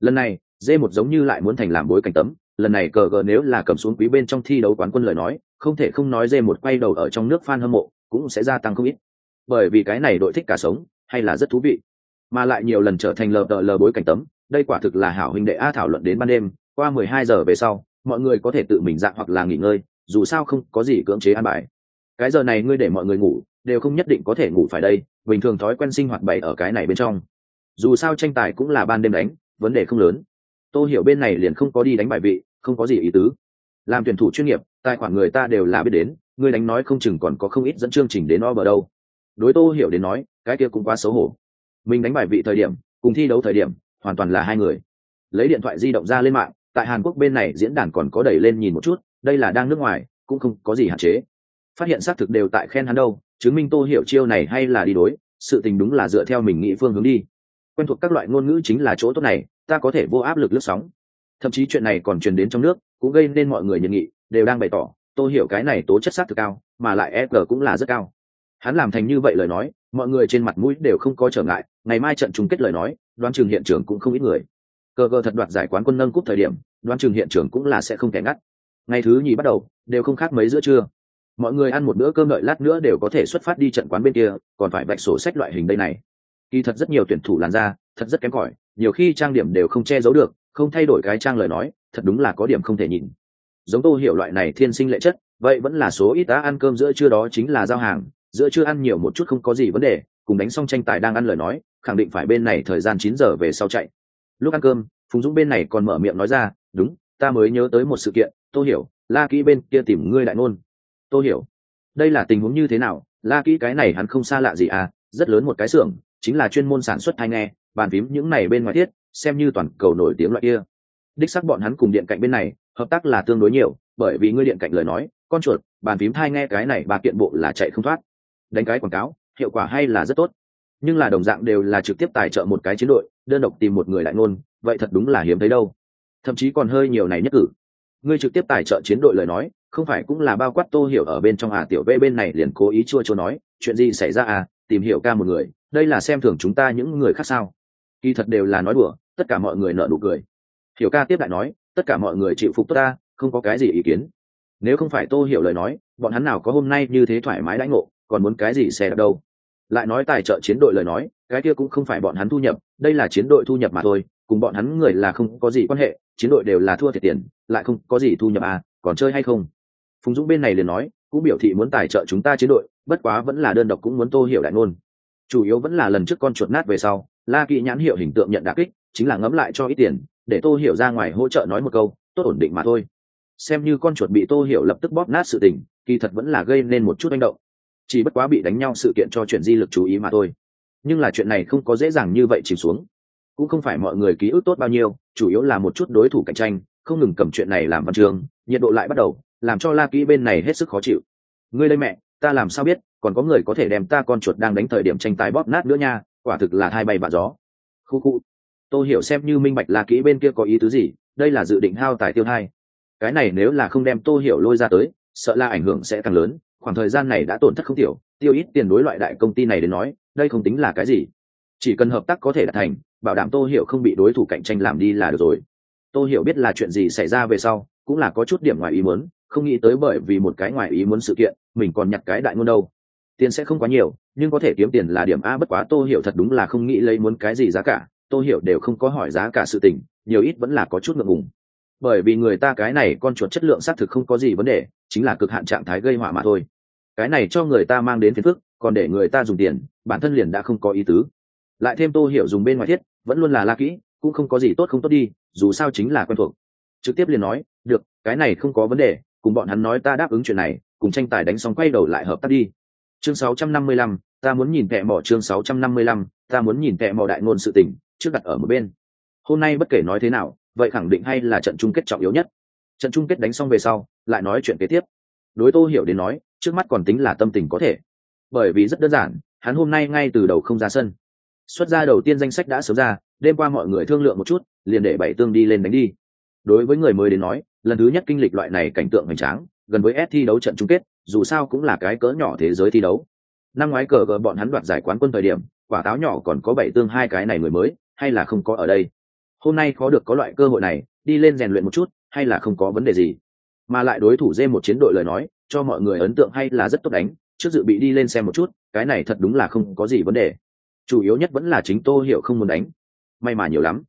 Lần này d một giống như lại muốn thành làm bối cảnh tấm, lần này cờ gờ nếu là cầm xuống quý bên trong thi đấu quán quân lời nói, không thể không nói d một quay đầu ở trong nước fan hâm mộ, cũng sẽ gia tăng không ít. Bởi vì cái này đội thích cả sống, hay là rất thú vị. Mà lại nhiều lần trở thành lờ đờ lờ bối cảnh tấm, đây quả thực là hảo huynh đệ a thảo luận đến ban đêm qua mười hai giờ về sau, mọi người có thể tự mình dạng hoặc là nghỉ ngơi, dù sao không có gì cưỡng chế an bài. Cái giờ này ngươi để mọi người ngủ, đều không nhất định có thể ngủ phải đây, bình thường thói quen sinh hoạt bày ở cái này bên trong. Dù sao tranh tài cũng là ban đêm đánh, vấn đề không lớn. Tôi hiểu bên này liền không có đi đánh bài vị, không có gì ý tứ. Làm tuyển thủ chuyên nghiệp, tài khoản người ta đều là biết đến, ngươi đánh nói không chừng còn có không ít dẫn chương trình đến o bờ đâu. Đối tô hiểu đến nói, cái kia cũng quá xấu hổ. Mình đánh bài vị thời điểm, cùng thi đấu thời điểm, hoàn toàn là hai người. Lấy điện thoại di động ra lên mạng tại hàn quốc bên này diễn đàn còn có đẩy lên nhìn một chút, đây là đang nước ngoài, cũng không có gì hạn chế. Phát hiện xác thực đều tại khen hắn đâu, chứng minh tô hiểu chiêu này hay là đi đối, sự tình đúng là dựa theo mình nghĩ phương hướng đi. Quen thuộc các loại ngôn ngữ chính là chỗ tốt này, ta có thể vô áp lực lướt sóng. Thậm chí chuyện này còn truyền đến trong nước, cũng gây nên mọi người nhận nghị, đều đang bày tỏ tôi hiểu cái này tố chất xác thực cao, mà lại e g cũng là rất cao. Hắn làm thành như vậy lời nói, mọi người trên mặt mũi đều không có trở ngại, ngày mai trận chung kết lời nói, đoán chừng hiện trường cũng không ít người cờ gờ thật đoạt giải quán quân nâng cúp thời điểm, đoán chừng hiện trường cũng là sẽ không kẻ ngắt. Ngày thứ nhì bắt đầu, đều không khác mấy giữa trưa. Mọi người ăn một bữa cơm đợi lát nữa đều có thể xuất phát đi trận quán bên kia, còn phải vạch sổ sách loại hình đây này. Kỳ thật rất nhiều tuyển thủ làn da, thật rất kém cỏi, nhiều khi trang điểm đều không che giấu được, không thay đổi cái trang lời nói, thật đúng là có điểm không thể nhìn. Giống tô hiểu loại này thiên sinh lệ chất, vậy vẫn là số ít đã ăn cơm giữa trưa đó chính là giao hàng, giữa trưa ăn nhiều một chút không có gì vấn đề, cùng đánh xong tranh tài đang ăn lời nói, khẳng định phải bên này thời gian chín giờ về sau chạy lúc ăn cơm, phùng dũng bên này còn mở miệng nói ra, đúng, ta mới nhớ tới một sự kiện tôi hiểu, la kỹ bên kia tìm ngươi đại ngôn. Tôi hiểu? Đây là tình huống như thế nào? La kỹ cái này hắn không xa lạ gì à rất lớn một cái xưởng, chính là chuyên môn sản xuất thai nghe, bàn phím những này bên ngoài thiết, xem như toàn cầu nổi tiếng loại kia. Đích sắc bọn hắn cùng điện cạnh bên này, hợp tác là tương đối nhiều, bởi vì ngươi điện cạnh lời nói, con chuột, bàn phím thai nghe cái này bà kiện bộ là chạy không thoát. Đánh cái quảng cáo, hiệu quả hay là rất tốt nhưng là đồng dạng đều là trực tiếp tài trợ một cái chiến đội, đơn độc tìm một người lại ngôn, vậy thật đúng là hiếm thấy đâu. Thậm chí còn hơi nhiều này nhất cử. Ngươi trực tiếp tài trợ chiến đội lời nói, không phải cũng là bao quát tô hiểu ở bên trong à tiểu v bên này liền cố ý chua chua nói, chuyện gì xảy ra à tìm hiểu ca một người, đây là xem thường chúng ta những người khác sao. Kỳ thật đều là nói đùa, tất cả mọi người nợ nụ cười. Hiểu ca tiếp lại nói, tất cả mọi người chịu phục tốt ta, không có cái gì ý kiến. Nếu không phải tô hiểu lời nói, bọn hắn nào có hôm nay như thế thoải mái đãi ngộ, còn muốn cái gì xe đạp đâu lại nói tài trợ chiến đội lời nói, cái kia cũng không phải bọn hắn thu nhập, đây là chiến đội thu nhập mà thôi, cùng bọn hắn người là không có gì quan hệ, chiến đội đều là thua thiệt tiền, lại không có gì thu nhập à còn chơi hay không? Phùng dũng bên này liền nói, cũng biểu thị muốn tài trợ chúng ta chiến đội, bất quá vẫn là đơn độc cũng muốn tô hiểu đại ngôn. Chủ yếu vẫn là lần trước con chuột nát về sau, la kỵ nhãn hiệu hình tượng nhận đà kích, chính là ngấm lại cho ít tiền, để tô hiểu ra ngoài hỗ trợ nói một câu, tốt ổn định mà thôi. Xem như con chuột bị tô hiểu lập tức bóp nát sự tình, kỳ thật vẫn là gây nên một chút manh động chỉ bất quá bị đánh nhau sự kiện cho chuyện di lực chú ý mà thôi. Nhưng là chuyện này không có dễ dàng như vậy chìm xuống. Cũng không phải mọi người ký ức tốt bao nhiêu, chủ yếu là một chút đối thủ cạnh tranh, không ngừng cầm chuyện này làm văn trường nhiệt độ lại bắt đầu, làm cho la kỹ bên này hết sức khó chịu. Ngươi đây mẹ, ta làm sao biết, còn có người có thể đem ta con chuột đang đánh thời điểm tranh tài bóp nát nữa nha, quả thực là hai bay bạ gió. Khu khu. Tôi hiểu xem như minh bạch la kỹ bên kia có ý tứ gì, đây là dự định hao tài tiêu hai cái này nếu là không đem tô hiểu lôi ra tới, sợ là ảnh hưởng sẽ càng lớn khoảng thời gian này đã tổn thất không tiểu, tiêu ít tiền đối loại đại công ty này đến nói, đây không tính là cái gì. Chỉ cần hợp tác có thể đạt thành, bảo đảm tô hiểu không bị đối thủ cạnh tranh làm đi là được rồi. Tô hiểu biết là chuyện gì xảy ra về sau, cũng là có chút điểm ngoài ý muốn, không nghĩ tới bởi vì một cái ngoài ý muốn sự kiện, mình còn nhặt cái đại ngôn đâu. Tiền sẽ không quá nhiều, nhưng có thể kiếm tiền là điểm a bất quá tô hiểu thật đúng là không nghĩ lấy muốn cái gì giá cả, tô hiểu đều không có hỏi giá cả sự tình, nhiều ít vẫn là có chút ngượng ngùng bởi vì người ta cái này con chuột chất lượng xác thực không có gì vấn đề chính là cực hạn trạng thái gây họa mà thôi. Cái này cho người ta mang đến phiền phức còn để người ta dùng tiền bản thân liền đã không có ý tứ. Lại thêm tô hiểu dùng bên ngoài thiết vẫn luôn là la kỹ cũng không có gì tốt không tốt đi dù sao chính là quen thuộc. Trực tiếp liền nói được cái này không có vấn đề cùng bọn hắn nói ta đáp ứng chuyện này cùng tranh tài đánh xong quay đầu lại hợp tác đi. Chương 655, ta muốn nhìn tệ mỏ chương 655, ta muốn nhìn tệ mỏ đại ngôn sự tình trước đặt ở một bên. Hôm nay bất kể nói thế nào vậy khẳng định hay là trận chung kết trọng yếu nhất? Trận chung kết đánh xong về sau, lại nói chuyện kế tiếp. Đối tô hiểu đến nói, trước mắt còn tính là tâm tình có thể. Bởi vì rất đơn giản, hắn hôm nay ngay từ đầu không ra sân. Xuất ra đầu tiên danh sách đã sớm ra, đêm qua mọi người thương lượng một chút, liền để bảy tương đi lên đánh đi. Đối với người mới đến nói, lần thứ nhất kinh lịch loại này cảnh tượng hoành tráng, gần với S thi đấu trận chung kết, dù sao cũng là cái cỡ nhỏ thế giới thi đấu. Năm ngoái cờ cờ bọn hắn đoạt giải quán quân thời điểm, quả táo nhỏ còn có bảy tương hai cái này người mới, hay là không có ở đây? Hôm nay có được có loại cơ hội này, đi lên rèn luyện một chút, hay là không có vấn đề gì. Mà lại đối thủ dê một chiến đội lời nói, cho mọi người ấn tượng hay là rất tốt đánh, trước dự bị đi lên xem một chút, cái này thật đúng là không có gì vấn đề. Chủ yếu nhất vẫn là chính tô hiểu không muốn đánh. May mà nhiều lắm.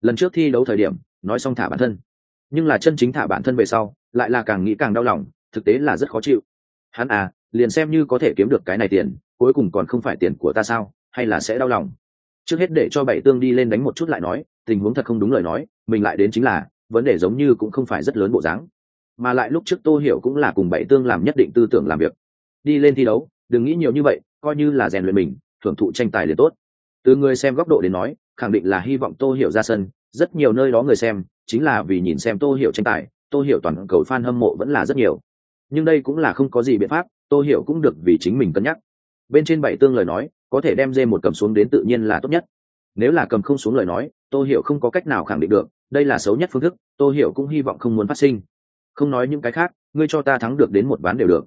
Lần trước thi đấu thời điểm, nói xong thả bản thân. Nhưng là chân chính thả bản thân về sau, lại là càng nghĩ càng đau lòng, thực tế là rất khó chịu. Hắn à liền xem như có thể kiếm được cái này tiền, cuối cùng còn không phải tiền của ta sao, hay là sẽ đau lòng. Trước hết để cho bảy tương đi lên đánh một chút lại nói tình huống thật không đúng lời nói, mình lại đến chính là, vấn đề giống như cũng không phải rất lớn bộ dáng. Mà lại lúc trước tô hiểu cũng là cùng bảy tương làm nhất định tư tưởng làm việc. Đi lên thi đấu, đừng nghĩ nhiều như vậy, coi như là rèn luyện mình, thưởng thụ tranh tài liền tốt. Từ người xem góc độ đến nói, khẳng định là hy vọng tô hiểu ra sân, rất nhiều nơi đó người xem, chính là vì nhìn xem tô hiểu tranh tài, tô hiểu toàn cầu fan hâm mộ vẫn là rất nhiều. Nhưng đây cũng là không có gì biện pháp, tô hiểu cũng được vì chính mình cân nhắc. Bên trên bảy tương lời nói, có thể đem dê một cầm xuống đến tự nhiên là tốt nhất. Nếu là cầm không xuống lời nói tô hiểu không có cách nào khẳng định được, đây là xấu nhất phương thức, tô hiểu cũng hy vọng không muốn phát sinh. Không nói những cái khác, ngươi cho ta thắng được đến một ván đều được.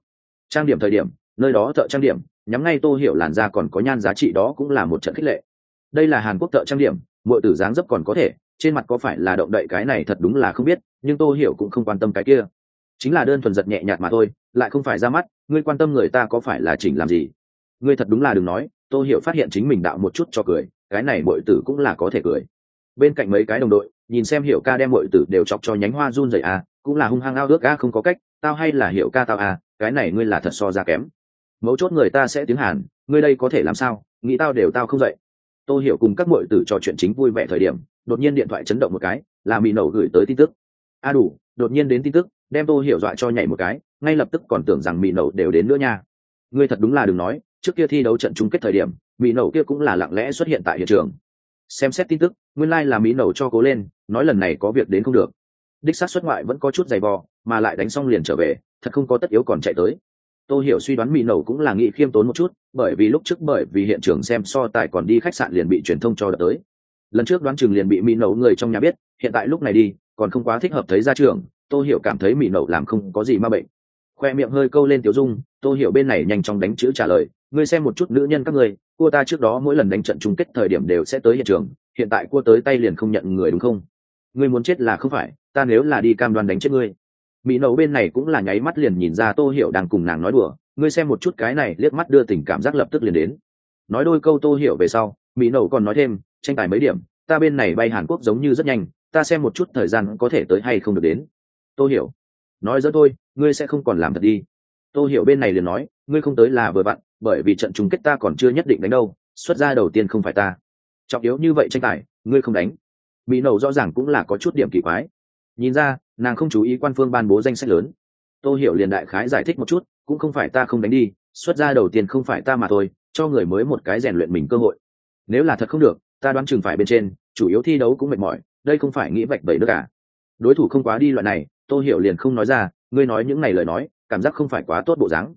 Trang điểm thời điểm, nơi đó thợ trang điểm, nhắm ngay tô hiểu làn da còn có nhan giá trị đó cũng là một trận khích lệ. Đây là hàn quốc thợ trang điểm, mọi tử dáng dấp còn có thể, trên mặt có phải là động đậy cái này thật đúng là không biết, nhưng tô hiểu cũng không quan tâm cái kia. Chính là đơn thuần giật nhẹ nhạt mà thôi, lại không phải ra mắt, ngươi quan tâm người ta có phải là chỉnh làm gì? Ngươi thật đúng là đừng nói, tô hiểu phát hiện chính mình đạo một chút cho cười, cái này mọi tử cũng là có thể cười bên cạnh mấy cái đồng đội, nhìn xem hiểu ca đem mọi tử đều chọc cho nhánh hoa run rẩy à cũng là hung hăng ao ước ca không có cách, tao hay là hiểu ca tao à cái này ngươi là thật so ra kém. Mấu chốt người ta sẽ tiếng hàn, ngươi đây có thể làm sao, nghĩ tao đều tao không dậy. Tô hiểu cùng các mọi tử trò chuyện chính vui vẻ thời điểm, đột nhiên điện thoại chấn động một cái, là mỹ nổ gửi tới tin tức. A đủ, đột nhiên đến tin tức, đem tô hiểu dọa cho nhảy một cái, ngay lập tức còn tưởng rằng mỹ nổ đều đến nữa nha. Ngươi thật đúng là đừng nói, trước kia thi đấu trận chung kết thời điểm mỹ nổ kia cũng là lặng lẽ xuất hiện tại hiện trường xem xét tin tức, nguyên lai、like、là mỹ nẩu cho cố lên, nói lần này có việc đến không được. Đích xác xuất ngoại vẫn có chút giày vò, mà lại đánh xong liền trở về, thật không có tất yếu còn chạy tới. Tôi hiểu suy đoán mỹ nẩu cũng là nghĩ khiêm tốn một chút, bởi vì lúc trước bởi vì hiện trường xem so tài còn đi khách sạn liền bị truyền thông cho đợt tới. Lần trước đoán chừng liền bị mỹ nẩu người trong nhà biết, hiện tại lúc này đi, còn không quá thích hợp thấy ra trường tôi hiểu cảm thấy mỹ nẩu làm không có gì ma bệnh. Khoe miệng hơi câu lên tiểu dung tôi hiểu bên này nhanh chóng đánh chữ trả lời ngươi xem một chút nữ nhân các ngươi, cua ta trước đó mỗi lần đánh trận chung kết thời điểm đều sẽ tới hiện trường, hiện tại cua tới tay liền không nhận người đúng không? Ngươi muốn chết là không phải, ta nếu là đi cam đoan đánh chết ngươi. Mỹ nấu bên này cũng là nháy mắt liền nhìn ra tô hiểu đang cùng nàng nói đùa, ngươi xem một chút cái này, liếc mắt đưa tình cảm giác lập tức liền đến. Nói đôi câu tô hiểu về sau, mỹ nấu còn nói thêm, tranh tài mấy điểm, ta bên này bay hàn quốc giống như rất nhanh, ta xem một chút thời gian có thể tới hay không được đến. Tô hiểu, nói dỡ thôi, ngươi sẽ không còn làm thật đi tô hiểu bên này liền nói, ngươi không tới là vừa vặn, bởi vì trận chung kết ta còn chưa nhất định đánh đâu, xuất ra đầu tiên không phải ta. Trọng yếu như vậy tranh tài, ngươi không đánh. Mỹ nầu rõ ràng cũng là có chút điểm kỳ quái. Nhìn ra, nàng không chú ý quan phương ban bố danh sách lớn. Tôi hiểu liền đại khái giải thích một chút, cũng không phải ta không đánh đi, xuất ra đầu tiên không phải ta mà thôi, cho người mới một cái rèn luyện mình cơ hội. Nếu là thật không được, ta đoán chừng phải bên trên, chủ yếu thi đấu cũng mệt mỏi, đây không phải nghĩ vạch bậy nữa cả đối thủ không quá đi loại này tôi hiểu liền không nói ra, ngươi nói những này lời nói cảm giác không phải quá tốt bộ dáng.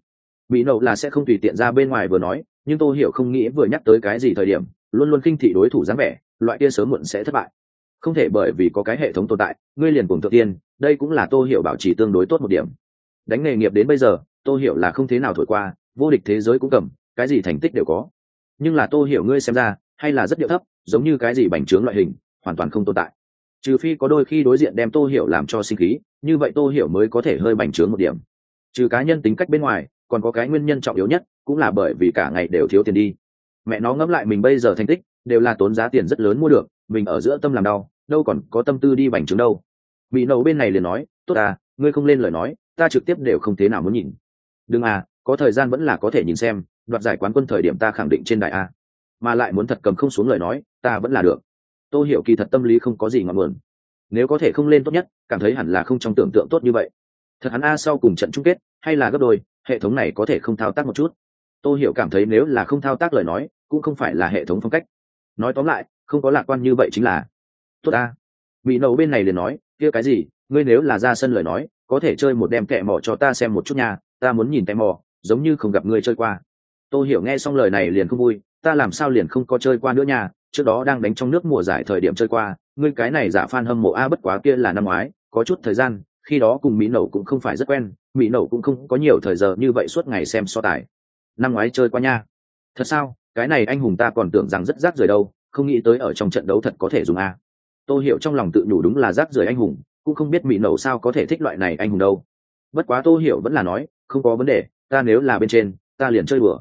Bị nậu là sẽ không tùy tiện ra bên ngoài vừa nói, nhưng tôi hiểu không nghĩ vừa nhắc tới cái gì thời điểm, luôn luôn khinh thị đối thủ dáng vẻ, loại kia sớm muộn sẽ thất bại. Không thể bởi vì có cái hệ thống tồn tại, ngươi liền cùng tự tiên, đây cũng là tô hiểu bảo trì tương đối tốt một điểm. Đánh nghề nghiệp đến bây giờ, tô hiểu là không thế nào thổi qua, vô địch thế giới cũng cầm, cái gì thành tích đều có. Nhưng là tô hiểu ngươi xem ra, hay là rất điệu thấp, giống như cái gì bành trướng loại hình, hoàn toàn không tồn tại. Trừ phi có đôi khi đối diện đem tô hiểu làm cho sinh khí, như vậy tô hiểu mới có thể hơi bành trướng một điểm trừ cá nhân tính cách bên ngoài, còn có cái nguyên nhân trọng yếu nhất, cũng là bởi vì cả ngày đều thiếu tiền đi. Mẹ nó ngẫm lại mình bây giờ thành tích, đều là tốn giá tiền rất lớn mua được, mình ở giữa tâm làm đau, đâu còn có tâm tư đi bành trướng đâu. Bị nầu bên này liền nói, tốt à ngươi không lên lời nói, ta trực tiếp đều không thế nào muốn nhìn. Đừng à có thời gian vẫn là có thể nhìn xem, đoạt giải quán quân thời điểm ta khẳng định trên đại a. Mà lại muốn thật cầm không xuống lời nói, ta vẫn là được. Tôi hiểu kỳ thật tâm lý không có gì ngọn nguồn. Nếu có thể không lên tốt nhất, cảm thấy hẳn là không trong tưởng tượng tốt như vậy thật hắn a sau cùng trận chung kết, hay là gấp đôi, hệ thống này có thể không thao tác một chút. Tôi hiểu cảm thấy nếu là không thao tác lời nói, cũng không phải là hệ thống phong cách. Nói tóm lại, không có lạc quan như vậy chính là, tốt a mỹ nấu bên này liền nói, kia cái gì, ngươi nếu là ra sân lời nói, có thể chơi một đem kẹ mỏ cho ta xem một chút nha, ta muốn nhìn kẹ mỏ giống như không gặp ngươi chơi qua. Tôi hiểu nghe xong lời này liền không vui, ta làm sao liền không có chơi qua nữa nha, trước đó đang đánh trong nước mùa giải thời điểm chơi qua, ngươi cái này giả fan hâm mộ a bất quá kia là năm ngoái, có chút thời gian khi đó cùng mỹ nậu cũng không phải rất quen, mỹ nậu cũng không có nhiều thời giờ như vậy suốt ngày xem so tài. Năm ngoái chơi qua nha. Thật sao? Cái này anh hùng ta còn tưởng rằng rất rác rời đâu, không nghĩ tới ở trong trận đấu thật có thể dùng a. Tôi hiểu trong lòng tự nhủ đúng là rác rưởi anh hùng, cũng không biết mỹ nậu sao có thể thích loại này anh hùng đâu. Bất quá tôi hiểu vẫn là nói, không có vấn đề, ta nếu là bên trên, ta liền chơi bừa